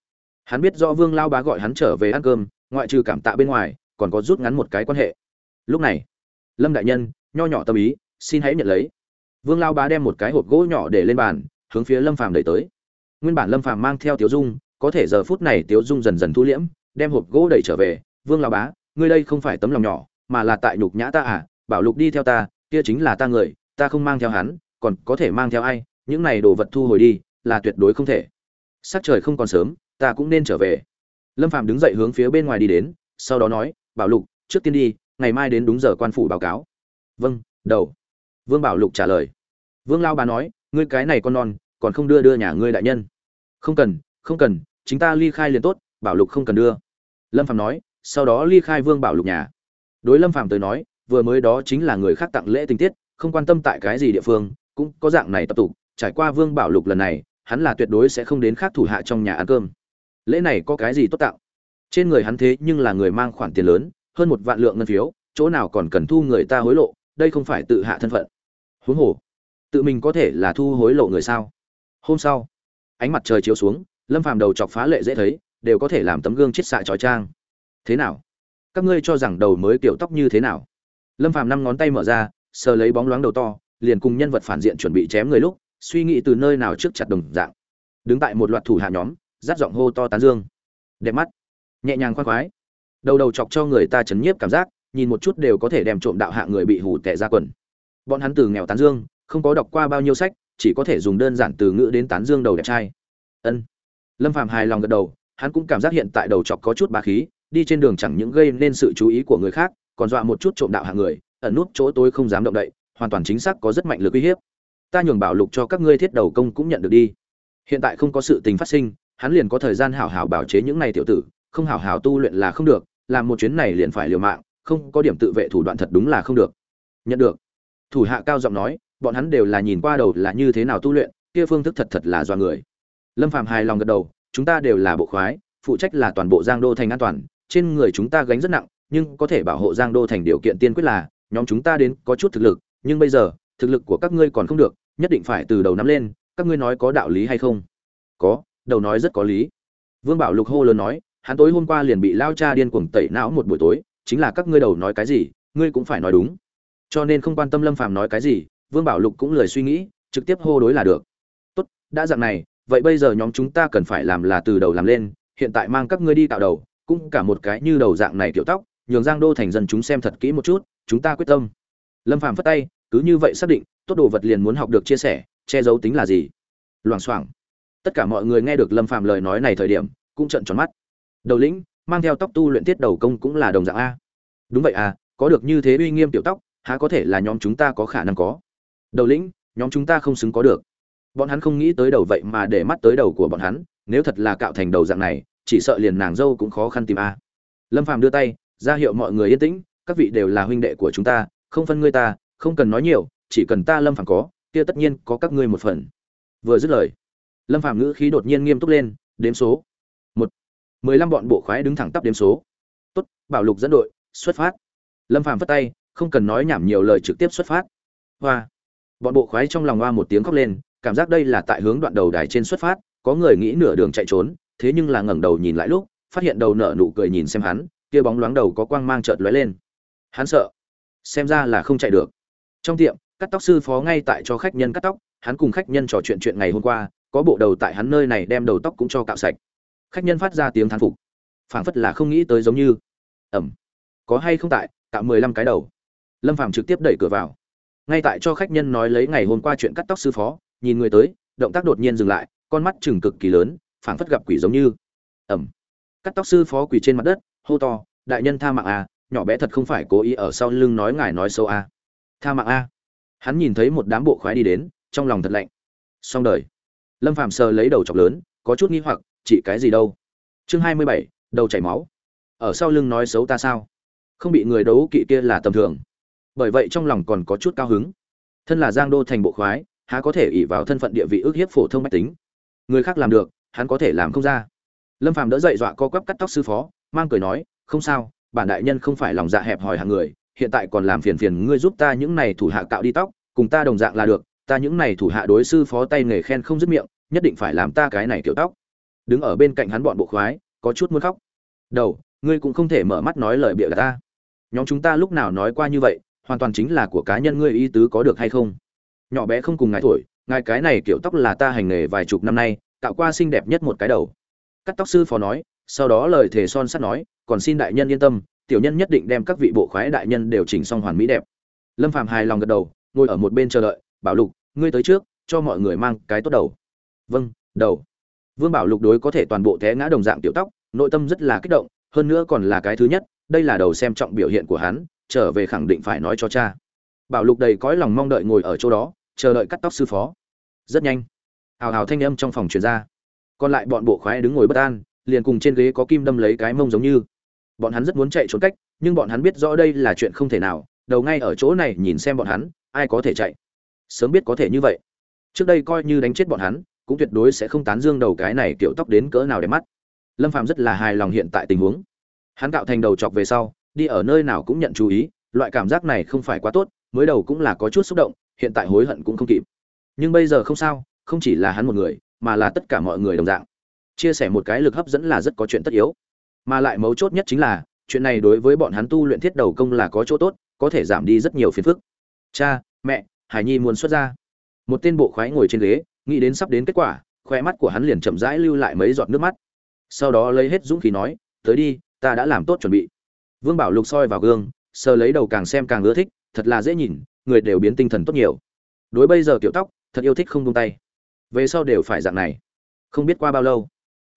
hắn biết do vương lao bá gọi hắn trở về ăn cơm, ngoại trừ cảm tạ bên ngoài còn có rút ngắn một cái quan hệ. Lúc này, lâm đại nhân, nho nhỏ tâm ý, xin hãy nhận lấy. Vương lao bá đem một cái hộp gỗ nhỏ để lên bàn, hướng phía lâm phàm đẩy tới. Nguyên bản lâm phàm mang theo tiếu dung, có thể giờ phút này tiếu dung dần dần thu liễm, đem hộp gỗ đẩy trở về. Vương lao bá, ngươi đây không phải tấm lòng nhỏ, mà là tại nhục nhã ta à? Bảo lục đi theo ta, kia chính là ta người, ta không mang theo hắn, còn có thể mang theo ai? Những này đồ vật thu hồi đi, là tuyệt đối không thể. Sắc trời không còn sớm, ta cũng nên trở về. Lâm phàm đứng dậy hướng phía bên ngoài đi đến, sau đó nói bảo lục, trước tiên đi, ngày mai đến đúng giờ quan phủ báo cáo. Vâng đầu. Vương bảo lục trả lời. Vương lao bà nói, ngươi cái này con non, còn không đưa đưa nhà ngươi đại nhân. Không cần không cần, chính ta ly khai liền tốt, bảo lục không cần đưa. Lâm phạm nói, sau đó ly khai vương bảo lục nhà. Đối lâm phạm tới nói, vừa mới đó chính là người khác tặng lễ tình tiết, không quan tâm tại cái gì địa phương, cũng có dạng này tập tục, trải qua vương bảo lục lần này, hắn là tuyệt đối sẽ không đến khác thủ hạ trong nhà ăn cơm. Lễ này có cái gì tốt tạo? Trên người hắn thế nhưng là người mang khoản tiền lớn, hơn một vạn lượng ngân phiếu, chỗ nào còn cần thu người ta hối lộ, đây không phải tự hạ thân phận. Huống hồ, tự mình có thể là thu hối lộ người sao? Hôm sau, ánh mặt trời chiếu xuống, lâm phàm đầu chọc phá lệ dễ thấy, đều có thể làm tấm gương chết xạ trói trang. Thế nào? Các ngươi cho rằng đầu mới kiểu tóc như thế nào? Lâm phàm năm ngón tay mở ra, sờ lấy bóng loáng đầu to, liền cùng nhân vật phản diện chuẩn bị chém người lúc, suy nghĩ từ nơi nào trước chặt đồng dạng. Đứng tại một loạt thủ hạ nhóm rát giọng hô to tán dương. Đẹp mắt nhẹ nhàng khoan khoái. Đầu đầu chọc cho người ta chấn nhiếp cảm giác, nhìn một chút đều có thể đem trộm đạo hạ người bị hủ tẻ ra quần. Bọn hắn từ nghèo tán dương, không có đọc qua bao nhiêu sách, chỉ có thể dùng đơn giản từ ngữ đến tán dương đầu đẹp trai. Ân. Lâm phạm hài lòng gật đầu, hắn cũng cảm giác hiện tại đầu chọc có chút bá khí, đi trên đường chẳng những gây nên sự chú ý của người khác, còn dọa một chút trộm đạo hạ người, ẩn nút chỗ tôi không dám động đậy, hoàn toàn chính xác có rất mạnh lực uy hiếp. Ta nhường bảo lục cho các ngươi thiết đầu công cũng nhận được đi. Hiện tại không có sự tình phát sinh, hắn liền có thời gian hảo hảo bảo chế những này tiểu tử không hảo hảo tu luyện là không được, làm một chuyến này liền phải liều mạng, không có điểm tự vệ thủ đoạn thật đúng là không được. Nhận được. Thủ hạ cao giọng nói, bọn hắn đều là nhìn qua đầu là như thế nào tu luyện, kia phương thức thật thật là do người. Lâm phàm hài lòng gật đầu, chúng ta đều là bộ khoái, phụ trách là toàn bộ giang đô thành an toàn, trên người chúng ta gánh rất nặng, nhưng có thể bảo hộ giang đô thành điều kiện tiên quyết là, nhóm chúng ta đến có chút thực lực, nhưng bây giờ, thực lực của các ngươi còn không được, nhất định phải từ đầu nắm lên, các ngươi nói có đạo lý hay không? Có, đầu nói rất có lý. Vương bảo lục hô lớn nói hắn tối hôm qua liền bị lao cha điên cuồng tẩy não một buổi tối, chính là các ngươi đầu nói cái gì, ngươi cũng phải nói đúng. Cho nên không quan tâm lâm phàm nói cái gì, vương bảo lục cũng lời suy nghĩ, trực tiếp hô đối là được. Tốt, đã dạng này, vậy bây giờ nhóm chúng ta cần phải làm là từ đầu làm lên, hiện tại mang các ngươi đi tạo đầu, cũng cả một cái như đầu dạng này kiểu tóc, nhường giang đô thành dân chúng xem thật kỹ một chút, chúng ta quyết tâm. Lâm phàm phất tay, cứ như vậy xác định, tốt đồ vật liền muốn học được chia sẻ, che giấu tính là gì. Loảng xoảng. Tất cả mọi người nghe được lâm phạm lời nói này thời điểm, cũng trợn tròn mắt đầu lĩnh, mang theo tóc tu luyện tiết đầu công cũng là đồng dạng a. Đúng vậy à có được như thế uy nghiêm tiểu tóc, há có thể là nhóm chúng ta có khả năng có? Đầu lĩnh, nhóm chúng ta không xứng có được. Bọn hắn không nghĩ tới đầu vậy mà để mắt tới đầu của bọn hắn, nếu thật là cạo thành đầu dạng này, chỉ sợ liền nàng dâu cũng khó khăn tìm a. Lâm phàm đưa tay, ra hiệu mọi người yên tĩnh, các vị đều là huynh đệ của chúng ta, không phân ngươi ta, không cần nói nhiều, chỉ cần ta lâm phàm có, kia tất nhiên có các ngươi một phần. Vừa dứt lời, lâm phàm ngữ khí đột nhiên nghiêm túc lên, đếm số mười lăm bọn bộ khoái đứng thẳng tắp đếm số. Tốt, bảo lục dẫn đội, xuất phát. Lâm phàm vất tay, không cần nói nhảm nhiều lời trực tiếp xuất phát. Hoa. Bọn bộ khoái trong lòng hoa một tiếng khóc lên, cảm giác đây là tại hướng đoạn đầu đài trên xuất phát, có người nghĩ nửa đường chạy trốn, thế nhưng là ngẩng đầu nhìn lại lúc, phát hiện đầu nở nụ cười nhìn xem hắn, kia bóng loáng đầu có quang mang chợt lóe lên. Hắn sợ. Xem ra là không chạy được. Trong tiệm, cắt tóc sư phó ngay tại cho khách nhân cắt tóc, hắn cùng khách nhân trò chuyện chuyện ngày hôm qua, có bộ đầu tại hắn nơi này đem đầu tóc cũng cho cạo sạch khách nhân phát ra tiếng thán phục. Phảng phất là không nghĩ tới giống như ẩm có hay không tại tạo mười lăm cái đầu. Lâm phàm trực tiếp đẩy cửa vào. Ngay tại cho khách nhân nói lấy ngày hôm qua chuyện cắt tóc sư phó, nhìn người tới, động tác đột nhiên dừng lại, con mắt chừng cực kỳ lớn, phảng phất gặp quỷ giống như ẩm cắt tóc sư phó quỳ trên mặt đất, hô to, đại nhân tha mạng a nhỏ bé thật không phải cố ý ở sau lưng nói ngài nói xấu a tha mạng a hắn nhìn thấy một đám bộ khoái đi đến, trong lòng thật lạnh. Xong đời. Lâm phàm sờ lấy đầu chọc lớn, có chút nghi hoặc chị cái gì đâu? Chương hai mươi bảy, đầu chảy máu. Ở sau lưng nói xấu ta sao? Không bị người đấu kỵ kia là tầm thường. Bởi vậy trong lòng còn có chút cao hứng. Thân là giang đô thành bộ khoái, há có thể ỉ vào thân phận địa vị ước hiếp phổ thông mách tính? Người khác làm được, hắn có thể làm không ra. Lâm phàm đỡ dậy dọa co quắp cắt tóc sư phó, mang cười nói, không sao, bản đại nhân không phải lòng dạ hẹp hòi hàng người, hiện tại còn làm phiền phiền ngươi giúp ta những này thủ hạ cạo đi tóc, cùng ta đồng dạng là được, ta những này thủ hạ đối sư phó tay nghề khen không dứt miệng, nhất định phải làm ta cái này kiểu tóc đứng ở bên cạnh hắn bọn bộ khoái, có chút muốn khóc. Đầu, ngươi cũng không thể mở mắt nói lời bịa ta. Nhóm chúng ta lúc nào nói qua như vậy, hoàn toàn chính là của cá nhân ngươi ý tứ có được hay không? Nhỏ bé không cùng ngài thổi, ngài cái này kiểu tóc là ta hành nghề vài chục năm nay, tạo qua xinh đẹp nhất một cái đầu. Cắt tóc sư phó nói, sau đó lời thề son sắt nói, còn xin đại nhân yên tâm, tiểu nhân nhất định đem các vị bộ khoái đại nhân đều chỉnh xong hoàn mỹ đẹp. Lâm phạm hài lòng gật đầu, ngồi ở một bên chờ đợi, bảo lục, ngươi tới trước, cho mọi người mang cái tốt đầu. Vâng đầu vương bảo lục đối có thể toàn bộ té ngã đồng dạng tiểu tóc, nội tâm rất là kích động, hơn nữa còn là cái thứ nhất, đây là đầu xem trọng biểu hiện của hắn, trở về khẳng định phải nói cho cha. Bảo lục đầy cõi lòng mong đợi ngồi ở chỗ đó, chờ đợi cắt tóc sư phó. Rất nhanh, hào hào thanh âm trong phòng truyền ra. Còn lại bọn bộ khoái đứng ngồi bất an, liền cùng trên ghế có kim đâm lấy cái mông giống như. Bọn hắn rất muốn chạy trốn cách, nhưng bọn hắn biết rõ đây là chuyện không thể nào, đầu ngay ở chỗ này nhìn xem bọn hắn, ai có thể chạy? Sớm biết có thể như vậy. Trước đây coi như đánh chết bọn hắn cũng tuyệt đối sẽ không tán dương đầu cái này kiểu tóc đến cỡ nào để mắt. Lâm Phàm rất là hài lòng hiện tại tình huống. Hắn cạo thành đầu chọc về sau, đi ở nơi nào cũng nhận chú ý, loại cảm giác này không phải quá tốt, mới đầu cũng là có chút xúc động, hiện tại hối hận cũng không kịp. Nhưng bây giờ không sao, không chỉ là hắn một người, mà là tất cả mọi người đồng dạng. Chia sẻ một cái lực hấp dẫn là rất có chuyện tất yếu. Mà lại mấu chốt nhất chính là, chuyện này đối với bọn hắn tu luyện thiết đầu công là có chỗ tốt, có thể giảm đi rất nhiều phiền phức. Cha, mẹ, hải nhi muốn xuất ra. Một tên bộ khoái ngồi trên ghế nghĩ đến sắp đến kết quả, khoe mắt của hắn liền chậm rãi lưu lại mấy giọt nước mắt. Sau đó lấy hết dũng khí nói, tới đi, ta đã làm tốt chuẩn bị. Vương bảo lục soi vào gương, sờ lấy đầu càng xem càng ưa thích, thật là dễ nhìn, người đều biến tinh thần tốt nhiều. Đối bây giờ kiểu tóc, thật yêu thích không tung tay. Về sau đều phải dạng này. Không biết qua bao lâu,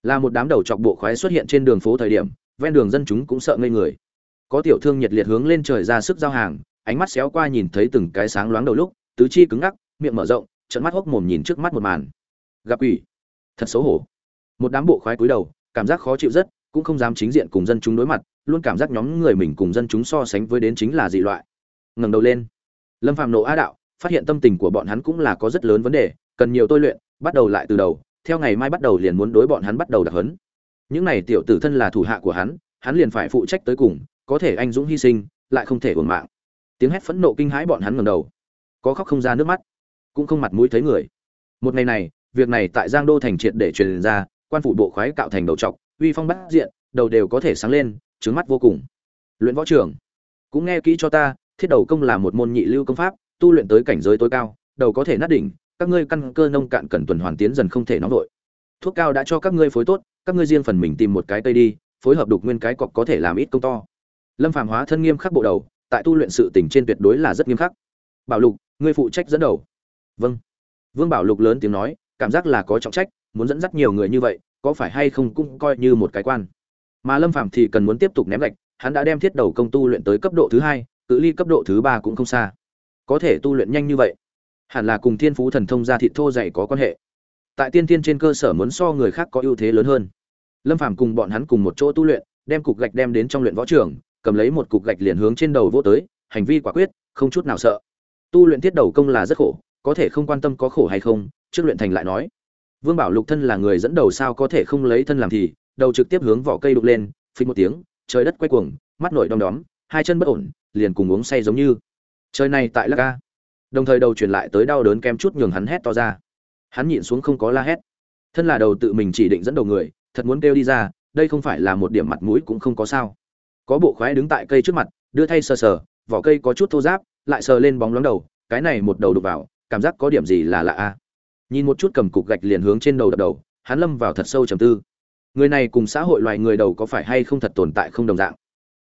là một đám đầu chọc bộ khoái xuất hiện trên đường phố thời điểm, ven đường dân chúng cũng sợ ngây người. Có tiểu thương nhiệt liệt hướng lên trời ra sức giao hàng, ánh mắt xéo qua nhìn thấy từng cái sáng loáng đầu lúc, tứ chi cứng ngắc, miệng mở rộng trận mắt hốc mồm nhìn trước mắt một màn. Gặp quỷ. Thật xấu hổ. Một đám bộ khoái cúi đầu, cảm giác khó chịu rất, cũng không dám chính diện cùng dân chúng đối mặt, luôn cảm giác nhóm người mình cùng dân chúng so sánh với đến chính là dị loại. Ngẩng đầu lên. Lâm phạm nộ á đạo, phát hiện tâm tình của bọn hắn cũng là có rất lớn vấn đề, cần nhiều tôi luyện, bắt đầu lại từ đầu, theo ngày mai bắt đầu liền muốn đối bọn hắn bắt đầu đặc hấn những này tiểu tử thân là thủ hạ của hắn hắn liền phải phụ trách tới cùng, có thể anh dũng hy sinh, lại không thể hưởng mạng. Tiếng hét phẫn nộ kinh hãi bọn hắn ngẩng đầu. Có khóc không ra nước mắt cũng không mặt mũi thấy người. Một ngày này, việc này tại giang đô thành triệt để truyền ra, quan phủ bộ khoái cạo thành đầu trọc, uy phong bắt diện, đầu đều có thể sáng lên trứng mắt vô cùng. Luyện võ trưởng, cũng nghe kỹ cho ta, thiết đầu công là một môn nhị lưu công pháp, tu luyện tới cảnh giới tối cao, đầu có thể nát đỉnh, các ngươi căn cơ nông cạn cần tuần hoàn tiến dần không thể nóng vội. Thuốc cao đã cho các ngươi phối tốt, các ngươi riêng phần mình tìm một cái cây đi, phối hợp đục nguyên cái cọc có thể làm ít công to. Lâm phàm hóa thân nghiêm khắc bộ đầu, tại tu luyện sự tình trên tuyệt đối là rất nghiêm khắc. Bảo lục, ngươi phụ trách dẫn đầu vâng. Vương bảo lục lớn tiếng nói, cảm giác là có trọng trách, muốn dẫn dắt nhiều người như vậy, có phải hay không cũng coi như một cái quan. Mà lâm phạm thì cần muốn tiếp tục ném gạch, hắn đã đem thiết đầu công tu luyện tới cấp độ thứ hai, cự ly cấp độ thứ ba cũng không xa. Có thể tu luyện nhanh như vậy, hẳn là cùng thiên phú thần thông gia thị thô dày có quan hệ. Tại tiên tiên trên cơ sở muốn so người khác có ưu thế lớn hơn. Lâm phàm cùng bọn hắn cùng một chỗ tu luyện, đem cục gạch đem đến trong luyện võ trường, cầm lấy một cục gạch liền hướng trên đầu vô tới, hành vi quả quyết, không chút nào sợ. Tu luyện thiết đầu công là rất khổ có thể không quan tâm có khổ hay không, trước luyện thành lại nói. Vương bảo lục thân là người dẫn đầu sao có thể không lấy thân làm thì, đầu trực tiếp hướng vỏ cây đục lên, phình một tiếng, trời đất quay cuồng, mắt nổi đom đóm, hai chân bất ổn, liền cùng uống say giống như. Trời này tại la ca đồng thời đầu truyền lại tới đau đớn kem chút nhường hắn hét to ra. Hắn nhịn xuống không có la hét. Thân là đầu tự mình chỉ định dẫn đầu người, thật muốn kêu đi ra, đây không phải là một điểm mặt mũi cũng không có sao. Có bộ khoái đứng tại cây trước mặt, đưa thay sờ sờ, vỏ cây có chút thô giáp lại sờ lên bóng lóng đầu, cái này một đầu đục vào cảm giác có điểm gì là lạ a nhìn một chút cầm cục gạch liền hướng trên đầu đập đầu, hắn lâm vào thật sâu trầm tư. Người này cùng xã hội loài người đầu có phải hay không thật tồn tại không đồng dạng?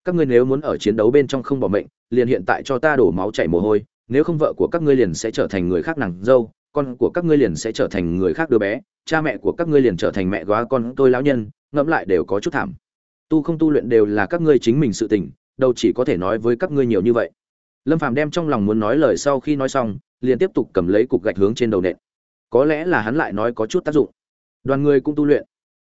Các ngươi nếu muốn ở chiến đấu bên trong không bỏ mệnh, liền hiện tại cho ta đổ máu chảy mồ hôi, nếu không vợ của các ngươi liền sẽ trở thành người khác nàng dâu, con của các ngươi liền sẽ trở thành người khác đứa bé, cha mẹ của các ngươi liền trở thành mẹ góa con tôi lão nhân, ngẫm lại đều có chút thảm. Tu không tu luyện đều là các ngươi chính mình sự tình, đâu chỉ có thể nói với các ngươi nhiều như vậy. Lâm phàm đem trong lòng muốn nói lời sau khi nói xong liền tiếp tục cầm lấy cục gạch hướng trên đầu nện. Có lẽ là hắn lại nói có chút tác dụng. Đoàn người cũng tu luyện.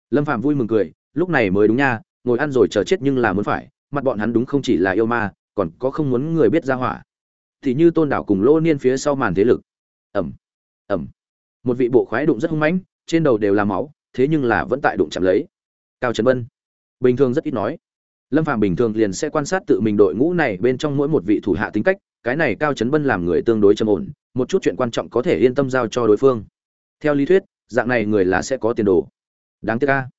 Lâm phàm vui mừng cười, lúc này mới đúng nha, ngồi ăn rồi chờ chết nhưng là muốn phải, mặt bọn hắn đúng không chỉ là yêu ma, còn có không muốn người biết ra hỏa. Thì như tôn đảo cùng lô niên phía sau màn thế lực. Ẩm ẩm một vị bộ khoái đụng rất hung mãnh, trên đầu đều là máu, thế nhưng là vẫn tại đụng chạm lấy. Cao trấn bân. Bình thường rất ít nói lâm phàm bình thường liền sẽ quan sát tự mình đội ngũ này bên trong mỗi một vị thủ hạ tính cách, cái này cao trấn bân làm người tương đối trầm ổn, một chút chuyện quan trọng có thể yên tâm giao cho đối phương. Theo lý thuyết, dạng này người là sẽ có tiền đồ. Đáng tiếc ca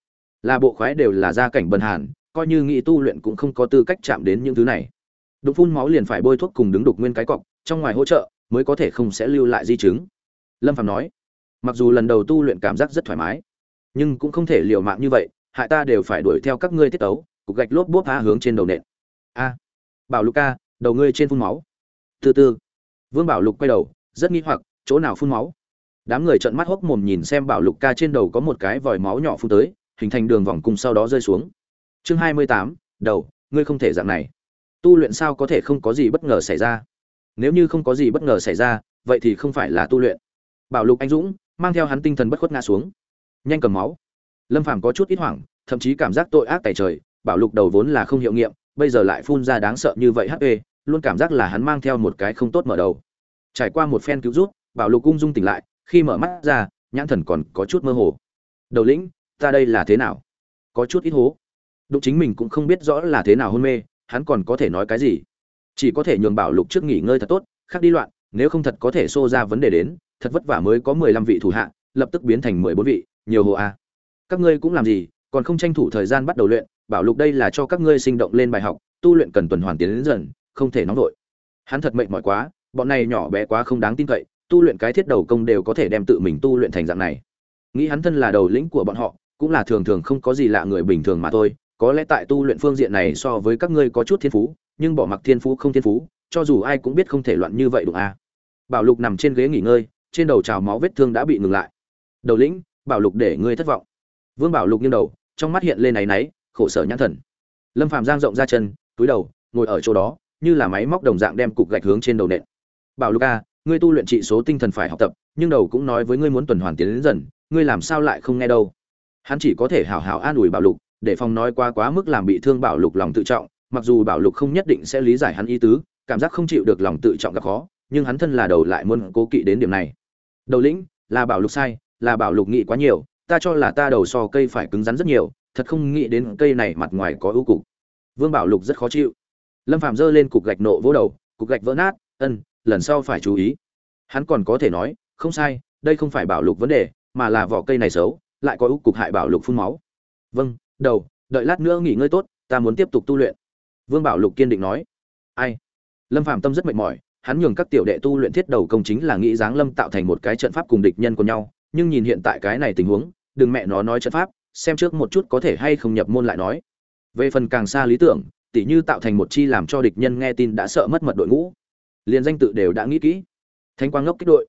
là bộ khoái đều là gia cảnh bần hàn, coi như nghị tu luyện cũng không có tư cách chạm đến những thứ này. Đục phun máu liền phải bôi thuốc cùng đứng đục nguyên cái cọc, trong ngoài hỗ trợ, mới có thể không sẽ lưu lại di chứng. Lâm phạm nói, mặc dù lần đầu tu luyện cảm giác rất thoải mái, nhưng cũng không thể liều mạng như vậy, hại ta đều phải đuổi theo các ngươi tiết tấu cục gạch lốp bốp phá hướng trên đầu nện. A. Bảo lục ca, đầu ngươi trên phun máu. Từ từ. Vương bảo lục quay đầu, rất nghi hoặc, chỗ nào phun máu? Đám người trợn mắt hốc mồm nhìn xem bảo lục ca trên đầu có một cái vòi máu nhỏ phun tới, hình thành đường vòng cung sau đó rơi xuống. Chương hai mươi tám, đầu, ngươi không thể dạng này. Tu luyện sao có thể không có gì bất ngờ xảy ra? Nếu như không có gì bất ngờ xảy ra, vậy thì không phải là tu luyện. Bảo lục anh dũng, mang theo hắn tinh thần bất khuất ngã xuống. Nhanh cầm máu. Lâm phàm có chút ít hoảng, thậm chí cảm giác tội ác tại trời bảo lục đầu vốn là không hiệu nghiệm, bây giờ lại phun ra đáng sợ như vậy hp luôn cảm giác là hắn mang theo một cái không tốt mở đầu. Trải qua một phen cứu rút bảo lục ung dung tỉnh lại, khi mở mắt ra, nhãn thần còn có chút mơ hồ. Đầu lĩnh, ta đây là thế nào? Có chút ít hố. Đụng chính mình cũng không biết rõ là thế nào hôn mê, hắn còn có thể nói cái gì? Chỉ có thể nhường bảo lục trước nghỉ ngơi thật tốt, khác đi loạn, nếu không thật có thể xô ra vấn đề đến, thật vất vả mới có mười lăm vị thủ hạ, lập tức biến thành mười bốn vị, nhiều hồ a à. các ngươi cũng làm gì, còn không tranh thủ thời gian bắt đầu luyện bảo lục đây là cho các ngươi sinh động lên bài học, tu luyện cần tuần hoàn tiến đến dần, không thể nóng vội. Hắn thật mệnh mỏi quá, bọn này nhỏ bé quá không đáng tin cậy, tu luyện cái thiết đầu công đều có thể đem tự mình tu luyện thành dạng này. Nghĩ hắn thân là đầu lĩnh của bọn họ, cũng là thường thường không có gì lạ người bình thường mà thôi, có lẽ tại tu luyện phương diện này so với các ngươi có chút thiên phú, nhưng bỏ mặc thiên phú không thiên phú, cho dù ai cũng biết không thể loạn như vậy đúng à. bảo lục nằm trên ghế nghỉ ngơi, trên đầu trào máu vết thương đã bị ngừng lại. Đầu lĩnh, bảo lục để ngươi thất vọng. Vương bảo lục nghiêng đầu, trong mắt hiện lên áy náy khổ sở nhãn thần. Lâm phạm giang rộng ra chân, túi đầu, ngồi ở chỗ đó, như là máy móc đồng dạng đem cục gạch hướng trên đầu nện. Bảo lục a, ngươi tu luyện trị số tinh thần phải học tập, nhưng đầu cũng nói với ngươi muốn tuần hoàn tiến đến dần, ngươi làm sao lại không nghe đâu? Hắn chỉ có thể hảo hảo an ủi bảo lục, để phòng nói quá quá mức làm bị thương bảo lục lòng tự trọng, mặc dù bảo lục không nhất định sẽ lý giải hắn ý tứ, cảm giác không chịu được lòng tự trọng gặp khó, nhưng hắn thân là đầu lại muốn cố kỵ đến điểm này. Đầu lĩnh, là bảo lục sai, là bảo lục nghĩ quá nhiều, ta cho là ta đầu so cây phải cứng rắn rất nhiều thật không nghĩ đến cây này mặt ngoài có ưu cục. Vương bảo lục rất khó chịu. Lâm phạm giơ lên cục gạch nộ vỗ đầu, cục gạch vỡ nát, ân, lần sau phải chú ý. Hắn còn có thể nói, không sai, đây không phải bảo lục vấn đề, mà là vỏ cây này xấu, lại có ưu cục hại bảo lục phun máu. Vâng đầu, đợi lát nữa nghỉ ngơi tốt, ta muốn tiếp tục tu luyện. Vương bảo lục kiên định nói. Ai? Lâm phạm tâm rất mệt mỏi, hắn nhường các tiểu đệ tu luyện thiết đầu công chính là nghĩ dáng lâm tạo thành một cái trận pháp cùng địch nhân của nhau, nhưng nhìn hiện tại cái này tình huống, đừng mẹ nó nói trận pháp xem trước một chút có thể hay không nhập môn lại nói. Về phần càng xa lý tưởng, tỉ như tạo thành một chi làm cho địch nhân nghe tin đã sợ mất mật đội ngũ. Liền danh tự đều đã nghĩ kỹ. Thanh quang ngốc kích đội.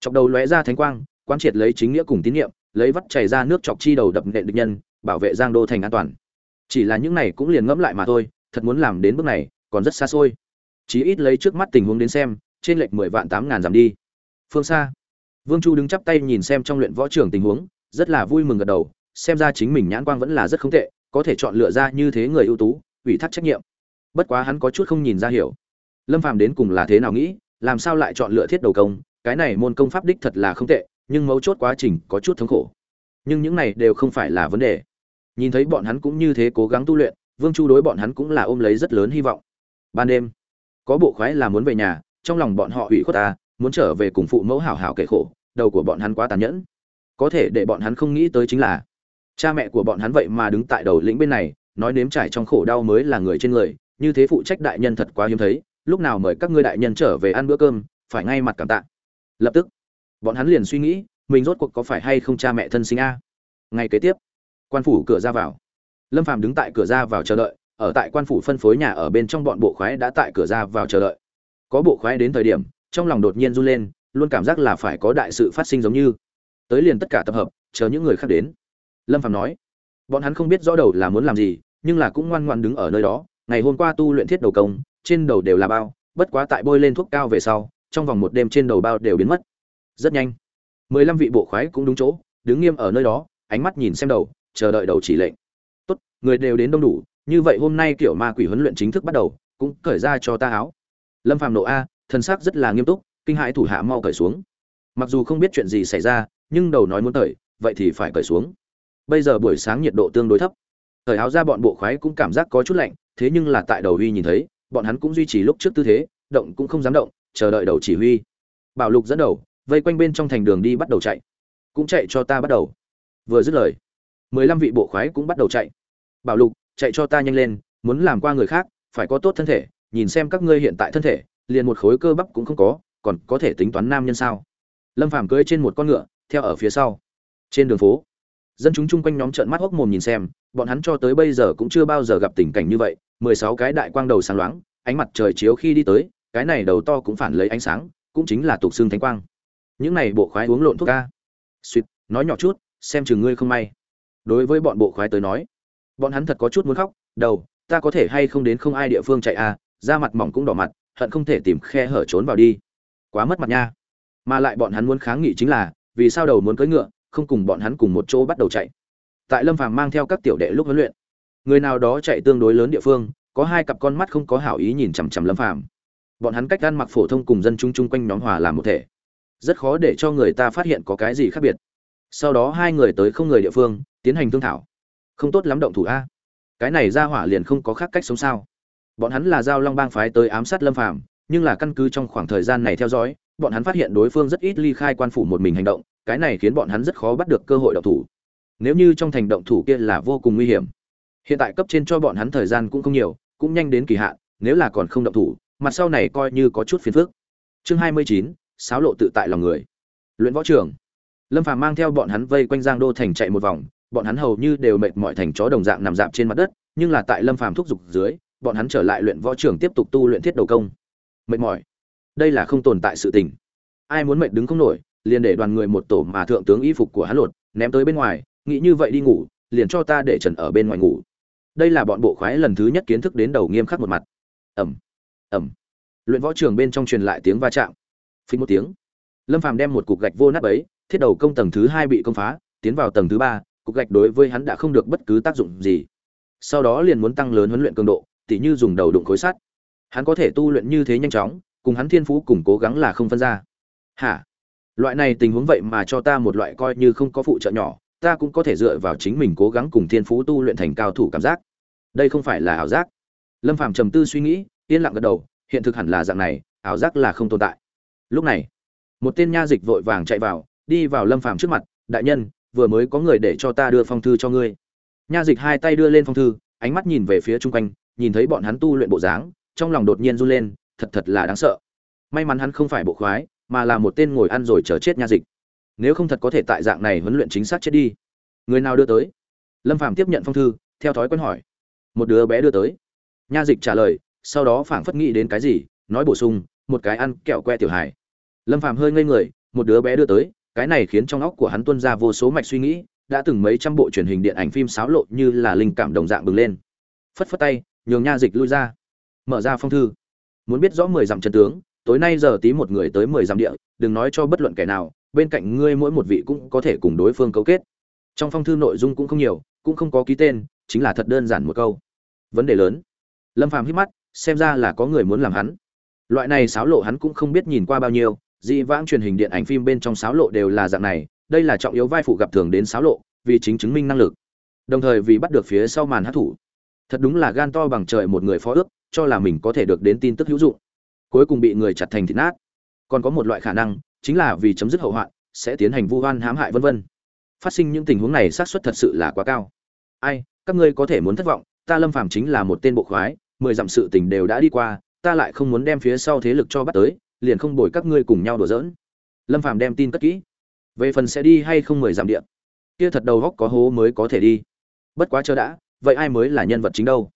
Chọc đầu lóe ra thánh quang quan triệt lấy chính nghĩa cùng tín nhiệm, lấy vắt chảy ra nước chọc chi đầu đập nện địch nhân, bảo vệ giang đô thành an toàn. Chỉ là những này cũng liền ngẫm lại mà thôi, thật muốn làm đến bước này, còn rất xa xôi. Chí ít lấy trước mắt tình huống đến xem, trên lệch mười vạn tám ngàn giảm đi. Phương xa. Vương chu đứng chắp tay nhìn xem trong luyện võ trường tình huống, rất là vui mừng gật đầu xem ra chính mình nhãn quang vẫn là rất không tệ, có thể chọn lựa ra như thế người ưu tú, ủy thác trách nhiệm. Bất quá hắn có chút không nhìn ra hiểu. Lâm phàm đến cùng là thế nào nghĩ, làm sao lại chọn lựa thiết đầu công, cái này môn công pháp đích thật là không tệ, nhưng mấu chốt quá trình có chút thống khổ. Nhưng những này đều không phải là vấn đề. Nhìn thấy bọn hắn cũng như thế cố gắng tu luyện, vương chu đối bọn hắn cũng là ôm lấy rất lớn hy vọng. Ban đêm, có bộ khoái là muốn về nhà, trong lòng bọn họ ủy khuất ta muốn trở về cùng phụ mẫu hảo hảo kể khổ, đầu của bọn hắn quá tàn nhẫn. Có thể để bọn hắn không nghĩ tới chính là cha mẹ của bọn hắn vậy mà đứng tại đầu lĩnh bên này, nói nếm trải trong khổ đau mới là người trên người, như thế phụ trách đại nhân thật quá hiếm thấy, lúc nào mời các ngươi đại nhân trở về ăn bữa cơm, phải ngay mặt cảm tạ. Lập tức, bọn hắn liền suy nghĩ, mình rốt cuộc có phải hay không cha mẹ thân sinh a? Ngay kế tiếp, quan phủ cửa ra vào. Lâm phàm đứng tại cửa ra vào chờ đợi, ở tại quan phủ phân phối nhà ở bên trong bọn bộ khoái đã tại cửa ra vào chờ đợi. Có bộ khoái đến thời điểm, trong lòng đột nhiên run lên, luôn cảm giác là phải có đại sự phát sinh giống như. Tới liền tất cả tập hợp, chờ những người khác đến lâm Phạm nói, bọn hắn không biết rõ đầu là muốn làm gì, nhưng là cũng ngoan ngoan đứng ở nơi đó, ngày hôm qua tu luyện thiết đầu công, trên đầu đều là bao, bất quá tại bôi lên thuốc cao về sau, trong vòng một đêm trên đầu bao đều biến mất. Rất nhanh, mười lăm vị bộ khoái cũng đúng chỗ, đứng nghiêm ở nơi đó, ánh mắt nhìn xem đầu, chờ đợi đầu chỉ lệnh. Tốt, người đều đến đông đủ, như vậy hôm nay kiểu ma quỷ huấn luyện chính thức bắt đầu, cũng cởi ra cho ta áo. Lâm phàm nộ a thân xác rất là nghiêm túc, kinh hãi thủ hạ mau cởi xuống. Mặc dù không biết chuyện gì xảy ra, nhưng đầu nói muốn cởi, vậy thì phải cởi xuống bây giờ buổi sáng nhiệt độ tương đối thấp. Thời áo ra bọn bộ khoái cũng cảm giác có chút lạnh, thế nhưng là tại đầu huy nhìn thấy, bọn hắn cũng duy trì lúc trước tư thế, động cũng không dám động, chờ đợi đầu chỉ huy. Bảo lục dẫn đầu, vây quanh bên trong thành đường đi bắt đầu chạy. Cũng chạy cho ta bắt đầu. Vừa dứt lời, mười lăm vị bộ khoái cũng bắt đầu chạy. Bảo lục, chạy cho ta nhanh lên, muốn làm qua người khác, phải có tốt thân thể, nhìn xem các ngươi hiện tại thân thể, liền một khối cơ bắp cũng không có, còn có thể tính toán nam nhân sao? Lâm phàm cưỡi trên một con ngựa, theo ở phía sau. Trên đường phố dân chúng chung quanh nhóm trợn mắt hốc mồm nhìn xem, bọn hắn cho tới bây giờ cũng chưa bao giờ gặp tình cảnh như vậy, mười sáu cái đại quang đầu sáng loáng, ánh mặt trời chiếu khi đi tới, cái này đầu to cũng phản lấy ánh sáng, cũng chính là tục xương thánh quang. Những này bộ khoái uống lộn thuốc ca. Suýt nói nhỏ chút, xem chừng ngươi không may. Đối với bọn bộ khoái tới nói, bọn hắn thật có chút muốn khóc, đầu, ta có thể hay không đến không ai địa phương chạy à da mặt mỏng cũng đỏ mặt, hận không thể tìm khe hở trốn vào đi. Quá mất mặt nha. Mà lại bọn hắn muốn kháng nghị chính là, vì sao đầu muốn cưỡi ngựa không cùng bọn hắn cùng một chỗ bắt đầu chạy. Tại lâm phàm mang theo các tiểu đệ lúc huấn luyện, người nào đó chạy tương đối lớn địa phương, có hai cặp con mắt không có hảo ý nhìn chằm chằm lâm phàm. Bọn hắn cách ăn mặc phổ thông cùng dân chúng chung quanh nhóm hòa làm một thể. Rất khó để cho người ta phát hiện có cái gì khác biệt. Sau đó hai người tới không người địa phương, tiến hành thương thảo. Không tốt lắm động thủ a. Cái này ra hỏa liền không có khác cách sống sao. Bọn hắn là giao long bang phái tới ám sát lâm phàm, nhưng là căn cứ trong khoảng thời gian này theo dõi, bọn hắn phát hiện đối phương rất ít ly khai quan phủ một mình hành động cái này khiến bọn hắn rất khó bắt được cơ hội động thủ. Nếu như trong thành động thủ kia là vô cùng nguy hiểm, hiện tại cấp trên cho bọn hắn thời gian cũng không nhiều, cũng nhanh đến kỳ hạn, nếu là còn không động thủ, mặt sau này coi như có chút phiền phức. Chương hai mươi chín sáo lộ tự tại lòng người. Luyện võ trường. Lâm phàm mang theo bọn hắn vây quanh giang đô thành chạy một vòng, bọn hắn hầu như đều mệt mỏi thành chó đồng dạng nằm dạp trên mặt đất, nhưng là tại lâm phàm thúc giục dưới, bọn hắn trở lại luyện võ trường tiếp tục tu luyện thiết đầu công. Mệt mỏi. Đây là không tồn tại sự tình. Ai muốn mệt đứng không nổi liền để đoàn người một tổ mà thượng tướng y phục của hắn lột, ném tới bên ngoài, nghĩ như vậy đi ngủ, liền cho ta để trần ở bên ngoài ngủ. Đây là bọn bộ khoái lần thứ nhất kiến thức đến đầu nghiêm khắc một mặt. Ẩm ẩm luyện võ trường bên trong truyền lại tiếng va chạm. Phí một tiếng. Lâm phàm đem một cục gạch vô nát ấy, thiết đầu công tầng thứ hai bị công phá, tiến vào tầng thứ ba, cục gạch đối với hắn đã không được bất cứ tác dụng gì. Sau đó liền muốn tăng lớn huấn luyện cường độ, tỉ như dùng đầu đụng khối sắt. Hắn có thể tu luyện như thế nhanh chóng, cùng hắn thiên phú cùng cố gắng là không phân ra. Hả? Loại này tình huống vậy mà cho ta một loại coi như không có phụ trợ nhỏ, ta cũng có thể dựa vào chính mình cố gắng cùng thiên phú tu luyện thành cao thủ cảm giác. Đây không phải là ảo giác. Lâm phàm trầm tư suy nghĩ, yên lặng gật đầu, hiện thực hẳn là dạng này, ảo giác là không tồn tại. Lúc này, một tên nha dịch vội vàng chạy vào, đi vào lâm phàm trước mặt, đại nhân, vừa mới có người để cho ta đưa phong thư cho ngươi. Nha dịch hai tay đưa lên phong thư, ánh mắt nhìn về phía chung quanh, nhìn thấy bọn hắn tu luyện bộ dáng, trong lòng đột nhiên run lên, thật thật là đáng sợ. May mắn hắn không phải bộ khoái mà là một tên ngồi ăn rồi chờ chết nha dịch. Nếu không thật có thể tại dạng này huấn luyện chính xác chết đi. Người nào đưa tới? Lâm phàm tiếp nhận phong thư, theo thói quen hỏi. Một đứa bé đưa tới. Nha dịch trả lời, sau đó phảng phất nghĩ đến cái gì, nói bổ sung, một cái ăn kẹo que tiểu hài. Lâm phàm hơi ngây người, một đứa bé đưa tới, cái này khiến trong óc của hắn tuôn ra vô số mạch suy nghĩ, đã từng mấy trăm bộ truyền hình điện ảnh phim xáo lộ như là linh cảm đồng dạng bừng lên. Phất phất tay, nhường nha dịch lui ra. Mở ra phong thư. Muốn biết rõ mười dặm chân tướng tối nay giờ tí một người tới mười dặm địa, đừng nói cho bất luận kẻ nào, bên cạnh ngươi mỗi một vị cũng có thể cùng đối phương cấu kết. Trong phong thư nội dung cũng không nhiều, cũng không có ký tên, chính là thật đơn giản một câu. Vấn đề lớn. Lâm phàm hít mắt, xem ra là có người muốn làm hắn. Loại này xáo lộ hắn cũng không biết nhìn qua bao nhiêu, dị vãng truyền hình điện ảnh phim bên trong xáo lộ đều là dạng này, đây là trọng yếu vai phụ gặp thường đến xáo lộ, vì chính chứng minh năng lực. Đồng thời vì bắt được phía sau màn hát thủ. Thật đúng là gan to bằng trời một người phó ước, cho là mình có thể được đến tin tức hữu dụng cuối cùng bị người chặt thành thịt nát. Còn có một loại khả năng, chính là vì chấm dứt hậu hoạn, sẽ tiến hành vu oan hãm hại vân vân. Phát sinh những tình huống này xác suất thật sự là quá cao. Ai, các ngươi có thể muốn thất vọng, ta lâm phàm chính là một tên bộ khoái, mười dặm sự tình đều đã đi qua, ta lại không muốn đem phía sau thế lực cho bắt tới, liền không bồi các ngươi cùng nhau đùa giỡn. Lâm phàm đem tin cất kỹ. Về phần sẽ đi hay không mười dặm điện kia thật đầu góc có hố mới có thể đi. Bất quá chờ đã, vậy ai mới là nhân vật chính đâu?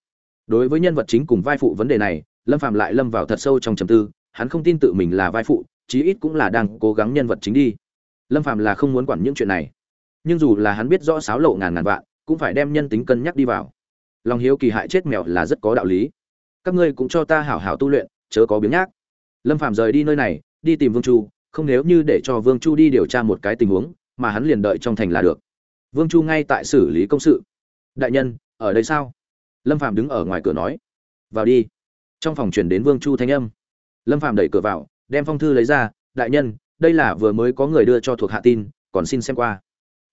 Đối với nhân vật chính cùng vai phụ vấn đề này lâm phạm lại lâm vào thật sâu trong trầm tư, hắn không tin tự mình là vai phụ, chí ít cũng là đang cố gắng nhân vật chính đi. Lâm phạm là không muốn quản những chuyện này. Nhưng dù là hắn biết rõ sáo lộ ngàn ngàn vạn, cũng phải đem nhân tính cân nhắc đi vào. Lòng hiếu kỳ hại chết mèo là rất có đạo lý. Các ngươi cũng cho ta hảo hảo tu luyện, chớ có biếng nhác. Lâm phạm rời đi nơi này, đi tìm vương chu, không nếu như để cho vương chu đi điều tra một cái tình huống, mà hắn liền đợi trong thành là được. Vương chu ngay tại xử lý công sự. Đại nhân, ở đây sao? Lâm phạm đứng ở ngoài cửa nói. Vào đi trong phòng chuyển đến vương chu thanh âm. Lâm phạm đẩy cửa vào, đem phong thư lấy ra, đại nhân, đây là vừa mới có người đưa cho thuộc hạ tin, còn xin xem qua.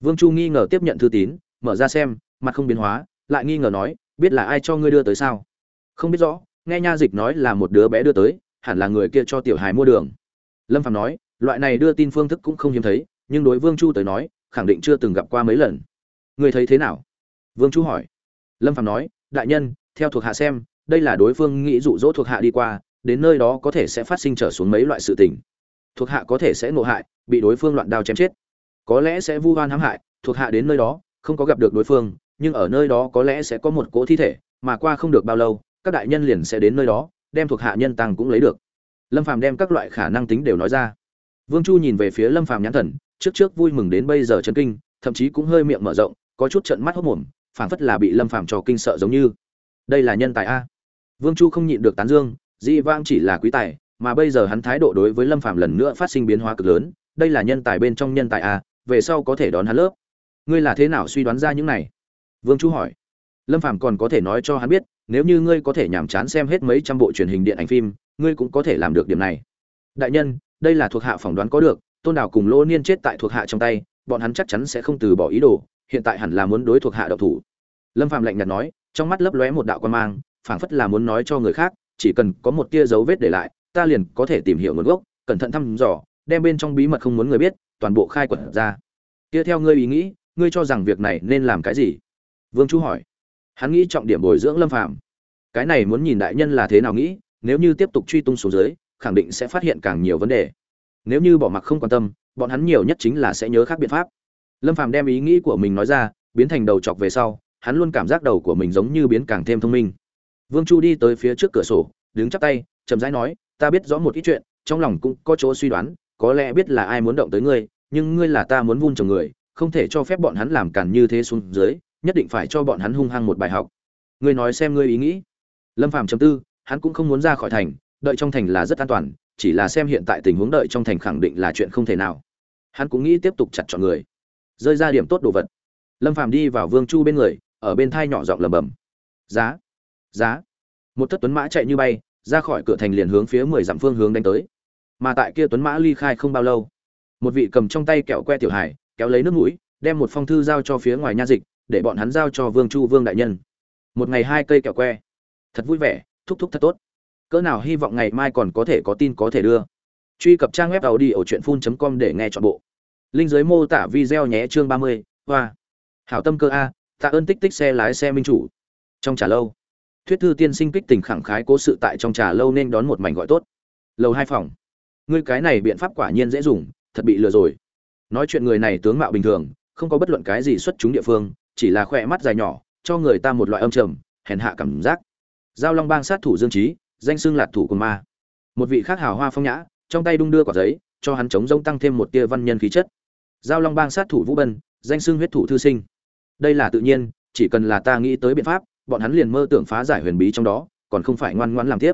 Vương chu nghi ngờ tiếp nhận thư tín, mở ra xem, mặt không biến hóa, lại nghi ngờ nói, biết là ai cho ngươi đưa tới sao? Không biết rõ, nghe nha dịch nói là một đứa bé đưa tới, hẳn là người kia cho tiểu hài mua đường. Lâm phạm nói, loại này đưa tin phương thức cũng không hiếm thấy, nhưng đối vương chu tới nói, khẳng định chưa từng gặp qua mấy lần. Người thấy thế nào? Vương chu hỏi. Lâm phạm nói, đại nhân, theo thuộc hạ xem đây là đối phương nghĩ dụ dỗ thuộc hạ đi qua, đến nơi đó có thể sẽ phát sinh trở xuống mấy loại sự tình. Thuộc hạ có thể sẽ ngộ hại, bị đối phương loạn đao chém chết. Có lẽ sẽ vu oan hãm hại, thuộc hạ đến nơi đó, không có gặp được đối phương, nhưng ở nơi đó có lẽ sẽ có một cỗ thi thể, mà qua không được bao lâu, các đại nhân liền sẽ đến nơi đó, đem thuộc hạ nhân tăng cũng lấy được. Lâm phàm đem các loại khả năng tính đều nói ra. Vương chu nhìn về phía lâm phàm nhãn thần, trước trước vui mừng đến bây giờ chấn kinh, thậm chí cũng hơi miệng mở rộng, có chút trận mắt hốc mồm, phảng phất là bị lâm phàm cho kinh sợ giống như. Đây là nhân tài a vương chu không nhịn được tán dương dĩ vang chỉ là quý tài, mà bây giờ hắn thái độ đối với lâm phàm lần nữa phát sinh biến hóa cực lớn, đây là nhân tài bên trong nhân tài a về sau có thể đón hắn lớp. Ngươi là thế nào suy đoán ra những này? Vương chu hỏi. Lâm phàm còn có thể nói cho hắn biết, nếu như ngươi có thể nhàm chán xem hết mấy trăm bộ truyền hình điện ảnh phim, ngươi cũng có thể làm được điểm này. Đại nhân, đây là thuộc hạ phỏng đoán có được, tôn Đào cùng Lô niên chết tại thuộc hạ trong tay, bọn hắn chắc chắn sẽ không từ bỏ ý đồ, hiện tại hẳn là muốn đối thuộc hạ độc thủ. Lâm phạm lạnh nhạt nói, trong mắt lấp lóe một đạo quan mang phảng phất là muốn nói cho người khác, chỉ cần có một tia dấu vết để lại, ta liền có thể tìm hiểu nguồn gốc, cẩn thận thăm dò, đem bên trong bí mật không muốn người biết, toàn bộ khai quật ra. Kia theo ngươi ý nghĩ, ngươi cho rằng việc này nên làm cái gì? Vương chu hỏi. Hắn nghĩ trọng điểm bồi dưỡng lâm phạm cái này muốn nhìn đại nhân là thế nào nghĩ, nếu như tiếp tục truy tung xuống dưới, khẳng định sẽ phát hiện càng nhiều vấn đề. Nếu như bỏ mặc không quan tâm, bọn hắn nhiều nhất chính là sẽ nhớ khác biện pháp. Lâm phàm đem ý nghĩ của mình nói ra, biến thành đầu chọc về sau, hắn luôn cảm giác đầu của mình giống như biến càng thêm thông minh vương chu đi tới phía trước cửa sổ, đứng chắp tay, chậm rãi nói, ta biết rõ một ít chuyện, trong lòng cũng có chỗ suy đoán, có lẽ biết là ai muốn động tới ngươi, nhưng ngươi là ta muốn vun trồng người, không thể cho phép bọn hắn làm càn như thế xuống dưới, nhất định phải cho bọn hắn hung hăng một bài học. Ngươi nói xem ngươi ý nghĩ. Lâm phàm chấm tư, hắn cũng không muốn ra khỏi thành, đợi trong thành là rất an toàn, chỉ là xem hiện tại tình huống đợi trong thành khẳng định là chuyện không thể nào. Hắn cũng nghĩ tiếp tục chặt chọn người. Rơi ra điểm tốt đồ vật. Lâm phàm đi vào vương chu bên người, ở bên thai nhỏ giọng lẩm bẩm. giá giá. Một thất tuấn mã chạy như bay, ra khỏi cửa thành liền hướng phía mười dặm phương hướng đánh tới. Mà tại kia tuấn mã ly khai không bao lâu, một vị cầm trong tay kẹo que tiểu hải kéo lấy nước mũi, đem một phong thư giao cho phía ngoài nha dịch, để bọn hắn giao cho vương chu vương đại nhân. Một ngày hai cây kẹo que. Thật vui vẻ, thúc thúc thật tốt. Cỡ nào hy vọng ngày mai còn có thể có tin có thể đưa. Truy cập trang web tàu đi ở truyện phun com để nghe chọn bộ. Linh giới mô tả video nhé, chương ba mươi, hoa. Hảo tâm cơ a, tạ ơn tích tích xe lái xe minh chủ. Trong trả lâu thuyết thư tiên sinh kích tình khẳng khái cố sự tại trong trà lâu nên đón một mảnh gọi tốt. Lầu hai phòng. Ngươi cái này biện pháp quả nhiên dễ dùng, thật bị lừa rồi. Nói chuyện người này tướng mạo bình thường, không có bất luận cái gì xuất chúng địa phương, chỉ là khoe mắt dài nhỏ, cho người ta một loại âm trầm, hèn hạ cảm giác. Giao long bang sát thủ dương trí danh xưng lạt thủ của ma. Một vị khác hào hoa phong nhã, trong tay đung đưa quả giấy, cho hắn chống rông tăng thêm một tia văn nhân khí chất. Giao long bang sát thủ vũ bân, danh xưng huyết thủ thư sinh. Đây là tự nhiên, chỉ cần là ta nghĩ tới biện pháp bọn hắn liền mơ tưởng phá giải huyền bí trong đó, còn không phải ngoan ngoãn làm tiếp.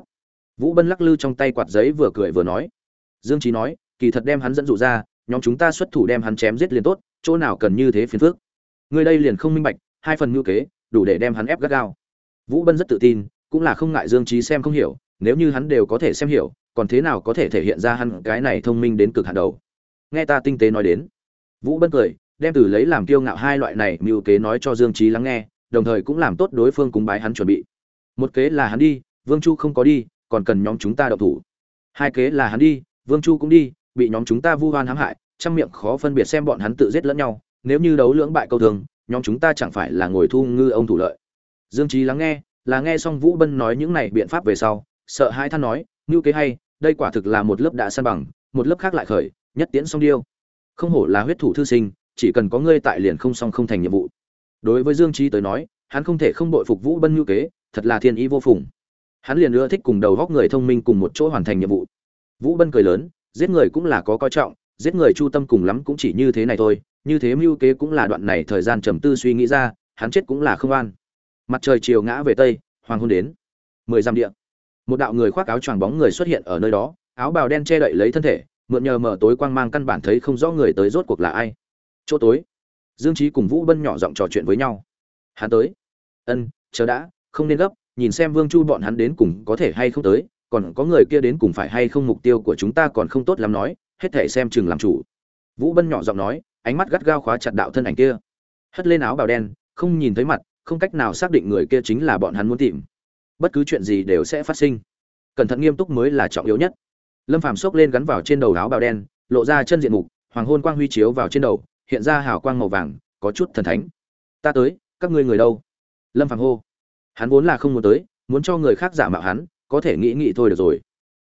Vũ bân lắc lư trong tay quạt giấy vừa cười vừa nói. Dương trí nói, kỳ thật đem hắn dẫn dụ ra, nhóm chúng ta xuất thủ đem hắn chém giết liền tốt, chỗ nào cần như thế phiền phức. Người đây liền không minh bạch, hai phần ngữ kế, đủ để đem hắn ép gắt gao. Vũ bân rất tự tin, cũng là không ngại dương trí xem không hiểu, nếu như hắn đều có thể xem hiểu, còn thế nào có thể thể hiện ra hắn cái này thông minh đến cực hạn đầu. Nghe ta tinh tế nói đến. Vũ bân cười, đem từ lấy làm kiêu ngạo hai loại này mưu kế nói cho dương trí lắng nghe đồng thời cũng làm tốt đối phương cúng bái hắn chuẩn bị. Một kế là hắn đi, vương chu không có đi, còn cần nhóm chúng ta đậu thủ. Hai kế là hắn đi, vương chu cũng đi, bị nhóm chúng ta vu hoan hãm hại, trăm miệng khó phân biệt xem bọn hắn tự giết lẫn nhau. Nếu như đấu lưỡng bại câu thường, nhóm chúng ta chẳng phải là ngồi thu ngư ông thủ lợi. Dương trí lắng nghe, là nghe xong vũ bân nói những này biện pháp về sau, sợ hai than nói, ngưu kế hay, đây quả thực là một lớp đã san bằng, một lớp khác lại khởi, nhất tiễn song điêu. Không hổ là huyết thủ thư sinh, chỉ cần có ngươi tại liền không xong không thành nhiệm vụ đối với dương trí tới nói, hắn không thể không bội phục vũ bân ngữ kế, thật là thiên ý vô phùng. Hắn liền ưa thích cùng đầu góc người thông minh cùng một chỗ hoàn thành nhiệm vụ. Vũ bân cười lớn, giết người cũng là có coi trọng, giết người chu tâm cùng lắm cũng chỉ như thế này thôi, như thế mưu kế cũng là đoạn này thời gian trầm tư suy nghĩ ra, hắn chết cũng là không an. Mặt trời chiều ngã về tây, hoàng hôn đến. Mười dặm địa. Một đạo người khoác áo choàng bóng người xuất hiện ở nơi đó, áo bào đen che đậy lấy thân thể, mượn nhờ mở tối quang mang căn bản thấy không rõ người tới rốt cuộc là ai. Chỗ tối dương trí cùng vũ bân nhỏ giọng trò chuyện với nhau. Hắn tới. Ân, chờ đã, không nên gấp, nhìn xem vương chu bọn hắn đến cùng có thể hay không tới, còn có người kia đến cùng phải hay không mục tiêu của chúng ta còn không tốt lắm nói, hết thể xem chừng làm chủ. Vũ bân nhỏ giọng nói, ánh mắt gắt gao khóa chặt đạo thân ảnh kia. Hất lên áo bào đen, không nhìn thấy mặt, không cách nào xác định người kia chính là bọn hắn muốn tìm. Bất cứ chuyện gì đều sẽ phát sinh. Cẩn thận nghiêm túc mới là trọng yếu nhất. Lâm phàm xốc lên gắn vào trên đầu áo bào đen, lộ ra chân diện mục, hoàng hôn quang huy chiếu vào trên đầu hiện ra hào quang màu vàng, có chút thần thánh. Ta tới, các ngươi người đâu? Lâm phàm hô. Hắn vốn là không muốn tới, muốn cho người khác giả mạo hắn, có thể nghĩ nghĩ thôi được rồi.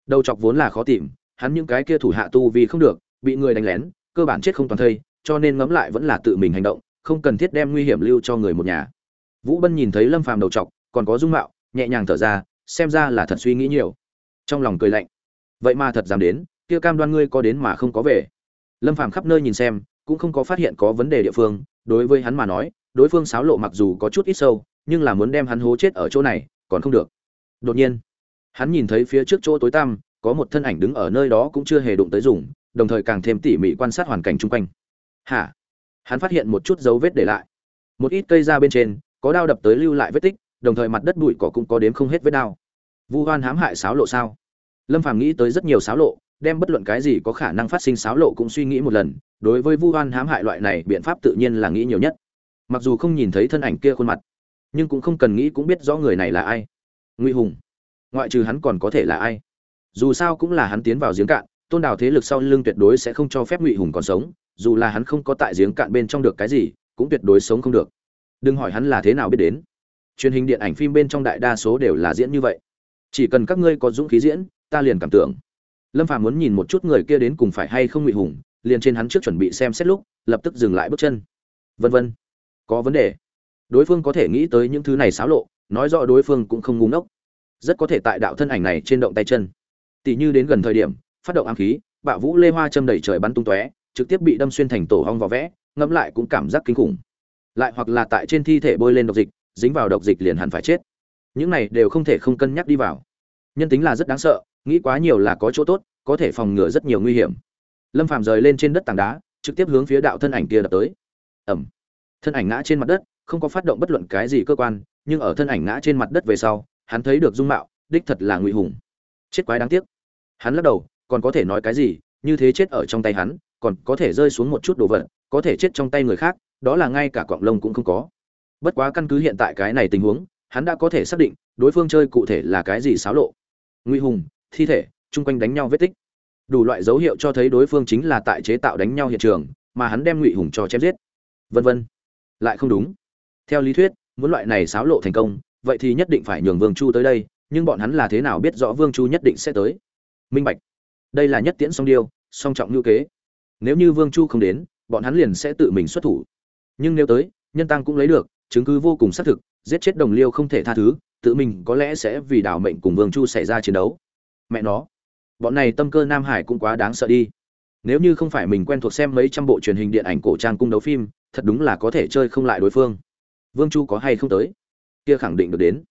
Đầu chọc vốn là khó tìm, hắn những cái kia thủ hạ tu vì không được, bị người đánh lén, cơ bản chết không toàn thây, cho nên ngẫm lại vẫn là tự mình hành động, không cần thiết đem nguy hiểm lưu cho người một nhà. Vũ bân nhìn thấy lâm phàm đầu chọc, còn có dung mạo, nhẹ nhàng thở ra, xem ra là thật suy nghĩ nhiều. Trong lòng cười lạnh. Vậy mà thật dám đến, kia cam đoan ngươi có đến mà không có về. Lâm phàm khắp nơi nhìn xem cũng không có phát hiện có vấn đề địa phương, đối với hắn mà nói, đối phương xáo lộ mặc dù có chút ít sâu, nhưng là muốn đem hắn hố chết ở chỗ này, còn không được. Đột nhiên, hắn nhìn thấy phía trước chỗ tối tăm, có một thân ảnh đứng ở nơi đó cũng chưa hề đụng tới dùng, đồng thời càng thêm tỉ mỉ quan sát hoàn cảnh chung quanh. Hả? Hắn phát hiện một chút dấu vết để lại. Một ít cây ra bên trên, có đao đập tới lưu lại vết tích, đồng thời mặt đất bụi cỏ cũng có đếm không hết vết đao. Vu hoan hãm hại xáo lộ sao? Lâm phàm nghĩ tới rất nhiều xáo lộ đem bất luận cái gì có khả năng phát sinh xáo lộ cũng suy nghĩ một lần, đối với vu hoan hãm hại loại này biện pháp tự nhiên là nghĩ nhiều nhất. Mặc dù không nhìn thấy thân ảnh kia khuôn mặt, nhưng cũng không cần nghĩ cũng biết rõ người này là ai. Nguy hùng, ngoại trừ hắn còn có thể là ai? Dù sao cũng là hắn tiến vào giếng cạn, tôn đào thế lực sau lưng tuyệt đối sẽ không cho phép ngụy hùng còn sống, dù là hắn không có tại giếng cạn bên trong được cái gì, cũng tuyệt đối sống không được. Đừng hỏi hắn là thế nào biết đến. Truyền hình điện ảnh phim bên trong đại đa số đều là diễn như vậy. Chỉ cần các ngươi có dũng khí diễn, ta liền cảm tưởng lâm phàm muốn nhìn một chút người kia đến cùng phải hay không ngụy hùng, liền trên hắn trước chuẩn bị xem xét lúc, lập tức dừng lại bước chân. Vân vân. Có vấn đề. Đối phương có thể nghĩ tới những thứ này xáo lộ, nói rõ đối phương cũng không ngu ngốc. Rất có thể tại đạo thân ảnh này trên động tay chân. Tỷ như đến gần thời điểm, phát động ám khí bạo vũ lê hoa châm đẩy trời bắn tung tóe, trực tiếp bị đâm xuyên thành tổ hong vỏ vẽ, ngẫm lại cũng cảm giác kinh khủng. Lại hoặc là tại trên thi thể bôi lên độc dịch, dính vào độc dịch liền hẳn phải chết. Những này đều không thể không cân nhắc đi vào. Nhân tính là rất đáng sợ nghĩ quá nhiều là có chỗ tốt, có thể phòng ngừa rất nhiều nguy hiểm. Lâm phàm rời lên trên đất tảng đá, trực tiếp hướng phía đạo thân ảnh kia đập tới. Ẩm thân ảnh ngã trên mặt đất, không có phát động bất luận cái gì cơ quan, nhưng ở thân ảnh ngã trên mặt đất về sau, hắn thấy được dung mạo, đích thật là ngụy hùng. Chết quái đáng tiếc. Hắn lắc đầu, còn có thể nói cái gì, như thế chết ở trong tay hắn, còn có thể rơi xuống một chút đồ vật, có thể chết trong tay người khác, đó là ngay cả cọng lông cũng không có. Bất quá căn cứ hiện tại cái này tình huống, hắn đã có thể xác định, đối phương chơi cụ thể là cái gì xáo lộ. Nguy hùng thi thể, chung quanh đánh nhau vết tích. Đủ loại dấu hiệu cho thấy đối phương chính là tại chế tạo đánh nhau hiện trường, mà hắn đem ngụy hùng cho chém giết. Vân vân. Lại không đúng. Theo lý thuyết, muốn loại này xáo lộ thành công, vậy thì nhất định phải nhường vương chu tới đây, nhưng bọn hắn là thế nào biết rõ vương chu nhất định sẽ tới? Minh bạch. Đây là nhất tiễn song điêu, song trọng ngữ kế. Nếu như vương chu không đến, bọn hắn liền sẽ tự mình xuất thủ. Nhưng nếu tới, nhân tăng cũng lấy được, chứng cứ vô cùng xác thực, giết chết đồng liêu không thể tha thứ, tự mình có lẽ sẽ vì đảo mệnh cùng vương chu xảy ra chiến đấu mẹ nó, bọn này tâm cơ nam hải cũng quá đáng sợ đi. Nếu như không phải mình quen thuộc xem mấy trăm bộ truyền hình điện ảnh cổ trang cung đấu phim, thật đúng là có thể chơi không lại đối phương. Vương chu có hay không tới? Kia khẳng định được đến.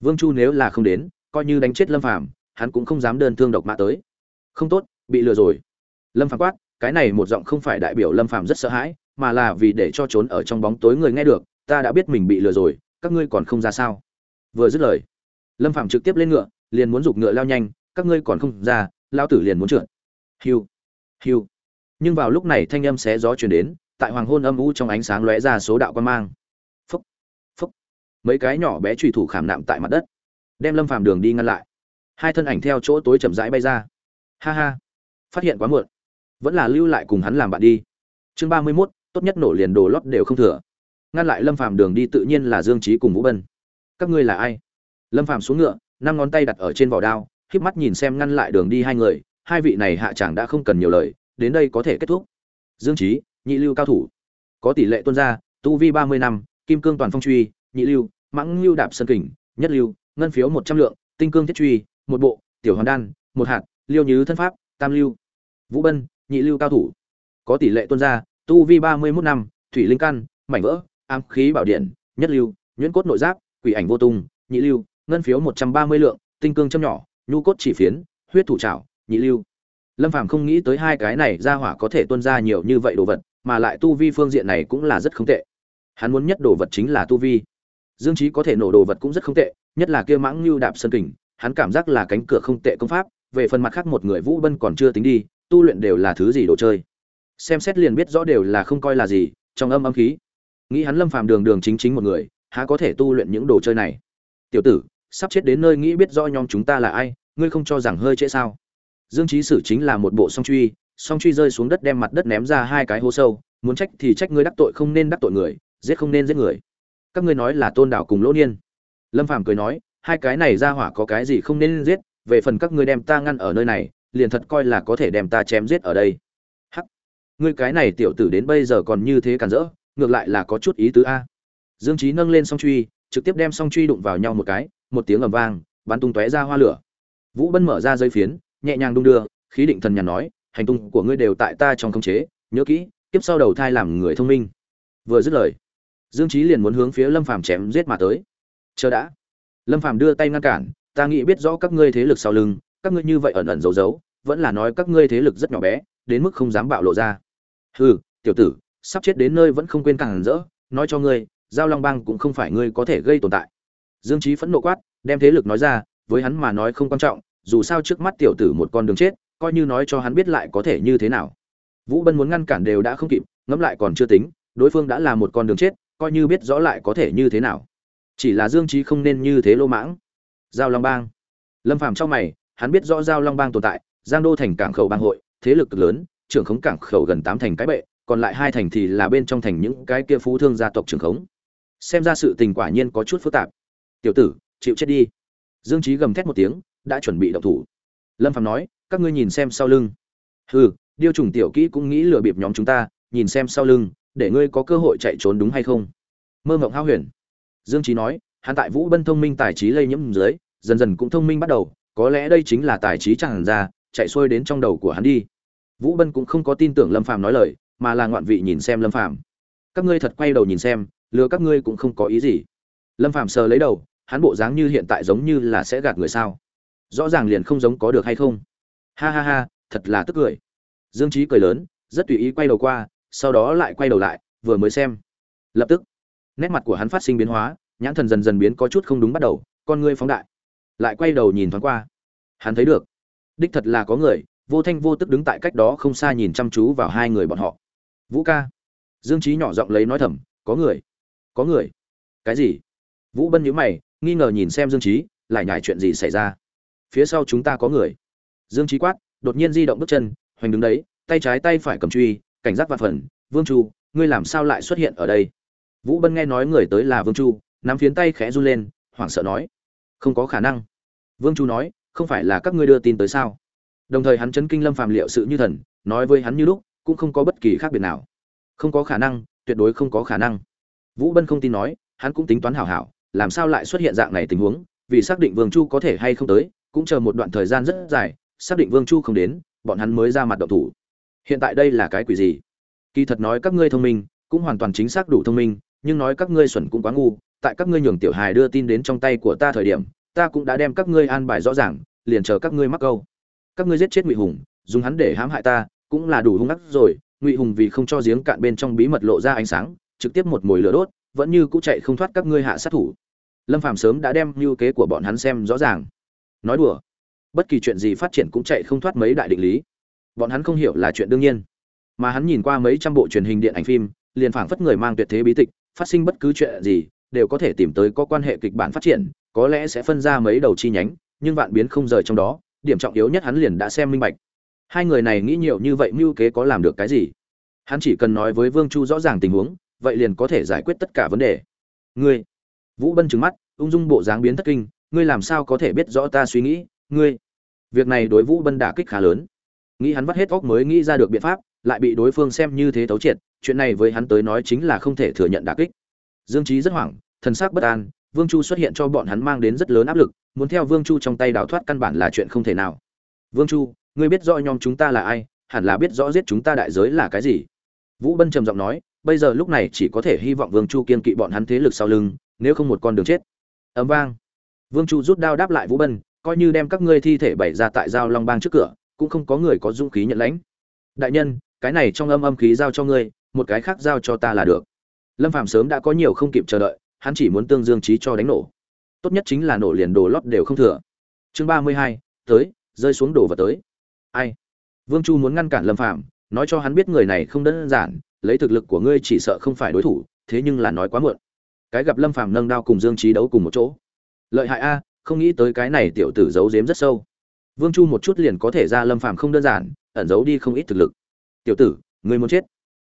Vương chu nếu là không đến, coi như đánh chết lâm phàm, hắn cũng không dám đơn thương độc mã tới. Không tốt, bị lừa rồi. Lâm phàm quát, cái này một giọng không phải đại biểu lâm phàm rất sợ hãi, mà là vì để cho trốn ở trong bóng tối người nghe được, ta đã biết mình bị lừa rồi, các ngươi còn không ra sao? Vừa dứt lời, lâm phàm trực tiếp lên ngựa, liền muốn giục ngựa lao nhanh các ngươi còn không ra lao tử liền muốn trượt. Hiu hiu. Nhưng vào lúc này thanh âm xé gió truyền đến tại hoàng hôn âm u trong ánh sáng lóe ra số đạo quan mang. Phúc phúc. Mấy cái nhỏ bé trùy thủ khảm nạm tại mặt đất đem lâm phàm đường đi ngăn lại. Hai thân ảnh theo chỗ tối chậm rãi bay ra. Ha ha phát hiện quá muộn. Vẫn là lưu lại cùng hắn làm bạn đi. Chương ba mươi 31, tốt nhất nổ liền đồ lót đều không thừa. Ngăn lại lâm phàm đường đi tự nhiên là dương trí cùng vũ bân. Các ngươi là ai? Lâm phàm xuống ngựa năm ngón tay đặt ở trên vỏ đao híp mắt nhìn xem ngăn lại đường đi hai người, hai vị này hạ chẳng đã không cần nhiều lời, đến đây có thể kết thúc. Dương Chí, nhị lưu cao thủ. Có tỷ lệ tuân gia, tu vi ba mươi năm, kim cương toàn phong truy, nhị lưu, mãng lưu đạp sơn kình, nhất lưu, ngân phiếu một trăm lượng, tinh cương thiết truy, một bộ, tiểu hoàn đan, một hạt, liêu nhứ thân pháp, tam lưu. Vũ bân, nhị lưu cao thủ. Có tỷ lệ tuân gia, tu vi ba mươi mốt năm, thủy linh căn, mảnh vỡ, ám khí bảo điện, nhất lưu, nhuyễn cốt nội giáp, quỷ ảnh vô tung, nhị lưu, ngân phiếu một trăm ba mươi lượng, tinh cương châm nhỏ nhu cốt chỉ phiến, huyết thủ trảo, nhị lưu. Lâm phàm không nghĩ tới hai cái này ra hỏa có thể tuân ra nhiều như vậy đồ vật, mà lại tu vi phương diện này cũng là rất không tệ. Hắn muốn nhất đồ vật chính là tu vi. Dương trí có thể nổ đồ vật cũng rất không tệ, nhất là kia mãng lưu đạp sân kình, hắn cảm giác là cánh cửa không tệ công pháp, về phần mặt khác một người vũ bân còn chưa tính đi, tu luyện đều là thứ gì đồ chơi. Xem xét liền biết rõ đều là không coi là gì, trong âm âm khí. Nghĩ hắn lâm phàm đường đường chính chính một người, há có thể tu luyện những đồ chơi này. Tiểu tử sắp chết đến nơi nghĩ biết rõ nhóm chúng ta là ai, ngươi không cho rằng hơi trễ sao? Dương trí sử chính là một bộ song truy song truy rơi xuống đất đem mặt đất ném ra hai cái hố sâu, muốn trách thì trách ngươi đắc tội không nên đắc tội người, giết không nên giết người. Các ngươi nói là tôn đảo cùng lỗ niên. Lâm phàm cười nói, hai cái này ra hỏa có cái gì không nên giết, về phần các ngươi đem ta ngăn ở nơi này, liền thật coi là có thể đem ta chém giết ở đây. Hắc. Ngươi cái này tiểu tử đến bây giờ còn như thế cản rỡ, ngược lại là có chút ý tứ a. Dương trí nâng lên song truy, trực tiếp đem song truy đụng vào nhau một cái một tiếng ầm vang, bắn tung tóe ra hoa lửa. Vũ bân mở ra dây phiến, nhẹ nhàng đung đưa, khí định thần nhàn nói, hành tung của ngươi đều tại ta trong khống chế, nhớ kỹ, tiếp sau đầu thai làm người thông minh. Vừa dứt lời, dương trí liền muốn hướng phía lâm phàm chém giết mà tới. Chờ đã. Lâm phàm đưa tay ngăn cản, ta nghĩ biết rõ các ngươi thế lực sau lưng, các ngươi như vậy ẩn ẩn giấu giấu, vẫn là nói các ngươi thế lực rất nhỏ bé, đến mức không dám bạo lộ ra. Hừ, tiểu tử, sắp chết đến nơi vẫn không quên càng rỡ, nói cho ngươi, giao long bang cũng không phải ngươi có thể gây tồn tại dương Chí phẫn nộ quát, đem thế lực nói ra, với hắn mà nói không quan trọng, dù sao trước mắt tiểu tử một con đường chết, coi như nói cho hắn biết lại có thể như thế nào. Vũ bân muốn ngăn cản đều đã không kịp, ngẫm lại còn chưa tính, đối phương đã là một con đường chết, coi như biết rõ lại có thể như thế nào. Chỉ là dương Chí không nên như thế lô mãng. Giao long bang. Lâm phàm trong mày, hắn biết rõ giao long bang tồn tại, giang đô thành cảng khẩu bang hội, thế lực cực lớn, trưởng khống cảng khẩu gần tám thành cái bệ, còn lại hai thành thì là bên trong thành những cái kia phú thương gia tộc trưởng khống. Xem ra sự tình quả nhiên có chút phức tạp tiểu tử, chịu chết đi. Dương trí gầm thét một tiếng, đã chuẩn bị động thủ. Lâm phạm nói, các ngươi nhìn xem sau lưng. Hừ, điêu trùng tiểu kỹ cũng nghĩ lừa bịp nhóm chúng ta, nhìn xem sau lưng, để ngươi có cơ hội chạy trốn đúng hay không? Mơ mộng hao huyền. Dương trí nói, hắn tại vũ bân thông minh tài trí lây nhiễm dưới, dần dần cũng thông minh bắt đầu, có lẽ đây chính là tài trí chẳng ra, chạy xuôi đến trong đầu của hắn đi. Vũ bân cũng không có tin tưởng lâm phàm nói lời, mà là ngoạn vị nhìn xem lâm phàm. Các ngươi thật quay đầu nhìn xem, lừa các ngươi cũng không có ý gì. Lâm phàm sờ lấy đầu hắn bộ dáng như hiện tại giống như là sẽ gạt người sao? Rõ ràng liền không giống có được hay không? Ha ha ha, thật là tức cười. Dương trí cười lớn, rất tùy ý quay đầu qua, sau đó lại quay đầu lại, vừa mới xem. Lập tức, nét mặt của hắn phát sinh biến hóa, nhãn thần dần dần biến có chút không đúng bắt đầu, con ngươi phóng đại. Lại quay đầu nhìn thoáng qua. Hắn thấy được, đích thật là có người, vô thanh vô tức đứng tại cách đó không xa nhìn chăm chú vào hai người bọn họ. Vũ ca. Dương trí nhỏ giọng lấy nói thầm, có người có người. Cái gì? Vũ bân nhíu mày nghi ngờ nhìn xem dương trí lại nhải chuyện gì xảy ra? Phía sau chúng ta có người. Dương trí quát, đột nhiên di động bước chân, hoành đứng đấy, tay trái tay phải cầm truy, cảnh giác vạn phần. Vương chu, ngươi làm sao lại xuất hiện ở đây? Vũ bân nghe nói người tới là vương chu, nắm phiến tay khẽ run lên, hoảng sợ nói. Không có khả năng. Vương chu nói, không phải là các ngươi đưa tin tới sao? Đồng thời hắn chấn kinh lâm phàm liệu sự như thần, nói với hắn như lúc, cũng không có bất kỳ khác biệt nào. Không có khả năng, tuyệt đối không có khả năng. Vũ bân không tin nói, hắn cũng tính toán hảo hảo làm sao lại xuất hiện dạng này tình huống, vì xác định vương chu có thể hay không tới, cũng chờ một đoạn thời gian rất dài, xác định vương chu không đến, bọn hắn mới ra mặt động thủ. Hiện tại đây là cái quỷ gì? Kỳ thật nói các ngươi thông minh, cũng hoàn toàn chính xác đủ thông minh, nhưng nói các ngươi xuẩn cũng quá ngu, tại các ngươi nhường tiểu hài đưa tin đến trong tay của ta thời điểm, ta cũng đã đem các ngươi an bài rõ ràng, liền chờ các ngươi mắc câu. Các ngươi giết chết ngụy hùng, dùng hắn để hãm hại ta, cũng là đủ hung ác rồi, ngụy hùng vì không cho giếng cạn bên trong bí mật lộ ra ánh sáng, trực tiếp một mồi lửa đốt, vẫn như cũ chạy không thoát các ngươi hạ sát thủ lâm phàm sớm đã đem mưu kế của bọn hắn xem rõ ràng. Nói đùa, bất kỳ chuyện gì phát triển cũng chạy không thoát mấy đại định lý. Bọn hắn không hiểu là chuyện đương nhiên. Mà hắn nhìn qua mấy trăm bộ truyền hình điện ảnh phim, liền phảng phất người mang tuyệt thế bí tịch, phát sinh bất cứ chuyện gì, đều có thể tìm tới có quan hệ kịch bản phát triển, có lẽ sẽ phân ra mấy đầu chi nhánh, nhưng vạn biến không rời trong đó, điểm trọng yếu nhất hắn liền đã xem minh bạch. Hai người này nghĩ nhiều như vậy mưu kế có làm được cái gì? Hắn chỉ cần nói với vương chu rõ ràng tình huống, vậy liền có thể giải quyết tất cả vấn đề. Ngươi vũ bân trừng mắt, ung dung bộ dáng biến thất kinh, ngươi làm sao có thể biết rõ ta suy nghĩ? Ngươi? Việc này đối vũ bân đả kích khá lớn. Nghĩ hắn vắt hết óc mới nghĩ ra được biện pháp, lại bị đối phương xem như thế tấu triệt, chuyện này với hắn tới nói chính là không thể thừa nhận đả kích. Dương trí rất hoảng, thần sắc bất an, vương chu xuất hiện cho bọn hắn mang đến rất lớn áp lực, muốn theo vương chu trong tay đào thoát căn bản là chuyện không thể nào. Vương chu, ngươi biết rõ nhóm chúng ta là ai, hẳn là biết rõ giết chúng ta đại giới là cái gì? Vũ bân trầm giọng nói, bây giờ lúc này chỉ có thể hy vọng vương chu kiên kỵ bọn hắn thế lực sau lưng nếu không một con đường chết. Ấm vang. Vương chu rút đao đáp lại vũ bân, coi như đem các ngươi thi thể bày ra tại giao long bang trước cửa, cũng không có người có dũng khí nhận lãnh. Đại nhân, cái này trong âm âm khí giao cho ngươi, một cái khác giao cho ta là được. Lâm phạm sớm đã có nhiều không kịp chờ đợi, hắn chỉ muốn tương dương trí cho đánh nổ. Tốt nhất chính là nổ liền đồ lót đều không thừa. Chương ba mươi hai, tới, rơi xuống đồ và tới. Ai? Vương chu muốn ngăn cản lâm phạm nói cho hắn biết người này không đơn giản, lấy thực lực của ngươi chỉ sợ không phải đối thủ, thế nhưng là nói quá muộn cái gặp lâm phàm nâng đao cùng dương trí đấu cùng một chỗ. Lợi hại a, không nghĩ tới cái này tiểu tử giấu giếm rất sâu. Vương chu một chút liền có thể ra lâm phàm không đơn giản, ẩn giấu đi không ít thực lực. Tiểu tử, ngươi muốn chết.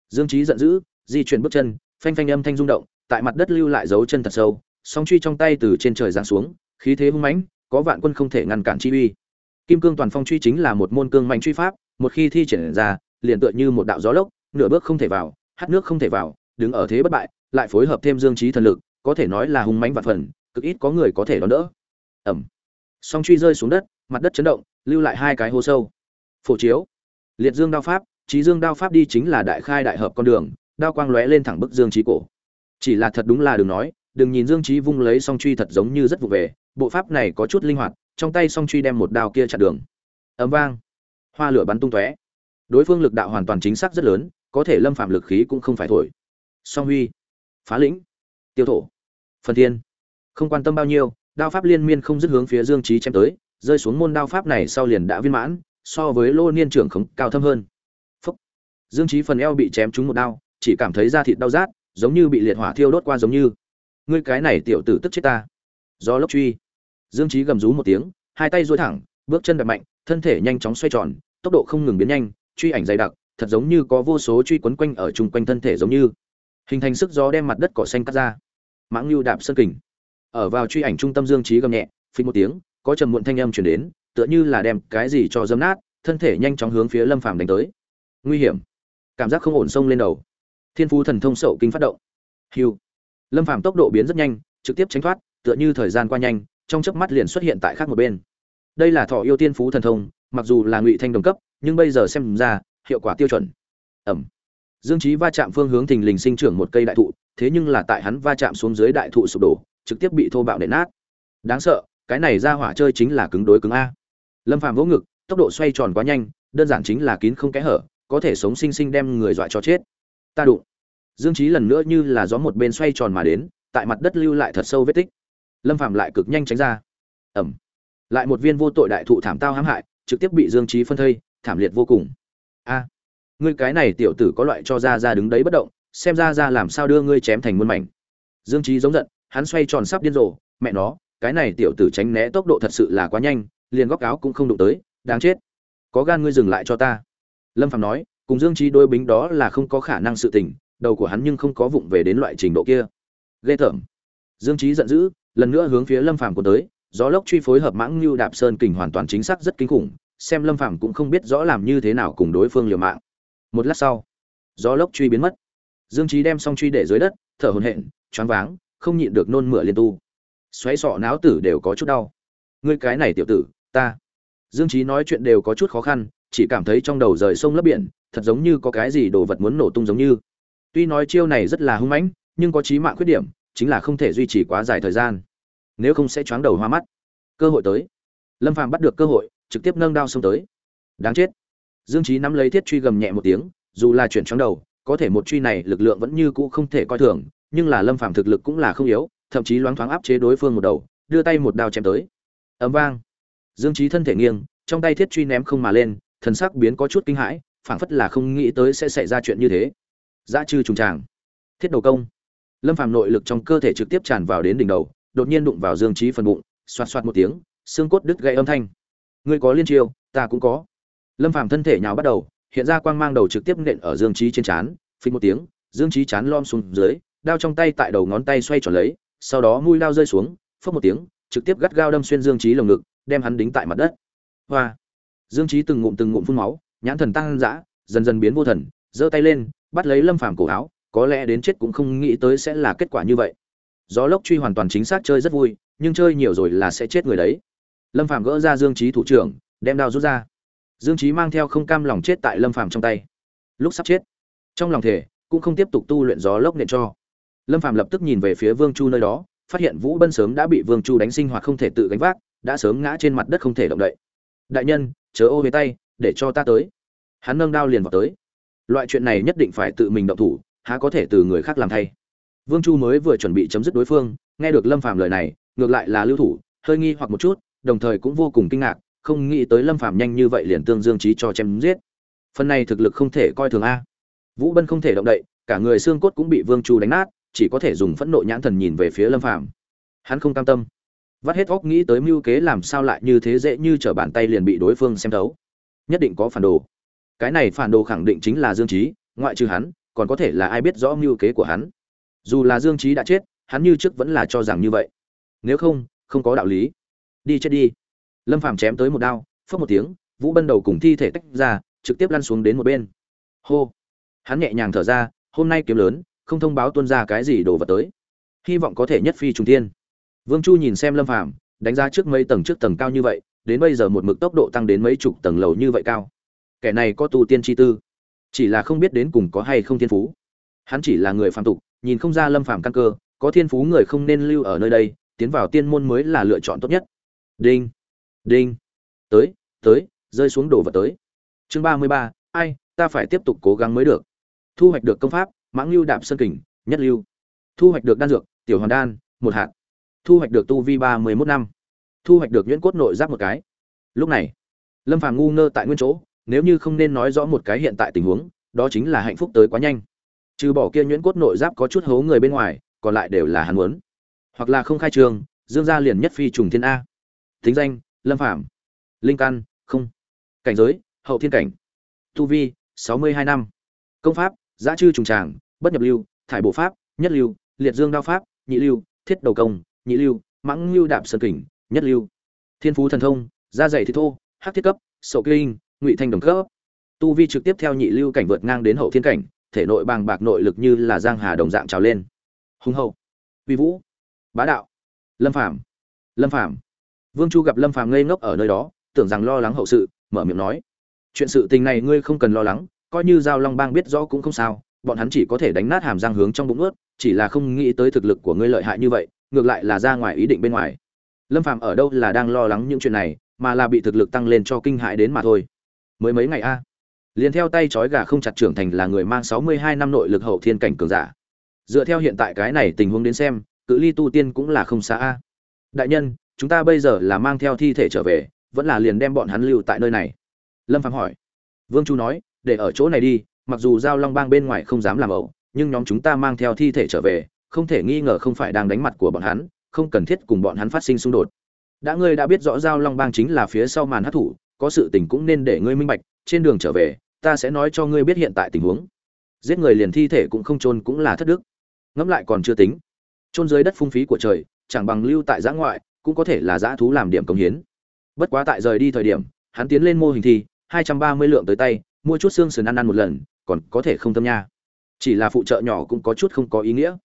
Dương trí giận dữ, di chuyển bước chân, phanh phanh âm thanh rung động, tại mặt đất lưu lại dấu chân thật sâu, song truy trong tay từ trên trời giáng xuống, khí thế hung mãnh, có vạn quân không thể ngăn cản chi uy. Kim cương toàn phong truy chính là một môn cương mạnh truy pháp, một khi thi triển ra, liền tựa như một đạo gió lốc, nửa bước không thể vào hát nước không thể vào, đứng ở thế bất bại lại phối hợp thêm dương trí thần lực, có thể nói là hung mãnh vạn phần, cực ít có người có thể đón đỡ. Ẩm. Song truy rơi xuống đất, mặt đất chấn động, lưu lại hai cái hố sâu. Phổ chiếu. Liệt dương đao pháp, trí dương đao pháp đi chính là đại khai đại hợp con đường, đao quang lóe lên thẳng bức dương trí cổ. Chỉ là thật đúng là đừng nói, đừng nhìn dương trí vung lấy song truy thật giống như rất vụ về, bộ pháp này có chút linh hoạt, trong tay song truy đem một đao kia chặn đường. Ấm vang. Hoa lửa bắn tung tóe. Đối phương lực đạo hoàn toàn chính xác rất lớn, có thể lâm phạm lực khí cũng không phải thổi. Song huy phá lĩnh, tiêu thổ, phần thiên. Không quan tâm bao nhiêu, đao pháp liên miên không dứt hướng phía dương trí chém tới, rơi xuống môn đao pháp này sau liền đã viên mãn, so với lô niên trưởng khống cao thâm hơn. Phúc. dương trí phần eo bị chém trúng một đao, chỉ cảm thấy da thịt đau rát, giống như bị liệt hỏa thiêu đốt qua giống như. Ngươi cái này tiểu tử tức chết ta. Do lốc truy. Dương trí gầm rú một tiếng, hai tay duỗi thẳng, bước chân đập mạnh, thân thể nhanh chóng xoay tròn, tốc độ không ngừng biến nhanh, truy ảnh dày đặc, thật giống như có vô số truy quấn quanh ở chung quanh thân thể giống như hình thành sức gió đem mặt đất cỏ xanh cắt ra. Mãng lưu đạp sân kình. Ở vào truy ảnh trung tâm dương trí gầm nhẹ phình một tiếng, có trầm muộn thanh âm chuyển đến, tựa như là đem cái gì cho dấm nát, thân thể nhanh chóng hướng phía lâm phàm đánh tới. Nguy hiểm. Cảm giác không ổn sông lên đầu. Thiên phú thần thông sậu kinh phát động. Hiu lâm phàm tốc độ biến rất nhanh, trực tiếp tránh thoát, tựa như thời gian qua nhanh, trong chớp mắt liền xuất hiện tại khác một bên. Đây là thọ yêu tiên phú thần thông, mặc dù là ngụy thanh đồng cấp, nhưng bây giờ xem ra, hiệu quả tiêu chuẩn. Ẩm dương Chí va chạm phương hướng thình lình sinh trưởng một cây đại thụ, thế nhưng là tại hắn va chạm xuống dưới đại thụ sụp đổ, trực tiếp bị thô bạo nện nát. Đáng sợ, cái này ra hỏa chơi chính là cứng đối cứng a. Lâm phàm vỗ ngực, tốc độ xoay tròn quá nhanh, đơn giản chính là kín không kẽ hở, có thể sống sinh sinh đem người dọa cho chết. Ta đụng. Dương Chí lần nữa như là gió một bên xoay tròn mà đến, tại mặt đất lưu lại thật sâu vết tích. Lâm phạm lại cực nhanh tránh ra. Ẩm lại một viên vô tội đại thụ thảm tao hãm hại, trực tiếp bị dương Chí phân thây, thảm liệt vô cùng. A ngươi cái này tiểu tử có loại cho ra ra đứng đấy bất động, xem ra ra làm sao đưa ngươi chém thành muôn mảnh. Dương trí giống giận, hắn xoay tròn sắp điên rồ, mẹ nó, cái này tiểu tử tránh né tốc độ thật sự là quá nhanh, liền góc áo cũng không đụng tới, đáng chết. Có gan ngươi dừng lại cho ta. Lâm phạm nói, cùng dương trí đối bính đó là không có khả năng sự tình, đầu của hắn nhưng không có vụng về đến loại trình độ kia. Ghê tởm. Dương trí giận dữ, lần nữa hướng phía lâm phàm của tới, gió lốc truy phối hợp mãng lưu đạp sơn kình hoàn toàn chính xác rất kinh khủng, xem lâm phàm cũng không biết rõ làm như thế nào cùng đối phương liều mạng một lát sau, gió lốc truy biến mất. Dương trí đem xong truy để dưới đất, thở hổn hển, choáng váng, không nhịn được nôn mửa liên tu. Xoáy sọ não tử đều có chút đau. Ngươi cái này tiểu tử, ta. Dương trí nói chuyện đều có chút khó khăn, chỉ cảm thấy trong đầu rời sông lấp biển, thật giống như có cái gì đồ vật muốn nổ tung giống như. Tuy nói chiêu này rất là hung mãnh, nhưng có chí mạng khuyết điểm, chính là không thể duy trì quá dài thời gian. Nếu không sẽ choáng đầu hoa mắt. Cơ hội tới. Lâm phàm bắt được cơ hội, trực tiếp nâng đao xông tới. Đáng chết dương trí nắm lấy thiết truy gầm nhẹ một tiếng, dù là chuyển trong đầu, có thể một truy này lực lượng vẫn như cũ không thể coi thường, nhưng là lâm phàm thực lực cũng là không yếu, thậm chí loáng thoáng áp chế đối phương một đầu, đưa tay một đao chém tới. Ấm vang. Dương trí thân thể nghiêng, trong tay thiết truy ném không mà lên, thần sắc biến có chút kinh hãi, phảng phất là không nghĩ tới sẽ xảy ra chuyện như thế. Dã chư trùng tràng. Thiết đầu công. Lâm phàm nội lực trong cơ thể trực tiếp tràn vào đến đỉnh đầu, đột nhiên đụng vào dương trí phần bụng, xoạt xoạt một tiếng, xương cốt đứt gãy âm thanh. Ngươi có liên chiêu, ta cũng có lâm phàm thân thể nhào bắt đầu, hiện ra quang mang đầu trực tiếp nện ở dương trí trên trán, phình một tiếng, dương trí chán lom xuống dưới, đao trong tay tại đầu ngón tay xoay tròn lấy, sau đó mũi đao rơi xuống, phốc một tiếng, trực tiếp gắt gao đâm xuyên dương trí lồng ngực, đem hắn đính tại mặt đất. Hoa! Dương trí từng ngụm từng ngụm phun máu, nhãn thần tăng dã, dần dần biến vô thần, giơ tay lên, bắt lấy lâm phàm cổ áo, có lẽ đến chết cũng không nghĩ tới sẽ là kết quả như vậy. Gió lốc truy hoàn toàn chính xác chơi rất vui, nhưng chơi nhiều rồi là sẽ chết người đấy. Lâm phàm gỡ ra dương trí thủ trưởng, đem đao rút ra dương trí mang theo không cam lòng chết tại lâm phàm trong tay. Lúc sắp chết, trong lòng thể cũng không tiếp tục tu luyện gió lốc nện cho. Lâm phàm lập tức nhìn về phía vương chu nơi đó, phát hiện vũ bân sớm đã bị vương chu đánh sinh hoạt không thể tự gánh vác, đã sớm ngã trên mặt đất không thể động đậy. Đại nhân, chớ ô về tay, để cho ta tới. Hắn nâng đao liền vào tới. Loại chuyện này nhất định phải tự mình động thủ, há có thể từ người khác làm thay. Vương chu mới vừa chuẩn bị chấm dứt đối phương, nghe được lâm phàm lời này, ngược lại là lưu thủ, hơi nghi hoặc một chút, đồng thời cũng vô cùng kinh ngạc không nghĩ tới lâm phàm nhanh như vậy liền tương dương trí cho chém giết. Phần này thực lực không thể coi thường a. Vũ bân không thể động đậy, cả người xương cốt cũng bị vương chu đánh nát, chỉ có thể dùng phẫn nộ nhãn thần nhìn về phía lâm phàm. Hắn không cam tâm. Vắt hết óc nghĩ tới mưu kế làm sao lại như thế dễ như trở bàn tay liền bị đối phương xem thấu. Nhất định có phản đồ. Cái này phản đồ khẳng định chính là dương trí ngoại trừ hắn, còn có thể là ai biết rõ mưu kế của hắn. Dù là dương trí đã chết, hắn như trước vẫn là cho rằng như vậy. Nếu không không có đạo lý. Đi chết đi lâm phàm chém tới một đao phất một tiếng, vũ bân đầu cùng thi thể tách ra, trực tiếp lăn xuống đến một bên. Hô! Hắn nhẹ nhàng thở ra, hôm nay kiếm lớn, không thông báo tuân ra cái gì đổ vật tới. Hy vọng có thể nhất phi trùng thiên. Vương chu nhìn xem lâm phàm, đánh ra trước mấy tầng trước tầng cao như vậy, đến bây giờ một mực tốc độ tăng đến mấy chục tầng lầu như vậy cao. Kẻ này có tu tiên chi tư, chỉ là không biết đến cùng có hay không thiên phú. Hắn chỉ là người phàm tục, nhìn không ra lâm phàm căn cơ, có thiên phú người không nên lưu ở nơi đây, tiến vào tiên môn mới là lựa chọn tốt nhất. Đinh! Đinh. Tới tới, rơi xuống đổ vật tới. Chương ba mươi ba, ai, ta phải tiếp tục cố gắng mới được. Thu hoạch được công pháp, mãng lưu đạp sơn kình, nhất lưu. Thu hoạch được đan dược, tiểu hoàn đan, một hạt. Thu hoạch được tu vi ba mươi mốt năm. Thu hoạch được nhuyễn cốt nội giáp một cái. Lúc này, lâm phàm ngu ngơ tại nguyên chỗ, nếu như không nên nói rõ một cái hiện tại tình huống, đó chính là hạnh phúc tới quá nhanh. Trừ bỏ kia nhuyễn cốt nội giáp có chút hố người bên ngoài, còn lại đều là hắn muốn. Hoặc là không khai trường, dương gia liền nhất phi trùng thiên a. Thính danh lâm phạm linh căn, không. Cảnh giới, hậu thiên cảnh. Tu vi, sáu mươi hai năm. Công pháp, giã chư trùng tràng, bất nhập lưu, thải bộ pháp, nhất lưu, liệt dương đao pháp, nhị lưu, thiết đầu công, nhị lưu, mãng lưu đạp sơn kình, nhất lưu. Thiên phú thần thông, da dày Thì thô, hắc thiết cấp, sậu kinh, ngụy thanh đồng cấp. Tu vi trực tiếp theo nhị lưu cảnh vượt ngang đến hậu thiên cảnh, thể nội bàng bạc nội lực như là giang hà đồng dạng trào lên. Hùng hậu. Uy vũ. Bá đạo. Lâm phàm. Lâm phàm vương chu gặp lâm phàm ngây ngốc ở nơi đó, tưởng rằng lo lắng hậu sự, mở miệng nói, chuyện sự tình này ngươi không cần lo lắng, coi như giao long bang biết rõ cũng không sao, bọn hắn chỉ có thể đánh nát hàm răng hướng trong bụng ướt chỉ là không nghĩ tới thực lực của ngươi lợi hại như vậy, ngược lại là ra ngoài ý định bên ngoài. Lâm phàm ở đâu là đang lo lắng những chuyện này, mà là bị thực lực tăng lên cho kinh hại đến mà thôi. Mới mấy ngày a, liền theo tay trói gà không chặt trưởng thành là người mang sáu mươi hai năm nội lực hậu thiên cảnh cường giả. Dựa theo hiện tại cái này tình huống đến xem, cự ly tu tiên cũng là không xa a. Đại nhân chúng ta bây giờ là mang theo thi thể trở về, vẫn là liền đem bọn hắn lưu tại nơi này. Lâm phạm hỏi. Vương chu nói, để ở chỗ này đi, mặc dù giao long bang bên ngoài không dám làm ẩu, nhưng nhóm chúng ta mang theo thi thể trở về, không thể nghi ngờ không phải đang đánh mặt của bọn hắn, không cần thiết cùng bọn hắn phát sinh xung đột. Đã ngươi đã biết rõ giao long bang chính là phía sau màn hát thủ có sự tình cũng nên để ngươi minh bạch, trên đường trở về, ta sẽ nói cho ngươi biết hiện tại tình huống. Giết người liền thi thể cũng không chôn cũng là thất đức. Ngẫm lại còn chưa tính. Chôn dưới đất phung phí của trời, chẳng bằng lưu tại giã ngoại cũng có thể là dã thú làm điểm công hiến. Bất quá tại rời đi thời điểm, hắn tiến lên mô hình thi, hai trăm ba mươi lượng tới tay, mua chút xương sườn ăn ăn một lần, còn có thể không tâm nha. Chỉ là phụ trợ nhỏ cũng có chút không có ý nghĩa.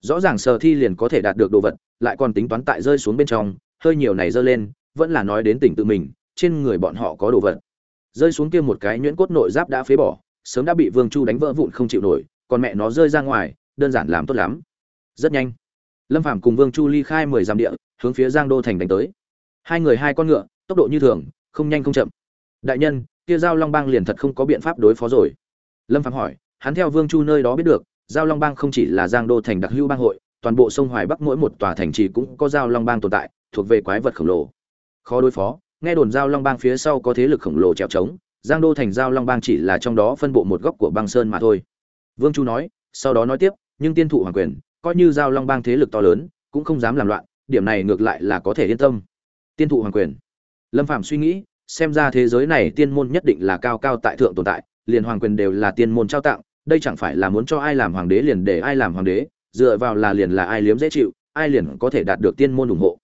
Rõ ràng sở thi liền có thể đạt được đồ vật, lại còn tính toán tại rơi xuống bên trong, hơi nhiều này dơ lên, vẫn là nói đến tỉnh tự mình, trên người bọn họ có đồ vật. Rơi xuống kia một cái nhuyễn cốt nội giáp đã phế bỏ, sớm đã bị vương chu đánh vỡ vụn không chịu nổi, còn mẹ nó rơi ra ngoài, đơn giản làm tốt lắm. Rất nhanh. Lâm phàm cùng vương chu ly khai mười dặm địa hướng phía giang đô thành đánh tới. Hai người hai con ngựa, tốc độ như thường, không nhanh không chậm. Đại nhân, kia giao long bang liền thật không có biện pháp đối phó rồi. Lâm phàm hỏi, hắn theo vương chu nơi đó biết được, giao long bang không chỉ là giang đô thành đặc hữu bang hội, toàn bộ sông hoài bắc mỗi một tòa thành trì cũng có giao long bang tồn tại, thuộc về quái vật khổng lồ. Khó đối phó, nghe đồn giao long bang phía sau có thế lực khổng lồ trèo trống, giang đô thành giao long bang chỉ là trong đó phân bộ một góc của băng sơn mà thôi. Vương chu nói, sau đó nói tiếp, nhưng tiên thụ hoàng quyền, coi như giao long bang thế lực to lớn, cũng không dám làm loạn điểm này ngược lại là có thể yên tâm. Tiên thụ hoàng quyền. Lâm phạm suy nghĩ, xem ra thế giới này tiên môn nhất định là cao cao tại thượng tồn tại, liền hoàng quyền đều là tiên môn trao tặng, đây chẳng phải là muốn cho ai làm hoàng đế liền để ai làm hoàng đế, dựa vào là liền là ai liếm dễ chịu, ai liền có thể đạt được tiên môn ủng hộ.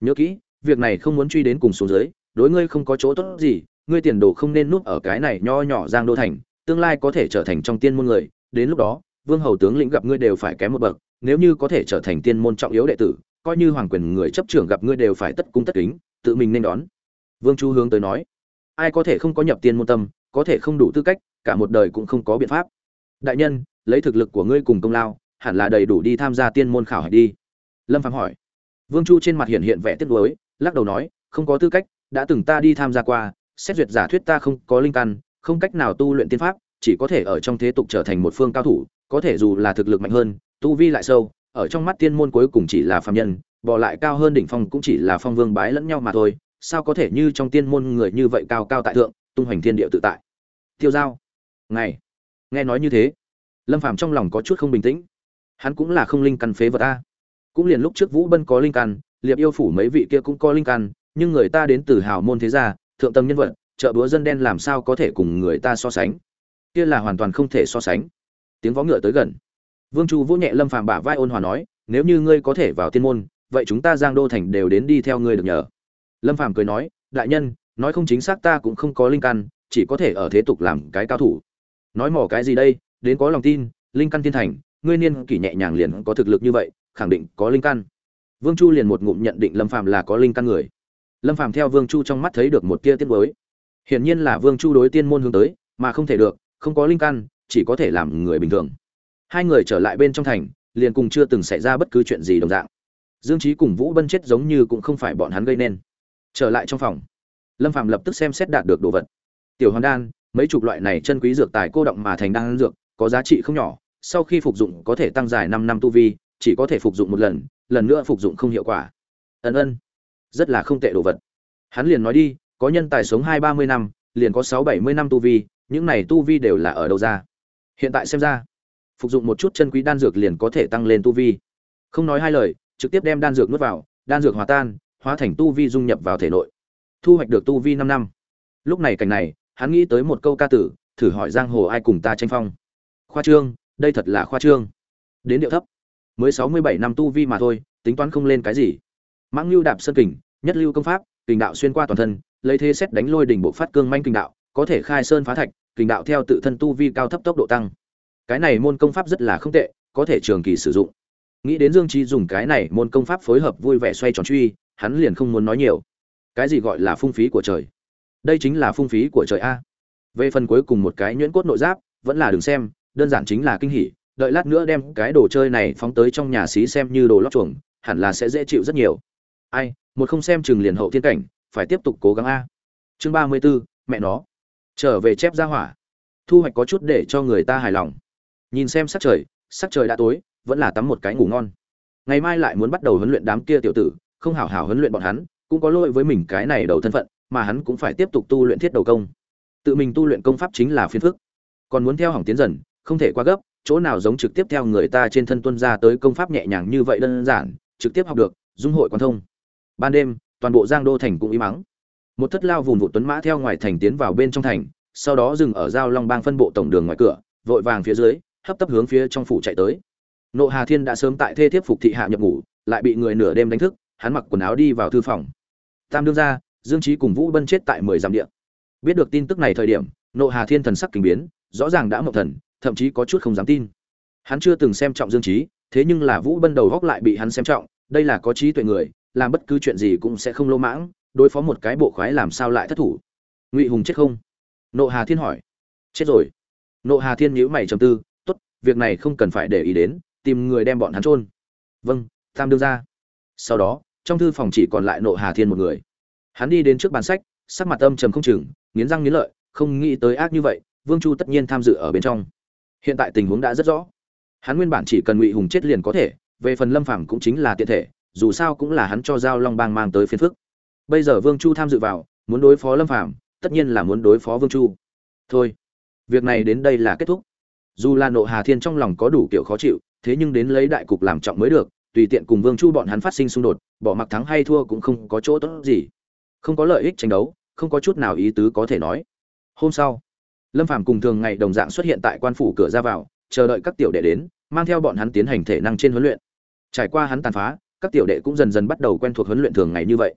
Nhớ kỹ, việc này không muốn truy đến cùng xuống dưới, đối ngươi không có chỗ tốt gì, ngươi tiền đồ không nên núp ở cái này nho nhỏ giang đô thành, tương lai có thể trở thành trong tiên môn người, đến lúc đó, vương hầu tướng lĩnh gặp ngươi đều phải kém một bậc, nếu như có thể trở thành tiên môn trọng yếu đệ tử coi như hoàng quyền người chấp trưởng gặp ngươi đều phải tất cung tất kính, tự mình nên đón. Vương chu hướng tới nói. Ai có thể không có nhập tiên môn tâm, có thể không đủ tư cách, cả một đời cũng không có biện pháp. Đại nhân, lấy thực lực của ngươi cùng công lao, hẳn là đầy đủ đi tham gia tiên môn khảo hạch đi. Lâm phạm hỏi. Vương chu trên mặt hiện hiện vẻ tiếc nuối, lắc đầu nói, không có tư cách, đã từng ta đi tham gia qua, xét duyệt giả thuyết ta không có linh căn, không cách nào tu luyện tiên pháp, chỉ có thể ở trong thế tục trở thành một phương cao thủ, có thể dù là thực lực mạnh hơn, tu vi lại sâu ở trong mắt tiên môn cuối cùng chỉ là phàm nhân, bỏ lại cao hơn đỉnh phong cũng chỉ là phong vương bái lẫn nhau mà thôi, sao có thể như trong tiên môn người như vậy cao cao tại thượng, tung hoành thiên địa tự tại? Tiêu giao ngày nghe nói như thế, lâm phàm trong lòng có chút không bình tĩnh. Hắn cũng là không linh căn phế vật a. Cũng liền lúc trước vũ bân có linh căn, liệp yêu phủ mấy vị kia cũng có linh căn, nhưng người ta đến từ hào môn thế gia, thượng tầng nhân vật, chợ búa dân đen làm sao có thể cùng người ta so sánh? Kia là hoàn toàn không thể so sánh. Tiếng vó ngựa tới gần vương chu vỗ nhẹ lâm phàm bả vai ôn hòa nói, nếu như ngươi có thể vào tiên môn, vậy chúng ta giang đô thành đều đến đi theo ngươi được nhờ. Lâm phàm cười nói, đại nhân, nói không chính xác ta cũng không có linh căn, chỉ có thể ở thế tục làm cái cao thủ. Nói mỏ cái gì đây? Đến có lòng tin, linh căn thiên thành, ngươi niên kỷ nhẹ nhàng liền có thực lực như vậy, khẳng định có linh căn. Vương chu liền một ngụm nhận định lâm phàm là có linh căn người. Lâm phàm theo vương chu trong mắt thấy được một tia tiếc nuối. hiển nhiên là vương chu đối tiên môn hướng tới, mà không thể được, không có linh căn, chỉ có thể làm người bình thường hai người trở lại bên trong thành, liền cùng chưa từng xảy ra bất cứ chuyện gì đồng dạng. Dương trí cùng vũ bân chết giống như cũng không phải bọn hắn gây nên. Trở lại trong phòng, lâm phàm lập tức xem xét đạt được đồ vật. Tiểu hoàn đan, mấy chục loại này chân quý dược tài cô động mà thành đan dược, có giá trị không nhỏ, sau khi phục dụng có thể tăng dài năm năm tu vi, chỉ có thể phục dụng một lần lần nữa phục dụng không hiệu quả. Ân ân, rất là không tệ đồ vật. Hắn liền nói đi, có nhân tài sống hai ba mươi năm, liền có sáu bảy mươi năm tu vi, những này tu vi đều là ở đâu ra? Hiện tại xem ra phục dụng một chút chân quý đan dược liền có thể tăng lên tu vi. Không nói hai lời, trực tiếp đem đan dược nuốt vào, đan dược hòa tan, hóa thành tu vi dung nhập vào thể nội. Thu hoạch được tu vi năm năm. Lúc này cảnh này, hắn nghĩ tới một câu ca tử, thử hỏi giang hồ ai cùng ta tranh phong. Khoa trương, đây thật là khoa trương. Đến điệu thấp. Mới sáu mươi bảy năm tu vi mà thôi, tính toán không lên cái gì. Mãng lưu đạp sơn kình, nhất lưu công pháp, kình đạo xuyên qua toàn thân, lấy thế xét đánh lôi đỉnh bộ phát cương manh kình đạo, có thể khai sơn phá thạch, kình đạo theo tự thân tu vi cao thấp tốc độ tăng cái này môn công pháp rất là không tệ có thể trường kỳ sử dụng. Nghĩ đến dương trí dùng cái này môn công pháp phối hợp vui vẻ xoay tròn truy hắn liền không muốn nói nhiều. Cái gì gọi là phung phí của trời? Đây chính là phung phí của trời a. Về phần cuối cùng một cái nhuyễn cốt nội giáp vẫn là đừng xem đơn giản chính là kinh hỉ đợi lát nữa đem cái đồ chơi này phóng tới trong nhà xí xem như đồ lót chuồng hẳn là sẽ dễ chịu rất nhiều. Ai một không xem chừng liền hậu thiên cảnh phải tiếp tục cố gắng a. Chương ba mươi 34, mẹ nó. Trở về chép ra hỏa. Thu hoạch có chút để cho người ta hài lòng nhìn xem sắc trời sắc trời đã tối, vẫn là tắm một cái ngủ ngon. Ngày mai lại muốn bắt đầu huấn luyện đám kia tiểu tử, không hảo hảo huấn luyện bọn hắn, cũng có lỗi với mình cái này đầu thân phận, mà hắn cũng phải tiếp tục tu luyện thiết đầu công. Tự mình tu luyện công pháp chính là phiền phức. Còn muốn theo hỏng tiến dần, không thể quá gấp, chỗ nào giống trực tiếp theo người ta trên thân tuân ra tới công pháp nhẹ nhàng như vậy đơn giản, trực tiếp học được, dung hội quan thông. Ban đêm, toàn bộ giang đô thành cũng im mắng. Một thất lao vùng vụ tuấn mã theo ngoài thành tiến vào bên trong thành, sau đó dừng ở giao long bang phân bộ tổng đường ngoài cửa, vội vàng phía dưới hấp tấp hướng phía trong phủ chạy tới. Nộ hà thiên đã sớm tại thê thiếp phục thị hạ nhập ngủ, lại bị người nửa đêm đánh thức, hắn mặc quần áo đi vào thư phòng. Tam đương ra dương trí cùng vũ bân chết tại mười dặm địa. Biết được tin tức này thời điểm, nộ hà thiên thần sắc kinh biến, rõ ràng đã mộng thần, thậm chí có chút không dám tin. Hắn chưa từng xem trọng dương trí thế nhưng là vũ bân đầu góc lại bị hắn xem trọng, đây là có trí tuệ người, làm bất cứ chuyện gì cũng sẽ không lỗ mãng, đối phó một cái bộ khoái làm sao lại thất thủ. Ngụy hùng chết không? Nộ hà thiên hỏi. Chết rồi. Nộ hà thiên nhíu mày trầm tư việc này không cần phải để ý đến, tìm người đem bọn hắn trôn vâng tam đương ra sau đó, trong thư phòng chỉ còn lại nộ hà thiên một người. Hắn đi đến trước bàn sách, sắc mặt âm trầm không chừng, nghiến răng nghiến lợi, không nghĩ tới ác như vậy, vương chu tất nhiên tham dự ở bên trong. Hiện tại tình huống đã rất rõ. Hắn nguyên bản chỉ cần ngụy hùng chết liền có thể, về phần lâm phàm cũng chính là tiện thể, dù sao cũng là hắn cho giao long bang mang tới phiền phức. Bây giờ vương chu tham dự vào, muốn đối phó lâm phàm, tất nhiên là muốn đối phó vương chu. Thôi, việc này đến đây là kết thúc dù là nộ hà thiên trong lòng có đủ kiểu khó chịu, thế nhưng đến lấy đại cục làm trọng mới được, tùy tiện cùng vương chu bọn hắn phát sinh xung đột, bỏ mặc thắng hay thua cũng không có chỗ tốt gì. Không có lợi ích tranh đấu, không có chút nào ý tứ có thể nói. Hôm sau, lâm phàm cùng thường ngày đồng dạng xuất hiện tại quan phủ cửa ra vào, chờ đợi các tiểu đệ đến, mang theo bọn hắn tiến hành thể năng trên huấn luyện. Trải qua hắn tàn phá, các tiểu đệ cũng dần dần bắt đầu quen thuộc huấn luyện thường ngày như vậy.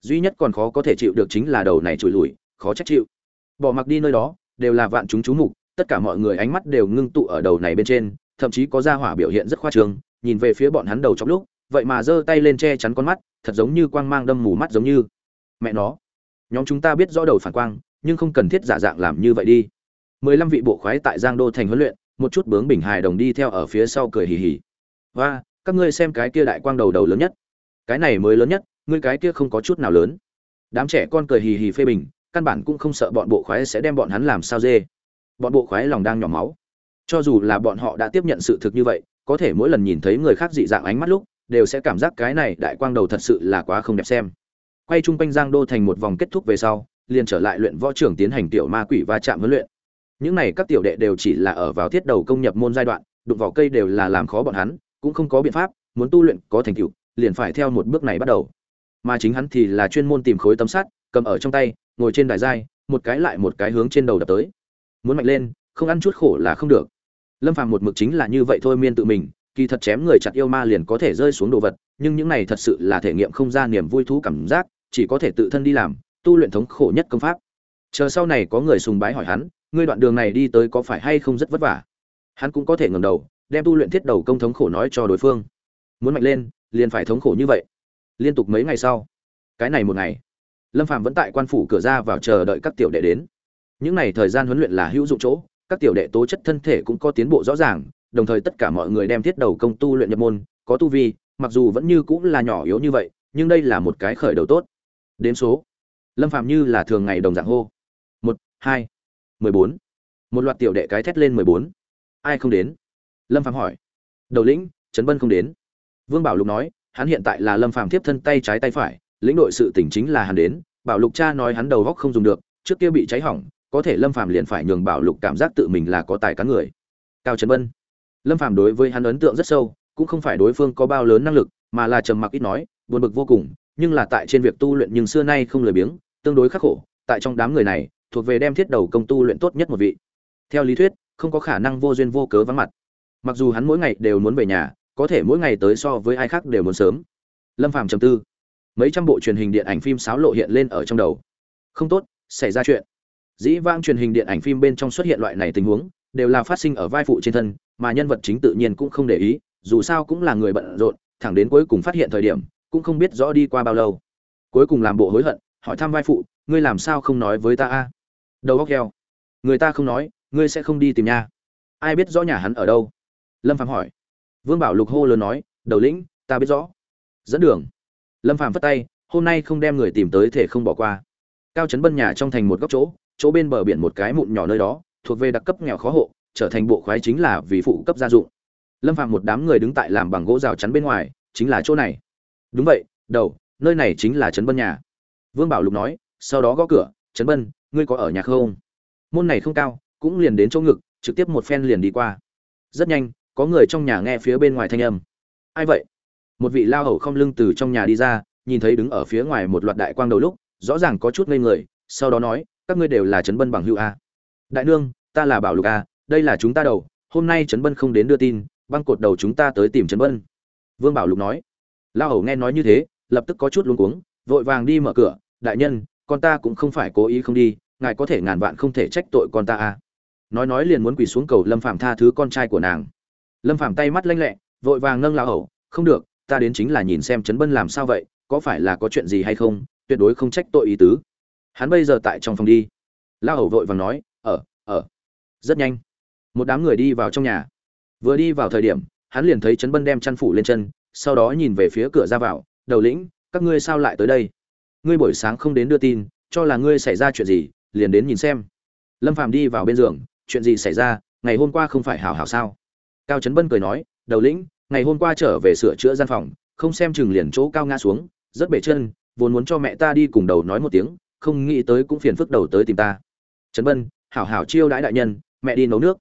Duy nhất còn khó có thể chịu được chính là đầu này trùi lùi, khó trách chịu. Bỏ mặc đi nơi đó, đều là vạn chúng chú mục tất cả mọi người ánh mắt đều ngưng tụ ở đầu này bên trên, thậm chí có gia hỏa biểu hiện rất khoa trương, nhìn về phía bọn hắn đầu trong lúc, vậy mà giơ tay lên che chắn con mắt, thật giống như quang mang đâm mù mắt giống như. Mẹ nó, nhóm chúng ta biết rõ đầu phản quang, nhưng không cần thiết giả dạng làm như vậy đi. Mười lăm vị bộ khoái tại giang đô thành huấn luyện, một chút bướng bình hài đồng đi theo ở phía sau cười hì hì. Và, các ngươi xem cái kia đại quang đầu đầu lớn nhất. Cái này mới lớn nhất, ngươi cái kia không có chút nào lớn. Đám trẻ con cười hì hì phê bình, căn bản cũng không sợ bọn bộ khoái sẽ đem bọn hắn làm sao dê bọn bộ khoái lòng đang nhỏ máu. Cho dù là bọn họ đã tiếp nhận sự thực như vậy, có thể mỗi lần nhìn thấy người khác dị dạng ánh mắt lúc, đều sẽ cảm giác cái này đại quang đầu thật sự là quá không đẹp xem. Quay chung quanh giang đô thành một vòng kết thúc về sau, liền trở lại luyện võ trưởng tiến hành tiểu ma quỷ va chạm huấn luyện. Những này các tiểu đệ đều chỉ là ở vào thiết đầu công nhập môn giai đoạn, đụng vào cây đều là làm khó bọn hắn, cũng không có biện pháp, muốn tu luyện có thành tựu, liền phải theo một bước này bắt đầu. Mà chính hắn thì là chuyên môn tìm khối tấm sắt, cầm ở trong tay, ngồi trên đài giai, một cái lại một cái hướng trên đầu đập tới muốn mạnh lên, không ăn chút khổ là không được. Lâm phàm một mực chính là như vậy thôi miên tự mình, kỳ thật chém người chặt yêu ma liền có thể rơi xuống đồ vật, nhưng những này thật sự là thể nghiệm không ra niềm vui thú cảm giác, chỉ có thể tự thân đi làm, tu luyện thống khổ nhất công pháp. Chờ sau này có người sùng bái hỏi hắn, ngươi đoạn đường này đi tới có phải hay không rất vất vả? Hắn cũng có thể ngầm đầu, đem tu luyện thiết đầu công thống khổ nói cho đối phương. Muốn mạnh lên, liền phải thống khổ như vậy. Liên tục mấy ngày sau, cái này một ngày, lâm phạm vẫn tại quan phủ cửa ra vào chờ đợi các tiểu đệ đến những ngày thời gian huấn luyện là hữu dụng chỗ, các tiểu đệ tố chất thân thể cũng có tiến bộ rõ ràng, đồng thời tất cả mọi người đem thiết đầu công tu luyện nhập môn, có tu vi, mặc dù vẫn như cũng là nhỏ yếu như vậy, nhưng đây là một cái khởi đầu tốt. Đến số. Lâm phạm như là thường ngày đồng dạng hô. Một, hai, mười bốn. Một loạt tiểu đệ cái thét lên mười bốn. Ai không đến? Lâm phạm hỏi. Đầu lĩnh, trấn bân không đến. Vương bảo lục nói, hắn hiện tại là lâm phạm tiếp thân tay trái tay phải, lĩnh đội sự tỉnh chính là hắn đến. Bảo lục cha nói hắn đầu góc không dùng được, trước kia bị cháy hỏng có thể lâm phàm liền phải nhường bảo lục cảm giác tự mình là có tài cán người. Cao trấn bân lâm phàm đối với hắn ấn tượng rất sâu, cũng không phải đối phương có bao lớn năng lực, mà là trầm mặc ít nói, buồn bực vô cùng, nhưng là tại trên việc tu luyện nhưng xưa nay không lười biếng, tương đối khắc khổ, tại trong đám người này, thuộc về đem thiết đầu công tu luyện tốt nhất một vị. Theo lý thuyết, không có khả năng vô duyên vô cớ vắng mặt. Mặc dù hắn mỗi ngày đều muốn về nhà, có thể mỗi ngày tới so với ai khác đều muốn sớm. Lâm phàm trầm tư. Mấy trăm bộ truyền hình điện ảnh phim sáo lộ hiện lên ở trong đầu. Không tốt, xảy ra chuyện dĩ vang truyền hình điện ảnh phim bên trong xuất hiện loại này tình huống, đều là phát sinh ở vai phụ trên thân, mà nhân vật chính tự nhiên cũng không để ý, dù sao cũng là người bận rộn, thẳng đến cuối cùng phát hiện thời điểm, cũng không biết rõ đi qua bao lâu. Cuối cùng làm bộ hối hận, hỏi thăm vai phụ, ngươi làm sao không nói với ta a? Đầu góc heo. Người ta không nói, ngươi sẽ không đi tìm nha. Ai biết rõ nhà hắn ở đâu? Lâm phạm hỏi. Vương bảo lục hô lớn nói, đầu lĩnh, ta biết rõ. Dẫn đường. Lâm phạm phất tay, hôm nay không đem người tìm tới thể không bỏ qua. Cao trấn bân nhà trong thành một góc chỗ chỗ bên bờ biển một cái mụn nhỏ nơi đó, thuộc về đặc cấp nghèo khó hộ, trở thành bộ khoái chính là vì phụ cấp gia dụng. Lâm phạm một đám người đứng tại làm bằng gỗ rào chắn bên ngoài, chính là chỗ này. Đúng vậy, đầu, nơi này chính là trấn bân nhà. Vương bảo lục nói, sau đó gõ cửa, trấn bân, ngươi có ở nhà không? Môn này không cao, cũng liền đến chỗ ngực, trực tiếp một phen liền đi qua. Rất nhanh, có người trong nhà nghe phía bên ngoài thanh âm. Ai vậy? Một vị lao hầu không lưng từ trong nhà đi ra, nhìn thấy đứng ở phía ngoài một loạt đại quang đầu lúc, rõ ràng có chút ngây người, sau đó nói các ngươi đều là trấn bân bằng hữu a. Đại nương, ta là bảo lục a, đây là chúng ta đầu, hôm nay trấn bân không đến đưa tin, băng cột đầu chúng ta tới tìm trấn bân. Vương bảo lục nói. La hầu nghe nói như thế, lập tức có chút luống cuống, vội vàng đi mở cửa, đại nhân, con ta cũng không phải cố ý không đi, ngài có thể ngàn vạn không thể trách tội con ta a. Nói nói liền muốn quỳ xuống cầu lâm phạm tha thứ con trai của nàng. Lâm phạm tay mắt lanh lẹ, vội vàng nâng la hầu, không được, ta đến chính là nhìn xem trấn bân làm sao vậy, có phải là có chuyện gì hay không, tuyệt đối không trách tội ý tứ hắn bây giờ tại trong phòng đi. Lao hầu vội vàng nói ở ở rất nhanh, một đám người đi vào trong nhà. Vừa đi vào thời điểm, hắn liền thấy trấn bân đem chăn phủ lên chân, sau đó nhìn về phía cửa ra vào, đầu lĩnh, các ngươi sao lại tới đây? Ngươi buổi sáng không đến đưa tin, cho là ngươi xảy ra chuyện gì, liền đến nhìn xem. Lâm phàm đi vào bên giường, chuyện gì xảy ra? Ngày hôm qua không phải hảo hảo sao? Cao trấn bân cười nói, đầu lĩnh, ngày hôm qua trở về sửa chữa gian phòng, không xem chừng liền chỗ cao ngã xuống, rất bể chân, vốn muốn cho mẹ ta đi cùng đầu nói một tiếng không nghĩ tới cũng phiền phức đầu tới tìm ta. Trấn bân, hảo hảo chiêu đãi đại nhân, mẹ đi nấu nước.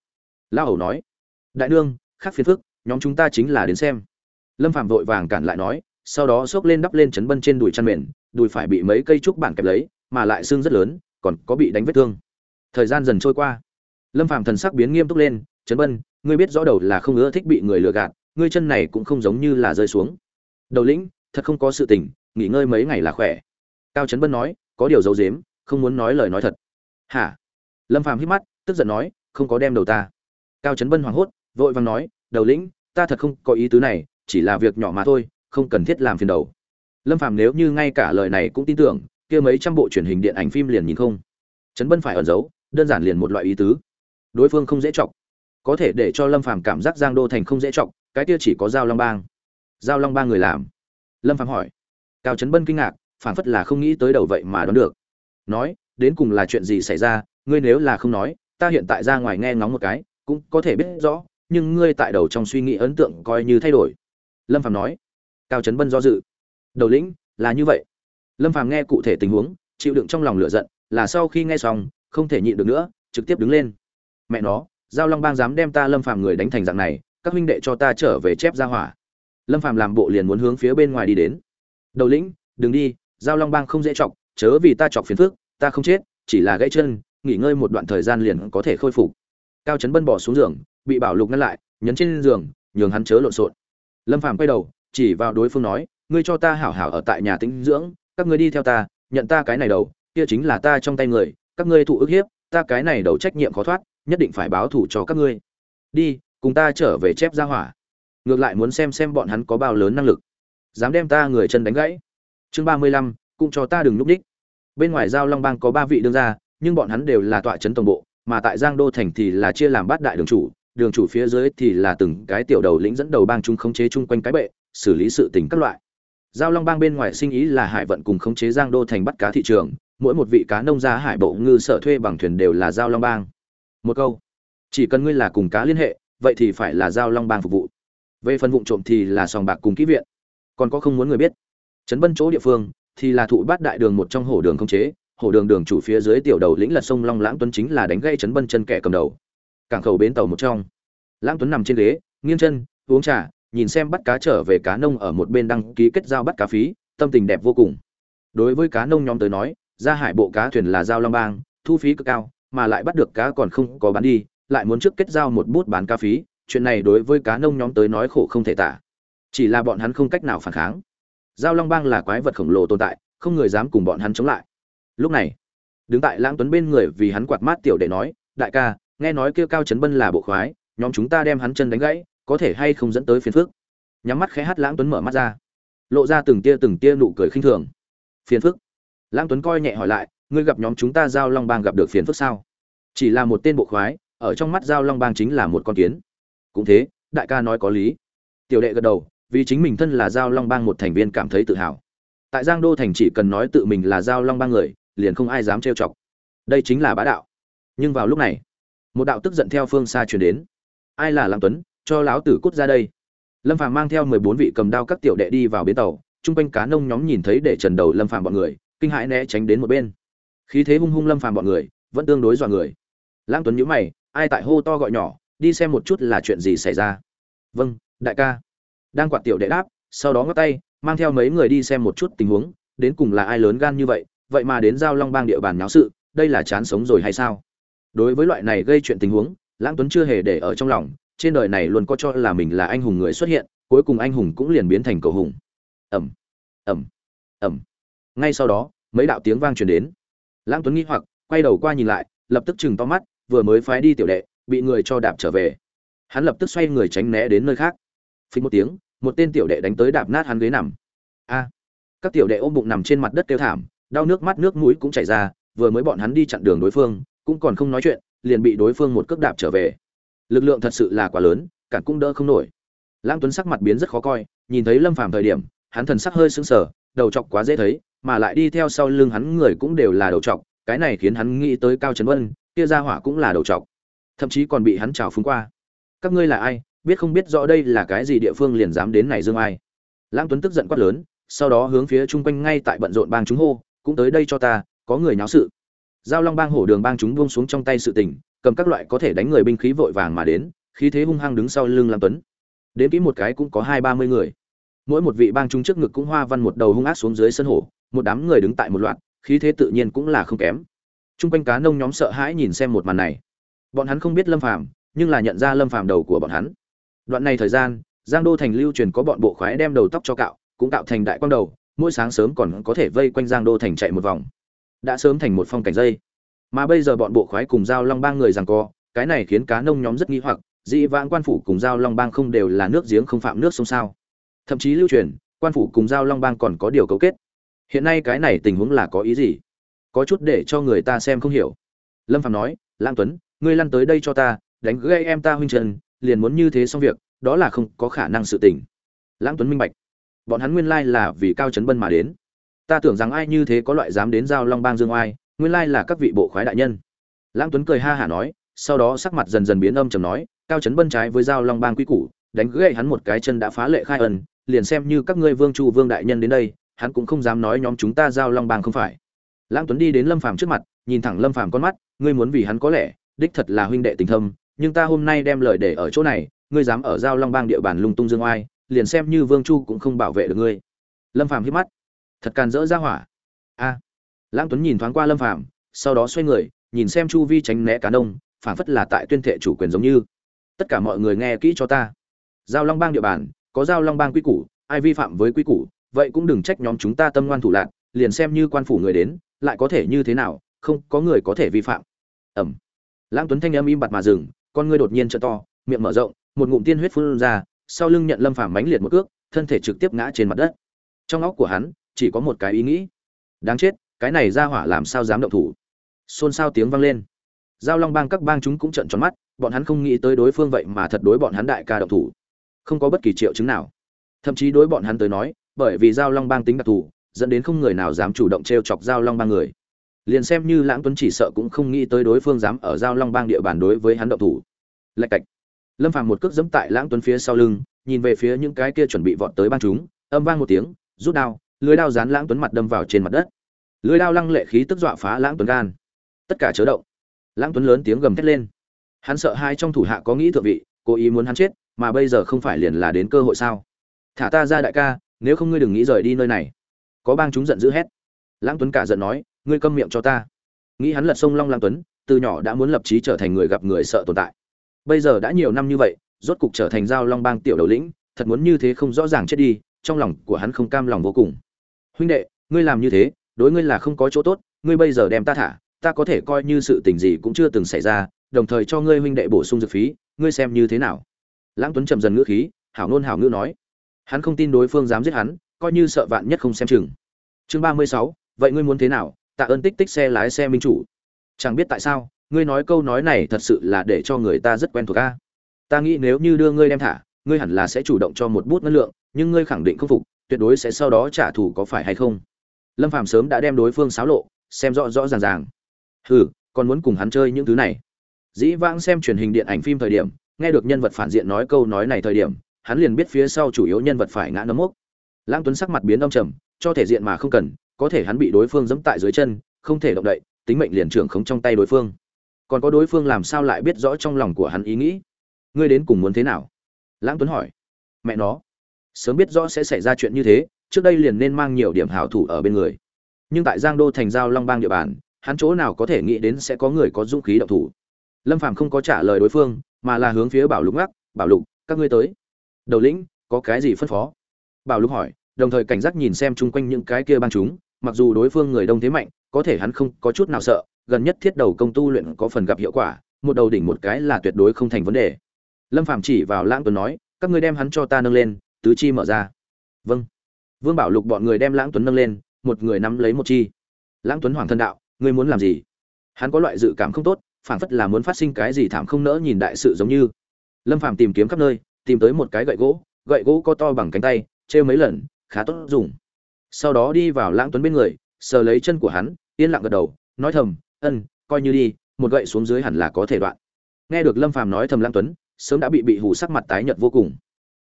Lao hầu nói, đại nương, khác phiền phức, nhóm chúng ta chính là đến xem. Lâm phạm vội vàng cản lại nói, sau đó xốc lên đắp lên Trấn bân trên đùi chăn mền, đùi phải bị mấy cây trúc bản kẹp lấy, mà lại xương rất lớn, còn có bị đánh vết thương. Thời gian dần trôi qua. Lâm phạm thần sắc biến nghiêm túc lên Trấn bân, ngươi biết rõ đầu là không ưa thích bị người lừa gạt, ngươi chân này cũng không giống như là rơi xuống. Đầu lĩnh, thật không có sự tình, nghỉ ngơi mấy ngày là khỏe. Cao trấn bân nói có điều giấu dếm không muốn nói lời nói thật. Hả? Lâm phàm hít mắt, tức giận nói, không có đem đầu ta. Cao trấn bân hoảng hốt, vội vàng nói, đầu lĩnh, ta thật không có ý tứ này, chỉ là việc nhỏ mà thôi, không cần thiết làm phiền đầu. Lâm phàm nếu như ngay cả lời này cũng tin tưởng, kia mấy trăm bộ truyền hình điện ảnh phim liền nhìn không. Trấn bân phải ẩn giấu, đơn giản liền một loại ý tứ. Đối phương không dễ chọc. Có thể để cho lâm phàm cảm giác giang đô thành không dễ chọc, cái kia chỉ có giao long bang. Giao long bang người làm. Lâm phàm hỏi. Cao trấn bân kinh ngạc phản phất là không nghĩ tới đầu vậy mà đoán được. Nói, đến cùng là chuyện gì xảy ra, ngươi nếu là không nói, ta hiện tại ra ngoài nghe ngóng một cái, cũng có thể biết rõ, nhưng ngươi tại đầu trong suy nghĩ ấn tượng coi như thay đổi. Lâm phàm nói. Cao trấn bân do dự. Đầu lĩnh, là như vậy. Lâm phàm nghe cụ thể tình huống, chịu đựng trong lòng lửa giận, là sau khi nghe xong, không thể nhịn được nữa, trực tiếp đứng lên. Mẹ nó, giao long bang dám đem ta lâm phàm người đánh thành dạng này, các huynh đệ cho ta trở về chép ra hỏa. Lâm phàm làm bộ liền muốn hướng phía bên ngoài đi đến. Đầu lĩnh, đừng đi giao long bang không dễ chọc, chớ vì ta chọc phiền phức, ta không chết, chỉ là gãy chân, nghỉ ngơi một đoạn thời gian liền có thể khôi phục. Cao trấn bân bỏ xuống giường, bị bảo lục ngăn lại, nhấn trên giường, nhường hắn chớ lộn xộn. Lâm phàm quay đầu, chỉ vào đối phương nói, ngươi cho ta hảo hảo ở tại nhà tĩnh dưỡng, các ngươi đi theo ta, nhận ta cái này đầu, kia chính là ta trong tay người, các ngươi thụ ức hiếp, ta cái này đầu trách nhiệm khó thoát, nhất định phải báo thủ cho các ngươi. Đi, cùng ta trở về chép ra hỏa. Ngược lại muốn xem xem bọn hắn có bao lớn năng lực. Dám đem ta người chân đánh gãy chương ba mươi lăm, cũng cho ta đừng núp đích. Bên ngoài giao long bang có ba vị đương gia, nhưng bọn hắn đều là tọa trấn tổng bộ, mà tại giang đô thành thì là chia làm bát đại đường chủ đường chủ phía dưới thì là từng cái tiểu đầu lĩnh dẫn đầu bang chúng khống chế chung quanh cái bệ, xử lý sự tình các loại. Giao long bang bên ngoài sinh ý là hải vận cùng khống chế giang đô thành bắt cá thị trường, mỗi một vị cá nông gia hải bộ ngư sở thuê bằng thuyền đều là giao long bang. Một câu, chỉ cần ngươi là cùng cá liên hệ, vậy thì phải là giao long bang phục vụ. Về phần vụ trộm thì là sòng bạc cùng kỹ viện. Còn có không muốn người biết trấn bân chỗ địa phương thì là thụ bát đại đường một trong hổ đường không chế. Hổ đường đường chủ phía dưới tiểu đầu lĩnh lật sông long lãng tuấn chính là đánh gây trấn bân chân kẻ cầm đầu. Cảng khẩu bến tàu một trong. Lãng tuấn nằm trên ghế, nghiêng chân, uống trà, nhìn xem bắt cá trở về cá nông ở một bên đăng ký kết giao bắt cá phí, tâm tình đẹp vô cùng. Đối với cá nông nhóm tới nói, ra hải bộ cá thuyền là giao long bang, thu phí cực cao, mà lại bắt được cá còn không có bán đi, lại muốn trước kết giao một bút bán cá phí, chuyện này đối với cá nông nhóm tới nói khổ không thể tả. Chỉ là bọn hắn không cách nào phản kháng giao long bang là quái vật khổng lồ tồn tại, không người dám cùng bọn hắn chống lại. Lúc này, đứng tại lãng tuấn bên người vì hắn quạt mát tiểu đệ nói, đại ca, nghe nói kêu cao trấn bân là bộ khoái, nhóm chúng ta đem hắn chân đánh gãy, có thể hay không dẫn tới phiền phức? Nhắm mắt khẽ hát lãng tuấn mở mắt ra. Lộ ra từng tia từng tia nụ cười khinh thường. Phiền phức? Lãng tuấn coi nhẹ hỏi lại, ngươi gặp nhóm chúng ta giao long bang gặp được phiền phức sao? Chỉ là một tên bộ khoái, ở trong mắt giao long bang chính là một con kiến. Cũng thế, đại ca nói có lý. Tiểu đệ gật đầu vì chính mình thân là giao long bang một thành viên cảm thấy tự hào. Tại giang đô thành chỉ cần nói tự mình là giao long bang người, liền không ai dám trêu chọc. Đây chính là bá đạo. Nhưng vào lúc này, một đạo tức giận theo phương xa truyền đến. Ai là lam tuấn? Cho láo tử cút ra đây. Lâm phàm mang theo mười bốn vị cầm đao các tiểu đệ đi vào bến tàu. Chung quanh cá nông nhóm nhìn thấy để trần đầu lâm phàm bọn người, kinh hãi né tránh đến một bên. Khí thế hung hung lâm phàm bọn người, vẫn tương đối dọa người. Lãng tuấn nhíu mày, ai tại hô to gọi nhỏ, đi xem một chút là chuyện gì xảy ra. Vâng đại ca đang quạt tiểu đệ đáp, sau đó ngắt tay, mang theo mấy người đi xem một chút tình huống, đến cùng là ai lớn gan như vậy vậy mà đến giao long bang địa bàn náo sự, đây là chán sống rồi hay sao? Đối với loại này gây chuyện tình huống, lãng tuấn chưa hề để ở trong lòng, trên đời này luôn có cho là mình là anh hùng người xuất hiện, cuối cùng anh hùng cũng liền biến thành cầu hùng. Ẩm ẩm ẩm ngay sau đó, mấy đạo tiếng vang truyền đến. Lãng tuấn nghĩ hoặc, quay đầu qua nhìn lại, lập tức chừng to mắt, vừa mới phái đi tiểu đệ, bị người cho đạp trở về. Hắn lập tức xoay người tránh né đến nơi khác phí một tiếng, một tên tiểu đệ đánh tới đạp nát hắn ghế nằm. A! Các tiểu đệ ôm bụng nằm trên mặt đất kêu thảm, đau nước mắt nước mũi cũng chảy ra, vừa mới bọn hắn đi chặn đường đối phương, cũng còn không nói chuyện, liền bị đối phương một cước đạp trở về. Lực lượng thật sự là quá lớn, cản cũng đỡ không nổi. Lãng tuấn sắc mặt biến rất khó coi, nhìn thấy lâm phàm thời điểm, hắn thần sắc hơi sững sờ, đầu chọc quá dễ thấy, mà lại đi theo sau lưng hắn người cũng đều là đầu chọc, cái này khiến hắn nghĩ tới cao trấn vân, kia ra hỏa cũng là đầu chọc. Thậm chí còn bị hắn trào phúng qua. Các ngươi là ai? Biết không biết rõ đây là cái gì địa phương liền dám đến này dương ai. Lãng tuấn tức giận quát lớn sau đó hướng phía chung quanh ngay tại bận rộn bang chúng hô cũng tới đây cho ta có người nháo sự. Giao long bang hổ đường bang chúng buông xuống trong tay sự tình cầm các loại có thể đánh người binh khí vội vàng mà đến khí thế hung hăng đứng sau lưng lãng tuấn. Đến kỹ một cái cũng có hai ba mươi người. Mỗi một vị bang chúng trước ngực cũng hoa văn một đầu hung ác xuống dưới sân hổ một đám người đứng tại một loạt khí thế tự nhiên cũng là không kém. Chung quanh cá nông nhóm sợ hãi nhìn xem một màn này. Bọn hắn không biết Lâm Phàm, nhưng là nhận ra Lâm Phàm đầu của bọn hắn. Đoạn này thời gian, Giang Đô thành lưu truyền có bọn bộ khoái đem đầu tóc cho cạo, cũng tạo thành đại quang đầu, mỗi sáng sớm còn có thể vây quanh Giang Đô thành chạy một vòng. Đã sớm thành một phong cảnh dây. Mà bây giờ bọn bộ khoái cùng giao long bang người giằng co, cái này khiến cá nông nhóm rất nghi hoặc, dị vãng quan phủ cùng giao long bang không đều là nước giếng không phạm nước sông sao? Thậm chí lưu truyền, quan phủ cùng giao long bang còn có điều cấu kết. Hiện nay cái này tình huống là có ý gì? có chút để cho người ta xem không hiểu lâm phạm nói lãng tuấn ngươi lăn tới đây cho ta đánh gây em ta huynh trần liền muốn như thế xong việc, đó là không có khả năng sự tình. Lãng tuấn minh bạch. Bọn hắn nguyên lai là vì cao trấn bân mà đến. Ta tưởng rằng ai như thế có loại dám đến giao long bang dương oai, nguyên lai là các vị bộ khoái đại nhân. Lãng tuấn cười ha hả nói, sau đó sắc mặt dần dần biến âm trầm nói, cao trấn bân trái với giao long bang quy củ, đánh gãy hắn một cái chân đã phá lệ khai ẩn liền xem như các ngươi vương chu vương đại nhân đến đây, hắn cũng không dám nói nhóm chúng ta giao long bang không phải. Lãng tuấn đi đến lâm phàm trước mặt, nhìn thẳng lâm phàm con mắt, ngươi muốn vì hắn có lẽ, đích thật là huynh đệ tình thâm nhưng ta hôm nay đem lời để ở chỗ này, ngươi dám ở giao long bang địa bàn lung tung dương oai, liền xem như vương chu cũng không bảo vệ được ngươi. Lâm phàm hít mắt. Thật càn rỡ ra hỏa. A. Lãng tuấn nhìn thoáng qua lâm phàm, sau đó xoay người, nhìn xem chu vi tránh né cá nông phảng phất là tại tuyên thệ chủ quyền giống như. Tất cả mọi người nghe kỹ cho ta. Giao long bang địa bàn, có giao long bang quy củ, ai vi phạm với quy củ, vậy cũng đừng trách nhóm chúng ta tâm ngoan thủ lạc liền xem như quan phủ người đến, lại có thể như thế nào, không có người có thể vi phạm. Ẩm. Lãng tuấn thanh âm im bặt mà dừng con ngươi đột nhiên trợ to, miệng mở rộng, một ngụm tiên huyết phun ra, sau lưng nhận lâm phàm mánh liệt một cước, thân thể trực tiếp ngã trên mặt đất. Trong óc của hắn, chỉ có một cái ý nghĩ. Đáng chết, cái này ra hỏa làm sao dám động thủ? Xôn xao tiếng vang lên. Giao long bang các bang chúng cũng trợn tròn mắt, bọn hắn không nghĩ tới đối phương vậy mà thật đối bọn hắn đại ca động thủ. Không có bất kỳ triệu chứng nào. Thậm chí đối bọn hắn tới nói, bởi vì giao long bang tính đặc thù, dẫn đến không người nào dám chủ động t r e o chọc giao long bang người. Liền xem như lãng tuấn chỉ sợ cũng không nghĩ tới đối phương dám ở giao long bang địa bàn đối với hắn động thủ lạch cạch. Lâm phàm một cước dẫm tại lãng tuấn phía sau lưng, nhìn về phía những cái kia chuẩn bị vọt tới ban chúng, âm vang một tiếng, rút đao, lưới đao dán lãng tuấn mặt đâm vào trên mặt đất. Lưới đao lăng lệ khí tức dọa phá lãng tuấn gan. Tất cả chớ động. Lãng tuấn lớn tiếng gầm thét lên. Hắn sợ hai trong thủ hạ có nghĩ thượng vị, cố ý muốn hắn chết, mà bây giờ không phải liền là đến cơ hội sao? Thả ta ra đại ca, nếu không ngươi đừng nghĩ rời đi nơi này. Có bang chúng giận dữ hét. Lãng tuấn cả giận nói, ngươi câm miệng cho ta. Nghĩ hắn lật sông long lãng tuấn, từ nhỏ đã muốn lập chí trở thành người gặp người sợ tồn tại bây giờ đã nhiều năm như vậy, rốt cục trở thành giao long bang tiểu đầu lĩnh, thật muốn như thế không rõ ràng chết đi, trong lòng của hắn không cam lòng vô cùng. Huynh đệ, ngươi làm như thế, đối ngươi là không có chỗ tốt, ngươi bây giờ đem ta thả, ta có thể coi như sự tình gì cũng chưa từng xảy ra, đồng thời cho ngươi huynh đệ bổ sung dược phí, ngươi xem như thế nào? Lãng tuấn trầm dần ngữ khí, hảo ngôn hảo ngữ nói. Hắn không tin đối phương dám giết hắn, coi như sợ vạn nhất không xem chừng. Chương ba mươi sáu, vậy ngươi muốn thế nào? Tạ ơn tích tích xe lái xe minh chủ. Chẳng biết tại sao ngươi nói câu nói này thật sự là để cho người ta rất quen thuộc a. Ta nghĩ nếu như đưa ngươi đem thả ngươi hẳn là sẽ chủ động cho một bút ngân lượng nhưng ngươi khẳng định không phục tuyệt đối sẽ sau đó trả thù có phải hay không? Lâm phàm sớm đã đem đối phương xáo lộ xem rõ rõ ràng ràng. Hừ còn muốn cùng hắn chơi những thứ này. Dĩ vãng xem truyền hình điện ảnh phim thời điểm nghe được nhân vật phản diện nói câu nói này thời điểm hắn liền biết phía sau chủ yếu nhân vật phải ngã nấm mốc. Lãng Tuấn sắc mặt biến âm trầm, cho thể diện mà không cần, có thể hắn bị đối phương giẫm tại dưới chân, không thể động đậy, tính mệnh liền trưởng khống trong tay đối phương. Còn có đối phương làm sao lại biết rõ trong lòng của hắn ý nghĩ? Ngươi đến cùng muốn thế nào? Lãng Tuấn hỏi. Mẹ nó, sớm biết rõ sẽ xảy ra chuyện như thế, trước đây liền nên mang nhiều điểm hảo thủ ở bên người. Nhưng tại Giang Đô thành giao Long Bang địa bàn, hắn chỗ nào có thể nghĩ đến sẽ có người có dũng khí động thủ. Lâm Phàm không có trả lời đối phương, mà là hướng phía Bảo Lục ngắc, "Bảo Lục, các ngươi tới." Đầu lĩnh, có cái gì phân phó? Bảo Lục hỏi, đồng thời cảnh giác nhìn xem chung quanh những cái kia bang chúng, mặc dù đối phương người đông thế mạnh, có thể hắn không có chút nào sợ, gần nhất thiết đầu công tu luyện có phần gặp hiệu quả, một đầu đỉnh một cái là tuyệt đối không thành vấn đề. Lâm Phàm chỉ vào Lãng Tuấn nói, các ngươi đem hắn cho ta nâng lên, tứ chi mở ra. Vâng. Vương Bảo Lục bọn người đem Lãng Tuấn nâng lên, một người nắm lấy một chi. Lãng Tuấn hoàng thân đạo, ngươi muốn làm gì? Hắn có loại dự cảm không tốt, phảng phất là muốn phát sinh cái gì thảm không nỡ nhìn đại sự giống như lâm phàm tìm kiếm khắp nơi tìm tới một cái gậy gỗ gậy gỗ có to bằng cánh tay trêu mấy lần khá tốt dùng sau đó đi vào lãng tuấn bên người, sờ lấy chân của hắn, yên lặng gật đầu, nói thầm, ân, coi như đi, một gậy xuống dưới hẳn là có thể đoạn. Nghe được lâm phàm nói thầm lãng tuấn, sớm đã bị bị hù sắc mặt tái nhợt vô cùng.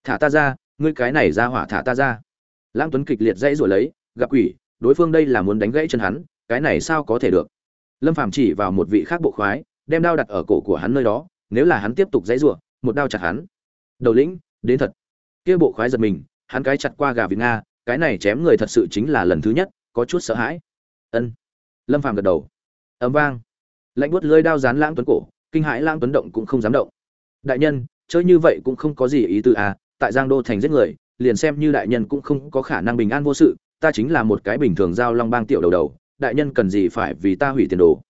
Thả ta ra, ngươi cái này ra hỏa thả ta ra. Lãng tuấn kịch liệt dãy rồi lấy, gặp quỷ, đối phương đây là muốn đánh gãy chân hắn, cái này sao có thể được? Lâm phàm chỉ vào một vị khác bộ khoái, đem đao đặt ở cổ của hắn nơi đó, nếu là hắn tiếp tục dãy rủa, một đao chặt hắn. Đầu lĩnh, đến thật. Kia bộ khoái giật mình, hắn cái chặt qua gà vịt nga cái này chém người thật sự chính là lần thứ nhất, có chút sợ hãi. Ân. Lâm phàm gật đầu. Ấm vang. Lạnh buốt lưỡi đao dán lãng tuấn cổ, kinh hãi lãng tuấn động cũng không dám động. Đại nhân, chơi như vậy cũng không có gì ý tư à tại giang đô thành giết người, liền xem như đại nhân cũng không có khả năng bình an vô sự, ta chính là một cái bình thường giao long bang tiểu đầu đầu, đại nhân cần gì phải vì ta hủy tiền đồ.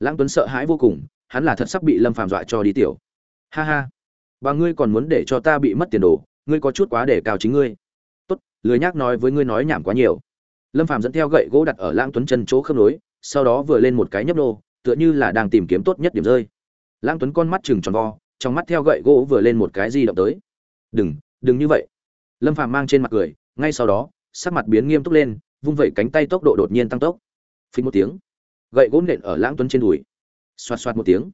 Lãng tuấn sợ hãi vô cùng, hắn là thật sắp bị lâm phàm dọa cho đi tiểu. Ha ha. Và ngươi còn muốn để cho ta bị mất tiền đồ, ngươi có chút quá để cao chính ngươi lười nhác nói với ngươi nói nhảm quá nhiều. Lâm phàm dẫn theo gậy gỗ đặt ở lãng tuấn chân chỗ khớp nối, sau đó vừa lên một cái nhấp nô, tựa như là đang tìm kiếm tốt nhất điểm rơi. Lãng tuấn con mắt chừng tròn vo, trong mắt theo gậy gỗ vừa lên một cái di động tới. Đừng đừng như vậy. Lâm phàm mang trên mặt cười, ngay sau đó, sắc mặt biến nghiêm túc lên, vung vẩy cánh tay tốc độ đột nhiên tăng tốc. Phình một tiếng, gậy gỗ nện ở lãng tuấn trên đùi. Xoạt xoạt một tiếng,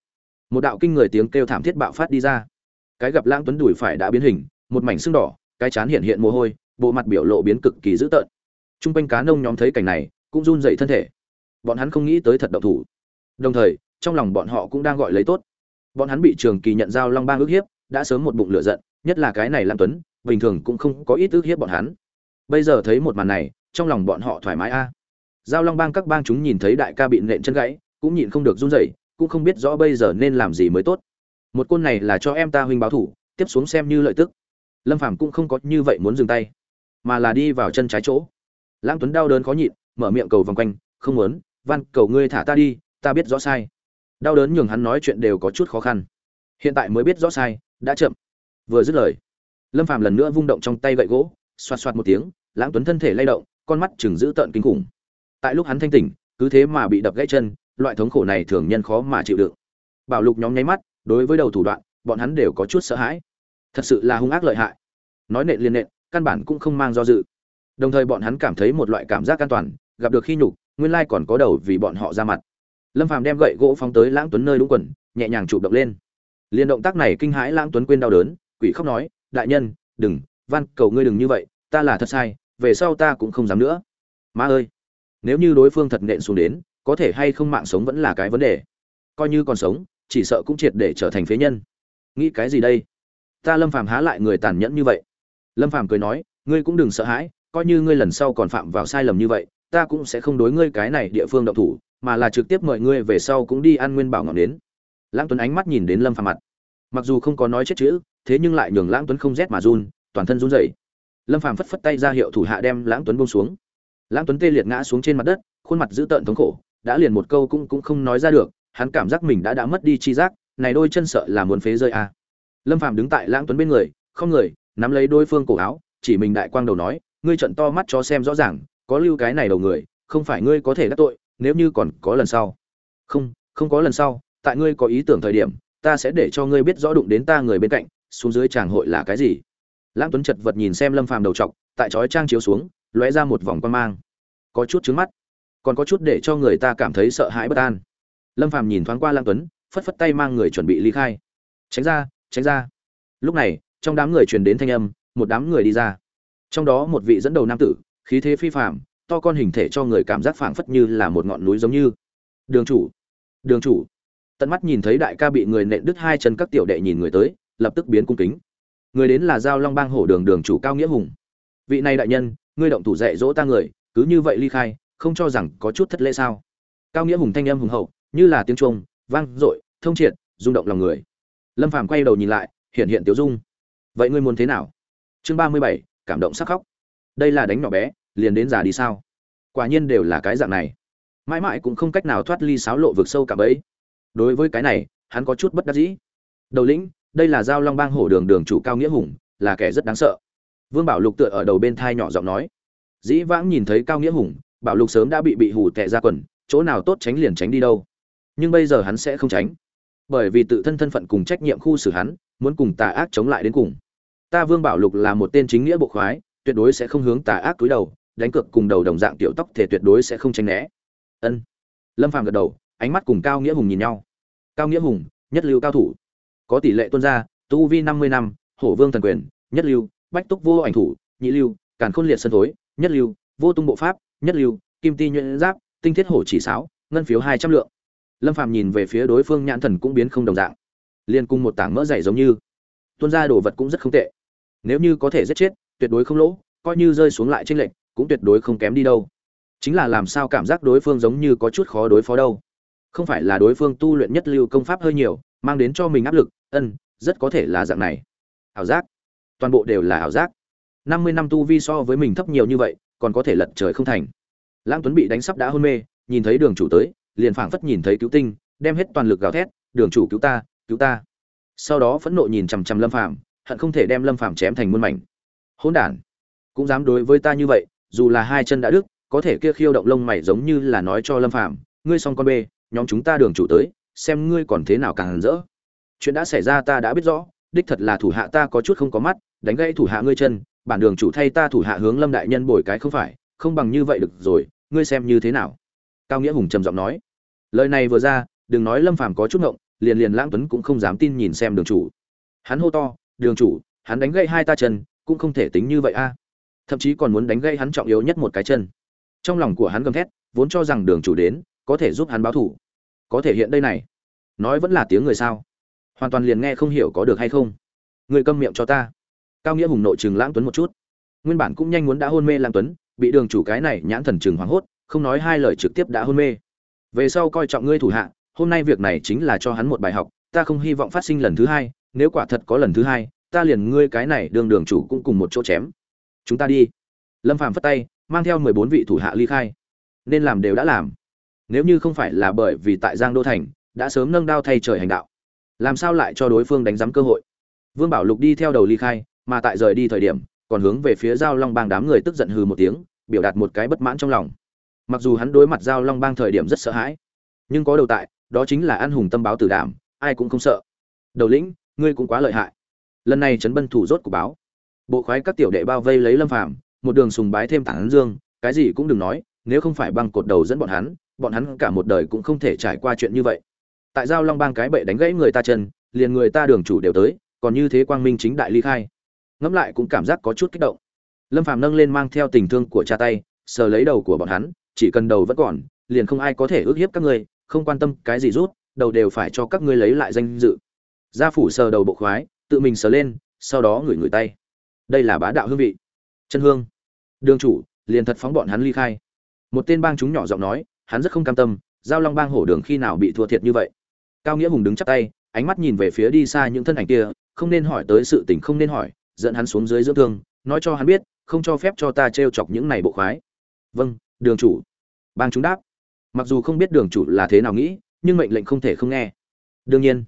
một đạo kinh người tiếng kêu thảm thiết bạo phát đi ra. Cái gặp lãng tuấn đùi phải đã biến hình, một mảnh xương đỏ, cái chán hiện hiện mồ hôi bộ mặt biểu lộ biến cực kỳ dữ tợn. T r u n g quanh cá nông nhóm thấy cảnh này, cũng run dậy thân thể. Bọn hắn không nghĩ tới thật độc thủ. Đồng thời, trong lòng bọn họ cũng đang gọi lấy tốt. Bọn hắn bị trường kỳ nhận giao long bang ước hiếp, đã sớm một bụng lửa giận, nhất là cái này lãng tuấn, bình thường cũng không có ít ước hiếp bọn hắn. Bây giờ thấy một màn này, trong lòng bọn họ thoải mái a. Giao long bang các bang chúng nhìn thấy đại ca bị nện chân gãy, cũng nhịn không được run rẩy, cũng không biết rõ bây giờ nên làm gì mới tốt. Một côn này là cho em ta huynh báo thủ, tiếp xuống xem như lợi tức. Lâm phàm cũng không có như vậy muốn dừng tay mà là đi vào chân trái chỗ. Lãng tuấn đau đớn khó nhịn, mở miệng cầu vòng quanh, không muốn van cầu ngươi thả ta đi, ta biết rõ sai. Đau đớn nhường hắn nói chuyện đều có chút khó khăn. Hiện tại mới biết rõ sai, đã chậm. Vừa dứt lời, lâm phàm lần nữa vung động trong tay gậy gỗ, xoạt xoạt một tiếng, lãng tuấn thân thể lay động, con mắt chừng giữ tợn kinh khủng. Tại lúc hắn thanh tỉnh, cứ thế mà bị đập gãy chân, loại thống khổ này thường nhân khó mà chịu đựng. Bảo lục nhóm nháy mắt, đối với đầu thủ đoạn, bọn hắn đều có chút sợ hãi. Thật sự là hung ác lợi hại. Nói nện liên nện căn bản cũng không mang do dự. Đồng thời bọn hắn cảm thấy một loại cảm giác an toàn, gặp được khi nhục, nguyên lai còn có đầu vì bọn họ ra mặt. Lâm phàm đem gậy gỗ phóng tới lãng tuấn nơi đúng quần, nhẹ nhàng chụp động lên. Liên động tác này kinh hãi lãng tuấn quên đau đớn, quỷ khóc nói, đại nhân, đừng van cầu ngươi đừng như vậy, ta là thật sai, về sau ta cũng không dám nữa. Má ơi, nếu như đối phương thật nện xuống đến, có thể hay không mạng sống vẫn là cái vấn đề. Coi như còn sống, chỉ sợ cũng triệt để trở thành phế nhân. Nghĩ cái gì đây? Ta lâm phàm há lại người tàn nhẫn như vậy lâm phàm cười nói, ngươi cũng đừng sợ hãi, coi như ngươi lần sau còn phạm vào sai lầm như vậy, ta cũng sẽ không đối ngươi cái này địa phương động thủ, mà là trực tiếp mời ngươi về sau cũng đi ăn nguyên bảo ngọn đến lãng tuấn ánh mắt nhìn đến lâm phàm mặt. Mặc dù không có nói chết chữ, thế nhưng lại nhường lãng tuấn không rét mà run, toàn thân run rẩy. Lâm phàm phất phất tay ra hiệu thủ hạ đem lãng tuấn buông xuống. Lãng tuấn tê liệt ngã xuống trên mặt đất, khuôn mặt dữ tợn thống khổ, đã liền một câu cũng cũng không nói ra được, hắn cảm giác mình đã đã mất đi chi giác, này đôi chân sợ là muốn phế rơi à. lâm phàm đứng tại lãng tuấn bên người, không người nắm lấy đối phương cổ áo, chỉ mình đại quang đầu nói, ngươi trận to mắt cho xem rõ ràng, có lưu cái này đầu người, không phải ngươi có thể đắc tội, nếu như còn có lần sau. Không không có lần sau, tại ngươi có ý tưởng thời điểm, ta sẽ để cho ngươi biết rõ đụng đến ta người bên cạnh, xuống dưới tràng hội là cái gì. Lãng tuấn chật vật nhìn xem lâm phàm đầu trọc, tại chói trang chiếu xuống, lóe ra một vòng quan mang. Có chút trứng mắt, còn có chút để cho người ta cảm thấy sợ hãi bất an. Lâm phàm nhìn thoáng qua lang tuấn, phất phất tay mang người chuẩn bị ly khai. Tránh ra tránh ra. Lúc này trong đám người truyền đến thanh âm một đám người đi ra. Trong đó một vị dẫn đầu nam tử khí thế phi phàm, to con hình thể cho người cảm giác phảng phất như là một ngọn núi giống như. Đường chủ đường chủ. Tận mắt nhìn thấy đại ca bị người nện đứt hai chân các tiểu đệ nhìn người tới lập tức biến cung kính. Người đến là giao long bang hổ đường đường chủ cao nghĩa hùng. Vị này đại nhân ngươi động thủ dạy dỗ ta người cứ như vậy ly khai không cho rằng có chút thất lễ sao? Cao nghĩa hùng thanh âm hùng hậu như là tiếng chuông, vang dội thông triệt rung động lòng người. Lâm phàm quay đầu nhìn lại hiện hiện tiểu dung vậy ngươi muốn thế nào? Chương ba mươi bảy, cảm động sắc khóc. Đây là đánh nhỏ bé, liền đến già đi sao? Quả nhiên đều là cái dạng này. Mãi mãi cũng không cách nào thoát ly sáo lộ vực sâu cả bấy. Đối với cái này, hắn có chút bất đắc dĩ. Đầu lĩnh, đây là giao long bang hổ đường đường chủ cao nghĩa hùng, là kẻ rất đáng sợ. Vương bảo lục tựa ở đầu bên thai nhỏ giọng nói. Dĩ vãng nhìn thấy cao nghĩa hùng, bảo lục sớm đã bị bị hủ tệ ra quần, chỗ nào tốt tránh liền tránh đi đâu. Nhưng bây giờ hắn sẽ không tránh. Bởi vì tự thân thân phận cùng trách nhiệm khu xử hắn, muốn cùng tà ác chống lại đến cùng ta vương bảo lục là một tên chính nghĩa bộ khoái, tuyệt đối sẽ không hướng tà ác túi đầu, đánh cược cùng đầu đồng dạng tiểu tóc thể tuyệt đối sẽ không tránh né. Ân. Lâm phàm gật đầu, ánh mắt cùng cao nghĩa hùng nhìn nhau. Cao nghĩa hùng, nhất lưu cao thủ. Có tỷ lệ tuân gia, tu vi năm mươi năm, hổ vương thần quyền, nhất lưu, bách túc vô ảnh thủ, nhị lưu, càn khôn liệt sân thối, nhất lưu, vô tung bộ pháp, nhất lưu, kim ti nhuyễn giáp, tinh thiết hổ chỉ sáo, ngân phiếu hai trăm lượng. Lâm phàm nhìn về phía đối phương nhãn thần cũng biến không đồng dạng. Liên cung một tảng mỡ dày giống như. Tuân gia đồ vật cũng rất không tệ nếu như có thể giết chết, tuyệt đối không lỗ, coi như rơi xuống lại tranh lệch, cũng tuyệt đối không kém đi đâu. Chính là làm sao cảm giác đối phương giống như có chút khó đối phó đâu. Không phải là đối phương tu luyện nhất lưu công pháp hơi nhiều, mang đến cho mình áp lực, ân, rất có thể là dạng này. Ảo giác. Toàn bộ đều là ảo giác. Năm mươi năm tu vi so với mình thấp nhiều như vậy, còn có thể lật trời không thành. Lãng tuấn bị đánh sắp đã hôn mê, nhìn thấy đường chủ tới, liền phảng phất nhìn thấy cứu tinh, đem hết toàn lực gào thét, đường chủ cứu ta cứu ta. Sau đó phẫn nộ nhìn chằm chằm lâm phàm hận không thể đem lâm phàm chém thành muôn mảnh. Hỗn đản, cũng dám đối với ta như vậy, dù là hai chân đã đứt, có thể kia khiêu động lông mày giống như là nói cho lâm phàm, ngươi xong con bê, nhóm chúng ta đường chủ tới, xem ngươi còn thế nào càng rỡ. Chuyện đã xảy ra ta đã biết rõ, đích thật là thủ hạ ta có chút không có mắt, đánh gãy thủ hạ ngươi chân, bản đường chủ thay ta thủ hạ hướng lâm đại nhân bồi cái không phải, không bằng như vậy được rồi, ngươi xem như thế nào? Cao nghĩa hùng trầm giọng nói. Lời này vừa ra, đừng nói lâm phàm có chút ngộng, liền liền lãng tuấn cũng không dám tin nhìn xem đường chủ. Hắn hô to đường chủ, hắn đánh gãy hai ta chân, cũng không thể tính như vậy a. Thậm chí còn muốn đánh gãy hắn trọng yếu nhất một cái chân. Trong lòng của hắn gầm thét, vốn cho rằng đường chủ đến, có thể giúp hắn báo thủ. Có thể hiện đây này. Nói vẫn là tiếng người sao? Hoàn toàn liền nghe không hiểu có được hay không. Người câm miệng cho ta. Cao nghĩa hùng nội chừng lãng tuấn một chút. Nguyên bản cũng nhanh muốn đã hôn mê lãng tuấn, bị đường chủ cái này nhãn thần chừng hoảng hốt, không nói hai lời trực tiếp đã hôn mê. Về sau coi trọng ngươi thủ hạ, hôm nay việc này chính là cho hắn một bài học, ta không hy vọng phát sinh lần thứ hai nếu quả thật có lần thứ hai, ta liền ngươi cái này đường đường chủ cũng cùng một chỗ chém. Chúng ta đi. Lâm phàm phất tay, mang theo mười bốn vị thủ hạ ly khai. Nên làm đều đã làm. Nếu như không phải là bởi vì tại giang đô thành, đã sớm nâng đao thay trời hành đạo. Làm sao lại cho đối phương đánh giám cơ hội? Vương bảo lục đi theo đầu ly khai, mà tại rời đi thời điểm, còn hướng về phía giao long bang đám người tức giận hừ một tiếng, biểu đạt một cái bất mãn trong lòng. Mặc dù hắn đối mặt giao long bang thời điểm rất sợ hãi, nhưng có đầu tại, đó chính là an hùng tâm báo tử đảm, ai cũng không sợ. Đầu lĩnh ngươi cũng quá lợi hại. Lần này trấn bân thủ rốt của báo. Bộ khoái các tiểu đệ bao vây lấy lâm phàm, một đường sùng bái thêm tảng dương, cái gì cũng đừng nói, nếu không phải băng cột đầu dẫn bọn hắn bọn hắn cả một đời cũng không thể trải qua chuyện như vậy. Tại giao long bang cái bệ đánh gãy người ta chân, liền người ta đường chủ đều tới, còn như thế quang minh chính đại ly khai. Ngẫm lại cũng cảm giác có chút kích động. Lâm phàm nâng lên mang theo tình thương của cha tay, sờ lấy đầu của bọn hắn, chỉ cần đầu vẫn còn, liền không ai có thể ước hiếp các ngươi, không quan tâm cái gì rút, đầu đều phải cho các ngươi lấy lại danh dự gia phủ sờ đầu bộ khoái, tự mình sờ lên, sau đó ngửi ngửi tay. Đây là bá đạo hương vị. Chân hương. Đường chủ, liền thật phóng bọn hắn ly khai. Một tên bang chúng nhỏ giọng nói, hắn rất không cam tâm, giao long bang hổ đường khi nào bị thua thiệt như vậy. Cao nghĩa hùng đứng chắp tay, ánh mắt nhìn về phía đi xa những thân ảnh kia, không nên hỏi tới sự tình không nên hỏi, dẫn hắn xuống dưới dưỡng thương, nói cho hắn biết, không cho phép cho ta t chọc những này bộ khoái. Vâng đường chủ. Bang chúng đáp. Mặc dù không biết đường chủ là thế nào nghĩ, nhưng mệnh lệnh không thể không nghe. Đương nhiên.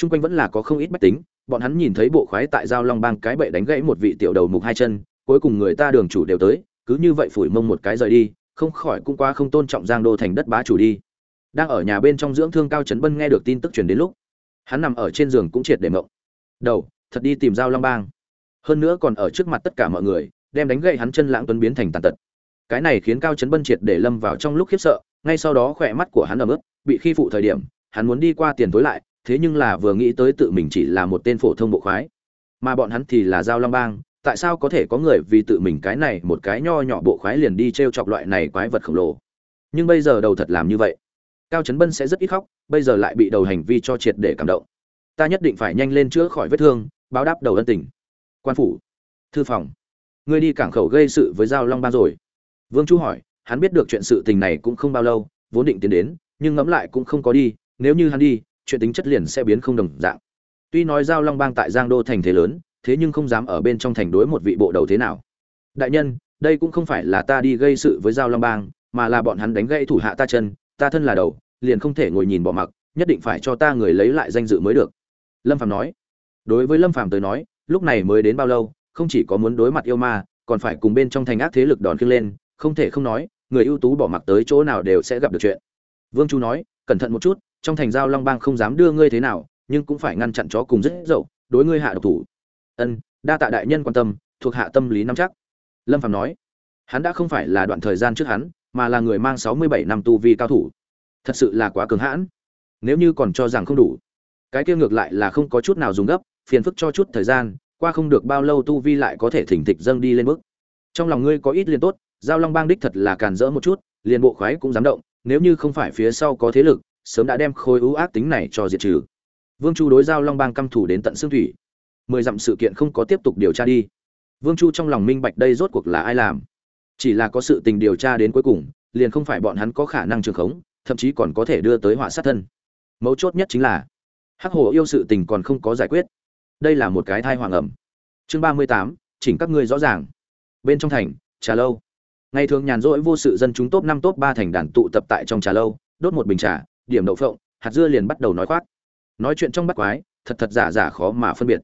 Trung quanh vẫn là có không ít bách tính, bọn hắn nhìn thấy bộ khoái tại giao long bang cái bệ đánh gãy một vị tiểu đầu mục hai chân, cuối cùng người ta đường chủ đều tới, cứ như vậy phủi mông một cái rời đi, không khỏi cũng quá không tôn trọng giang đô thành đất bá chủ đi. Đang ở nhà bên trong dưỡng thương cao trấn bân nghe được tin tức truyền đến lúc, hắn nằm ở trên giường cũng triệt để mộng. Đầu, thật đi tìm giao long bang. Hơn nữa còn ở trước mặt tất cả mọi người, đem đánh gậy hắn chân lãng tuấn biến thành tàn tật. Cái này khiến cao trấn bân triệt để lâm vào trong lúc khiếp sợ, ngay sau đó khỏe mắt của hắn ẩm ướt, bị khi phụ thời điểm, hắn muốn đi qua tiền tối lại thế nhưng là vừa nghĩ tới tự mình chỉ là một tên phổ thông bộ khoái, mà bọn hắn thì là giao long bang, tại sao có thể có người vì tự mình cái này một cái nho nhỏ bộ khoái liền đi t r e o chọc loại này quái vật khổng lồ? Nhưng bây giờ đầu thật làm như vậy, cao trấn bân sẽ rất ít khóc, bây giờ lại bị đầu hành vi cho triệt để cảm động. Ta nhất định phải nhanh lên chữa khỏi vết thương, báo đáp đầu ân tình. Quan phủ, thư phòng, ngươi đi cảng khẩu gây sự với giao long bang rồi. Vương chu hỏi, hắn biết được chuyện sự tình này cũng không bao lâu, vốn định tiến đến, nhưng ngẫm lại cũng không có đi, nếu như hắn đi chuyện tính chất liền sẽ biến không đồng dạng. Tuy nói giao long bang tại giang đô thành thế lớn, thế nhưng không dám ở bên trong thành đối một vị bộ đầu thế nào. Đại nhân, đây cũng không phải là ta đi gây sự với giao long bang, mà là bọn hắn đánh gãy thủ hạ ta chân, ta thân là đầu, liền không thể ngồi nhìn bỏ mặc, nhất định phải cho ta người lấy lại danh dự mới được. Lâm phàm nói. Đối với lâm phàm tới nói, lúc này mới đến bao lâu, không chỉ có muốn đối mặt yêu ma, còn phải cùng bên trong thành ác thế lực đòn khiêng lên, không thể không nói, người ưu tú bỏ mặc tới chỗ nào đều sẽ gặp được chuyện. Vương chu nói cẩn thận một chút, trong thành giao long bang không dám đưa ngươi thế nào, nhưng cũng phải ngăn chặn chó cùng rất dậu, đối ngươi hạ độc thủ. Ân, đa tạ đại nhân quan tâm, thuộc hạ tâm lý nắm chắc. Lâm phạm nói. Hắn đã không phải là đoạn thời gian trước hắn, mà là người mang sáu mươi bảy năm tu vi cao thủ. Thật sự là quá cường hãn. Nếu như còn cho rằng không đủ, cái kia ngược lại là không có chút nào dùng gấp, phiền phức cho chút thời gian, qua không được bao lâu tu vi lại có thể thỉnh thịch dâng đi lên bước. Trong lòng ngươi có ít liền tốt, giao long bang đích thật là càn rỡ một chút, liền bộ khoái cũng dám động nếu như không phải phía sau có thế lực, sớm đã đem khối ưu ác tính này cho diệt trừ. Vương chu đối giao long bang căm thủ đến tận xương thủy. Mười dặm sự kiện không có tiếp tục điều tra đi. Vương chu trong lòng minh bạch đây rốt cuộc là ai làm. Chỉ là có sự tình điều tra đến cuối cùng, liền không phải bọn hắn có khả năng trường khống, thậm chí còn có thể đưa tới họa sát thân. Mấu chốt nhất chính là, hắc hồ yêu sự tình còn không có giải quyết. Đây là một cái thai hoàng ẩm. Chương ba mươi tám, chỉnh các ngươi rõ ràng. Bên trong thành, trà lâu ngày thường nhàn rỗi vô sự dân chúng top năm, top ba thành đàn tụ tập tại trong trà lâu, đốt một bình trà, điểm đậu phộng, hạt dưa liền bắt đầu nói khoác. Nói chuyện trong bắt quái, thật thật giả giả khó mà phân biệt.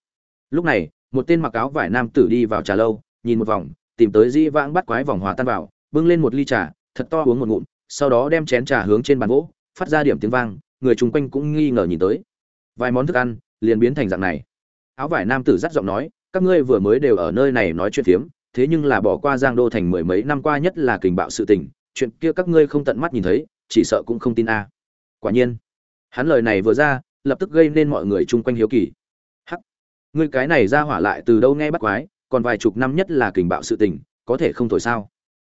Lúc này, một tên mặc áo vải nam tử đi vào trà lâu, nhìn một vòng, tìm tới di vãng bắt quái vòng hòa tan vào, bưng lên một ly trà, thật to uống một ngụm, sau đó đem chén trà hướng trên bàn gỗ, phát ra điểm tiếng vang, người chung quanh cũng nghi ngờ nhìn tới. Vài món thức ăn, liền biến thành dạng này. Áo vải nam tử dắt giọng nói, các ngươi vừa mới đều ở nơi này nói chuyện phiếm thế nhưng là bỏ qua giang đô thành mười mấy năm qua nhất là kình bạo sự tình, chuyện kia các ngươi không tận mắt nhìn thấy, chỉ sợ cũng không tin a. Quả nhiên, hắn lời này vừa ra, lập tức gây nên mọi người chung quanh hiếu kỳ. Hắc, ngươi cái này ra hỏa lại từ đâu nghe bắt quái, còn vài chục năm nhất là kình bạo sự tình, có thể không thổi sao?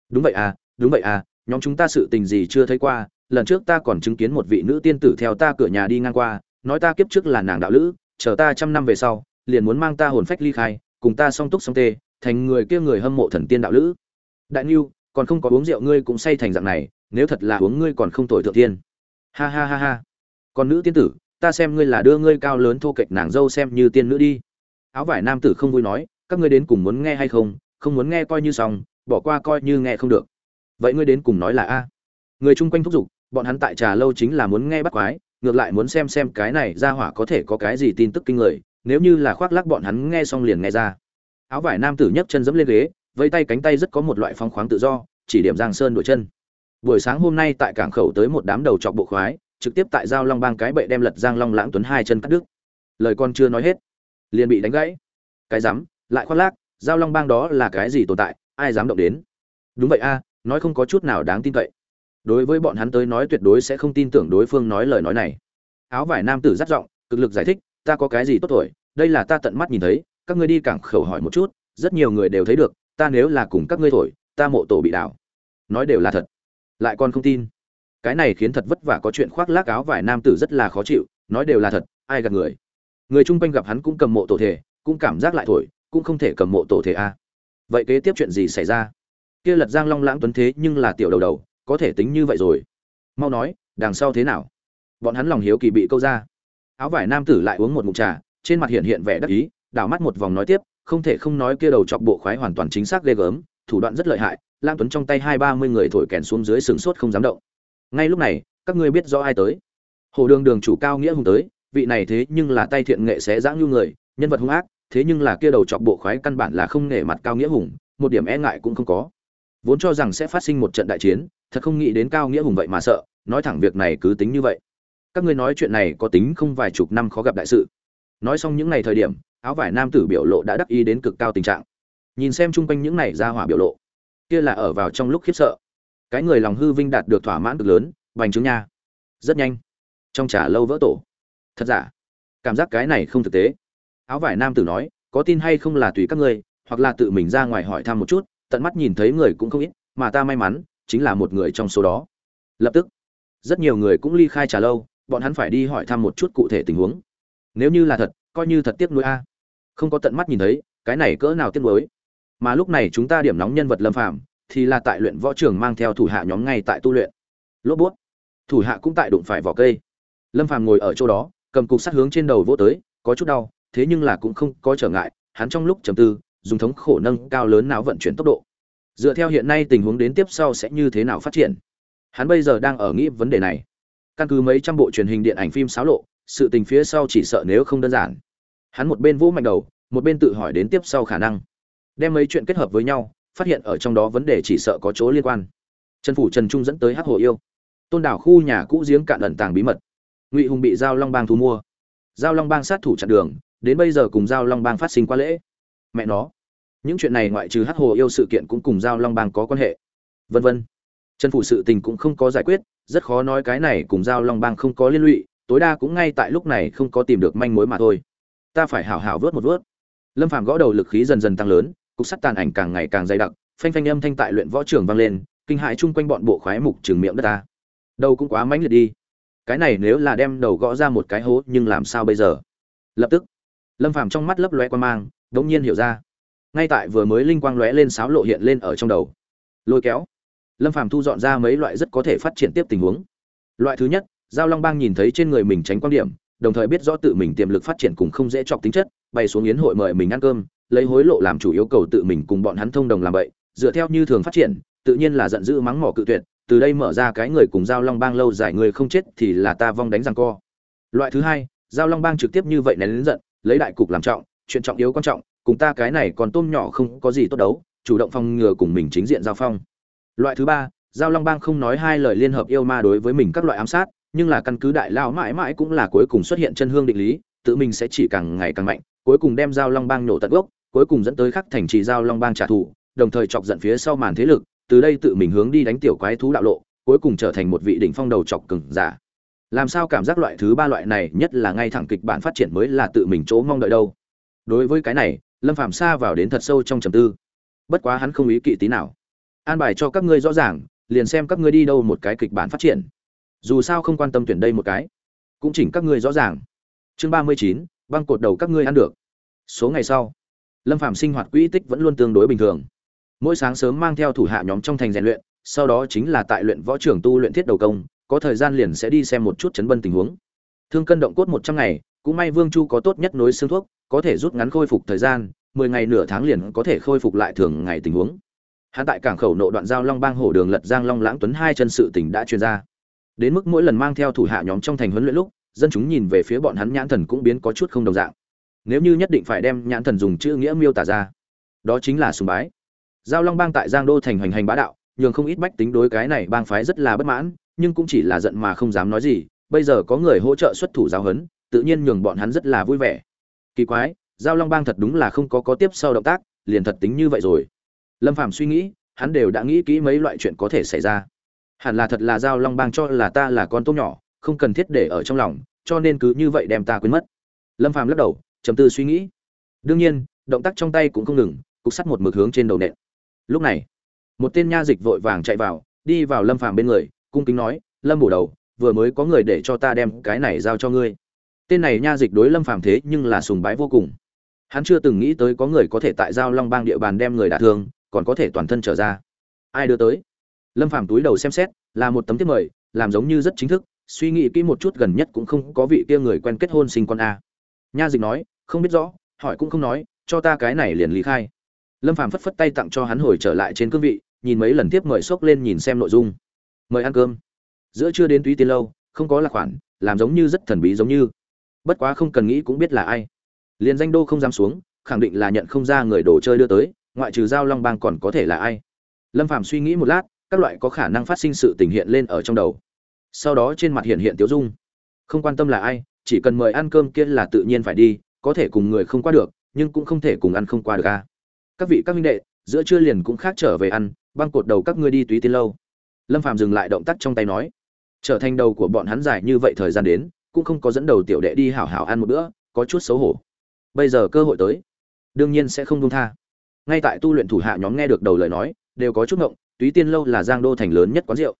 Đúng vậy à đúng vậy à nhóm chúng ta sự tình gì chưa thấy qua, lần trước ta còn chứng kiến một vị nữ tiên tử theo ta cửa nhà đi ngang qua, nói ta kiếp trước là nàng đạo lữ, chờ ta trăm năm về sau, liền muốn mang ta hồn phách ly khai, cùng ta song túc song tê thành người kia người hâm mộ thần tiên đạo lữ. Đại niu còn không có uống rượu ngươi cũng say thành dạng này, nếu thật là uống ngươi còn không tội thượng tiên ha ha ha ha. Còn nữ tiên tử, ta xem ngươi là đưa ngươi cao lớn thô kệch nàng dâu xem như tiên nữ đi. Áo vải nam tử không vui nói, các ngươi đến cùng muốn nghe hay không? Không muốn nghe coi như xong, bỏ qua coi như nghe không được. Vậy ngươi đến cùng nói là a? Người chung quanh thúc giục, bọn hắn tại trà lâu chính là muốn nghe bắt quái, ngược lại muốn xem xem cái này ra hỏa có thể có cái gì tin tức kinh người, nếu như là khoác lác bọn hắn nghe xong liền nghe ra áo vải nam tử nhấc chân dẫm lên ghế vây tay cánh tay rất có một loại phong khoáng tự do, chỉ điểm giang sơn đổi chân. Buổi sáng hôm nay tại cảng khẩu tới một đám đầu chọc bộ khoái, trực tiếp tại giao long bang cái bệ đem lật giang long lãng tuấn hai chân cắt đứt. Lời con chưa nói hết, liền bị đánh gãy. Cái dám lại khoác lác, giao long bang đó là cái gì tồn tại, ai dám động đến? Đúng vậy a, nói không có chút nào đáng tin cậy. Đối với bọn hắn tới nói tuyệt đối sẽ không tin tưởng đối phương nói lời nói này. Áo vải nam tử giắt giọng, cực lực giải thích, ta có cái gì tốt tuổi, đây là ta tận mắt nhìn thấy các ngươi đi cảng khẩu hỏi một chút, rất nhiều người đều thấy được, ta nếu là cùng các ngươi thổi, ta mộ tổ bị đảo. Nói đều là thật. Lại còn không tin. Cái này khiến thật vất vả có chuyện khoác lác áo vải nam tử rất là khó chịu, nói đều là thật, ai gạt người. Người chung quanh gặp hắn cũng cầm mộ tổ thể, cũng cảm giác lại thổi, cũng không thể cầm mộ tổ thể a. Vậy kế tiếp chuyện gì xảy ra? Kia lật giang long lãng tuấn thế nhưng là tiểu đầu đầu, có thể tính như vậy rồi. Mau nói, đằng sau thế nào? Bọn hắn lòng hiếu kỳ bị câu ra. Áo vải nam tử lại uống một ngụm trà, trên mặt hiện hiện vẻ đắc ý đảo mắt một vòng nói tiếp, không thể không nói kia đầu chọc bộ khoái hoàn toàn chính xác ghê gớm, thủ đoạn rất lợi hại lang tuấn trong tay hai ba mươi người thổi kèn xuống dưới sừng sốt không dám động. Ngay lúc này, các ngươi biết rõ ai tới. Hồ đường đường chủ cao nghĩa hùng tới, vị này thế nhưng là tay thiện nghệ xé giãng như người, nhân vật hung ác, thế nhưng là kia đầu chọc bộ khoái căn bản là không nể mặt cao nghĩa hùng, một điểm e ngại cũng không có. Vốn cho rằng sẽ phát sinh một trận đại chiến, thật không nghĩ đến cao nghĩa hùng vậy mà sợ, nói thẳng việc này cứ tính như vậy. Các ngươi nói chuyện này có tính không vài chục năm khó gặp đại sự nói xong những ngày thời điểm, áo vải nam tử biểu lộ đã đắc ý đến cực cao tình trạng. Nhìn xem chung quanh những này ra hỏa biểu lộ, kia là ở vào trong lúc khiếp sợ. Cái người lòng hư vinh đạt được thỏa mãn cực lớn vành chứng nha. Rất nhanh, trong trà lâu vỡ tổ. Thật giả? Cảm giác cái này không thực tế. Áo vải nam tử nói, có tin hay không là tùy các ngươi, hoặc là tự mình ra ngoài hỏi thăm một chút, tận mắt nhìn thấy người cũng không ít, mà ta may mắn, chính là một người trong số đó. Lập tức, rất nhiều người cũng ly khai trà lâu, bọn hắn phải đi hỏi thăm một chút cụ thể tình huống nếu như là thật, coi như thật tiếc nuối a. Không có tận mắt nhìn thấy, cái này cỡ nào tiếc nuối. Mà lúc này chúng ta điểm nóng nhân vật lâm phàm, thì là tại luyện võ trường mang theo thủ hạ nhóm ngay tại tu luyện. Lốp bút. Thủ hạ cũng tại đụng phải vỏ cây. Lâm phàm ngồi ở chỗ đó, cầm cục sắt hướng trên đầu vỗ tới, có chút đau, thế nhưng là cũng không có trở ngại, hắn trong lúc trầm tư, dùng thống khổ nâng cao lớn não vận chuyển tốc độ. Dựa theo hiện nay tình huống đến tiếp sau sẽ như thế nào phát triển? Hắn bây giờ đang ở nghĩ vấn đề này. Căn cứ mấy trăm bộ truyền hình điện ảnh phim xáo lộ sự tình phía sau chỉ sợ nếu không đơn giản. Hắn một bên vỗ mạnh đầu, một bên tự hỏi đến tiếp sau khả năng. Đem mấy chuyện kết hợp với nhau, phát hiện ở trong đó vấn đề chỉ sợ có chỗ liên quan. Trần phủ trần trung dẫn tới hắc hồ yêu. Tôn đảo khu nhà cũ giếng cạn ẩn tàng bí mật. Ngụy hùng bị giao long bang thu mua. Giao long bang sát thủ chặn đường, đến bây giờ cùng giao long bang phát sinh qua lễ. Mẹ nó. Những chuyện này ngoại trừ hắc hồ yêu sự kiện cũng cùng giao long bang có quan hệ. Vân vân. Trần phủ sự tình cũng không có giải quyết, rất khó nói cái này cùng giao long bang không có liên lụy tối đa cũng ngay tại lúc này không có tìm được manh mối mà thôi. Ta phải hảo hảo vớt một vớt. Lâm phàm gõ đầu lực khí dần dần tăng lớn, cục sắt tàn ảnh càng ngày càng dày đặc, phanh phanh âm thanh tại luyện võ trường vang lên, kinh hại chung quanh bọn bộ khoái mục trường miệng đất ta. Đầu cũng quá mãnh liệt đi. Cái này nếu là đem đầu gõ ra một cái hố, nhưng làm sao bây giờ? Lập tức, lâm phàm trong mắt lấp lóe quan mang, đống nhiên hiểu ra. Ngay tại vừa mới linh quang lóe lên sáo lộ hiện lên ở trong đầu. Lôi kéo. Lâm phàm thu dọn ra mấy loại rất có thể phát triển tiếp tình huống. Loại thứ nhất giao long bang nhìn thấy trên người mình tránh quan điểm, đồng thời biết rõ tự mình tiềm lực phát triển cùng không dễ chọc tính chất, bay xuống yến hội mời mình ăn cơm, lấy hối lộ làm chủ yếu cầu tự mình cùng bọn hắn thông đồng làm vậy, dựa theo như thường phát triển, tự nhiên là giận dữ mắng mỏ cự tuyệt, từ đây mở ra cái người cùng giao long bang lâu dài người không chết thì là ta vong đánh răng co. Loại thứ hai, giao long bang trực tiếp như vậy nén lớn giận, lấy đại cục làm trọng, chuyện trọng yếu quan trọng, cùng ta cái này còn tôm nhỏ không có gì tốt đấu, chủ động phòng ngừa cùng mình chính diện giao phong. Loại thứ ba, giao long bang không nói hai lời liên hợp yêu ma đối với mình các loại ám sát nhưng là căn cứ đại lao mãi mãi cũng là cuối cùng xuất hiện chân hương định lý, tự mình sẽ chỉ càng ngày càng mạnh, cuối cùng đem giao long bang nổ tận gốc, cuối cùng dẫn tới khắc thành trì giao long bang trả thù, đồng thời chọc giận phía sau màn thế lực, từ đây tự mình hướng đi đánh tiểu quái thú đạo lộ, cuối cùng trở thành một vị đỉnh phong đầu chọc cừng giả. Làm sao cảm giác loại thứ ba loại này nhất là ngay thẳng kịch bản phát triển mới là tự mình chỗ mong đợi đâu. Đối với cái này, lâm phạm xa vào đến thật sâu trong trầm tư. Bất quá hắn không ý kỵ tí nào. An bài cho các ngươi rõ ràng, liền xem các ngươi đi đâu một cái kịch bản phát triển dù sao không quan tâm tuyển đây một cái. Cũng chỉnh các ngươi rõ ràng. Chương ba mươi chín, băng cột đầu các ngươi ăn được. Số ngày sau, lâm phạm sinh hoạt quỹ tích vẫn luôn tương đối bình thường. Mỗi sáng sớm mang theo thủ hạ nhóm trong thành rèn luyện, sau đó chính là tại luyện võ trưởng tu luyện thiết đầu công, có thời gian liền sẽ đi xem một chút chấn bân tình huống. Thương cân động cốt một trăm ngày, cũng may vương chu có tốt nhất nối xương thuốc, có thể rút ngắn khôi phục thời gian, mười ngày nửa tháng liền có thể khôi phục lại thường ngày tình huống. Hạ tại cảng khẩu nộ đoạn giao long bang hổ đường lật giang long lãng tuấn hai chân sự tình đã truyền ra đến mức mỗi lần mang theo thủ hạ nhóm trong thành huấn luyện lúc, dân chúng nhìn về phía bọn hắn nhãn thần cũng biến có chút không đồng dạng. Nếu như nhất định phải đem nhãn thần dùng chữ nghĩa miêu tả ra, đó chính là sùng bái. Giao long bang tại giang đô thành hoành hành bá đạo, nhường không ít bách tính đối cái này bang phái rất là bất mãn, nhưng cũng chỉ là giận mà không dám nói gì, bây giờ có người hỗ trợ xuất thủ giáo huấn, tự nhiên nhường bọn hắn rất là vui vẻ. Kỳ quái, giao long bang thật đúng là không có có tiếp sau động tác, liền thật tính như vậy rồi. Lâm phàm suy nghĩ, hắn đều đã nghĩ kỹ mấy loại chuyện có thể xảy ra hẳn là thật là giao long bang cho là ta là con tôm nhỏ, không cần thiết để ở trong lòng, cho nên cứ như vậy đem ta quên mất. Lâm phàm lắc đầu, trầm tư suy nghĩ. Đương nhiên, động tác trong tay cũng không ngừng, cục sắt một mực hướng trên đầu nện. Lúc này, một tên nha dịch vội vàng chạy vào, đi vào lâm phàm bên người, cung kính nói, lâm bổ đầu, vừa mới có người để cho ta đem cái này giao cho ngươi. Tên này nha dịch đối lâm phàm thế nhưng là sùng bái vô cùng. Hắn chưa từng nghĩ tới có người có thể tại giao long bang địa bàn đem người đả thương, còn có thể toàn thân trở ra. Ai đưa tới? Lâm phàm túi đầu xem xét, là một tấm tiếp mời, làm giống như rất chính thức, suy nghĩ kỹ một chút gần nhất cũng không có vị kia người quen kết hôn sinh con a. Nha dịch nói, không biết rõ, hỏi cũng không nói, cho ta cái này liền lý khai. Lâm phàm phất phất tay tặng cho hắn hồi trở lại trên cương vị, nhìn mấy lần tiếp mời xốc lên nhìn xem nội dung. Mời ăn cơm. Giữa chưa đến túy tiên lâu, không có là khoản, làm giống như rất thần bí giống như. Bất quá không cần nghĩ cũng biết là ai. Liền danh đô không dám xuống, khẳng định là nhận không ra người đồ chơi đưa tới, ngoại trừ giao long bang còn có thể là ai. Lâm phàm suy nghĩ một lát các loại có khả năng phát sinh sự tình hiện lên ở trong đầu. Sau đó trên mặt hiện hiện tiếu dung. Không quan tâm là ai, chỉ cần mời ăn cơm kia là tự nhiên phải đi, có thể cùng người không qua được, nhưng cũng không thể cùng ăn không qua được a các vị, các minh đệ, giữa trưa liền cũng khác trở về ăn, băng cột đầu các ngươi đi túy tiên lâu. Lâm phàm dừng lại động tác trong tay nói. Trở thành đầu của bọn hắn dài như vậy thời gian đến, cũng không có dẫn đầu tiểu đệ đi hảo hảo ăn một bữa, có chút xấu hổ. Bây giờ cơ hội tới. Đương nhiên sẽ không buông tha. Ngay tại tu luyện thủ hạ nhóm nghe được đầu lời nói, đều có chút ngộng túy tiên lâu là giang đô thành lớn nhất quán rượu.